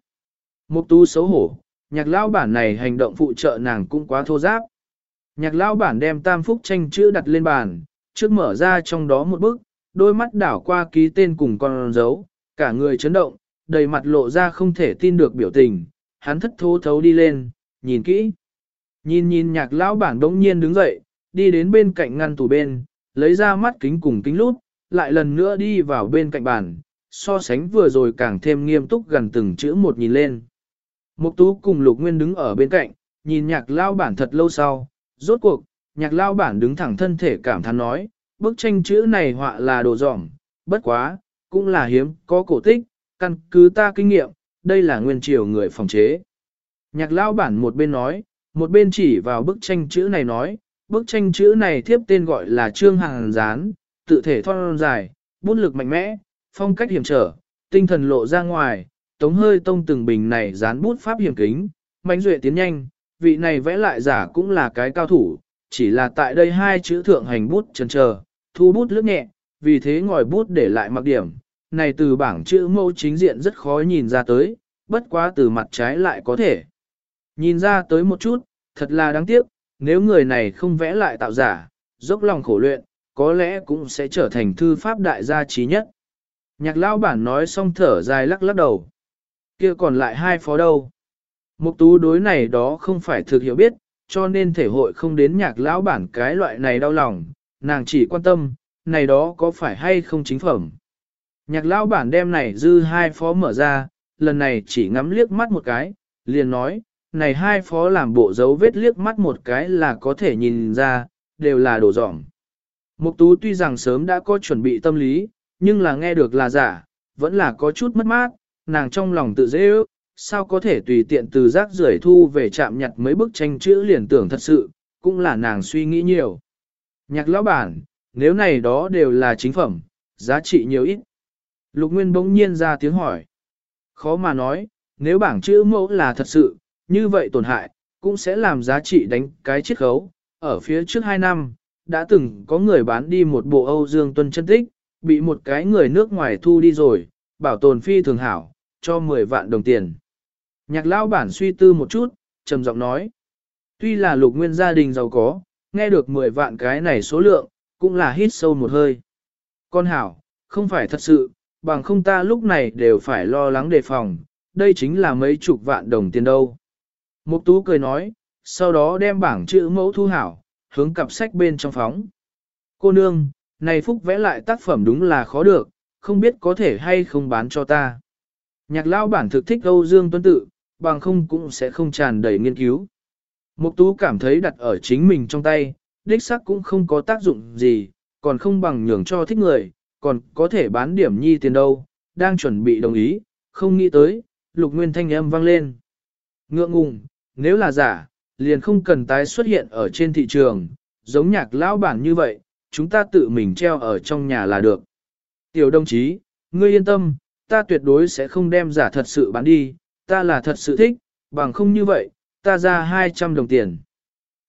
Mục tú xấu hổ, nhạc lão bản này hành động phụ trợ nàng cũng quá thô giáp. Nhạc lão bản đem tam phúc tranh chữ đặt lên bàn, trước mở ra trong đó một bức, đôi mắt đảo qua ký tên cùng con dấu, cả người chấn động, đầy mặt lộ ra không thể tin được biểu tình, hắn thất thố thấu đi lên, nhìn kỹ. Nhìn nhìn nhạc lão bản đống nhiên đứng dậy, đi đến bên cạnh ngăn tủ bên, lấy ra mắt kính cùng kính lút, lại lần nữa đi vào bên cạnh bàn, so sánh vừa rồi càng thêm nghiêm túc gần từng chữ một nhìn lên. Mục tú cùng lục nguyên đứng ở bên cạnh, nhìn nhạc lao bản thật lâu sau, rốt cuộc, nhạc lao bản đứng thẳng thân thể cảm thán nói, bức tranh chữ này họa là đồ dỏng, bất quá, cũng là hiếm, có cổ tích, căn cứ ta kinh nghiệm, đây là nguyên triều người phòng chế. Nhạc lao bản một bên nói, một bên chỉ vào bức tranh chữ này nói, bức tranh chữ này thiếp tên gọi là Trương Hàng Gián, tự thể thon dài, bút lực mạnh mẽ, phong cách hiểm trở, tinh thần lộ ra ngoài, tống hơi tông từng bình này dán bút pháp hiểm kính, mãnh duệ tiến nhanh, vị này vẽ lại giả cũng là cái cao thủ, chỉ là tại đây hai chữ thượng hành bút chần chờ, thu bút lướt nhẹ, vì thế ngòi bút để lại mặc điểm, này từ bảng chữ mẫu chính diện rất khó nhìn ra tới, bất quá từ mặt trái lại có thể. Nhìn ra tới một chút, thật là đáng tiếc, nếu người này không vẽ lại tạo giả, dốc lòng khổ luyện, có lẽ cũng sẽ trở thành thư pháp đại gia trí nhất. Nhạc lão bản nói xong thở dài lắc lắc đầu. kia còn lại hai phó đâu. Mục tú đối này đó không phải thực hiểu biết, cho nên thể hội không đến nhạc lão bản cái loại này đau lòng, nàng chỉ quan tâm, này đó có phải hay không chính phẩm. Nhạc lão bản đem này dư hai phó mở ra, lần này chỉ ngắm liếc mắt một cái, liền nói, này hai phó làm bộ dấu vết liếc mắt một cái là có thể nhìn ra, đều là đồ dỏng. Mục tú tuy rằng sớm đã có chuẩn bị tâm lý, nhưng là nghe được là giả, vẫn là có chút mất mát, nàng trong lòng tự dễ ước, sao có thể tùy tiện từ rác rưởi thu về chạm nhặt mấy bức tranh chữ liền tưởng thật sự, cũng là nàng suy nghĩ nhiều. Nhạc lão bản, nếu này đó đều là chính phẩm, giá trị nhiều ít. Lục Nguyên bỗng nhiên ra tiếng hỏi. Khó mà nói, nếu bảng chữ mẫu là thật sự, như vậy tổn hại, cũng sẽ làm giá trị đánh cái chiết khấu. Ở phía trước 2 năm, đã từng có người bán đi một bộ Âu Dương Tuân chân tích, bị một cái người nước ngoài thu đi rồi, bảo tồn phi thường hảo, cho 10 vạn đồng tiền. Nhạc lão bản suy tư một chút, trầm giọng nói. Tuy là lục nguyên gia đình giàu có, nghe được 10 vạn cái này số lượng, cũng là hít sâu một hơi. Con hảo, không phải thật sự, bằng không ta lúc này đều phải lo lắng đề phòng, đây chính là mấy chục vạn đồng tiền đâu. Mục tú cười nói, sau đó đem bảng chữ mẫu thu hảo, hướng cặp sách bên trong phóng. Cô nương, này phúc vẽ lại tác phẩm đúng là khó được, không biết có thể hay không bán cho ta. Nhạc lão bản thực thích Âu Dương Tuấn Tự, bằng không cũng sẽ không tràn đầy nghiên cứu. Mục tú cảm thấy đặt ở chính mình trong tay, đích sắc cũng không có tác dụng gì, còn không bằng nhường cho thích người, còn có thể bán điểm nhi tiền đâu, đang chuẩn bị đồng ý, không nghĩ tới, lục nguyên thanh âm vang lên. Ngượng ngùng, nếu là giả, liền không cần tái xuất hiện ở trên thị trường, giống nhạc lão bản như vậy, chúng ta tự mình treo ở trong nhà là được. Tiểu đồng chí, ngươi yên tâm, ta tuyệt đối sẽ không đem giả thật sự bán đi, ta là thật sự thích, bằng không như vậy, ta ra 200 đồng tiền.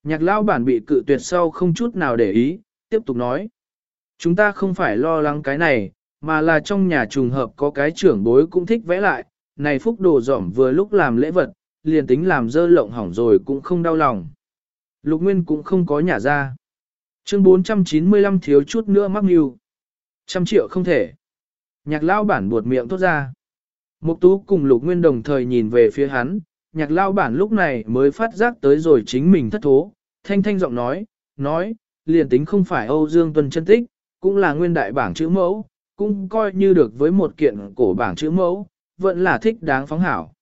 Nhạc lão bản bị cự tuyệt sau không chút nào để ý, tiếp tục nói. Chúng ta không phải lo lắng cái này, mà là trong nhà trùng hợp có cái trưởng bối cũng thích vẽ lại, này phúc đồ dỏm vừa lúc làm lễ vật, liền tính làm dơ lộng hỏng rồi cũng không đau lòng. Lục Nguyên cũng không có nhà ra. Chương 495 thiếu chút nữa mắc mưu. Trăm triệu không thể. Nhạc lao bản buột miệng tốt ra. Mục tú cùng Lục Nguyên đồng thời nhìn về phía hắn, nhạc lao bản lúc này mới phát giác tới rồi chính mình thất thố, thanh thanh giọng nói, nói, liền tính không phải Âu Dương Tuân chân tích, cũng là nguyên đại bảng chữ mẫu, cũng coi như được với một kiện cổ bảng chữ mẫu, vẫn là thích đáng phóng hảo.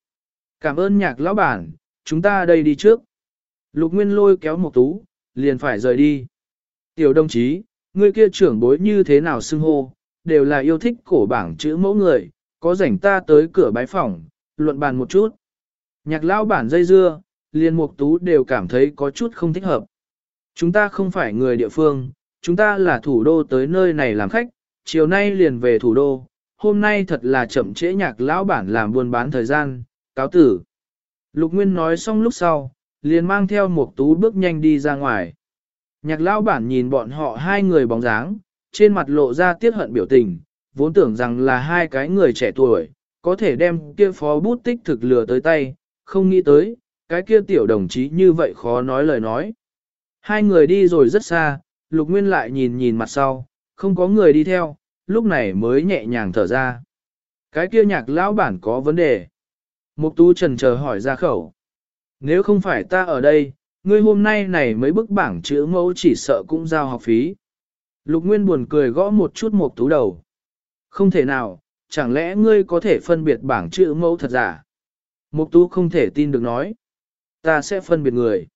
Cảm ơn nhạc lão bản, chúng ta đây đi trước. Lục Nguyên lôi kéo một tú, liền phải rời đi. Tiểu đồng chí, người kia trưởng bối như thế nào xưng hô, đều là yêu thích cổ bảng chữ mẫu người, có rảnh ta tới cửa bái phòng, luận bàn một chút. Nhạc lão bản dây dưa, liền mục tú đều cảm thấy có chút không thích hợp. Chúng ta không phải người địa phương, chúng ta là thủ đô tới nơi này làm khách, chiều nay liền về thủ đô, hôm nay thật là chậm trễ nhạc lão bản làm buôn bán thời gian, cáo tử. Lục Nguyên nói xong lúc sau, liền mang theo một tú bước nhanh đi ra ngoài. Nhạc lão bản nhìn bọn họ hai người bóng dáng, trên mặt lộ ra tiếc hận biểu tình, vốn tưởng rằng là hai cái người trẻ tuổi, có thể đem kia phó bút tích thực lừa tới tay, không nghĩ tới, cái kia tiểu đồng chí như vậy khó nói lời nói. Hai người đi rồi rất xa, Lục Nguyên lại nhìn nhìn mặt sau, không có người đi theo, lúc này mới nhẹ nhàng thở ra. Cái kia nhạc lão bản có vấn đề. Mục tú trần chờ hỏi ra khẩu. Nếu không phải ta ở đây, ngươi hôm nay này mấy bức bảng chữ mẫu chỉ sợ cũng giao học phí. Lục Nguyên buồn cười gõ một chút mục tú đầu. Không thể nào, chẳng lẽ ngươi có thể phân biệt bảng chữ mẫu thật giả? Mục tú không thể tin được nói. Ta sẽ phân biệt người.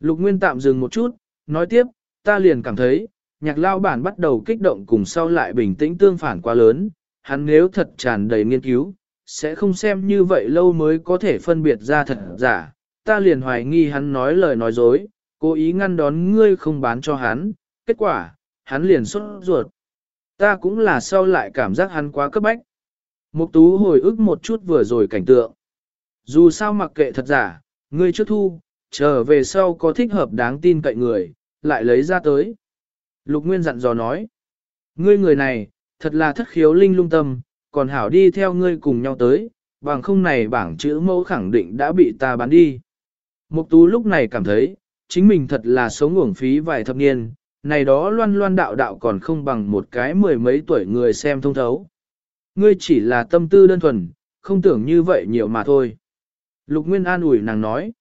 Lục Nguyên tạm dừng một chút, nói tiếp, ta liền cảm thấy, nhạc lao bản bắt đầu kích động cùng sau lại bình tĩnh tương phản quá lớn, hắn nếu thật tràn đầy nghiên cứu, sẽ không xem như vậy lâu mới có thể phân biệt ra thật giả, ta liền hoài nghi hắn nói lời nói dối, cố ý ngăn đón ngươi không bán cho hắn, kết quả, hắn liền xuất ruột. Ta cũng là sau lại cảm giác hắn quá cấp bách. Mục tú hồi ức một chút vừa rồi cảnh tượng. Dù sao mặc kệ thật giả, ngươi trước thu, trở về sau có thích hợp đáng tin cậy người, lại lấy ra tới. Lục Nguyên dặn dò nói, ngươi người này, thật là thất khiếu linh lung tâm, còn hảo đi theo ngươi cùng nhau tới, bằng không này bảng chữ mẫu khẳng định đã bị ta bán đi. Mục tú lúc này cảm thấy, chính mình thật là sống uổng phí vài thập niên, này đó loan loan đạo đạo còn không bằng một cái mười mấy tuổi người xem thông thấu. Ngươi chỉ là tâm tư đơn thuần, không tưởng như vậy nhiều mà thôi. Lục Nguyên an ủi nàng nói.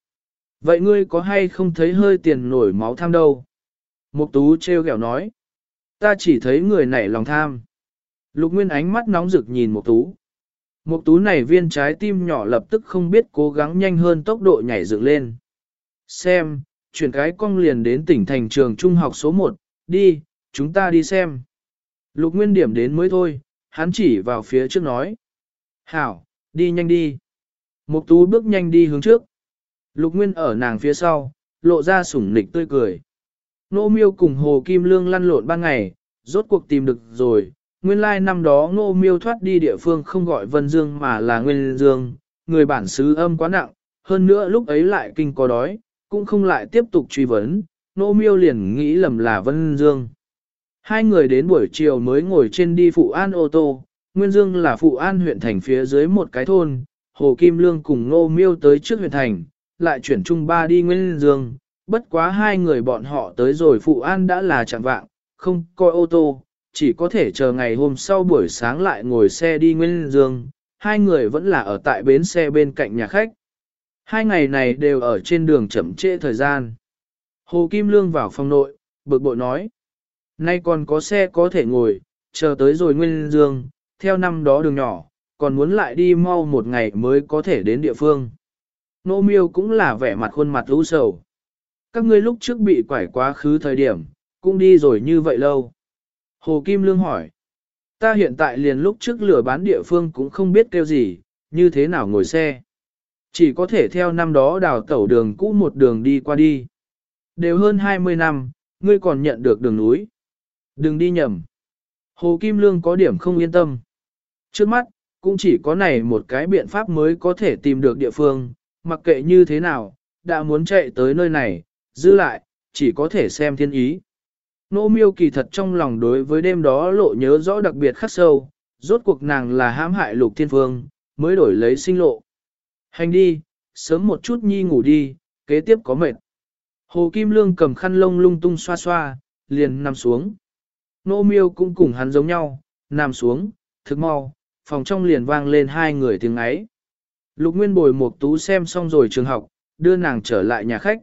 Vậy ngươi có hay không thấy hơi tiền nổi máu tham đâu? Mục tú treo gẹo nói. Ta chỉ thấy người này lòng tham. Lục Nguyên ánh mắt nóng rực nhìn Mục tú. Mục tú này viên trái tim nhỏ lập tức không biết cố gắng nhanh hơn tốc độ nhảy dựng lên. Xem, chuyển cái cong liền đến tỉnh thành trường trung học số 1, đi, chúng ta đi xem. Lục Nguyên điểm đến mới thôi, hắn chỉ vào phía trước nói. Hảo, đi nhanh đi. Mục tú bước nhanh đi hướng trước. Lục Nguyên ở nàng phía sau, lộ ra sủng nịch tươi cười. Nô miêu cùng Hồ Kim Lương lăn lộn ba ngày, rốt cuộc tìm được rồi. Nguyên lai like năm đó ngô miêu thoát đi địa phương không gọi Vân Dương mà là Nguyên Dương, người bản xứ âm quá nặng, hơn nữa lúc ấy lại kinh có đói, cũng không lại tiếp tục truy vấn, Ngô miêu liền nghĩ lầm là Vân Dương. Hai người đến buổi chiều mới ngồi trên đi phụ an ô tô, Nguyên Dương là phụ an huyện thành phía dưới một cái thôn, Hồ Kim Lương cùng Ngô Miêu tới trước huyện thành, lại chuyển Chung ba đi Nguyên Dương, bất quá hai người bọn họ tới rồi phụ an đã là chẳng vạng, không coi ô tô, chỉ có thể chờ ngày hôm sau buổi sáng lại ngồi xe đi Nguyên Dương, hai người vẫn là ở tại bến xe bên cạnh nhà khách. Hai ngày này đều ở trên đường chậm trễ thời gian. Hồ Kim Lương vào phòng nội, bực bội nói. Nay còn có xe có thể ngồi, chờ tới rồi Nguyên Dương, theo năm đó đường nhỏ, còn muốn lại đi mau một ngày mới có thể đến địa phương. Nô miêu cũng là vẻ mặt khuôn mặt u sầu. Các ngươi lúc trước bị quải quá khứ thời điểm, cũng đi rồi như vậy lâu. Hồ Kim Lương hỏi. Ta hiện tại liền lúc trước lửa bán địa phương cũng không biết kêu gì, như thế nào ngồi xe. Chỉ có thể theo năm đó đào tẩu đường cũ một đường đi qua đi. Đều hơn 20 năm, ngươi còn nhận được đường núi. Đừng đi nhầm. Hồ Kim Lương có điểm không yên tâm. Trước mắt, cũng chỉ có này một cái biện pháp mới có thể tìm được địa phương, mặc kệ như thế nào, đã muốn chạy tới nơi này, giữ lại, chỉ có thể xem thiên ý. Nô miêu kỳ thật trong lòng đối với đêm đó lộ nhớ rõ đặc biệt khắc sâu, rốt cuộc nàng là hãm hại lục thiên phương, mới đổi lấy sinh lộ. Hành đi, sớm một chút nhi ngủ đi, kế tiếp có mệt. Hồ Kim Lương cầm khăn lông lung tung xoa xoa, liền nằm xuống. Nô miêu cũng cùng hắn giống nhau, nằm xuống, thức mau, phòng trong liền vang lên hai người tiếng ấy. Lục Nguyên bồi một tú xem xong rồi trường học, đưa nàng trở lại nhà khách.